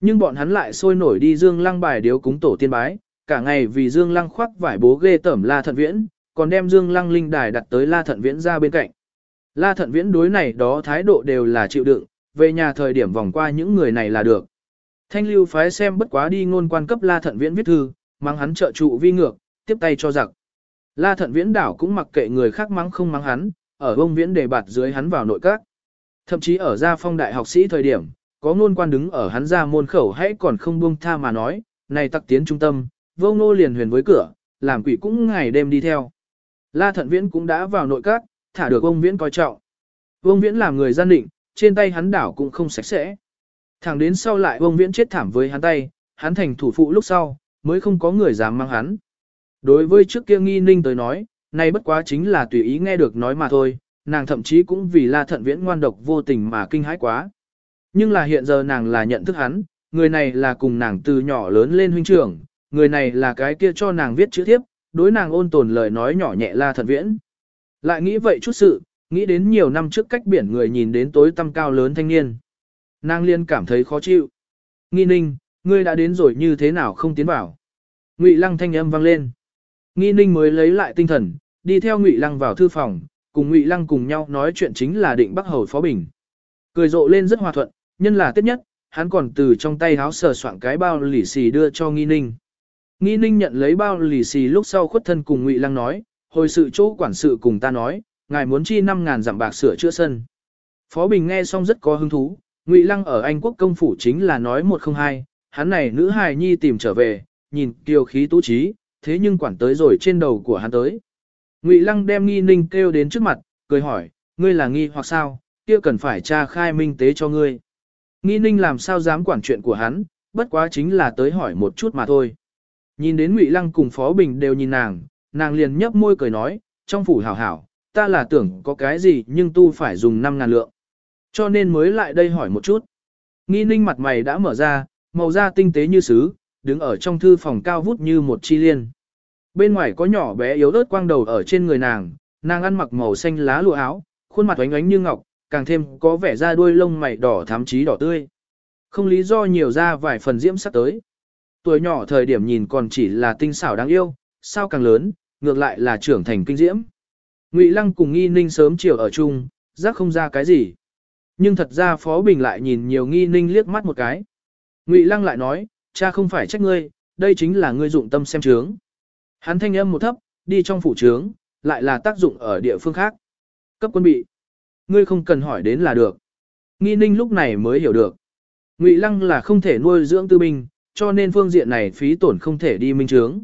Nhưng bọn hắn lại sôi nổi đi Dương Lăng bài điếu cúng tổ tiên bái, cả ngày vì Dương Lăng khoác vải bố ghê tẩm La Thận Viễn, còn đem Dương Lăng linh đài đặt tới La Thận Viễn ra bên cạnh. La Thận Viễn đối này đó thái độ đều là chịu đựng, về nhà thời điểm vòng qua những người này là được. Thanh lưu phái xem bất quá đi ngôn quan cấp La Thận Viễn viết thư, mang hắn trợ trụ vi ngược, tiếp tay cho giặc. La Thận Viễn đảo cũng mặc kệ người khác mắng không mắng hắn, ở bông viễn đề bạt dưới hắn vào nội các. Thậm chí ở gia phong đại học sĩ thời điểm, có ngôn quan đứng ở hắn ra môn khẩu hãy còn không buông tha mà nói, này tắc tiến trung tâm, vô nô liền huyền với cửa, làm quỷ cũng ngày đêm đi theo. La Thận Viễn cũng đã vào nội các, thả được ông Viễn coi trọng. Ông Viễn làm người gian định, trên tay hắn đảo cũng không sạch sẽ. Thẳng đến sau lại ông Viễn chết thảm với hắn tay, hắn thành thủ phụ lúc sau, mới không có người dám mang hắn. Đối với trước kia nghi ninh tới nói, nay bất quá chính là tùy ý nghe được nói mà thôi, nàng thậm chí cũng vì la thận viễn ngoan độc vô tình mà kinh hãi quá. Nhưng là hiện giờ nàng là nhận thức hắn, người này là cùng nàng từ nhỏ lớn lên huynh trưởng, người này là cái kia cho nàng viết chữ tiếp, đối nàng ôn tồn lời nói nhỏ nhẹ la thận viễn. Lại nghĩ vậy chút sự, nghĩ đến nhiều năm trước cách biển người nhìn đến tối tăm cao lớn thanh niên. Nàng liên cảm thấy khó chịu. Nghi ninh, ngươi đã đến rồi như thế nào không tiến vào. Ngụy lăng thanh âm vang lên. Nghi ninh mới lấy lại tinh thần, đi theo Ngụy lăng vào thư phòng, cùng Ngụy lăng cùng nhau nói chuyện chính là định bắc hầu phó bình. Cười rộ lên rất hòa thuận, nhân là tiết nhất, hắn còn từ trong tay háo sờ soạn cái bao lì xì đưa cho Nghi ninh. Nghi ninh nhận lấy bao lì xì lúc sau khuất thân cùng Ngụy lăng nói, hồi sự chỗ quản sự cùng ta nói, ngài muốn chi 5.000 dặm bạc sửa chữa sân. Phó Bình nghe xong rất có hứng thú, Ngụy Lăng ở Anh quốc công phủ chính là nói một không hai, hắn này nữ hài nhi tìm trở về, nhìn kiều khí tú trí, thế nhưng quản tới rồi trên đầu của hắn tới. Ngụy Lăng đem nghi ninh kêu đến trước mặt, cười hỏi, ngươi là nghi hoặc sao, kia cần phải tra khai minh tế cho ngươi. Nghi ninh làm sao dám quản chuyện của hắn, bất quá chính là tới hỏi một chút mà thôi. Nhìn đến Ngụy Lăng cùng Phó Bình đều nhìn nàng, nàng liền nhấp môi cười nói, trong phủ hảo hảo, ta là tưởng có cái gì nhưng tu phải dùng 5 ngàn lượng. Cho nên mới lại đây hỏi một chút. Nghi ninh mặt mày đã mở ra, màu da tinh tế như sứ, đứng ở trong thư phòng cao vút như một chi liên. Bên ngoài có nhỏ bé yếu ớt quang đầu ở trên người nàng, nàng ăn mặc màu xanh lá lụa áo, khuôn mặt oánh oánh như ngọc, càng thêm có vẻ da đuôi lông mày đỏ thắm chí đỏ tươi. Không lý do nhiều ra vài phần diễm sắc tới. Tuổi nhỏ thời điểm nhìn còn chỉ là tinh xảo đáng yêu, sao càng lớn, ngược lại là trưởng thành kinh diễm. Ngụy Lăng cùng Nghi Ninh sớm chiều ở chung, giác không ra cái gì. Nhưng thật ra Phó Bình lại nhìn nhiều Nghi Ninh liếc mắt một cái. Ngụy Lăng lại nói, cha không phải trách ngươi, đây chính là ngươi dụng tâm xem trướng. Hắn thanh âm một thấp, đi trong phủ trướng, lại là tác dụng ở địa phương khác. Cấp quân bị. Ngươi không cần hỏi đến là được. Nghi ninh lúc này mới hiểu được. Ngụy lăng là không thể nuôi dưỡng tư binh, cho nên phương diện này phí tổn không thể đi minh trướng.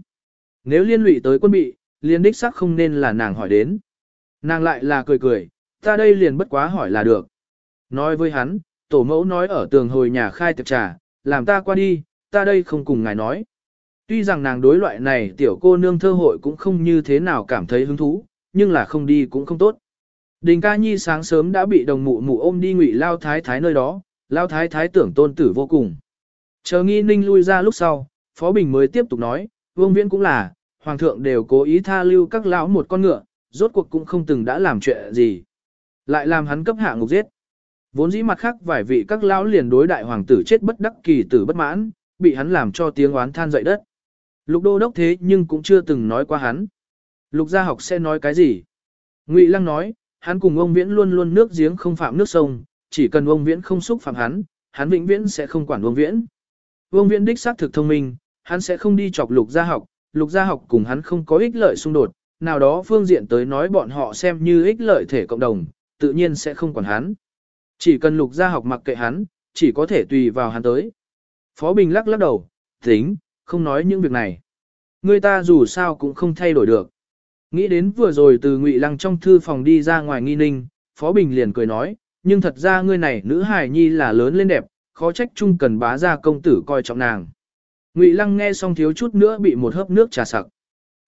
Nếu liên lụy tới quân bị, liên đích sắc không nên là nàng hỏi đến. Nàng lại là cười cười, ta đây liền bất quá hỏi là được. Nói với hắn, tổ mẫu nói ở tường hồi nhà khai tiệc trà, làm ta qua đi, ta đây không cùng ngài nói. Tuy rằng nàng đối loại này tiểu cô nương thơ hội cũng không như thế nào cảm thấy hứng thú, nhưng là không đi cũng không tốt. Đình ca nhi sáng sớm đã bị đồng mụ mụ ôm đi ngụy lao thái thái nơi đó, lao thái thái tưởng tôn tử vô cùng. Chờ nghi ninh lui ra lúc sau, Phó Bình mới tiếp tục nói, vương viễn cũng là, hoàng thượng đều cố ý tha lưu các lão một con ngựa, rốt cuộc cũng không từng đã làm chuyện gì. Lại làm hắn cấp hạ ngục giết. Vốn dĩ mặt khác vài vị các lão liền đối đại hoàng tử chết bất đắc kỳ tử bất mãn, bị hắn làm cho tiếng oán than dậy đất. Lục đô đốc thế nhưng cũng chưa từng nói qua hắn. Lục gia học sẽ nói cái gì? Ngụy Lăng nói, hắn cùng ông Viễn luôn luôn nước giếng không phạm nước sông, chỉ cần ông Viễn không xúc phạm hắn, hắn vĩnh viễn sẽ không quản Vương Viễn. Vương Viễn đích xác thực thông minh, hắn sẽ không đi chọc lục gia học, lục gia học cùng hắn không có ích lợi xung đột, nào đó phương diện tới nói bọn họ xem như ích lợi thể cộng đồng, tự nhiên sẽ không quản hắn. Chỉ cần lục gia học mặc kệ hắn, chỉ có thể tùy vào hắn tới. Phó Bình lắc lắc đầu, tính, không nói những việc này. Người ta dù sao cũng không thay đổi được. Nghĩ đến vừa rồi từ Ngụy Lăng trong thư phòng đi ra ngoài nghi ninh, Phó Bình liền cười nói, nhưng thật ra ngươi này nữ hài nhi là lớn lên đẹp, khó trách chung cần bá ra công tử coi trọng nàng. Ngụy Lăng nghe xong thiếu chút nữa bị một hớp nước trà sặc.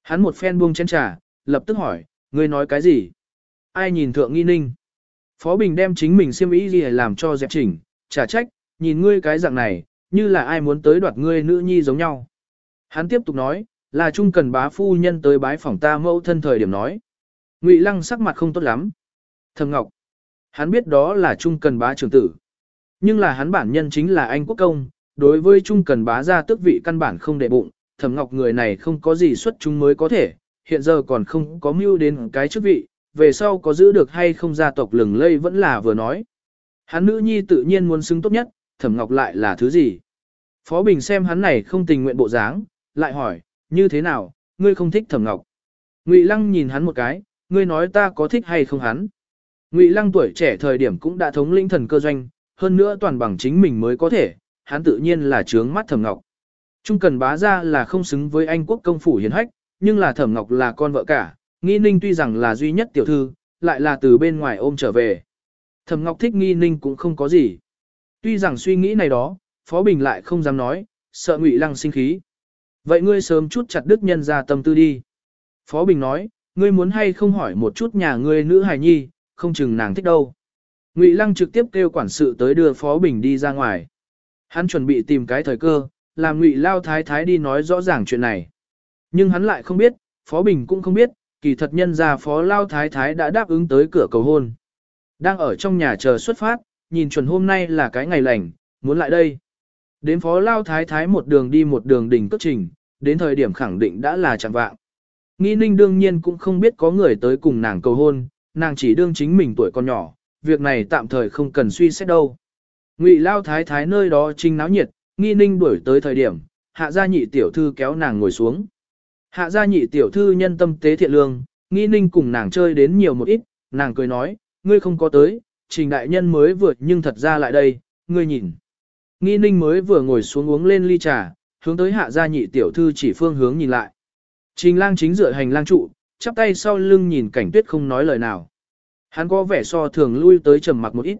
Hắn một phen buông chén trà, lập tức hỏi, ngươi nói cái gì? Ai nhìn thượng nghi ninh? Phó Bình đem chính mình xiêm ý gì làm cho dẹp chỉnh, trả trách, nhìn ngươi cái dạng này, như là ai muốn tới đoạt ngươi nữ nhi giống nhau. Hắn tiếp tục nói, là chung cần bá phu nhân tới bái phỏng ta mẫu thân thời điểm nói. Ngụy Lăng sắc mặt không tốt lắm. Thầm Ngọc. Hắn biết đó là trung cần bá trưởng tử. Nhưng là hắn bản nhân chính là anh quốc công, đối với trung cần bá gia tước vị căn bản không đệ bụng, Thẩm Ngọc người này không có gì xuất chúng mới có thể, hiện giờ còn không có mưu đến cái chức vị, về sau có giữ được hay không gia tộc lừng lây vẫn là vừa nói. Hắn nữ nhi tự nhiên muốn xứng tốt nhất, Thẩm Ngọc lại là thứ gì? Phó Bình xem hắn này không tình nguyện bộ dáng, lại hỏi, như thế nào, ngươi không thích Thẩm Ngọc? Ngụy Lăng nhìn hắn một cái, ngươi nói ta có thích hay không hắn? Ngụy Lăng tuổi trẻ thời điểm cũng đã thống lĩnh thần cơ doanh, hơn nữa toàn bằng chính mình mới có thể, hắn tự nhiên là trướng mắt Thẩm Ngọc. Trung cần bá ra là không xứng với Anh quốc công phủ hiền hách, nhưng là Thẩm Ngọc là con vợ cả, Nghi Ninh tuy rằng là duy nhất tiểu thư, lại là từ bên ngoài ôm trở về. Thẩm Ngọc thích Nghi Ninh cũng không có gì. Tuy rằng suy nghĩ này đó, Phó Bình lại không dám nói, sợ Ngụy Lăng sinh khí. Vậy ngươi sớm chút chặt đức nhân ra tâm tư đi. Phó Bình nói, ngươi muốn hay không hỏi một chút nhà ngươi nữ hài nhi, không chừng nàng thích đâu. Ngụy Lăng trực tiếp kêu quản sự tới đưa Phó Bình đi ra ngoài. Hắn chuẩn bị tìm cái thời cơ, làm Ngụy Lao Thái Thái đi nói rõ ràng chuyện này. Nhưng hắn lại không biết, Phó Bình cũng không biết, kỳ thật nhân ra Phó Lao Thái Thái đã đáp ứng tới cửa cầu hôn. Đang ở trong nhà chờ xuất phát, nhìn chuẩn hôm nay là cái ngày lành, muốn lại đây. Đến Phó Lao Thái Thái một đường đi một đường đỉnh cất trình, đến thời điểm khẳng định đã là chẳng vạng. Nghi ninh đương nhiên cũng không biết có người tới cùng nàng cầu hôn, nàng chỉ đương chính mình tuổi còn nhỏ, việc này tạm thời không cần suy xét đâu. Ngụy Lao Thái Thái nơi đó trinh náo nhiệt, nghi ninh đuổi tới thời điểm, hạ gia nhị tiểu thư kéo nàng ngồi xuống. Hạ gia nhị tiểu thư nhân tâm tế thiện lương, nghi ninh cùng nàng chơi đến nhiều một ít, nàng cười nói, ngươi không có tới, trình đại nhân mới vượt nhưng thật ra lại đây, ngươi nhìn. Nghi ninh mới vừa ngồi xuống uống lên ly trà, hướng tới hạ gia nhị tiểu thư chỉ phương hướng nhìn lại. Trình lang chính dựa hành lang trụ, chắp tay sau lưng nhìn cảnh tuyết không nói lời nào. Hắn có vẻ so thường lui tới trầm mặc một ít.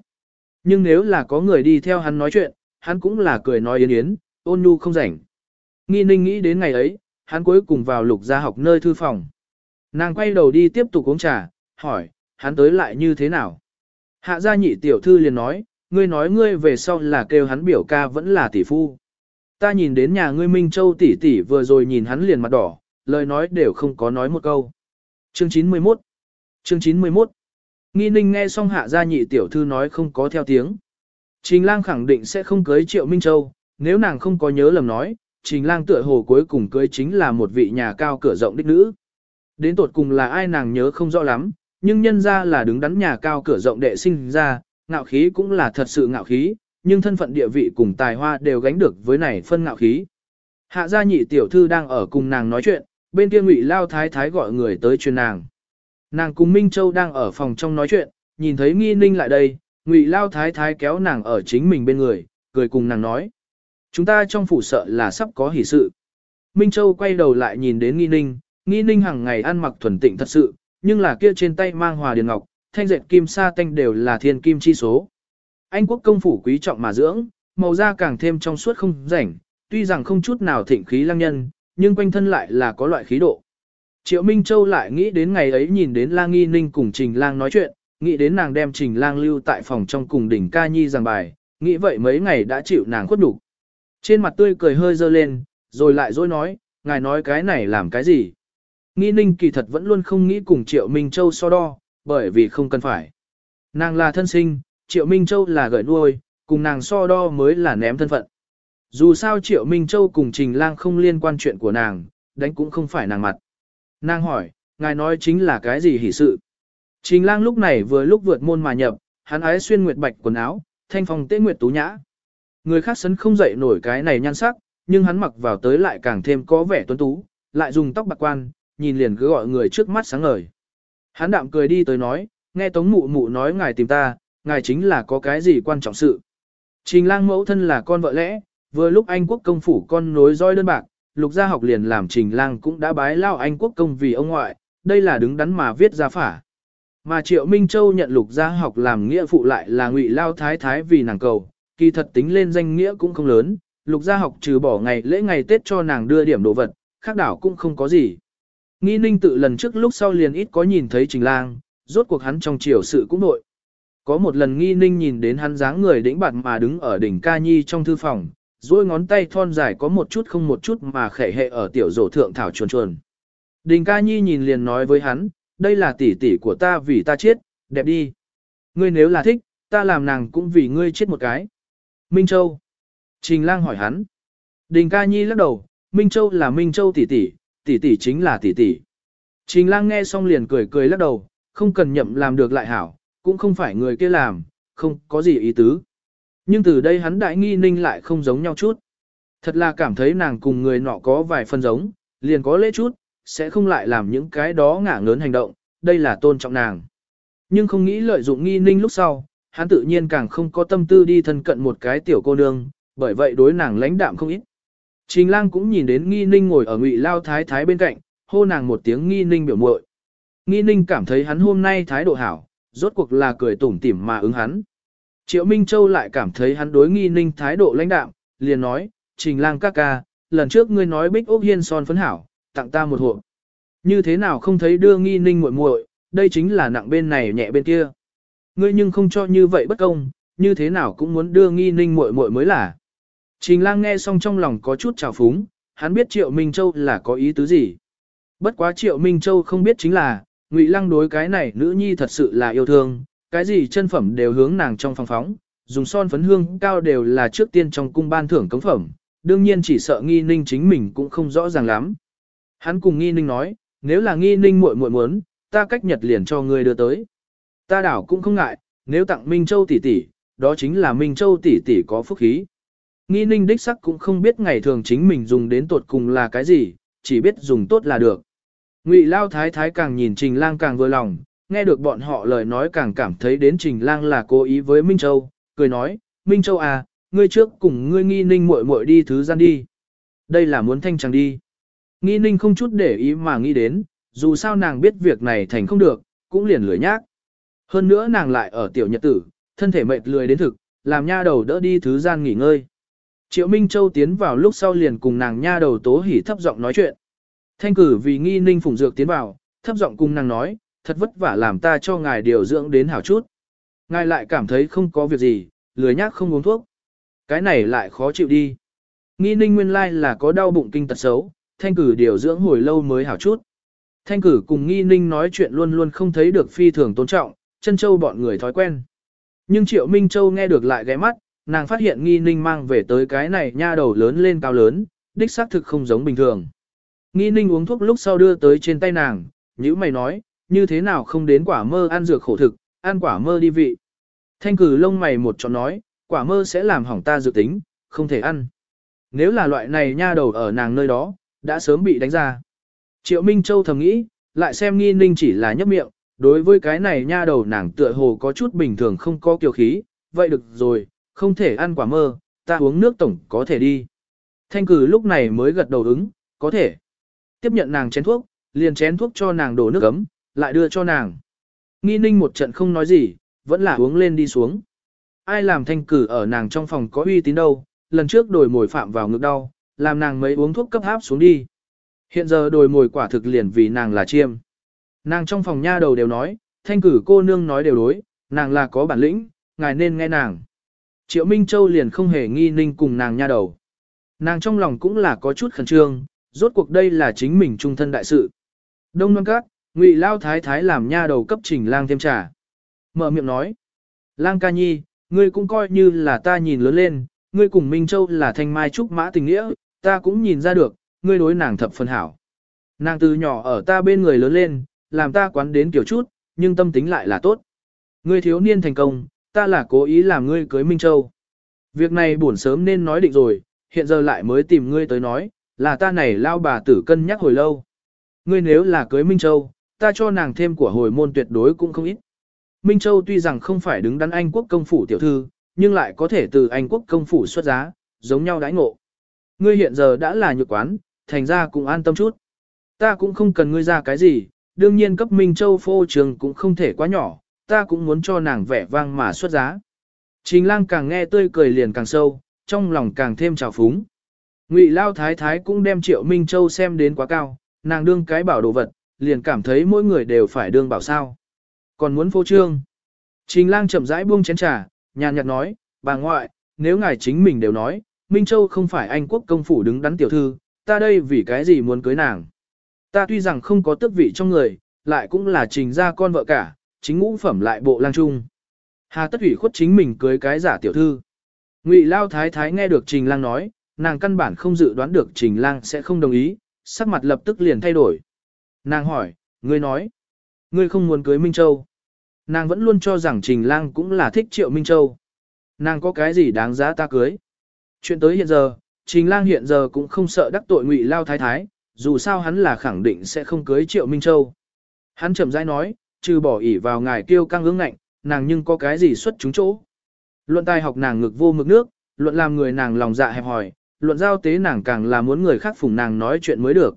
Nhưng nếu là có người đi theo hắn nói chuyện, hắn cũng là cười nói yến yến, ôn nhu không rảnh. Nghi ninh nghĩ đến ngày ấy, hắn cuối cùng vào lục gia học nơi thư phòng. Nàng quay đầu đi tiếp tục uống trà, hỏi, hắn tới lại như thế nào? Hạ gia nhị tiểu thư liền nói, ngươi nói ngươi về sau là kêu hắn biểu ca vẫn là tỷ phu. Ta nhìn đến nhà ngươi Minh Châu tỷ tỷ vừa rồi nhìn hắn liền mặt đỏ, lời nói đều không có nói một câu. Chương 91 Chương 91 Nghi ninh nghe xong hạ gia nhị tiểu thư nói không có theo tiếng. Trình lang khẳng định sẽ không cưới triệu Minh Châu, nếu nàng không có nhớ lầm nói, trình lang tựa hồ cuối cùng cưới chính là một vị nhà cao cửa rộng đích nữ. Đến tột cùng là ai nàng nhớ không rõ lắm, nhưng nhân ra là đứng đắn nhà cao cửa rộng đệ sinh ra, ngạo khí cũng là thật sự ngạo khí, nhưng thân phận địa vị cùng tài hoa đều gánh được với này phân ngạo khí. Hạ gia nhị tiểu thư đang ở cùng nàng nói chuyện, bên kia ngụy lao thái thái gọi người tới truyền nàng. Nàng cùng Minh Châu đang ở phòng trong nói chuyện, nhìn thấy nghi ninh lại đây, ngụy lao thái thái kéo nàng ở chính mình bên người, cười cùng nàng nói. Chúng ta trong phủ sợ là sắp có hỷ sự. Minh Châu quay đầu lại nhìn đến nghi ninh, nghi ninh hàng ngày ăn mặc thuần tịnh thật sự, nhưng là kia trên tay mang hòa điền ngọc, thanh dệt kim sa tanh đều là thiên kim chi số. Anh quốc công phủ quý trọng mà dưỡng, màu da càng thêm trong suốt không rảnh, tuy rằng không chút nào thịnh khí lăng nhân, nhưng quanh thân lại là có loại khí độ. Triệu Minh Châu lại nghĩ đến ngày ấy nhìn đến Lang Nghi Ninh cùng Trình Lang nói chuyện, nghĩ đến nàng đem Trình Lang lưu tại phòng trong cùng đỉnh ca nhi giảng bài, nghĩ vậy mấy ngày đã chịu nàng khuất đủ. Trên mặt tươi cười hơi dơ lên, rồi lại dối nói, ngài nói cái này làm cái gì. Nghi Ninh kỳ thật vẫn luôn không nghĩ cùng Triệu Minh Châu so đo, bởi vì không cần phải. Nàng là thân sinh, Triệu Minh Châu là gợi nuôi, cùng nàng so đo mới là ném thân phận. Dù sao Triệu Minh Châu cùng Trình Lang không liên quan chuyện của nàng, đánh cũng không phải nàng mặt. Nàng hỏi, ngài nói chính là cái gì hỷ sự? Trình Lang lúc này vừa lúc vượt môn mà nhập, hắn ái xuyên nguyệt bạch quần áo, thanh phong tế nguyệt tú nhã. Người khác sấn không dậy nổi cái này nhan sắc, nhưng hắn mặc vào tới lại càng thêm có vẻ tuấn tú, lại dùng tóc bạc quan, nhìn liền cứ gọi người trước mắt sáng ngời. Hắn đạm cười đi tới nói, nghe tống mụ mụ nói ngài tìm ta, ngài chính là có cái gì quan trọng sự. Trình lang mẫu thân là con vợ lẽ, vừa lúc Anh quốc công phủ con nối roi đơn bạc, lục gia học liền làm trình lang cũng đã bái lao Anh quốc công vì ông ngoại, đây là đứng đắn mà viết ra phả. Mà Triệu Minh Châu nhận lục gia học làm nghĩa phụ lại là ngụy lao thái thái vì nàng cầu, kỳ thật tính lên danh nghĩa cũng không lớn, lục gia học trừ bỏ ngày lễ ngày Tết cho nàng đưa điểm đồ vật, khác đảo cũng không có gì. Nghi ninh tự lần trước lúc sau liền ít có nhìn thấy trình lang, rốt cuộc hắn trong chiều sự cũng nội. Có một lần nghi ninh nhìn đến hắn dáng người đĩnh bạt mà đứng ở đỉnh ca nhi trong thư phòng, duỗi ngón tay thon dài có một chút không một chút mà khệ hệ ở tiểu rổ thượng thảo chuồn chuồn. Đình ca nhi nhìn liền nói với hắn, đây là tỷ tỷ của ta vì ta chết, đẹp đi. Ngươi nếu là thích, ta làm nàng cũng vì ngươi chết một cái. Minh Châu. Trình lang hỏi hắn. Đình ca nhi lắc đầu, Minh Châu là Minh Châu tỷ tỷ, tỷ tỷ chính là tỷ tỷ. Trình lang nghe xong liền cười cười lắc đầu, không cần nhậm làm được lại hảo, cũng không phải người kia làm, không có gì ý tứ. Nhưng từ đây hắn đại nghi ninh lại không giống nhau chút. Thật là cảm thấy nàng cùng người nọ có vài phần giống, liền có lễ chút, sẽ không lại làm những cái đó ngả ngớn hành động, đây là tôn trọng nàng. Nhưng không nghĩ lợi dụng nghi ninh lúc sau, hắn tự nhiên càng không có tâm tư đi thân cận một cái tiểu cô nương, bởi vậy đối nàng lãnh đạm không ít. Trình lang cũng nhìn đến nghi ninh ngồi ở ngụy lao thái thái bên cạnh, hô nàng một tiếng nghi ninh biểu muội. Nghi ninh cảm thấy hắn hôm nay thái độ hảo, rốt cuộc là cười tủm tỉm mà ứng hắn. Triệu Minh Châu lại cảm thấy hắn đối nghi ninh thái độ lãnh đạm, liền nói, trình lang ca ca, lần trước ngươi nói bích ốc hiên son phấn hảo, tặng ta một hộp. Như thế nào không thấy đưa nghi ninh muội muội, đây chính là nặng bên này nhẹ bên kia. Ngươi nhưng không cho như vậy bất công, như thế nào cũng muốn đưa nghi ninh muội muội mới là. Trình lang nghe xong trong lòng có chút trào phúng, hắn biết Triệu Minh Châu là có ý tứ gì. Bất quá Triệu Minh Châu không biết chính là, Ngụy Lăng đối cái này nữ nhi thật sự là yêu thương, cái gì chân phẩm đều hướng nàng trong phòng phóng, dùng son phấn hương cao đều là trước tiên trong cung ban thưởng cống phẩm, đương nhiên chỉ sợ nghi ninh chính mình cũng không rõ ràng lắm. Hắn cùng nghi ninh nói, nếu là nghi ninh muội muội muốn, ta cách nhật liền cho ngươi đưa tới. Ta đảo cũng không ngại, nếu tặng Minh Châu tỷ tỷ, đó chính là Minh Châu tỷ tỷ có phúc khí. Nghi ninh đích sắc cũng không biết ngày thường chính mình dùng đến tột cùng là cái gì, chỉ biết dùng tốt là được. Ngụy Lao Thái Thái càng nhìn Trình Lang càng vừa lòng, nghe được bọn họ lời nói càng cảm thấy đến Trình Lang là cố ý với Minh Châu, cười nói, Minh Châu à, ngươi trước cùng ngươi nghi ninh muội muội đi thứ gian đi. Đây là muốn thanh chẳng đi. Nghi ninh không chút để ý mà nghĩ đến, dù sao nàng biết việc này thành không được, cũng liền lười nhác. Hơn nữa nàng lại ở tiểu nhật tử, thân thể mệt lười đến thực, làm nha đầu đỡ đi thứ gian nghỉ ngơi. Triệu Minh Châu tiến vào lúc sau liền cùng nàng nha đầu tố hỉ thấp giọng nói chuyện. Thanh cử vì nghi ninh phụng dược tiến vào, thấp giọng cùng nàng nói, thật vất vả làm ta cho ngài điều dưỡng đến hảo chút. Ngài lại cảm thấy không có việc gì, lười nhác không uống thuốc. Cái này lại khó chịu đi. Nghi ninh nguyên lai là có đau bụng kinh tật xấu, thanh cử điều dưỡng hồi lâu mới hảo chút. Thanh cử cùng nghi ninh nói chuyện luôn luôn không thấy được phi thường tôn trọng, chân châu bọn người thói quen. Nhưng triệu Minh Châu nghe được lại ghé mắt, nàng phát hiện nghi ninh mang về tới cái này nha đầu lớn lên cao lớn, đích xác thực không giống bình thường. Nghi ninh uống thuốc lúc sau đưa tới trên tay nàng, nhữ mày nói, như thế nào không đến quả mơ ăn dược khổ thực, ăn quả mơ đi vị. Thanh cử lông mày một chọn nói, quả mơ sẽ làm hỏng ta dự tính, không thể ăn. Nếu là loại này nha đầu ở nàng nơi đó, đã sớm bị đánh ra. Triệu Minh Châu thầm nghĩ, lại xem nghi ninh chỉ là nhấp miệng, đối với cái này nha đầu nàng tựa hồ có chút bình thường không có kiều khí, vậy được rồi, không thể ăn quả mơ, ta uống nước tổng có thể đi. Thanh cử lúc này mới gật đầu ứng, có thể. Tiếp nhận nàng chén thuốc, liền chén thuốc cho nàng đổ nước ấm, lại đưa cho nàng. Nghi ninh một trận không nói gì, vẫn là uống lên đi xuống. Ai làm thanh cử ở nàng trong phòng có uy tín đâu, lần trước đổi mồi phạm vào ngực đau, làm nàng mấy uống thuốc cấp háp xuống đi. Hiện giờ đổi mồi quả thực liền vì nàng là chiêm. Nàng trong phòng nha đầu đều nói, thanh cử cô nương nói đều đối, nàng là có bản lĩnh, ngài nên nghe nàng. Triệu Minh Châu liền không hề nghi ninh cùng nàng nha đầu. Nàng trong lòng cũng là có chút khẩn trương, rốt cuộc đây là chính mình trung thân đại sự. Đông Loan Các, Ngụy Lao Thái Thái làm nha đầu cấp trình lang thêm trà. Mở miệng nói, lang ca nhi, ngươi cũng coi như là ta nhìn lớn lên, ngươi cùng Minh Châu là thanh mai trúc mã tình nghĩa, ta cũng nhìn ra được, ngươi đối nàng thập phần hảo. Nàng từ nhỏ ở ta bên người lớn lên, làm ta quán đến kiểu chút, nhưng tâm tính lại là tốt. Ngươi thiếu niên thành công, ta là cố ý làm ngươi cưới Minh Châu. Việc này buồn sớm nên nói định rồi, hiện giờ lại mới tìm ngươi tới nói, là ta này lao bà tử cân nhắc hồi lâu. Ngươi nếu là cưới Minh Châu, ta cho nàng thêm của hồi môn tuyệt đối cũng không ít. Minh Châu tuy rằng không phải đứng đắn Anh quốc công phủ tiểu thư, nhưng lại có thể từ Anh quốc công phủ xuất giá, giống nhau đãi ngộ. Ngươi hiện giờ đã là nhược quán, thành ra cũng an tâm chút. Ta cũng không cần ngươi ra cái gì, đương nhiên cấp Minh Châu phô trường cũng không thể quá nhỏ, ta cũng muốn cho nàng vẻ vang mà xuất giá. Trình lang càng nghe tươi cười liền càng sâu, trong lòng càng thêm trào phúng. Ngụy Lao Thái Thái cũng đem Triệu Minh Châu xem đến quá cao, nàng đương cái bảo đồ vật, liền cảm thấy mỗi người đều phải đương bảo sao. Còn muốn phô trương. Trình lang chậm rãi buông chén trà, nhàn nhạt nói, bà ngoại, nếu ngài chính mình đều nói, Minh Châu không phải Anh quốc công phủ đứng đắn tiểu thư, ta đây vì cái gì muốn cưới nàng. Ta tuy rằng không có tước vị trong người, lại cũng là trình ra con vợ cả, chính ngũ phẩm lại bộ lang trung. Hà tất ủy khuất chính mình cưới cái giả tiểu thư. Ngụy Lao Thái Thái nghe được Trình Lang nói, nàng căn bản không dự đoán được Trình Lang sẽ không đồng ý, sắc mặt lập tức liền thay đổi. Nàng hỏi, ngươi nói, ngươi không muốn cưới Minh Châu. Nàng vẫn luôn cho rằng Trình Lang cũng là thích Triệu Minh Châu. Nàng có cái gì đáng giá ta cưới. Chuyện tới hiện giờ, Trình Lang hiện giờ cũng không sợ đắc tội Ngụy Lao Thái Thái, dù sao hắn là khẳng định sẽ không cưới Triệu Minh Châu. Hắn chậm rãi nói, trừ bỏ ỉ vào ngài kêu căng hướng ngạnh, nàng nhưng có cái gì xuất chúng chỗ. Luận tài học nàng ngực vô mực nước, luận làm người nàng lòng dạ hẹp hòi, luận giao tế nàng càng là muốn người khác phụng nàng nói chuyện mới được.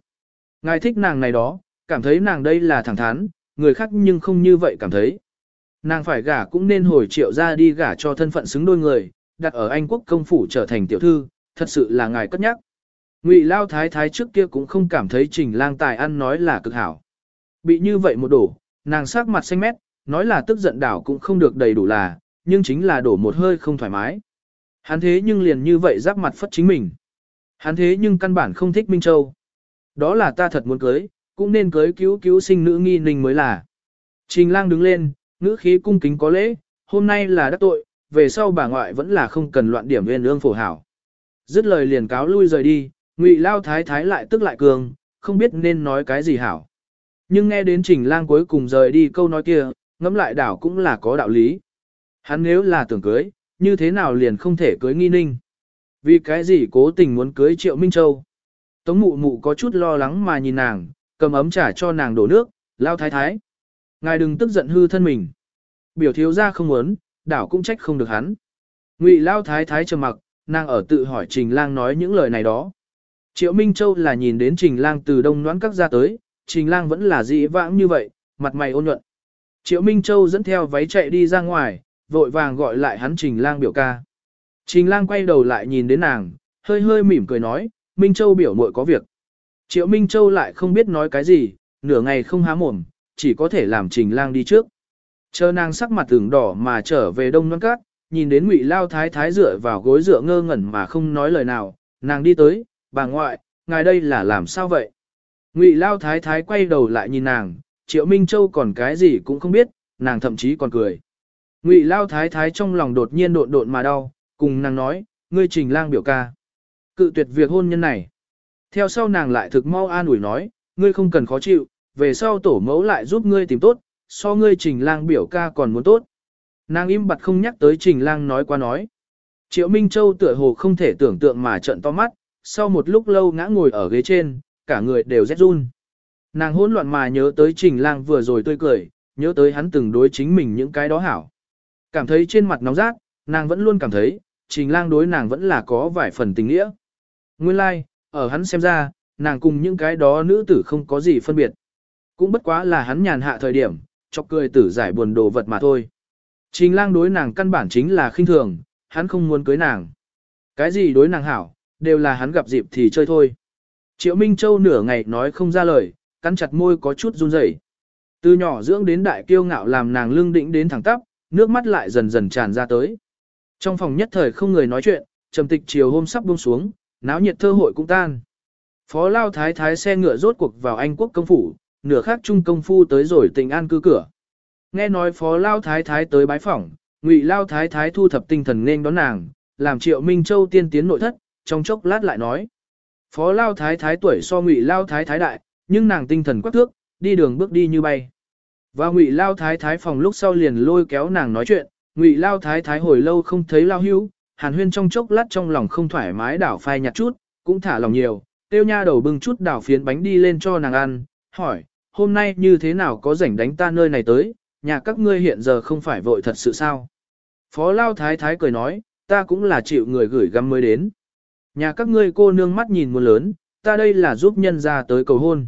Ngài thích nàng này đó, cảm thấy nàng đây là thẳng thắn, người khác nhưng không như vậy cảm thấy. Nàng phải gả cũng nên hồi triệu ra đi gả cho thân phận xứng đôi người, đặt ở Anh quốc công phủ trở thành tiểu thư, thật sự là ngài cất nhắc. Ngụy Lao Thái Thái trước kia cũng không cảm thấy Trình Lang Tài ăn nói là cực hảo. Bị như vậy một đổ, nàng sắc mặt xanh mét, nói là tức giận đảo cũng không được đầy đủ là, nhưng chính là đổ một hơi không thoải mái. Hắn thế nhưng liền như vậy giáp mặt phất chính mình. Hắn thế nhưng căn bản không thích Minh Châu. Đó là ta thật muốn cưới, cũng nên cưới cứu cứu sinh nữ nghi ninh mới là. Trình lang đứng lên, ngữ khí cung kính có lễ, hôm nay là đắc tội, về sau bà ngoại vẫn là không cần loạn điểm viên ương phổ hảo. Dứt lời liền cáo lui rời đi, ngụy lao thái thái lại tức lại cường, không biết nên nói cái gì hảo. Nhưng nghe đến trình lang cuối cùng rời đi câu nói kia, ngẫm lại đảo cũng là có đạo lý. Hắn nếu là tưởng cưới, như thế nào liền không thể cưới nghi ninh. Vì cái gì cố tình muốn cưới Triệu Minh Châu. Tống mụ mụ có chút lo lắng mà nhìn nàng, cầm ấm trả cho nàng đổ nước, lao thái thái. Ngài đừng tức giận hư thân mình. Biểu thiếu ra không muốn, đảo cũng trách không được hắn. Ngụy lao thái thái trầm mặc, nàng ở tự hỏi Trình Lang nói những lời này đó. Triệu Minh Châu là nhìn đến Trình Lang từ đông noãn các ra tới, Trình Lang vẫn là dị vãng như vậy, mặt mày ôn nhuận. Triệu Minh Châu dẫn theo váy chạy đi ra ngoài, vội vàng gọi lại hắn Trình Lang biểu ca. Trình Lang quay đầu lại nhìn đến nàng, hơi hơi mỉm cười nói, Minh Châu biểu muội có việc. Triệu Minh Châu lại không biết nói cái gì, nửa ngày không há mồm, chỉ có thể làm Trình Lang đi trước. Chờ nàng sắc mặt tưởng đỏ mà trở về đông non cát, nhìn đến Ngụy Lao Thái Thái dựa vào gối dựa ngơ ngẩn mà không nói lời nào, nàng đi tới, bà ngoại, ngài đây là làm sao vậy? Ngụy Lao Thái Thái quay đầu lại nhìn nàng, Triệu Minh Châu còn cái gì cũng không biết, nàng thậm chí còn cười. Ngụy Lao Thái Thái trong lòng đột nhiên độn độn mà đau, cùng nàng nói, ngươi trình lang biểu ca. Cự tuyệt việc hôn nhân này. Theo sau nàng lại thực mau an ủi nói, ngươi không cần khó chịu, về sau tổ mẫu lại giúp ngươi tìm tốt, so ngươi trình lang biểu ca còn muốn tốt. Nàng im bặt không nhắc tới trình lang nói qua nói. Triệu Minh Châu tựa hồ không thể tưởng tượng mà trận to mắt, sau một lúc lâu ngã ngồi ở ghế trên, cả người đều rét run. Nàng hỗn loạn mà nhớ tới trình lang vừa rồi tươi cười, nhớ tới hắn từng đối chính mình những cái đó hảo. Cảm thấy trên mặt nóng rát, nàng vẫn luôn cảm thấy, trình lang đối nàng vẫn là có vài phần tình nghĩa. Nguyên lai, like, ở hắn xem ra, nàng cùng những cái đó nữ tử không có gì phân biệt. Cũng bất quá là hắn nhàn hạ thời điểm, chọc cười tử giải buồn đồ vật mà thôi. Trình lang đối nàng căn bản chính là khinh thường, hắn không muốn cưới nàng. Cái gì đối nàng hảo, đều là hắn gặp dịp thì chơi thôi. Triệu Minh Châu nửa ngày nói không ra lời, cắn chặt môi có chút run rẩy. Từ nhỏ dưỡng đến đại kiêu ngạo làm nàng lưng định đến thẳng tắp, nước mắt lại dần dần tràn ra tới. Trong phòng nhất thời không người nói chuyện, trầm tịch chiều hôm sắp buông xuống, náo nhiệt thơ hội cũng tan. Phó Lao Thái Thái xe ngựa rốt cuộc vào Anh quốc công phủ, nửa khác trung công phu tới rồi tình an cư cửa. Nghe nói Phó Lao Thái Thái tới bái phỏng, Ngụy Lao Thái Thái thu thập tinh thần nên đón nàng, làm Triệu Minh Châu tiên tiến nội thất, trong chốc lát lại nói. Phó Lao Thái Thái tuổi so Ngụy Lao Thái Thái đại, nhưng nàng tinh thần quắc thước, đi đường bước đi như bay. Và Ngụy Lao Thái Thái phòng lúc sau liền lôi kéo nàng nói chuyện, Ngụy Lao Thái Thái hồi lâu không thấy Lao Hữu, Hàn Huyên trong chốc lát trong lòng không thoải mái đảo phai nhạt chút, cũng thả lòng nhiều, tiêu nha đầu bưng chút đảo phiến bánh đi lên cho nàng ăn, hỏi, hôm nay như thế nào có rảnh đánh ta nơi này tới, nhà các ngươi hiện giờ không phải vội thật sự sao. Phó Lao Thái Thái cười nói, ta cũng là chịu người gửi gắm mới đến. Nhà các ngươi cô nương mắt nhìn muôn lớn, ta đây là giúp nhân ra tới cầu hôn.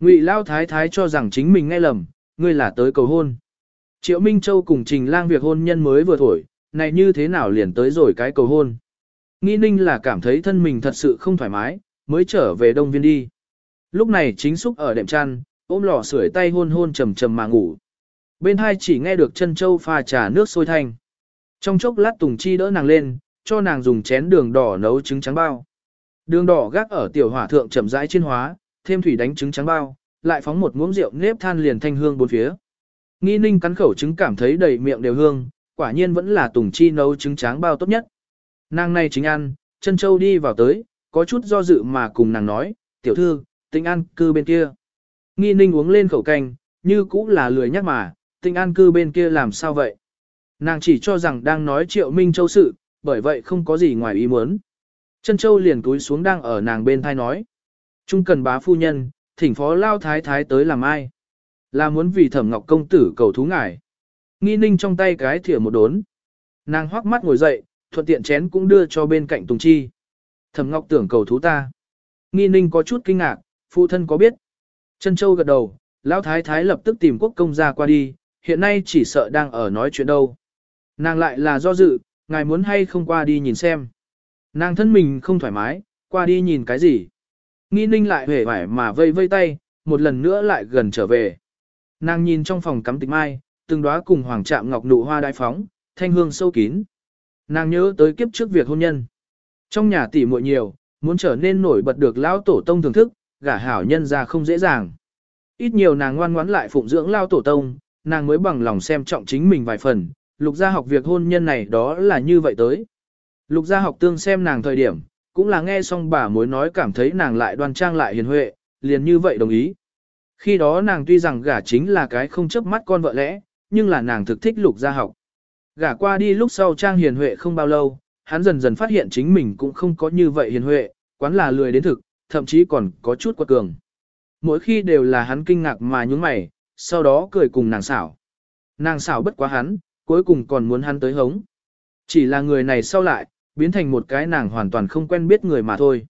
Ngụy Lao Thái Thái cho rằng chính mình nghe lầm, ngươi là tới cầu hôn. Triệu Minh Châu cùng Trình Lang việc hôn nhân mới vừa thổi, này như thế nào liền tới rồi cái cầu hôn. Nghi ninh là cảm thấy thân mình thật sự không thoải mái, mới trở về Đông Viên đi. Lúc này chính xúc ở đệm chăn, ôm lò sưởi tay hôn hôn trầm trầm mà ngủ. Bên hai chỉ nghe được chân châu pha trà nước sôi thanh. Trong chốc lát Tùng Chi đỡ nàng lên, cho nàng dùng chén đường đỏ nấu trứng trắng bao. Đường đỏ gác ở tiểu hỏa thượng chậm rãi chiên hóa, thêm thủy đánh trứng trắng bao, lại phóng một muỗng rượu nếp than liền thanh hương bốn phía. Nghi ninh cắn khẩu trứng cảm thấy đầy miệng đều hương, quả nhiên vẫn là Tùng Chi nấu trứng tráng bao tốt nhất. Nàng này chính ăn, chân châu đi vào tới, có chút do dự mà cùng nàng nói, tiểu thư, tinh an cư bên kia. Nghi ninh uống lên khẩu canh, như cũng là lười nhắc mà, tinh an cư bên kia làm sao vậy? Nàng chỉ cho rằng đang nói triệu minh châu sự, bởi vậy không có gì ngoài ý muốn. Chân châu liền túi xuống đang ở nàng bên thai nói. Trung cần bá phu nhân, thỉnh phó lao thái thái tới làm ai? Là muốn vì thẩm ngọc công tử cầu thú ngải. Nghi ninh trong tay cái thìa một đốn. Nàng hoắc mắt ngồi dậy, thuận tiện chén cũng đưa cho bên cạnh Tùng Chi. Thẩm ngọc tưởng cầu thú ta. Nghi ninh có chút kinh ngạc, phụ thân có biết. Chân châu gật đầu, lão thái thái lập tức tìm quốc công ra qua đi, hiện nay chỉ sợ đang ở nói chuyện đâu. Nàng lại là do dự, ngài muốn hay không qua đi nhìn xem. Nàng thân mình không thoải mái, qua đi nhìn cái gì. Nghi ninh lại hề vải mà vây vây tay, một lần nữa lại gần trở về. Nàng nhìn trong phòng cắm tịch mai, từng đóa cùng hoàng trạm ngọc nụ hoa đại phóng, thanh hương sâu kín. Nàng nhớ tới kiếp trước việc hôn nhân. Trong nhà tỷ muội nhiều, muốn trở nên nổi bật được lão tổ tông thưởng thức, gả hảo nhân ra không dễ dàng. Ít nhiều nàng ngoan ngoãn lại phụng dưỡng lao tổ tông, nàng mới bằng lòng xem trọng chính mình vài phần, lục gia học việc hôn nhân này đó là như vậy tới. Lục gia học tương xem nàng thời điểm, cũng là nghe xong bà mối nói cảm thấy nàng lại đoan trang lại hiền huệ, liền như vậy đồng ý. Khi đó nàng tuy rằng gả chính là cái không chấp mắt con vợ lẽ, nhưng là nàng thực thích lục gia học. Gả qua đi lúc sau trang hiền huệ không bao lâu, hắn dần dần phát hiện chính mình cũng không có như vậy hiền huệ, quán là lười đến thực, thậm chí còn có chút quật cường. Mỗi khi đều là hắn kinh ngạc mà nhúng mày, sau đó cười cùng nàng xảo. Nàng xảo bất quá hắn, cuối cùng còn muốn hắn tới hống. Chỉ là người này sau lại, biến thành một cái nàng hoàn toàn không quen biết người mà thôi.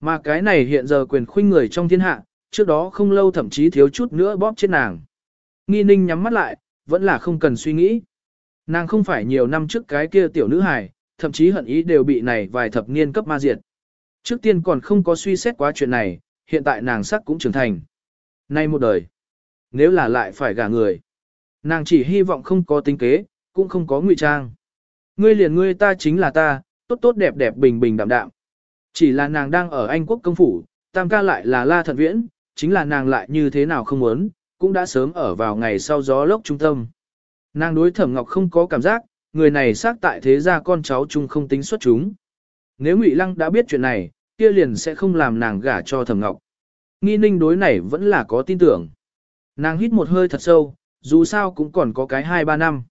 Mà cái này hiện giờ quyền khuynh người trong thiên hạ, trước đó không lâu thậm chí thiếu chút nữa bóp chết nàng. Nghi ninh nhắm mắt lại, vẫn là không cần suy nghĩ. Nàng không phải nhiều năm trước cái kia tiểu nữ hài, thậm chí hận ý đều bị này vài thập niên cấp ma diệt. Trước tiên còn không có suy xét quá chuyện này, hiện tại nàng sắc cũng trưởng thành. Nay một đời, nếu là lại phải gả người, nàng chỉ hy vọng không có tính kế, cũng không có ngụy trang. Ngươi liền ngươi ta chính là ta, tốt tốt đẹp đẹp bình bình đạm đạm. Chỉ là nàng đang ở Anh quốc công phủ, tam ca lại là la thận viễn, chính là nàng lại như thế nào không muốn, cũng đã sớm ở vào ngày sau gió lốc trung tâm. Nàng đối thẩm ngọc không có cảm giác, người này xác tại thế gia con cháu chung không tính xuất chúng. Nếu Ngụy Lăng đã biết chuyện này, kia liền sẽ không làm nàng gả cho thẩm ngọc. Nghi ninh đối này vẫn là có tin tưởng. Nàng hít một hơi thật sâu, dù sao cũng còn có cái 2-3 năm.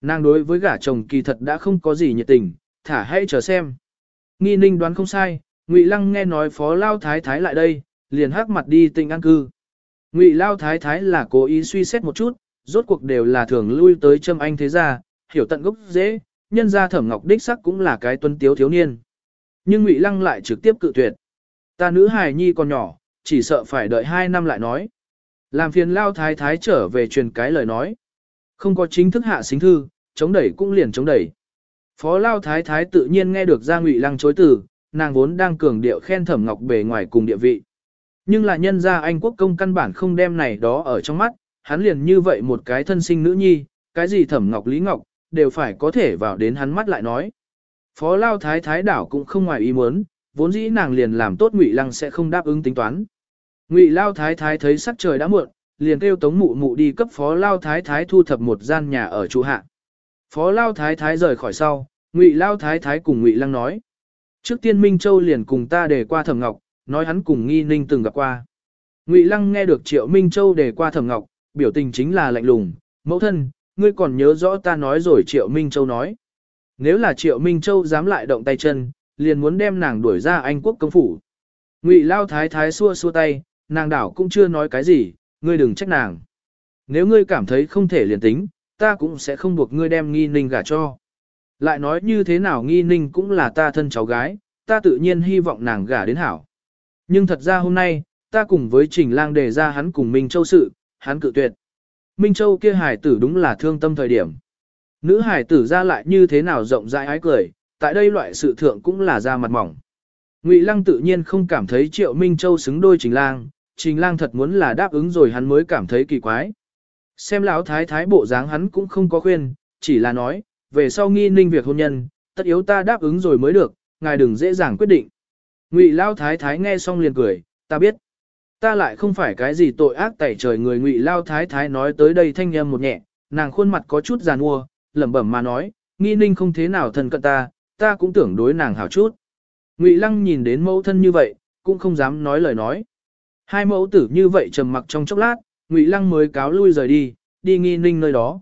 Nàng đối với gả chồng kỳ thật đã không có gì nhiệt tình, thả hãy chờ xem. Nghi ninh đoán không sai, Ngụy Lăng nghe nói phó lao thái thái lại đây, liền hắc mặt đi tinh an cư. Ngụy lao thái thái là cố ý suy xét một chút, rốt cuộc đều là thường lui tới châm anh thế gia, hiểu tận gốc dễ, nhân gia thẩm ngọc đích sắc cũng là cái tuân tiếu thiếu niên. Nhưng Ngụy Lăng lại trực tiếp cự tuyệt. Ta nữ hài nhi còn nhỏ, chỉ sợ phải đợi hai năm lại nói. Làm phiền lao thái thái trở về truyền cái lời nói. Không có chính thức hạ xính thư, chống đẩy cũng liền chống đẩy. Phó lao thái thái tự nhiên nghe được ra Ngụy Lăng chối từ, nàng vốn đang cường điệu khen thẩm ngọc bề ngoài cùng địa vị. Nhưng là nhân gia Anh quốc công căn bản không đem này đó ở trong mắt, hắn liền như vậy một cái thân sinh nữ nhi, cái gì thẩm ngọc lý ngọc, đều phải có thể vào đến hắn mắt lại nói. Phó Lao Thái Thái đảo cũng không ngoài ý muốn, vốn dĩ nàng liền làm tốt Ngụy Lăng sẽ không đáp ứng tính toán. Ngụy Lao Thái Thái thấy sắc trời đã muộn, liền kêu Tống Mụ Mụ đi cấp Phó Lao Thái Thái thu thập một gian nhà ở trụ hạ. Phó Lao Thái Thái rời khỏi sau, Ngụy Lao Thái Thái cùng Ngụy Lăng nói: "Trước tiên Minh Châu liền cùng ta để qua Thẩm Ngọc, nói hắn cùng Nghi Ninh từng gặp qua." Ngụy Lăng nghe được Triệu Minh Châu đề qua Thẩm Ngọc, biểu tình chính là lạnh lùng, "Mẫu thân, ngươi còn nhớ rõ ta nói rồi Triệu Minh Châu nói?" nếu là Triệu Minh Châu dám lại động tay chân, liền muốn đem nàng đuổi ra Anh quốc công phủ. Ngụy Lao Thái Thái xua xua tay, nàng đảo cũng chưa nói cái gì, ngươi đừng trách nàng. Nếu ngươi cảm thấy không thể liền tính, ta cũng sẽ không buộc ngươi đem nghi ninh gả cho. Lại nói như thế nào nghi ninh cũng là ta thân cháu gái, ta tự nhiên hy vọng nàng gả đến hảo. Nhưng thật ra hôm nay, ta cùng với Trình Lang đề ra hắn cùng Minh Châu sự, hắn cự tuyệt. Minh Châu kia hải tử đúng là thương tâm thời điểm. Nữ hải tử ra lại như thế nào rộng rãi ái cười, tại đây loại sự thượng cũng là ra mặt mỏng. Ngụy Lăng tự nhiên không cảm thấy Triệu Minh Châu xứng đôi Trình Lang, Trình Lang thật muốn là đáp ứng rồi hắn mới cảm thấy kỳ quái. Xem lão thái thái bộ dáng hắn cũng không có khuyên, chỉ là nói, về sau nghi ninh việc hôn nhân, tất yếu ta đáp ứng rồi mới được, ngài đừng dễ dàng quyết định. Ngụy lão thái thái nghe xong liền cười, ta biết. Ta lại không phải cái gì tội ác tẩy trời người Ngụy lão thái thái nói tới đây thanh âm một nhẹ, nàng khuôn mặt có chút giàn mua, lẩm bẩm mà nói, nghi ninh không thế nào thân cận ta, ta cũng tưởng đối nàng hảo chút. Ngụy Lăng nhìn đến mẫu thân như vậy, cũng không dám nói lời nói. Hai mẫu tử như vậy trầm mặc trong chốc lát, Ngụy Lăng mới cáo lui rời đi, đi nghi ninh nơi đó.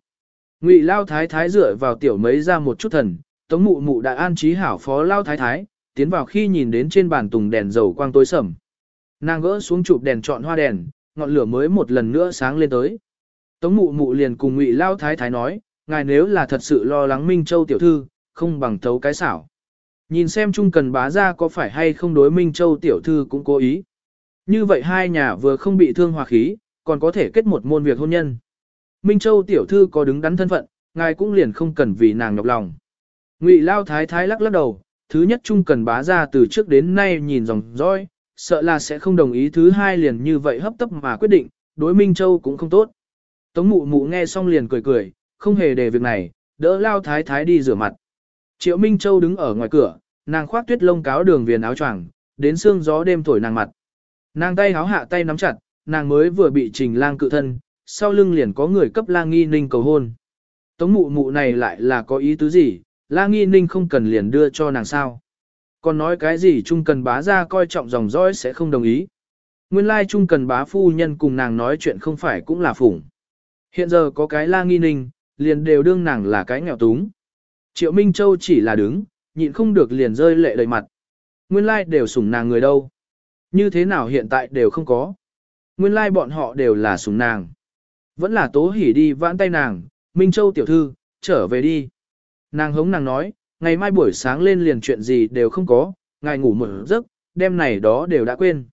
Ngụy Lao Thái Thái dựa vào tiểu mấy ra một chút thần, Tống Mụ Mụ đã an trí hảo phó Lao Thái Thái, tiến vào khi nhìn đến trên bàn tùng đèn dầu quang tối sầm. Nàng gỡ xuống chụp đèn chọn hoa đèn, ngọn lửa mới một lần nữa sáng lên tới. Tống Mụ Mụ liền cùng Ngụy Lao Thái Thái nói, ngài nếu là thật sự lo lắng Minh Châu tiểu thư, không bằng thấu cái xảo. Nhìn xem Trung Cần bá ra có phải hay không đối Minh Châu tiểu thư cũng cố ý. Như vậy hai nhà vừa không bị thương hòa khí, còn có thể kết một môn việc hôn nhân. Minh Châu tiểu thư có đứng đắn thân phận, ngài cũng liền không cần vì nàng nhọc lòng. Ngụy Lao Thái Thái lắc lắc đầu, thứ nhất Trung Cần bá ra từ trước đến nay nhìn dòng dõi, sợ là sẽ không đồng ý thứ hai liền như vậy hấp tấp mà quyết định, đối Minh Châu cũng không tốt. Tống mụ mụ nghe xong liền cười cười, không hề để việc này, đỡ Lao Thái Thái đi rửa mặt. Triệu Minh Châu đứng ở ngoài cửa, nàng khoác tuyết lông cáo đường viền áo choàng, đến sương gió đêm thổi nàng mặt. Nàng tay háo hạ tay nắm chặt, nàng mới vừa bị trình lang cự thân, sau lưng liền có người cấp lang nghi ninh cầu hôn. Tống mụ mụ này lại là có ý tứ gì, La nghi ninh không cần liền đưa cho nàng sao. Còn nói cái gì trung cần bá ra coi trọng dòng dõi sẽ không đồng ý. Nguyên lai trung cần bá phu nhân cùng nàng nói chuyện không phải cũng là phủng. Hiện giờ có cái La nghi ninh, liền đều đương nàng là cái nghèo túng. Triệu Minh Châu chỉ là đứng, nhịn không được liền rơi lệ đầy mặt. Nguyên lai đều sủng nàng người đâu. Như thế nào hiện tại đều không có. Nguyên lai bọn họ đều là sủng nàng. Vẫn là tố hỉ đi vãn tay nàng, Minh Châu tiểu thư, trở về đi. Nàng hống nàng nói, ngày mai buổi sáng lên liền chuyện gì đều không có, ngài ngủ một giấc, đêm này đó đều đã quên.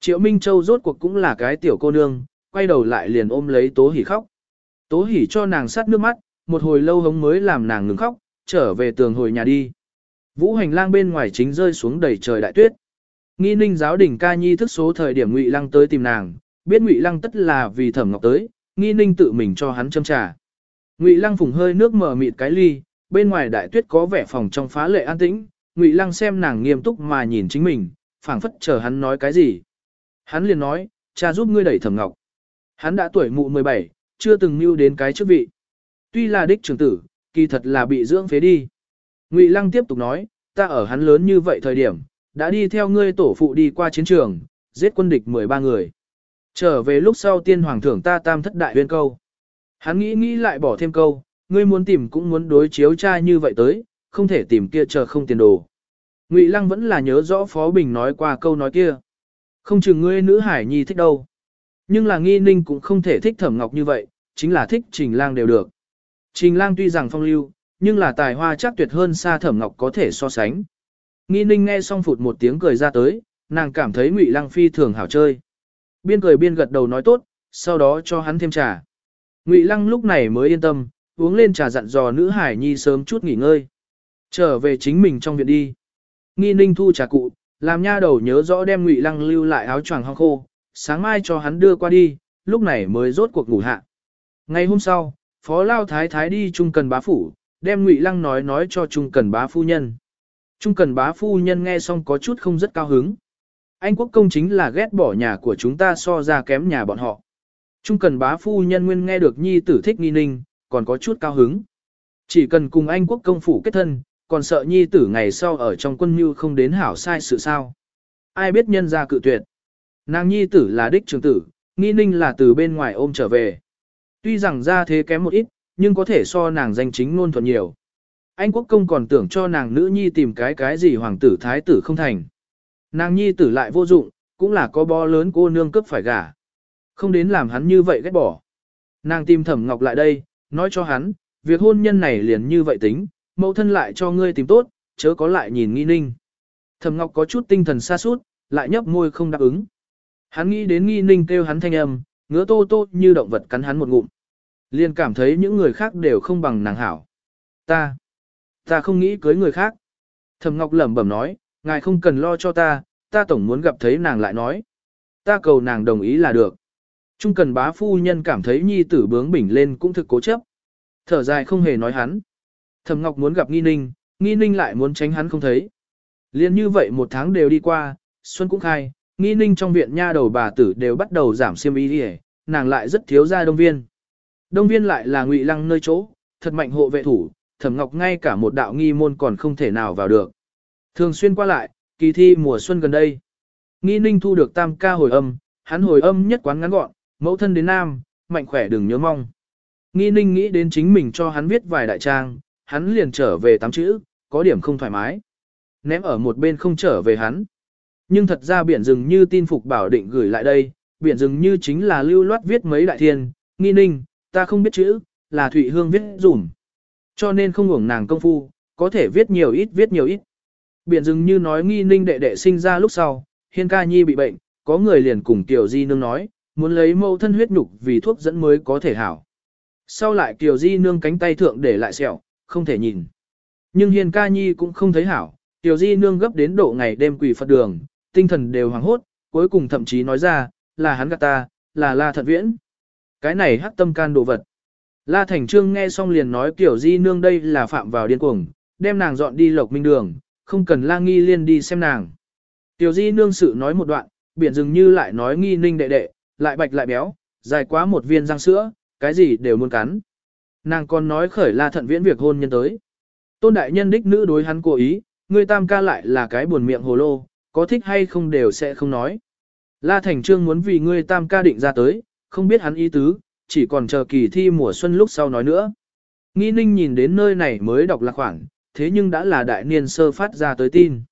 Triệu Minh Châu rốt cuộc cũng là cái tiểu cô nương, quay đầu lại liền ôm lấy tố hỉ khóc. Tố hỉ cho nàng sát nước mắt, một hồi lâu hống mới làm nàng ngừng khóc, trở về tường hồi nhà đi. Vũ hành lang bên ngoài chính rơi xuống đầy trời đại tuyết. Nghi ninh giáo đỉnh ca nhi thức số thời điểm Ngụy Lăng tới tìm nàng, biết Ngụy Lăng tất là vì Thẩm Ngọc tới, nghi ninh tự mình cho hắn châm trà. Ngụy Lăng phùng hơi nước mở mịt cái ly, bên ngoài đại tuyết có vẻ phòng trong phá lệ an tĩnh, Ngụy Lăng xem nàng nghiêm túc mà nhìn chính mình, phảng phất chờ hắn nói cái gì. Hắn liền nói, cha giúp ngươi đẩy Thẩm Ngọc. Hắn đã tuổi mụ 17, chưa từng mưu đến cái chức vị. Tuy là đích trưởng tử, kỳ thật là bị dưỡng phế đi. Ngụy Lăng tiếp tục nói, ta ở hắn lớn như vậy thời điểm, đã đi theo ngươi tổ phụ đi qua chiến trường, giết quân địch 13 người. Trở về lúc sau tiên hoàng thưởng ta tam thất đại huyên câu. Hắn nghĩ nghĩ lại bỏ thêm câu, ngươi muốn tìm cũng muốn đối chiếu trai như vậy tới, không thể tìm kia chờ không tiền đồ. Ngụy Lăng vẫn là nhớ rõ Phó Bình nói qua câu nói kia. Không chừng ngươi nữ hải nhi thích đâu. Nhưng là nghi ninh cũng không thể thích thẩm ngọc như vậy, chính là thích trình lang đều được. Trình lang tuy rằng phong lưu, nhưng là tài hoa chắc tuyệt hơn xa thẩm ngọc có thể so sánh. Nghi ninh nghe xong phụt một tiếng cười ra tới, nàng cảm thấy ngụy lang phi thường hảo chơi. Biên cười biên gật đầu nói tốt, sau đó cho hắn thêm trà. Ngụy lăng lúc này mới yên tâm, uống lên trà dặn dò nữ hải nhi sớm chút nghỉ ngơi. Trở về chính mình trong viện đi. Nghi ninh thu trà cụ, làm nha đầu nhớ rõ đem ngụy lăng lưu lại áo choàng hoang khô, sáng mai cho hắn đưa qua đi, lúc này mới rốt cuộc ngủ hạ. Ngày hôm sau, Phó Lao Thái Thái đi Trung Cần Bá Phủ, đem Ngụy Lăng nói nói cho Trung Cần Bá Phu Nhân. Trung Cần Bá Phu Nhân nghe xong có chút không rất cao hứng. Anh quốc công chính là ghét bỏ nhà của chúng ta so ra kém nhà bọn họ. Trung Cần Bá Phu Nhân nguyên nghe được nhi tử thích nghi ninh, còn có chút cao hứng. Chỉ cần cùng anh quốc công phủ kết thân, còn sợ nhi tử ngày sau ở trong quân mưu không đến hảo sai sự sao. Ai biết nhân ra cự tuyệt. Nàng nhi tử là đích trường tử, nghi ninh là từ bên ngoài ôm trở về. Tuy rằng ra thế kém một ít, nhưng có thể so nàng danh chính ngôn thuận nhiều. Anh quốc công còn tưởng cho nàng nữ nhi tìm cái cái gì hoàng tử thái tử không thành. Nàng nhi tử lại vô dụng, cũng là có bo lớn cô nương cấp phải gả. Không đến làm hắn như vậy ghét bỏ. Nàng tìm thẩm ngọc lại đây, nói cho hắn, việc hôn nhân này liền như vậy tính, mẫu thân lại cho ngươi tìm tốt, chớ có lại nhìn nghi ninh. Thẩm ngọc có chút tinh thần xa suốt, lại nhấp môi không đáp ứng. Hắn nghĩ đến nghi ninh kêu hắn thanh âm, ngứa tô tô như động vật cắn hắn một ngụm. Liền cảm thấy những người khác đều không bằng nàng hảo. Ta, ta không nghĩ cưới người khác. Thẩm Ngọc lẩm bẩm nói, ngài không cần lo cho ta, ta tổng muốn gặp thấy nàng lại nói. Ta cầu nàng đồng ý là được. Trung cần bá phu nhân cảm thấy nhi tử bướng bỉnh lên cũng thực cố chấp. Thở dài không hề nói hắn. Thẩm Ngọc muốn gặp Nghi Ninh, Nghi Ninh lại muốn tránh hắn không thấy. Liên như vậy một tháng đều đi qua, Xuân cũng khai, Nghi Ninh trong viện nha đầu bà tử đều bắt đầu giảm siêm ý đi nàng lại rất thiếu ra đông viên. Đông viên lại là ngụy lăng nơi chỗ, thật mạnh hộ vệ thủ, Thẩm Ngọc ngay cả một đạo nghi môn còn không thể nào vào được. Thường xuyên qua lại, kỳ thi mùa xuân gần đây. Nghi Ninh thu được tam ca hồi âm, hắn hồi âm nhất quán ngắn gọn, mẫu thân đến nam, mạnh khỏe đừng nhớ mong. Nghi ninh nghĩ đến chính mình cho hắn viết vài đại trang, hắn liền trở về tám chữ, có điểm không thoải mái. Ném ở một bên không trở về hắn. Nhưng thật ra biển rừng như tin phục bảo định gửi lại đây, biển rừng như chính là lưu loát viết mấy đại thiên, nghi ninh, ta không biết chữ, là Thụy Hương viết dùm. Cho nên không ngủng nàng công phu, có thể viết nhiều ít viết nhiều ít. Biển rừng như nói nghi ninh đệ đệ sinh ra lúc sau, hiên ca nhi bị bệnh, có người liền cùng tiểu di nương nói, muốn lấy mẫu thân huyết nhục vì thuốc dẫn mới có thể hảo. Sau lại Kiều Di nương cánh tay thượng để lại sẹo, không thể nhìn. Nhưng Hiền ca nhi cũng không thấy hảo, Kiều Di nương gấp đến độ ngày đêm quỳ Phật đường, tinh thần đều hoàng hốt, cuối cùng thậm chí nói ra, là hắn gạt ta, là La Thận Viễn. Cái này hắc tâm can đồ vật. La Thành Trương nghe xong liền nói Kiều Di nương đây là phạm vào điên cuồng, đem nàng dọn đi lộc minh đường, không cần La Nghi liên đi xem nàng. tiểu Di nương sự nói một đoạn, biển dừng như lại nói nghi ninh đệ đệ, lại bạch lại béo, dài quá một viên răng sữa, cái gì đều muốn cắn. Nàng còn nói khởi la thận viễn việc hôn nhân tới. Tôn đại nhân đích nữ đối hắn cố ý, người tam ca lại là cái buồn miệng hồ lô, có thích hay không đều sẽ không nói. La Thành Trương muốn vì ngươi tam ca định ra tới, không biết hắn ý tứ, chỉ còn chờ kỳ thi mùa xuân lúc sau nói nữa. Nghi ninh nhìn đến nơi này mới đọc lạc khoảng, thế nhưng đã là đại niên sơ phát ra tới tin.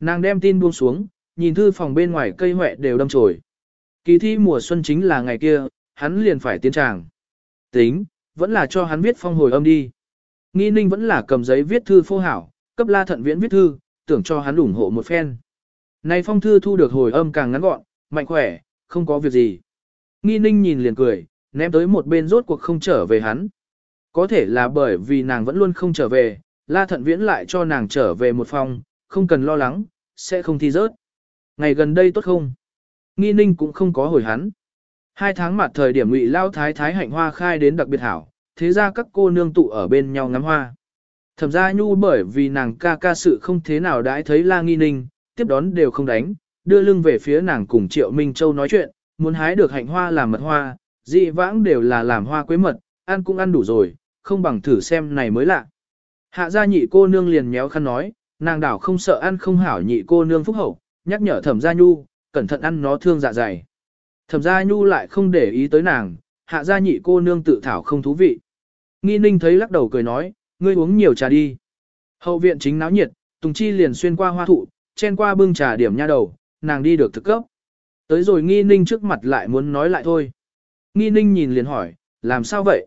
Nàng đem tin buông xuống, nhìn thư phòng bên ngoài cây huệ đều đâm trồi. Kỳ thi mùa xuân chính là ngày kia, hắn liền phải tiến tràng. Tính, vẫn là cho hắn viết phong hồi âm đi. Nghi ninh vẫn là cầm giấy viết thư phô hảo, cấp la thận viễn viết thư, tưởng cho hắn ủng hộ một phen. Này phong thư thu được hồi âm càng ngắn gọn, mạnh khỏe, không có việc gì. Nghi ninh nhìn liền cười, ném tới một bên rốt cuộc không trở về hắn. Có thể là bởi vì nàng vẫn luôn không trở về, la thận viễn lại cho nàng trở về một phòng, không cần lo lắng, sẽ không thi rớt. Ngày gần đây tốt không? Nghi ninh cũng không có hồi hắn. Hai tháng mặt thời điểm ngụy lao thái thái hạnh hoa khai đến đặc biệt hảo, thế ra các cô nương tụ ở bên nhau ngắm hoa. Thẩm gia nhu bởi vì nàng ca ca sự không thế nào đãi thấy la nghi ninh, tiếp đón đều không đánh, đưa lưng về phía nàng cùng triệu Minh Châu nói chuyện, muốn hái được hạnh hoa làm mật hoa, dị vãng đều là làm hoa quế mật, ăn cũng ăn đủ rồi, không bằng thử xem này mới lạ. Hạ gia nhị cô nương liền méo khăn nói, nàng đảo không sợ ăn không hảo nhị cô nương phúc hậu, nhắc nhở thẩm gia nhu, cẩn thận ăn nó thương dạ dày. Thẩm gia nhu lại không để ý tới nàng, hạ gia nhị cô nương tự thảo không thú vị. Nghi ninh thấy lắc đầu cười nói, ngươi uống nhiều trà đi. Hậu viện chính náo nhiệt, Tùng Chi liền xuyên qua hoa thụ, chen qua bưng trà điểm nha đầu, nàng đi được thực cấp. Tới rồi nghi ninh trước mặt lại muốn nói lại thôi. Nghi ninh nhìn liền hỏi, làm sao vậy?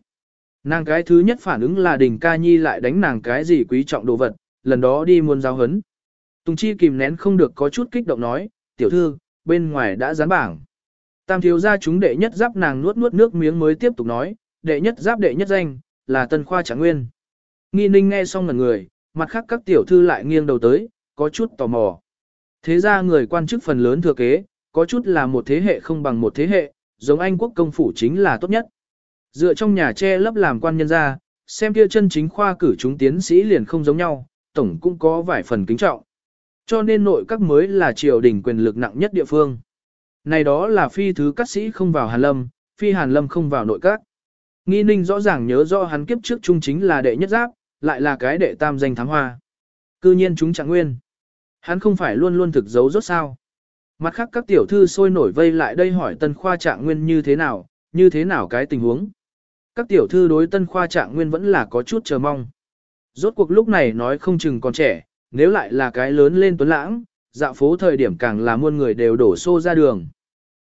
Nàng cái thứ nhất phản ứng là đình ca nhi lại đánh nàng cái gì quý trọng đồ vật, lần đó đi muôn giáo hấn. Tùng Chi kìm nén không được có chút kích động nói, tiểu thư, bên ngoài đã dán bảng. Tam thiếu gia chúng đệ nhất giáp nàng nuốt nuốt nước miếng mới tiếp tục nói, đệ nhất giáp đệ nhất danh, là tân khoa trạng nguyên. Nghi ninh nghe xong ngần người, mặt khác các tiểu thư lại nghiêng đầu tới, có chút tò mò. Thế ra người quan chức phần lớn thừa kế, có chút là một thế hệ không bằng một thế hệ, giống Anh quốc công phủ chính là tốt nhất. Dựa trong nhà che lấp làm quan nhân ra, xem kia chân chính khoa cử chúng tiến sĩ liền không giống nhau, tổng cũng có vài phần kính trọng. Cho nên nội các mới là triều đình quyền lực nặng nhất địa phương. Này đó là phi thứ các sĩ không vào Hàn Lâm, phi Hàn Lâm không vào nội các. Nghi ninh rõ ràng nhớ rõ hắn kiếp trước trung chính là đệ nhất giáp, lại là cái đệ tam danh thám hoa. Cư nhiên chúng chẳng nguyên. Hắn không phải luôn luôn thực giấu rốt sao. Mặt khác các tiểu thư sôi nổi vây lại đây hỏi tân khoa trạng nguyên như thế nào, như thế nào cái tình huống. Các tiểu thư đối tân khoa trạng nguyên vẫn là có chút chờ mong. rốt cuộc lúc này nói không chừng còn trẻ, nếu lại là cái lớn lên tuấn lãng, dạo phố thời điểm càng là muôn người đều đổ xô ra đường.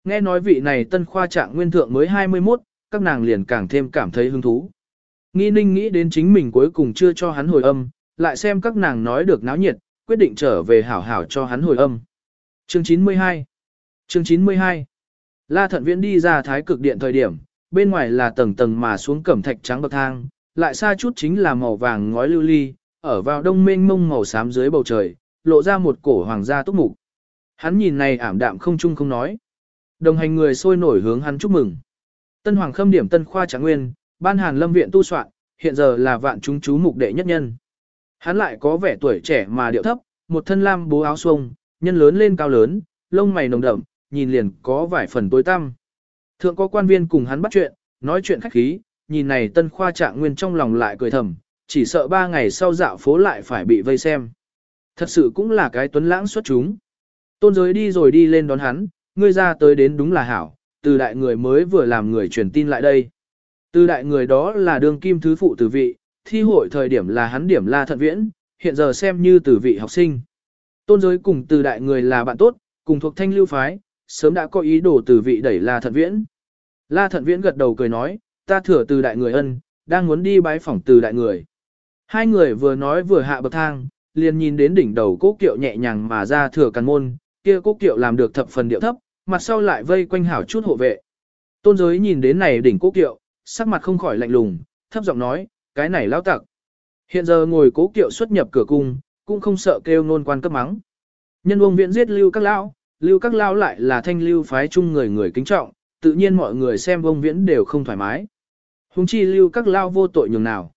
Nghe nói vị này tân khoa trạng nguyên thượng mới 21, các nàng liền càng thêm cảm thấy hứng thú. Nghi ninh nghĩ đến chính mình cuối cùng chưa cho hắn hồi âm, lại xem các nàng nói được náo nhiệt, quyết định trở về hảo hảo cho hắn hồi âm. Chương 92 Chương 92 La Thận Viễn đi ra thái cực điện thời điểm, bên ngoài là tầng tầng mà xuống cẩm thạch trắng bậc thang, lại xa chút chính là màu vàng ngói lưu ly, ở vào đông mênh mông màu xám dưới bầu trời, lộ ra một cổ hoàng gia túc mục. Hắn nhìn này ảm đạm không chung không nói. Đồng hành người sôi nổi hướng hắn chúc mừng. Tân Hoàng Khâm điểm Tân Khoa Trạng Nguyên, ban Hàn Lâm viện tu soạn, hiện giờ là vạn chúng chú mục đệ nhất nhân. Hắn lại có vẻ tuổi trẻ mà điệu thấp, một thân lam bố áo xuông, nhân lớn lên cao lớn, lông mày nồng đậm, nhìn liền có vài phần tối tăm. Thượng có quan viên cùng hắn bắt chuyện, nói chuyện khách khí, nhìn này Tân Khoa Trạng Nguyên trong lòng lại cười thầm, chỉ sợ ba ngày sau dạo phố lại phải bị vây xem. Thật sự cũng là cái tuấn lãng xuất chúng. Tôn giới đi rồi đi lên đón hắn, ngươi ra tới đến đúng là hảo, từ đại người mới vừa làm người truyền tin lại đây. Từ đại người đó là đương kim thứ phụ tử vị, thi hội thời điểm là hắn điểm la thận viễn, hiện giờ xem như tử vị học sinh. Tôn giới cùng từ đại người là bạn tốt, cùng thuộc thanh lưu phái, sớm đã có ý đồ tử vị đẩy la thận viễn. La thận viễn gật đầu cười nói, ta thừa từ đại người ân, đang muốn đi bái phỏng từ đại người. Hai người vừa nói vừa hạ bậc thang, liền nhìn đến đỉnh đầu cố kiệu nhẹ nhàng mà ra thừa càn môn, kia cố kiệu làm được thập phần điệu thấp, mặt sau lại vây quanh hảo chút hộ vệ. Tôn giới nhìn đến này đỉnh cố kiệu, sắc mặt không khỏi lạnh lùng, thấp giọng nói, cái này lao tặc. Hiện giờ ngồi cố kiệu xuất nhập cửa cung, cũng không sợ kêu nôn quan cấp mắng. Nhân ông viện giết lưu các lão, lưu các lão lại là thanh lưu phái chung người người kính trọng, tự nhiên mọi người xem ông viễn đều không thoải mái. Hùng chi lưu các lão vô tội nhường nào.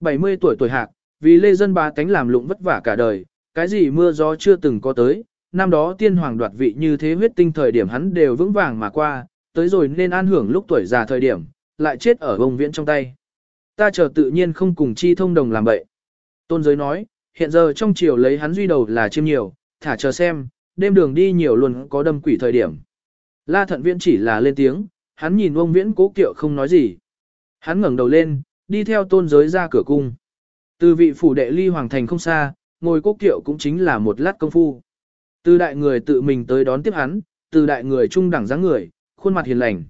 70 tuổi tuổi hạc, vì lê dân ba tánh làm lụng vất vả cả đời, cái gì mưa gió chưa từng có tới, năm đó tiên hoàng đoạt vị như thế huyết tinh thời điểm hắn đều vững vàng mà qua, tới rồi nên an hưởng lúc tuổi già thời điểm, lại chết ở ông viễn trong tay. Ta chờ tự nhiên không cùng chi thông đồng làm bậy. Tôn giới nói, hiện giờ trong chiều lấy hắn duy đầu là chiêm nhiều, thả chờ xem, đêm đường đi nhiều luôn có đâm quỷ thời điểm. La thận viễn chỉ là lên tiếng, hắn nhìn ông viễn cố kiệu không nói gì. Hắn ngẩng đầu lên, đi theo tôn giới ra cửa cung. Từ vị phủ đệ ly hoàng thành không xa, ngồi quốc kiệu cũng chính là một lát công phu. Từ đại người tự mình tới đón tiếp hắn, từ đại người trung đẳng dáng người, khuôn mặt hiền lành.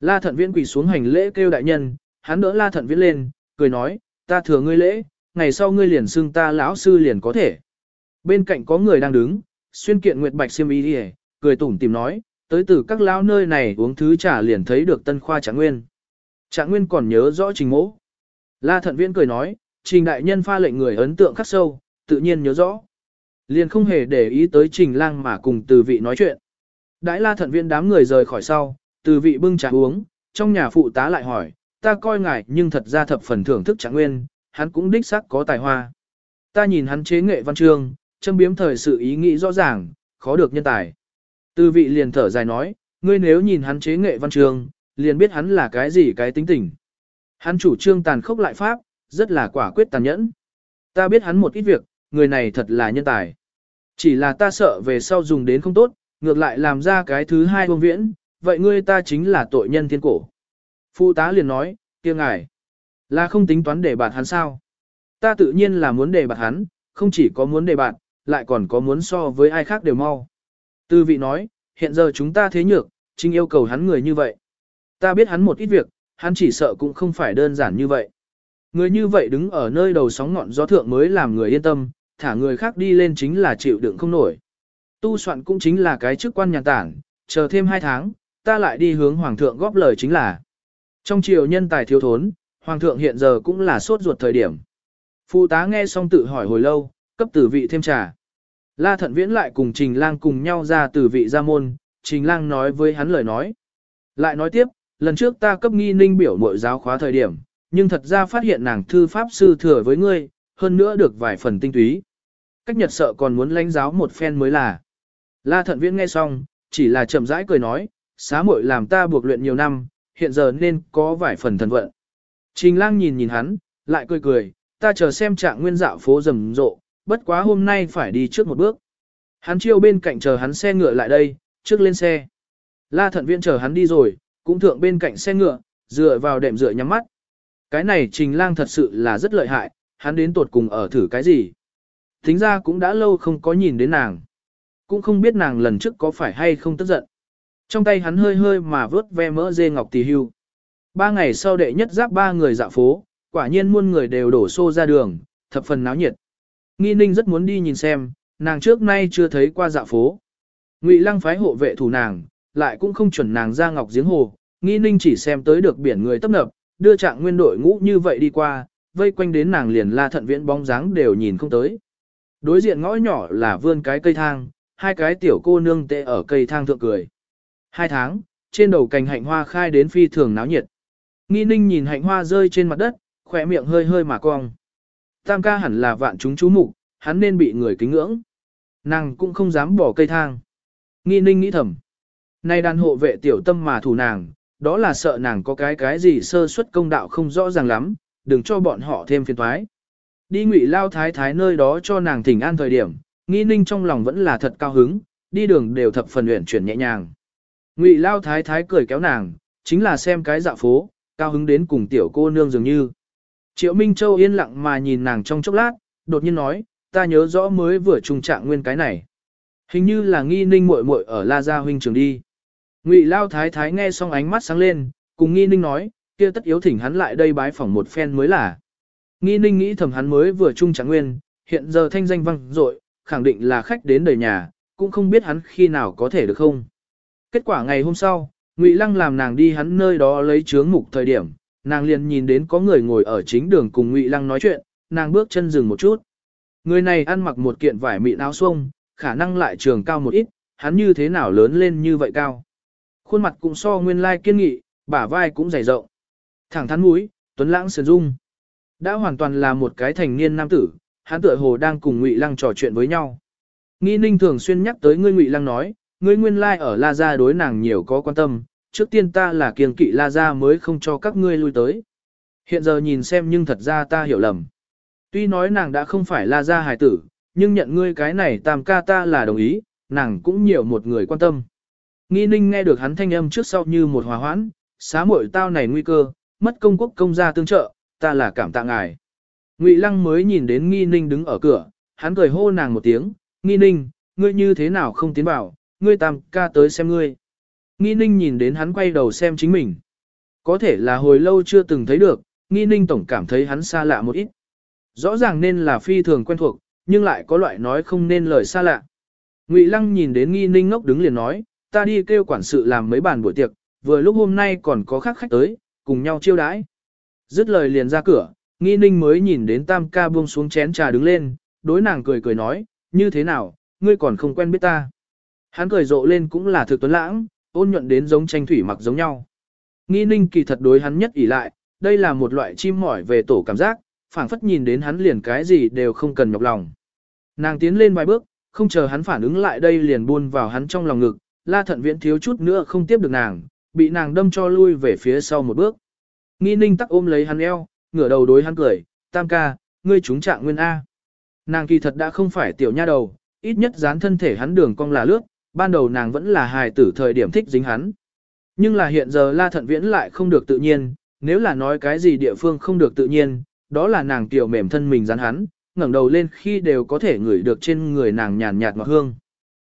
La thận viễn quỳ xuống hành lễ kêu đại nhân, hắn đỡ la thận viễn lên, cười nói, ta thừa ngươi lễ, ngày sau ngươi liền xưng ta lão sư liền có thể. Bên cạnh có người đang đứng, xuyên kiện nguyệt bạch xiêm y đi cười tủm tìm nói, tới từ các lão nơi này uống thứ trà liền thấy được tân khoa trạng nguyên. Trạng nguyên còn nhớ rõ trình mỗ. La thận viễn cười nói, trình đại nhân pha lệnh người ấn tượng khắc sâu, tự nhiên nhớ rõ. Liền không hề để ý tới trình lang mà cùng từ vị nói chuyện. Đãi la thận viễn đám người rời khỏi sau, từ vị bưng trà uống, trong nhà phụ tá lại hỏi, ta coi ngài nhưng thật ra thập phần thưởng thức trạng nguyên, hắn cũng đích xác có tài hoa. Ta nhìn hắn chế nghệ văn chương, châm biếm thời sự ý nghĩ rõ ràng, khó được nhân tài. Từ vị liền thở dài nói, ngươi nếu nhìn hắn chế nghệ văn chương, liền biết hắn là cái gì cái tính tình. Hắn chủ trương tàn khốc lại pháp, rất là quả quyết tàn nhẫn. Ta biết hắn một ít việc, người này thật là nhân tài. Chỉ là ta sợ về sau dùng đến không tốt, ngược lại làm ra cái thứ hai bông viễn, vậy ngươi ta chính là tội nhân thiên cổ. Phụ tá liền nói, kia ngài, là không tính toán để bạt hắn sao. Ta tự nhiên là muốn để bạt hắn, không chỉ có muốn để bạt, lại còn có muốn so với ai khác đều mau. Tư vị nói, hiện giờ chúng ta thế nhược, chính yêu cầu hắn người như vậy. Ta biết hắn một ít việc, hắn chỉ sợ cũng không phải đơn giản như vậy. Người như vậy đứng ở nơi đầu sóng ngọn gió thượng mới làm người yên tâm, thả người khác đi lên chính là chịu đựng không nổi. Tu soạn cũng chính là cái chức quan nhà tản, chờ thêm hai tháng, ta lại đi hướng hoàng thượng góp lời chính là. Trong triều nhân tài thiếu thốn, hoàng thượng hiện giờ cũng là sốt ruột thời điểm. Phụ tá nghe xong tự hỏi hồi lâu, cấp tử vị thêm trà. La thận viễn lại cùng trình lang cùng nhau ra tử vị ra môn, trình lang nói với hắn lời nói. Lại nói tiếp, lần trước ta cấp nghi ninh biểu mội giáo khóa thời điểm, nhưng thật ra phát hiện nàng thư pháp sư thừa với ngươi, hơn nữa được vài phần tinh túy. Cách nhật sợ còn muốn lãnh giáo một phen mới là. La thận viễn nghe xong, chỉ là chậm rãi cười nói, xá muội làm ta buộc luyện nhiều năm, hiện giờ nên có vài phần thần vận. Trình lang nhìn nhìn hắn, lại cười cười, ta chờ xem trạng nguyên dạo phố rầm rộ, bất quá hôm nay phải đi trước một bước. Hắn chiêu bên cạnh chờ hắn xe ngựa lại đây, trước lên xe. La thận viễn chờ hắn đi rồi, cũng thượng bên cạnh xe ngựa, dựa vào đệm dựa nhắm mắt. Cái này trình lang thật sự là rất lợi hại, hắn đến tột cùng ở thử cái gì. thính ra cũng đã lâu không có nhìn đến nàng. Cũng không biết nàng lần trước có phải hay không tức giận. Trong tay hắn hơi hơi mà vớt ve mỡ dê ngọc tỳ hưu. Ba ngày sau đệ nhất giáp ba người dạo phố, quả nhiên muôn người đều đổ xô ra đường, thập phần náo nhiệt. Nghi ninh rất muốn đi nhìn xem, nàng trước nay chưa thấy qua dạo phố. Ngụy lăng phái hộ vệ thủ nàng, lại cũng không chuẩn nàng ra ngọc giếng hồ, nghi ninh chỉ xem tới được biển người tấp nập, đưa trạng nguyên đội ngũ như vậy đi qua, vây quanh đến nàng liền la thận viễn bóng dáng đều nhìn không tới. Đối diện ngõ nhỏ là vươn cái cây thang, hai cái tiểu cô nương tệ ở cây thang thượng cười. Hai tháng, trên đầu cành hạnh hoa khai đến phi thường náo nhiệt. Nghi ninh nhìn hạnh hoa rơi trên mặt đất, khỏe miệng hơi hơi mà cong. Tam ca hẳn là vạn chúng chú mục, hắn nên bị người kính ngưỡng. Nàng cũng không dám bỏ cây thang. Nghi ninh nghĩ thầm. Nay đàn hộ vệ tiểu tâm mà thủ nàng, đó là sợ nàng có cái cái gì sơ suất công đạo không rõ ràng lắm, đừng cho bọn họ thêm phiền toái. Đi ngụy lao thái thái nơi đó cho nàng thỉnh an thời điểm, nghi ninh trong lòng vẫn là thật cao hứng, đi đường đều thập phần luyện chuyển nhẹ nhàng. Ngụy lao thái thái cười kéo nàng, chính là xem cái dạ phố, cao hứng đến cùng tiểu cô nương dường như. Triệu Minh Châu yên lặng mà nhìn nàng trong chốc lát, đột nhiên nói, ta nhớ rõ mới vừa trùng trạng nguyên cái này. Hình như là nghi ninh muội muội ở La Gia huynh trường đi. Ngụy Lao Thái Thái nghe xong ánh mắt sáng lên, cùng nghi ninh nói, kia tất yếu thỉnh hắn lại đây bái phỏng một phen mới là. Nghi ninh nghĩ thầm hắn mới vừa trung trạng nguyên, hiện giờ thanh danh vang dội, khẳng định là khách đến đời nhà, cũng không biết hắn khi nào có thể được không. Kết quả ngày hôm sau, Ngụy Lăng làm nàng đi hắn nơi đó lấy chướng mục thời điểm, nàng liền nhìn đến có người ngồi ở chính đường cùng Ngụy Lăng nói chuyện, nàng bước chân dừng một chút. Người này ăn mặc một kiện vải mịn áo xuông, khả năng lại trường cao một ít, hắn như thế nào lớn lên như vậy cao. Khuôn mặt cũng so nguyên lai kiên nghị, bả vai cũng dày rộng. Thẳng thắn mũi, tuấn lãng sườn dung. Đã hoàn toàn là một cái thành niên nam tử, hắn tựa hồ đang cùng Ngụy Lăng trò chuyện với nhau. Nghi Ninh thường xuyên nhắc tới ngươi Ngụy Lăng nói, ngươi nguyên lai ở La Gia đối nàng nhiều có quan tâm, trước tiên ta là kiêng kỵ La Gia mới không cho các ngươi lui tới. Hiện giờ nhìn xem nhưng thật ra ta hiểu lầm. Tuy nói nàng đã không phải La Gia hài tử, nhưng nhận ngươi cái này tam ca ta là đồng ý, nàng cũng nhiều một người quan tâm. Nghi ninh nghe được hắn thanh âm trước sau như một hòa hoãn, xá muội tao này nguy cơ, mất công quốc công gia tương trợ, ta là cảm tạ ngài. Ngụy Lăng mới nhìn đến Nghi Ninh đứng ở cửa, hắn cười hô nàng một tiếng, Nghi Ninh, ngươi như thế nào không tiến vào, ngươi tam ca tới xem ngươi. Nghi Ninh nhìn đến hắn quay đầu xem chính mình. Có thể là hồi lâu chưa từng thấy được, Nghi Ninh tổng cảm thấy hắn xa lạ một ít. Rõ ràng nên là phi thường quen thuộc, nhưng lại có loại nói không nên lời xa lạ. Ngụy Lăng nhìn đến Nghi Ninh ngốc đứng liền nói, ta đi kêu quản sự làm mấy bàn buổi tiệc, vừa lúc hôm nay còn có khác khách tới, cùng nhau chiêu đãi. Dứt lời liền ra cửa, Nghi Ninh mới nhìn đến Tam ca buông xuống chén trà đứng lên, đối nàng cười cười nói, như thế nào, ngươi còn không quen biết ta. Hắn cười rộ lên cũng là thực tuấn lãng, ôn nhuận đến giống tranh thủy mặc giống nhau. Nghi ninh kỳ thật đối hắn nhất ỉ lại, đây là một loại chim mỏi về tổ cảm giác, phảng phất nhìn đến hắn liền cái gì đều không cần nhọc lòng. Nàng tiến lên vài bước, không chờ hắn phản ứng lại đây liền buôn vào hắn trong lòng ngực, la thận viễn thiếu chút nữa không tiếp được nàng, bị nàng đâm cho lui về phía sau một bước. Nghi ninh tắc ôm lấy hắn eo, ngửa đầu đối hắn cười, tam ca, ngươi trúng trạng nguyên A. Nàng kỳ thật đã không phải tiểu nha đầu, ít nhất dán thân thể hắn đường cong là lướt, ban đầu nàng vẫn là hài tử thời điểm thích dính hắn. Nhưng là hiện giờ la thận viễn lại không được tự nhiên, nếu là nói cái gì địa phương không được tự nhiên, đó là nàng tiểu mềm thân mình dán hắn, ngẩng đầu lên khi đều có thể ngửi được trên người nàng nhàn nhạt ngọt hương.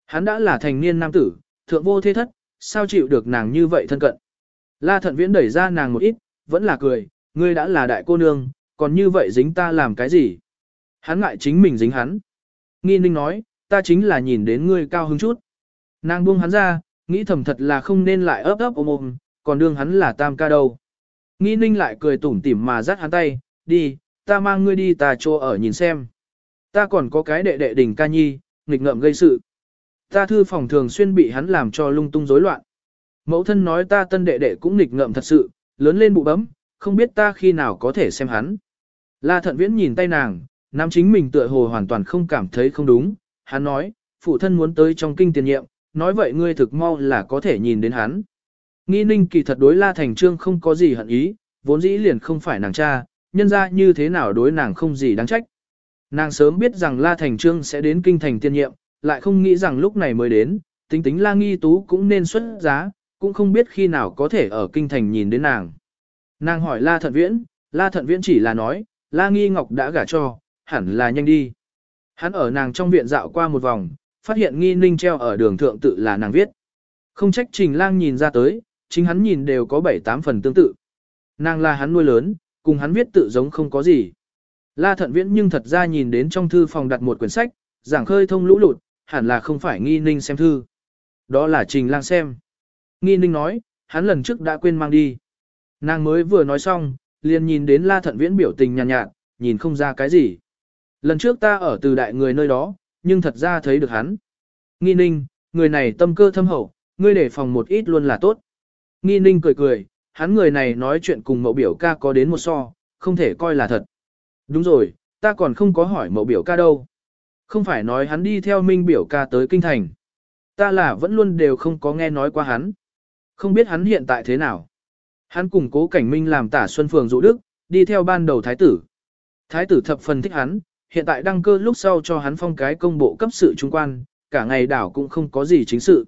Hắn đã là thành niên nam tử, thượng vô thế thất, sao chịu được nàng như vậy thân cận. La thận viễn đẩy ra nàng một ít, vẫn là cười, ngươi đã là đại cô nương, còn như vậy dính ta làm cái gì? Hắn ngại chính mình dính hắn. Nghi ninh nói, ta chính là nhìn đến ngươi cao hứng chút. Nàng buông hắn ra, nghĩ thầm thật là không nên lại ấp ấp ôm ôm, còn đương hắn là tam ca đâu. Nghi ninh lại cười tủm tỉm mà dắt hắn tay, đi, ta mang ngươi đi tà chỗ ở nhìn xem. Ta còn có cái đệ đệ đỉnh ca nhi, nghịch ngợm gây sự. Ta thư phòng thường xuyên bị hắn làm cho lung tung rối loạn. Mẫu thân nói ta tân đệ đệ cũng nghịch ngợm thật sự, lớn lên bụ bấm, không biết ta khi nào có thể xem hắn. La thận viễn nhìn tay nàng, nam chính mình tựa hồ hoàn toàn không cảm thấy không đúng, hắn nói, phụ thân muốn tới trong kinh tiền nhiệm, nói vậy ngươi thực mau là có thể nhìn đến hắn. Nghi ninh kỳ thật đối La Thành Trương không có gì hận ý, vốn dĩ liền không phải nàng cha, nhân ra như thế nào đối nàng không gì đáng trách. Nàng sớm biết rằng La Thành Trương sẽ đến kinh thành tiên nhiệm, lại không nghĩ rằng lúc này mới đến, tính tính La Nghi Tú cũng nên xuất giá, cũng không biết khi nào có thể ở kinh thành nhìn đến nàng. Nàng hỏi La Thận Viễn, La Thận Viễn chỉ là nói, La Nghi Ngọc đã gả cho, hẳn là nhanh đi. Hắn ở nàng trong viện dạo qua một vòng, phát hiện nghi ninh treo ở đường thượng tự là nàng viết. Không trách trình lang nhìn ra tới, chính hắn nhìn đều có 7-8 phần tương tự. Nàng là hắn nuôi lớn, cùng hắn viết tự giống không có gì. La thận viễn nhưng thật ra nhìn đến trong thư phòng đặt một quyển sách, giảng khơi thông lũ lụt, hẳn là không phải nghi ninh xem thư. Đó là trình lang xem. Nghi ninh nói, hắn lần trước đã quên mang đi. Nàng mới vừa nói xong, liền nhìn đến la thận viễn biểu tình nhàn nhạt, nhạt, nhìn không ra cái gì. Lần trước ta ở từ đại người nơi đó, nhưng thật ra thấy được hắn. Nghi ninh, người này tâm cơ thâm hậu, ngươi để phòng một ít luôn là tốt. Nghi ninh cười cười, hắn người này nói chuyện cùng mẫu biểu ca có đến một so, không thể coi là thật. Đúng rồi, ta còn không có hỏi mẫu biểu ca đâu. Không phải nói hắn đi theo minh biểu ca tới kinh thành. Ta là vẫn luôn đều không có nghe nói qua hắn. Không biết hắn hiện tại thế nào. Hắn cùng cố cảnh minh làm tả xuân phường dụ đức, đi theo ban đầu thái tử. Thái tử thập phần thích hắn, hiện tại đăng cơ lúc sau cho hắn phong cái công bộ cấp sự trung quan, cả ngày đảo cũng không có gì chính sự.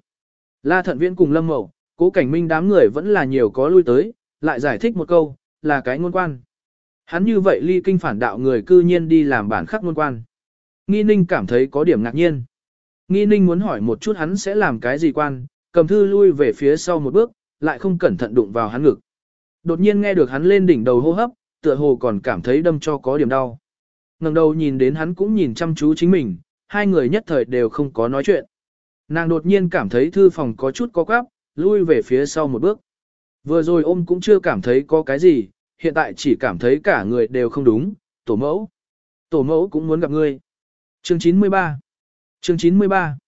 La thận viễn cùng lâm mậu, cố cảnh minh đám người vẫn là nhiều có lui tới, lại giải thích một câu, là cái ngôn quan. Hắn như vậy ly kinh phản đạo người cư nhiên đi làm bản khắc ngôn quan. Nghi ninh cảm thấy có điểm ngạc nhiên. Nghi ninh muốn hỏi một chút hắn sẽ làm cái gì quan, cầm thư lui về phía sau một bước, lại không cẩn thận đụng vào hắn ngực. Đột nhiên nghe được hắn lên đỉnh đầu hô hấp, tựa hồ còn cảm thấy đâm cho có điểm đau. ngẩng đầu nhìn đến hắn cũng nhìn chăm chú chính mình, hai người nhất thời đều không có nói chuyện. Nàng đột nhiên cảm thấy thư phòng có chút có quáp, lui về phía sau một bước. Vừa rồi ôm cũng chưa cảm thấy có cái gì, hiện tại chỉ cảm thấy cả người đều không đúng, tổ mẫu. Tổ mẫu cũng muốn gặp ngươi. Chương 93 Chương 93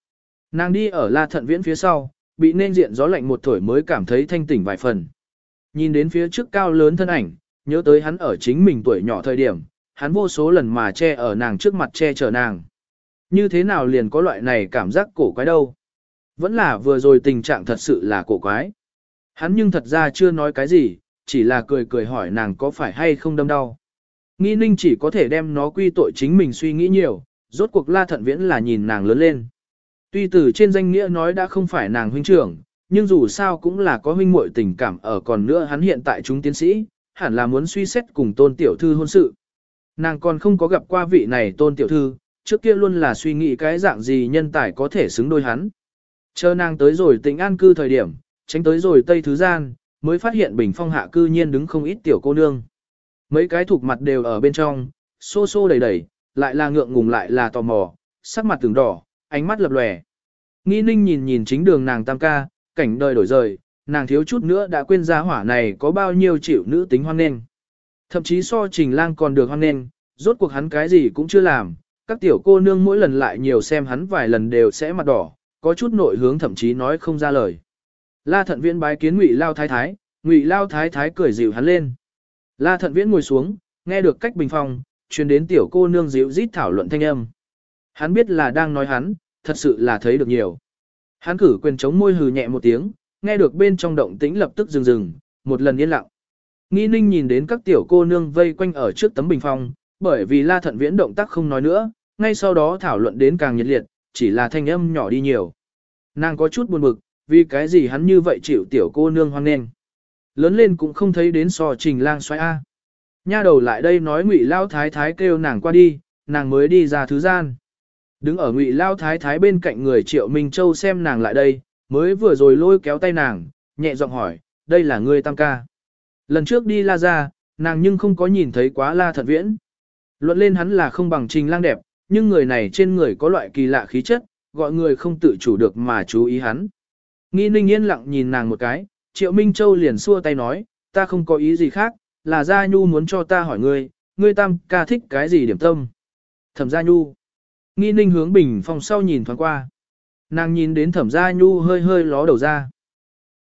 Nàng đi ở La Thận Viễn phía sau, bị nên diện gió lạnh một thổi mới cảm thấy thanh tỉnh vài phần. Nhìn đến phía trước cao lớn thân ảnh, nhớ tới hắn ở chính mình tuổi nhỏ thời điểm, hắn vô số lần mà che ở nàng trước mặt che chở nàng. Như thế nào liền có loại này cảm giác cổ quái đâu. Vẫn là vừa rồi tình trạng thật sự là cổ quái. Hắn nhưng thật ra chưa nói cái gì, chỉ là cười cười hỏi nàng có phải hay không đâm đau. Nghi ninh chỉ có thể đem nó quy tội chính mình suy nghĩ nhiều, rốt cuộc la thận viễn là nhìn nàng lớn lên. Tuy từ trên danh nghĩa nói đã không phải nàng huynh trưởng, nhưng dù sao cũng là có huynh muội tình cảm ở còn nữa hắn hiện tại chúng tiến sĩ, hẳn là muốn suy xét cùng tôn tiểu thư hôn sự. Nàng còn không có gặp qua vị này tôn tiểu thư, trước kia luôn là suy nghĩ cái dạng gì nhân tài có thể xứng đôi hắn. Chờ nàng tới rồi tỉnh an cư thời điểm, tránh tới rồi tây thứ gian, mới phát hiện bình phong hạ cư nhiên đứng không ít tiểu cô nương. Mấy cái thuộc mặt đều ở bên trong, xô xô đầy đầy, lại là ngượng ngùng lại là tò mò, sắc mặt từng đỏ, ánh mắt lập lòe. Nghi ninh nhìn nhìn chính đường nàng tam ca, cảnh đời đổi rời, nàng thiếu chút nữa đã quên ra hỏa này có bao nhiêu triệu nữ tính hoan nghênh. Thậm chí so trình lang còn được hoan nghênh, rốt cuộc hắn cái gì cũng chưa làm, các tiểu cô nương mỗi lần lại nhiều xem hắn vài lần đều sẽ mặt đỏ, có chút nội hướng thậm chí nói không ra lời. La thận viễn bái kiến ngụy lao thái thái, ngụy lao thái thái cười dịu hắn lên. La thận viễn ngồi xuống, nghe được cách bình phong, truyền đến tiểu cô nương dịu rít thảo luận thanh âm. Hắn biết là đang nói hắn, thật sự là thấy được nhiều. Hắn cử quyền chống môi hừ nhẹ một tiếng, nghe được bên trong động tĩnh lập tức dừng dừng, một lần yên lặng. Nghi ninh nhìn đến các tiểu cô nương vây quanh ở trước tấm bình phong, bởi vì la thận viễn động tác không nói nữa, ngay sau đó thảo luận đến càng nhiệt liệt, chỉ là thanh âm nhỏ đi nhiều. Nàng có chút buồn bực, vì cái gì hắn như vậy chịu tiểu cô nương hoang nên. Lớn lên cũng không thấy đến so trình lang xoay A. Nha đầu lại đây nói ngụy lao thái thái kêu nàng qua đi, nàng mới đi ra thứ gian. Đứng ở ngụy lao thái thái bên cạnh người triệu Minh Châu xem nàng lại đây, mới vừa rồi lôi kéo tay nàng, nhẹ giọng hỏi, đây là ngươi tam ca. Lần trước đi la ra, nàng nhưng không có nhìn thấy quá la thật viễn. Luận lên hắn là không bằng trình lang đẹp, nhưng người này trên người có loại kỳ lạ khí chất, gọi người không tự chủ được mà chú ý hắn. Nghi ninh yên lặng nhìn nàng một cái, triệu Minh Châu liền xua tay nói, ta không có ý gì khác, là Gia Nhu muốn cho ta hỏi ngươi, ngươi tam ca thích cái gì điểm tâm. Thẩm Gia Nhu. Nghi ninh hướng bình phòng sau nhìn thoáng qua. Nàng nhìn đến thẩm Gia Nhu hơi hơi ló đầu ra.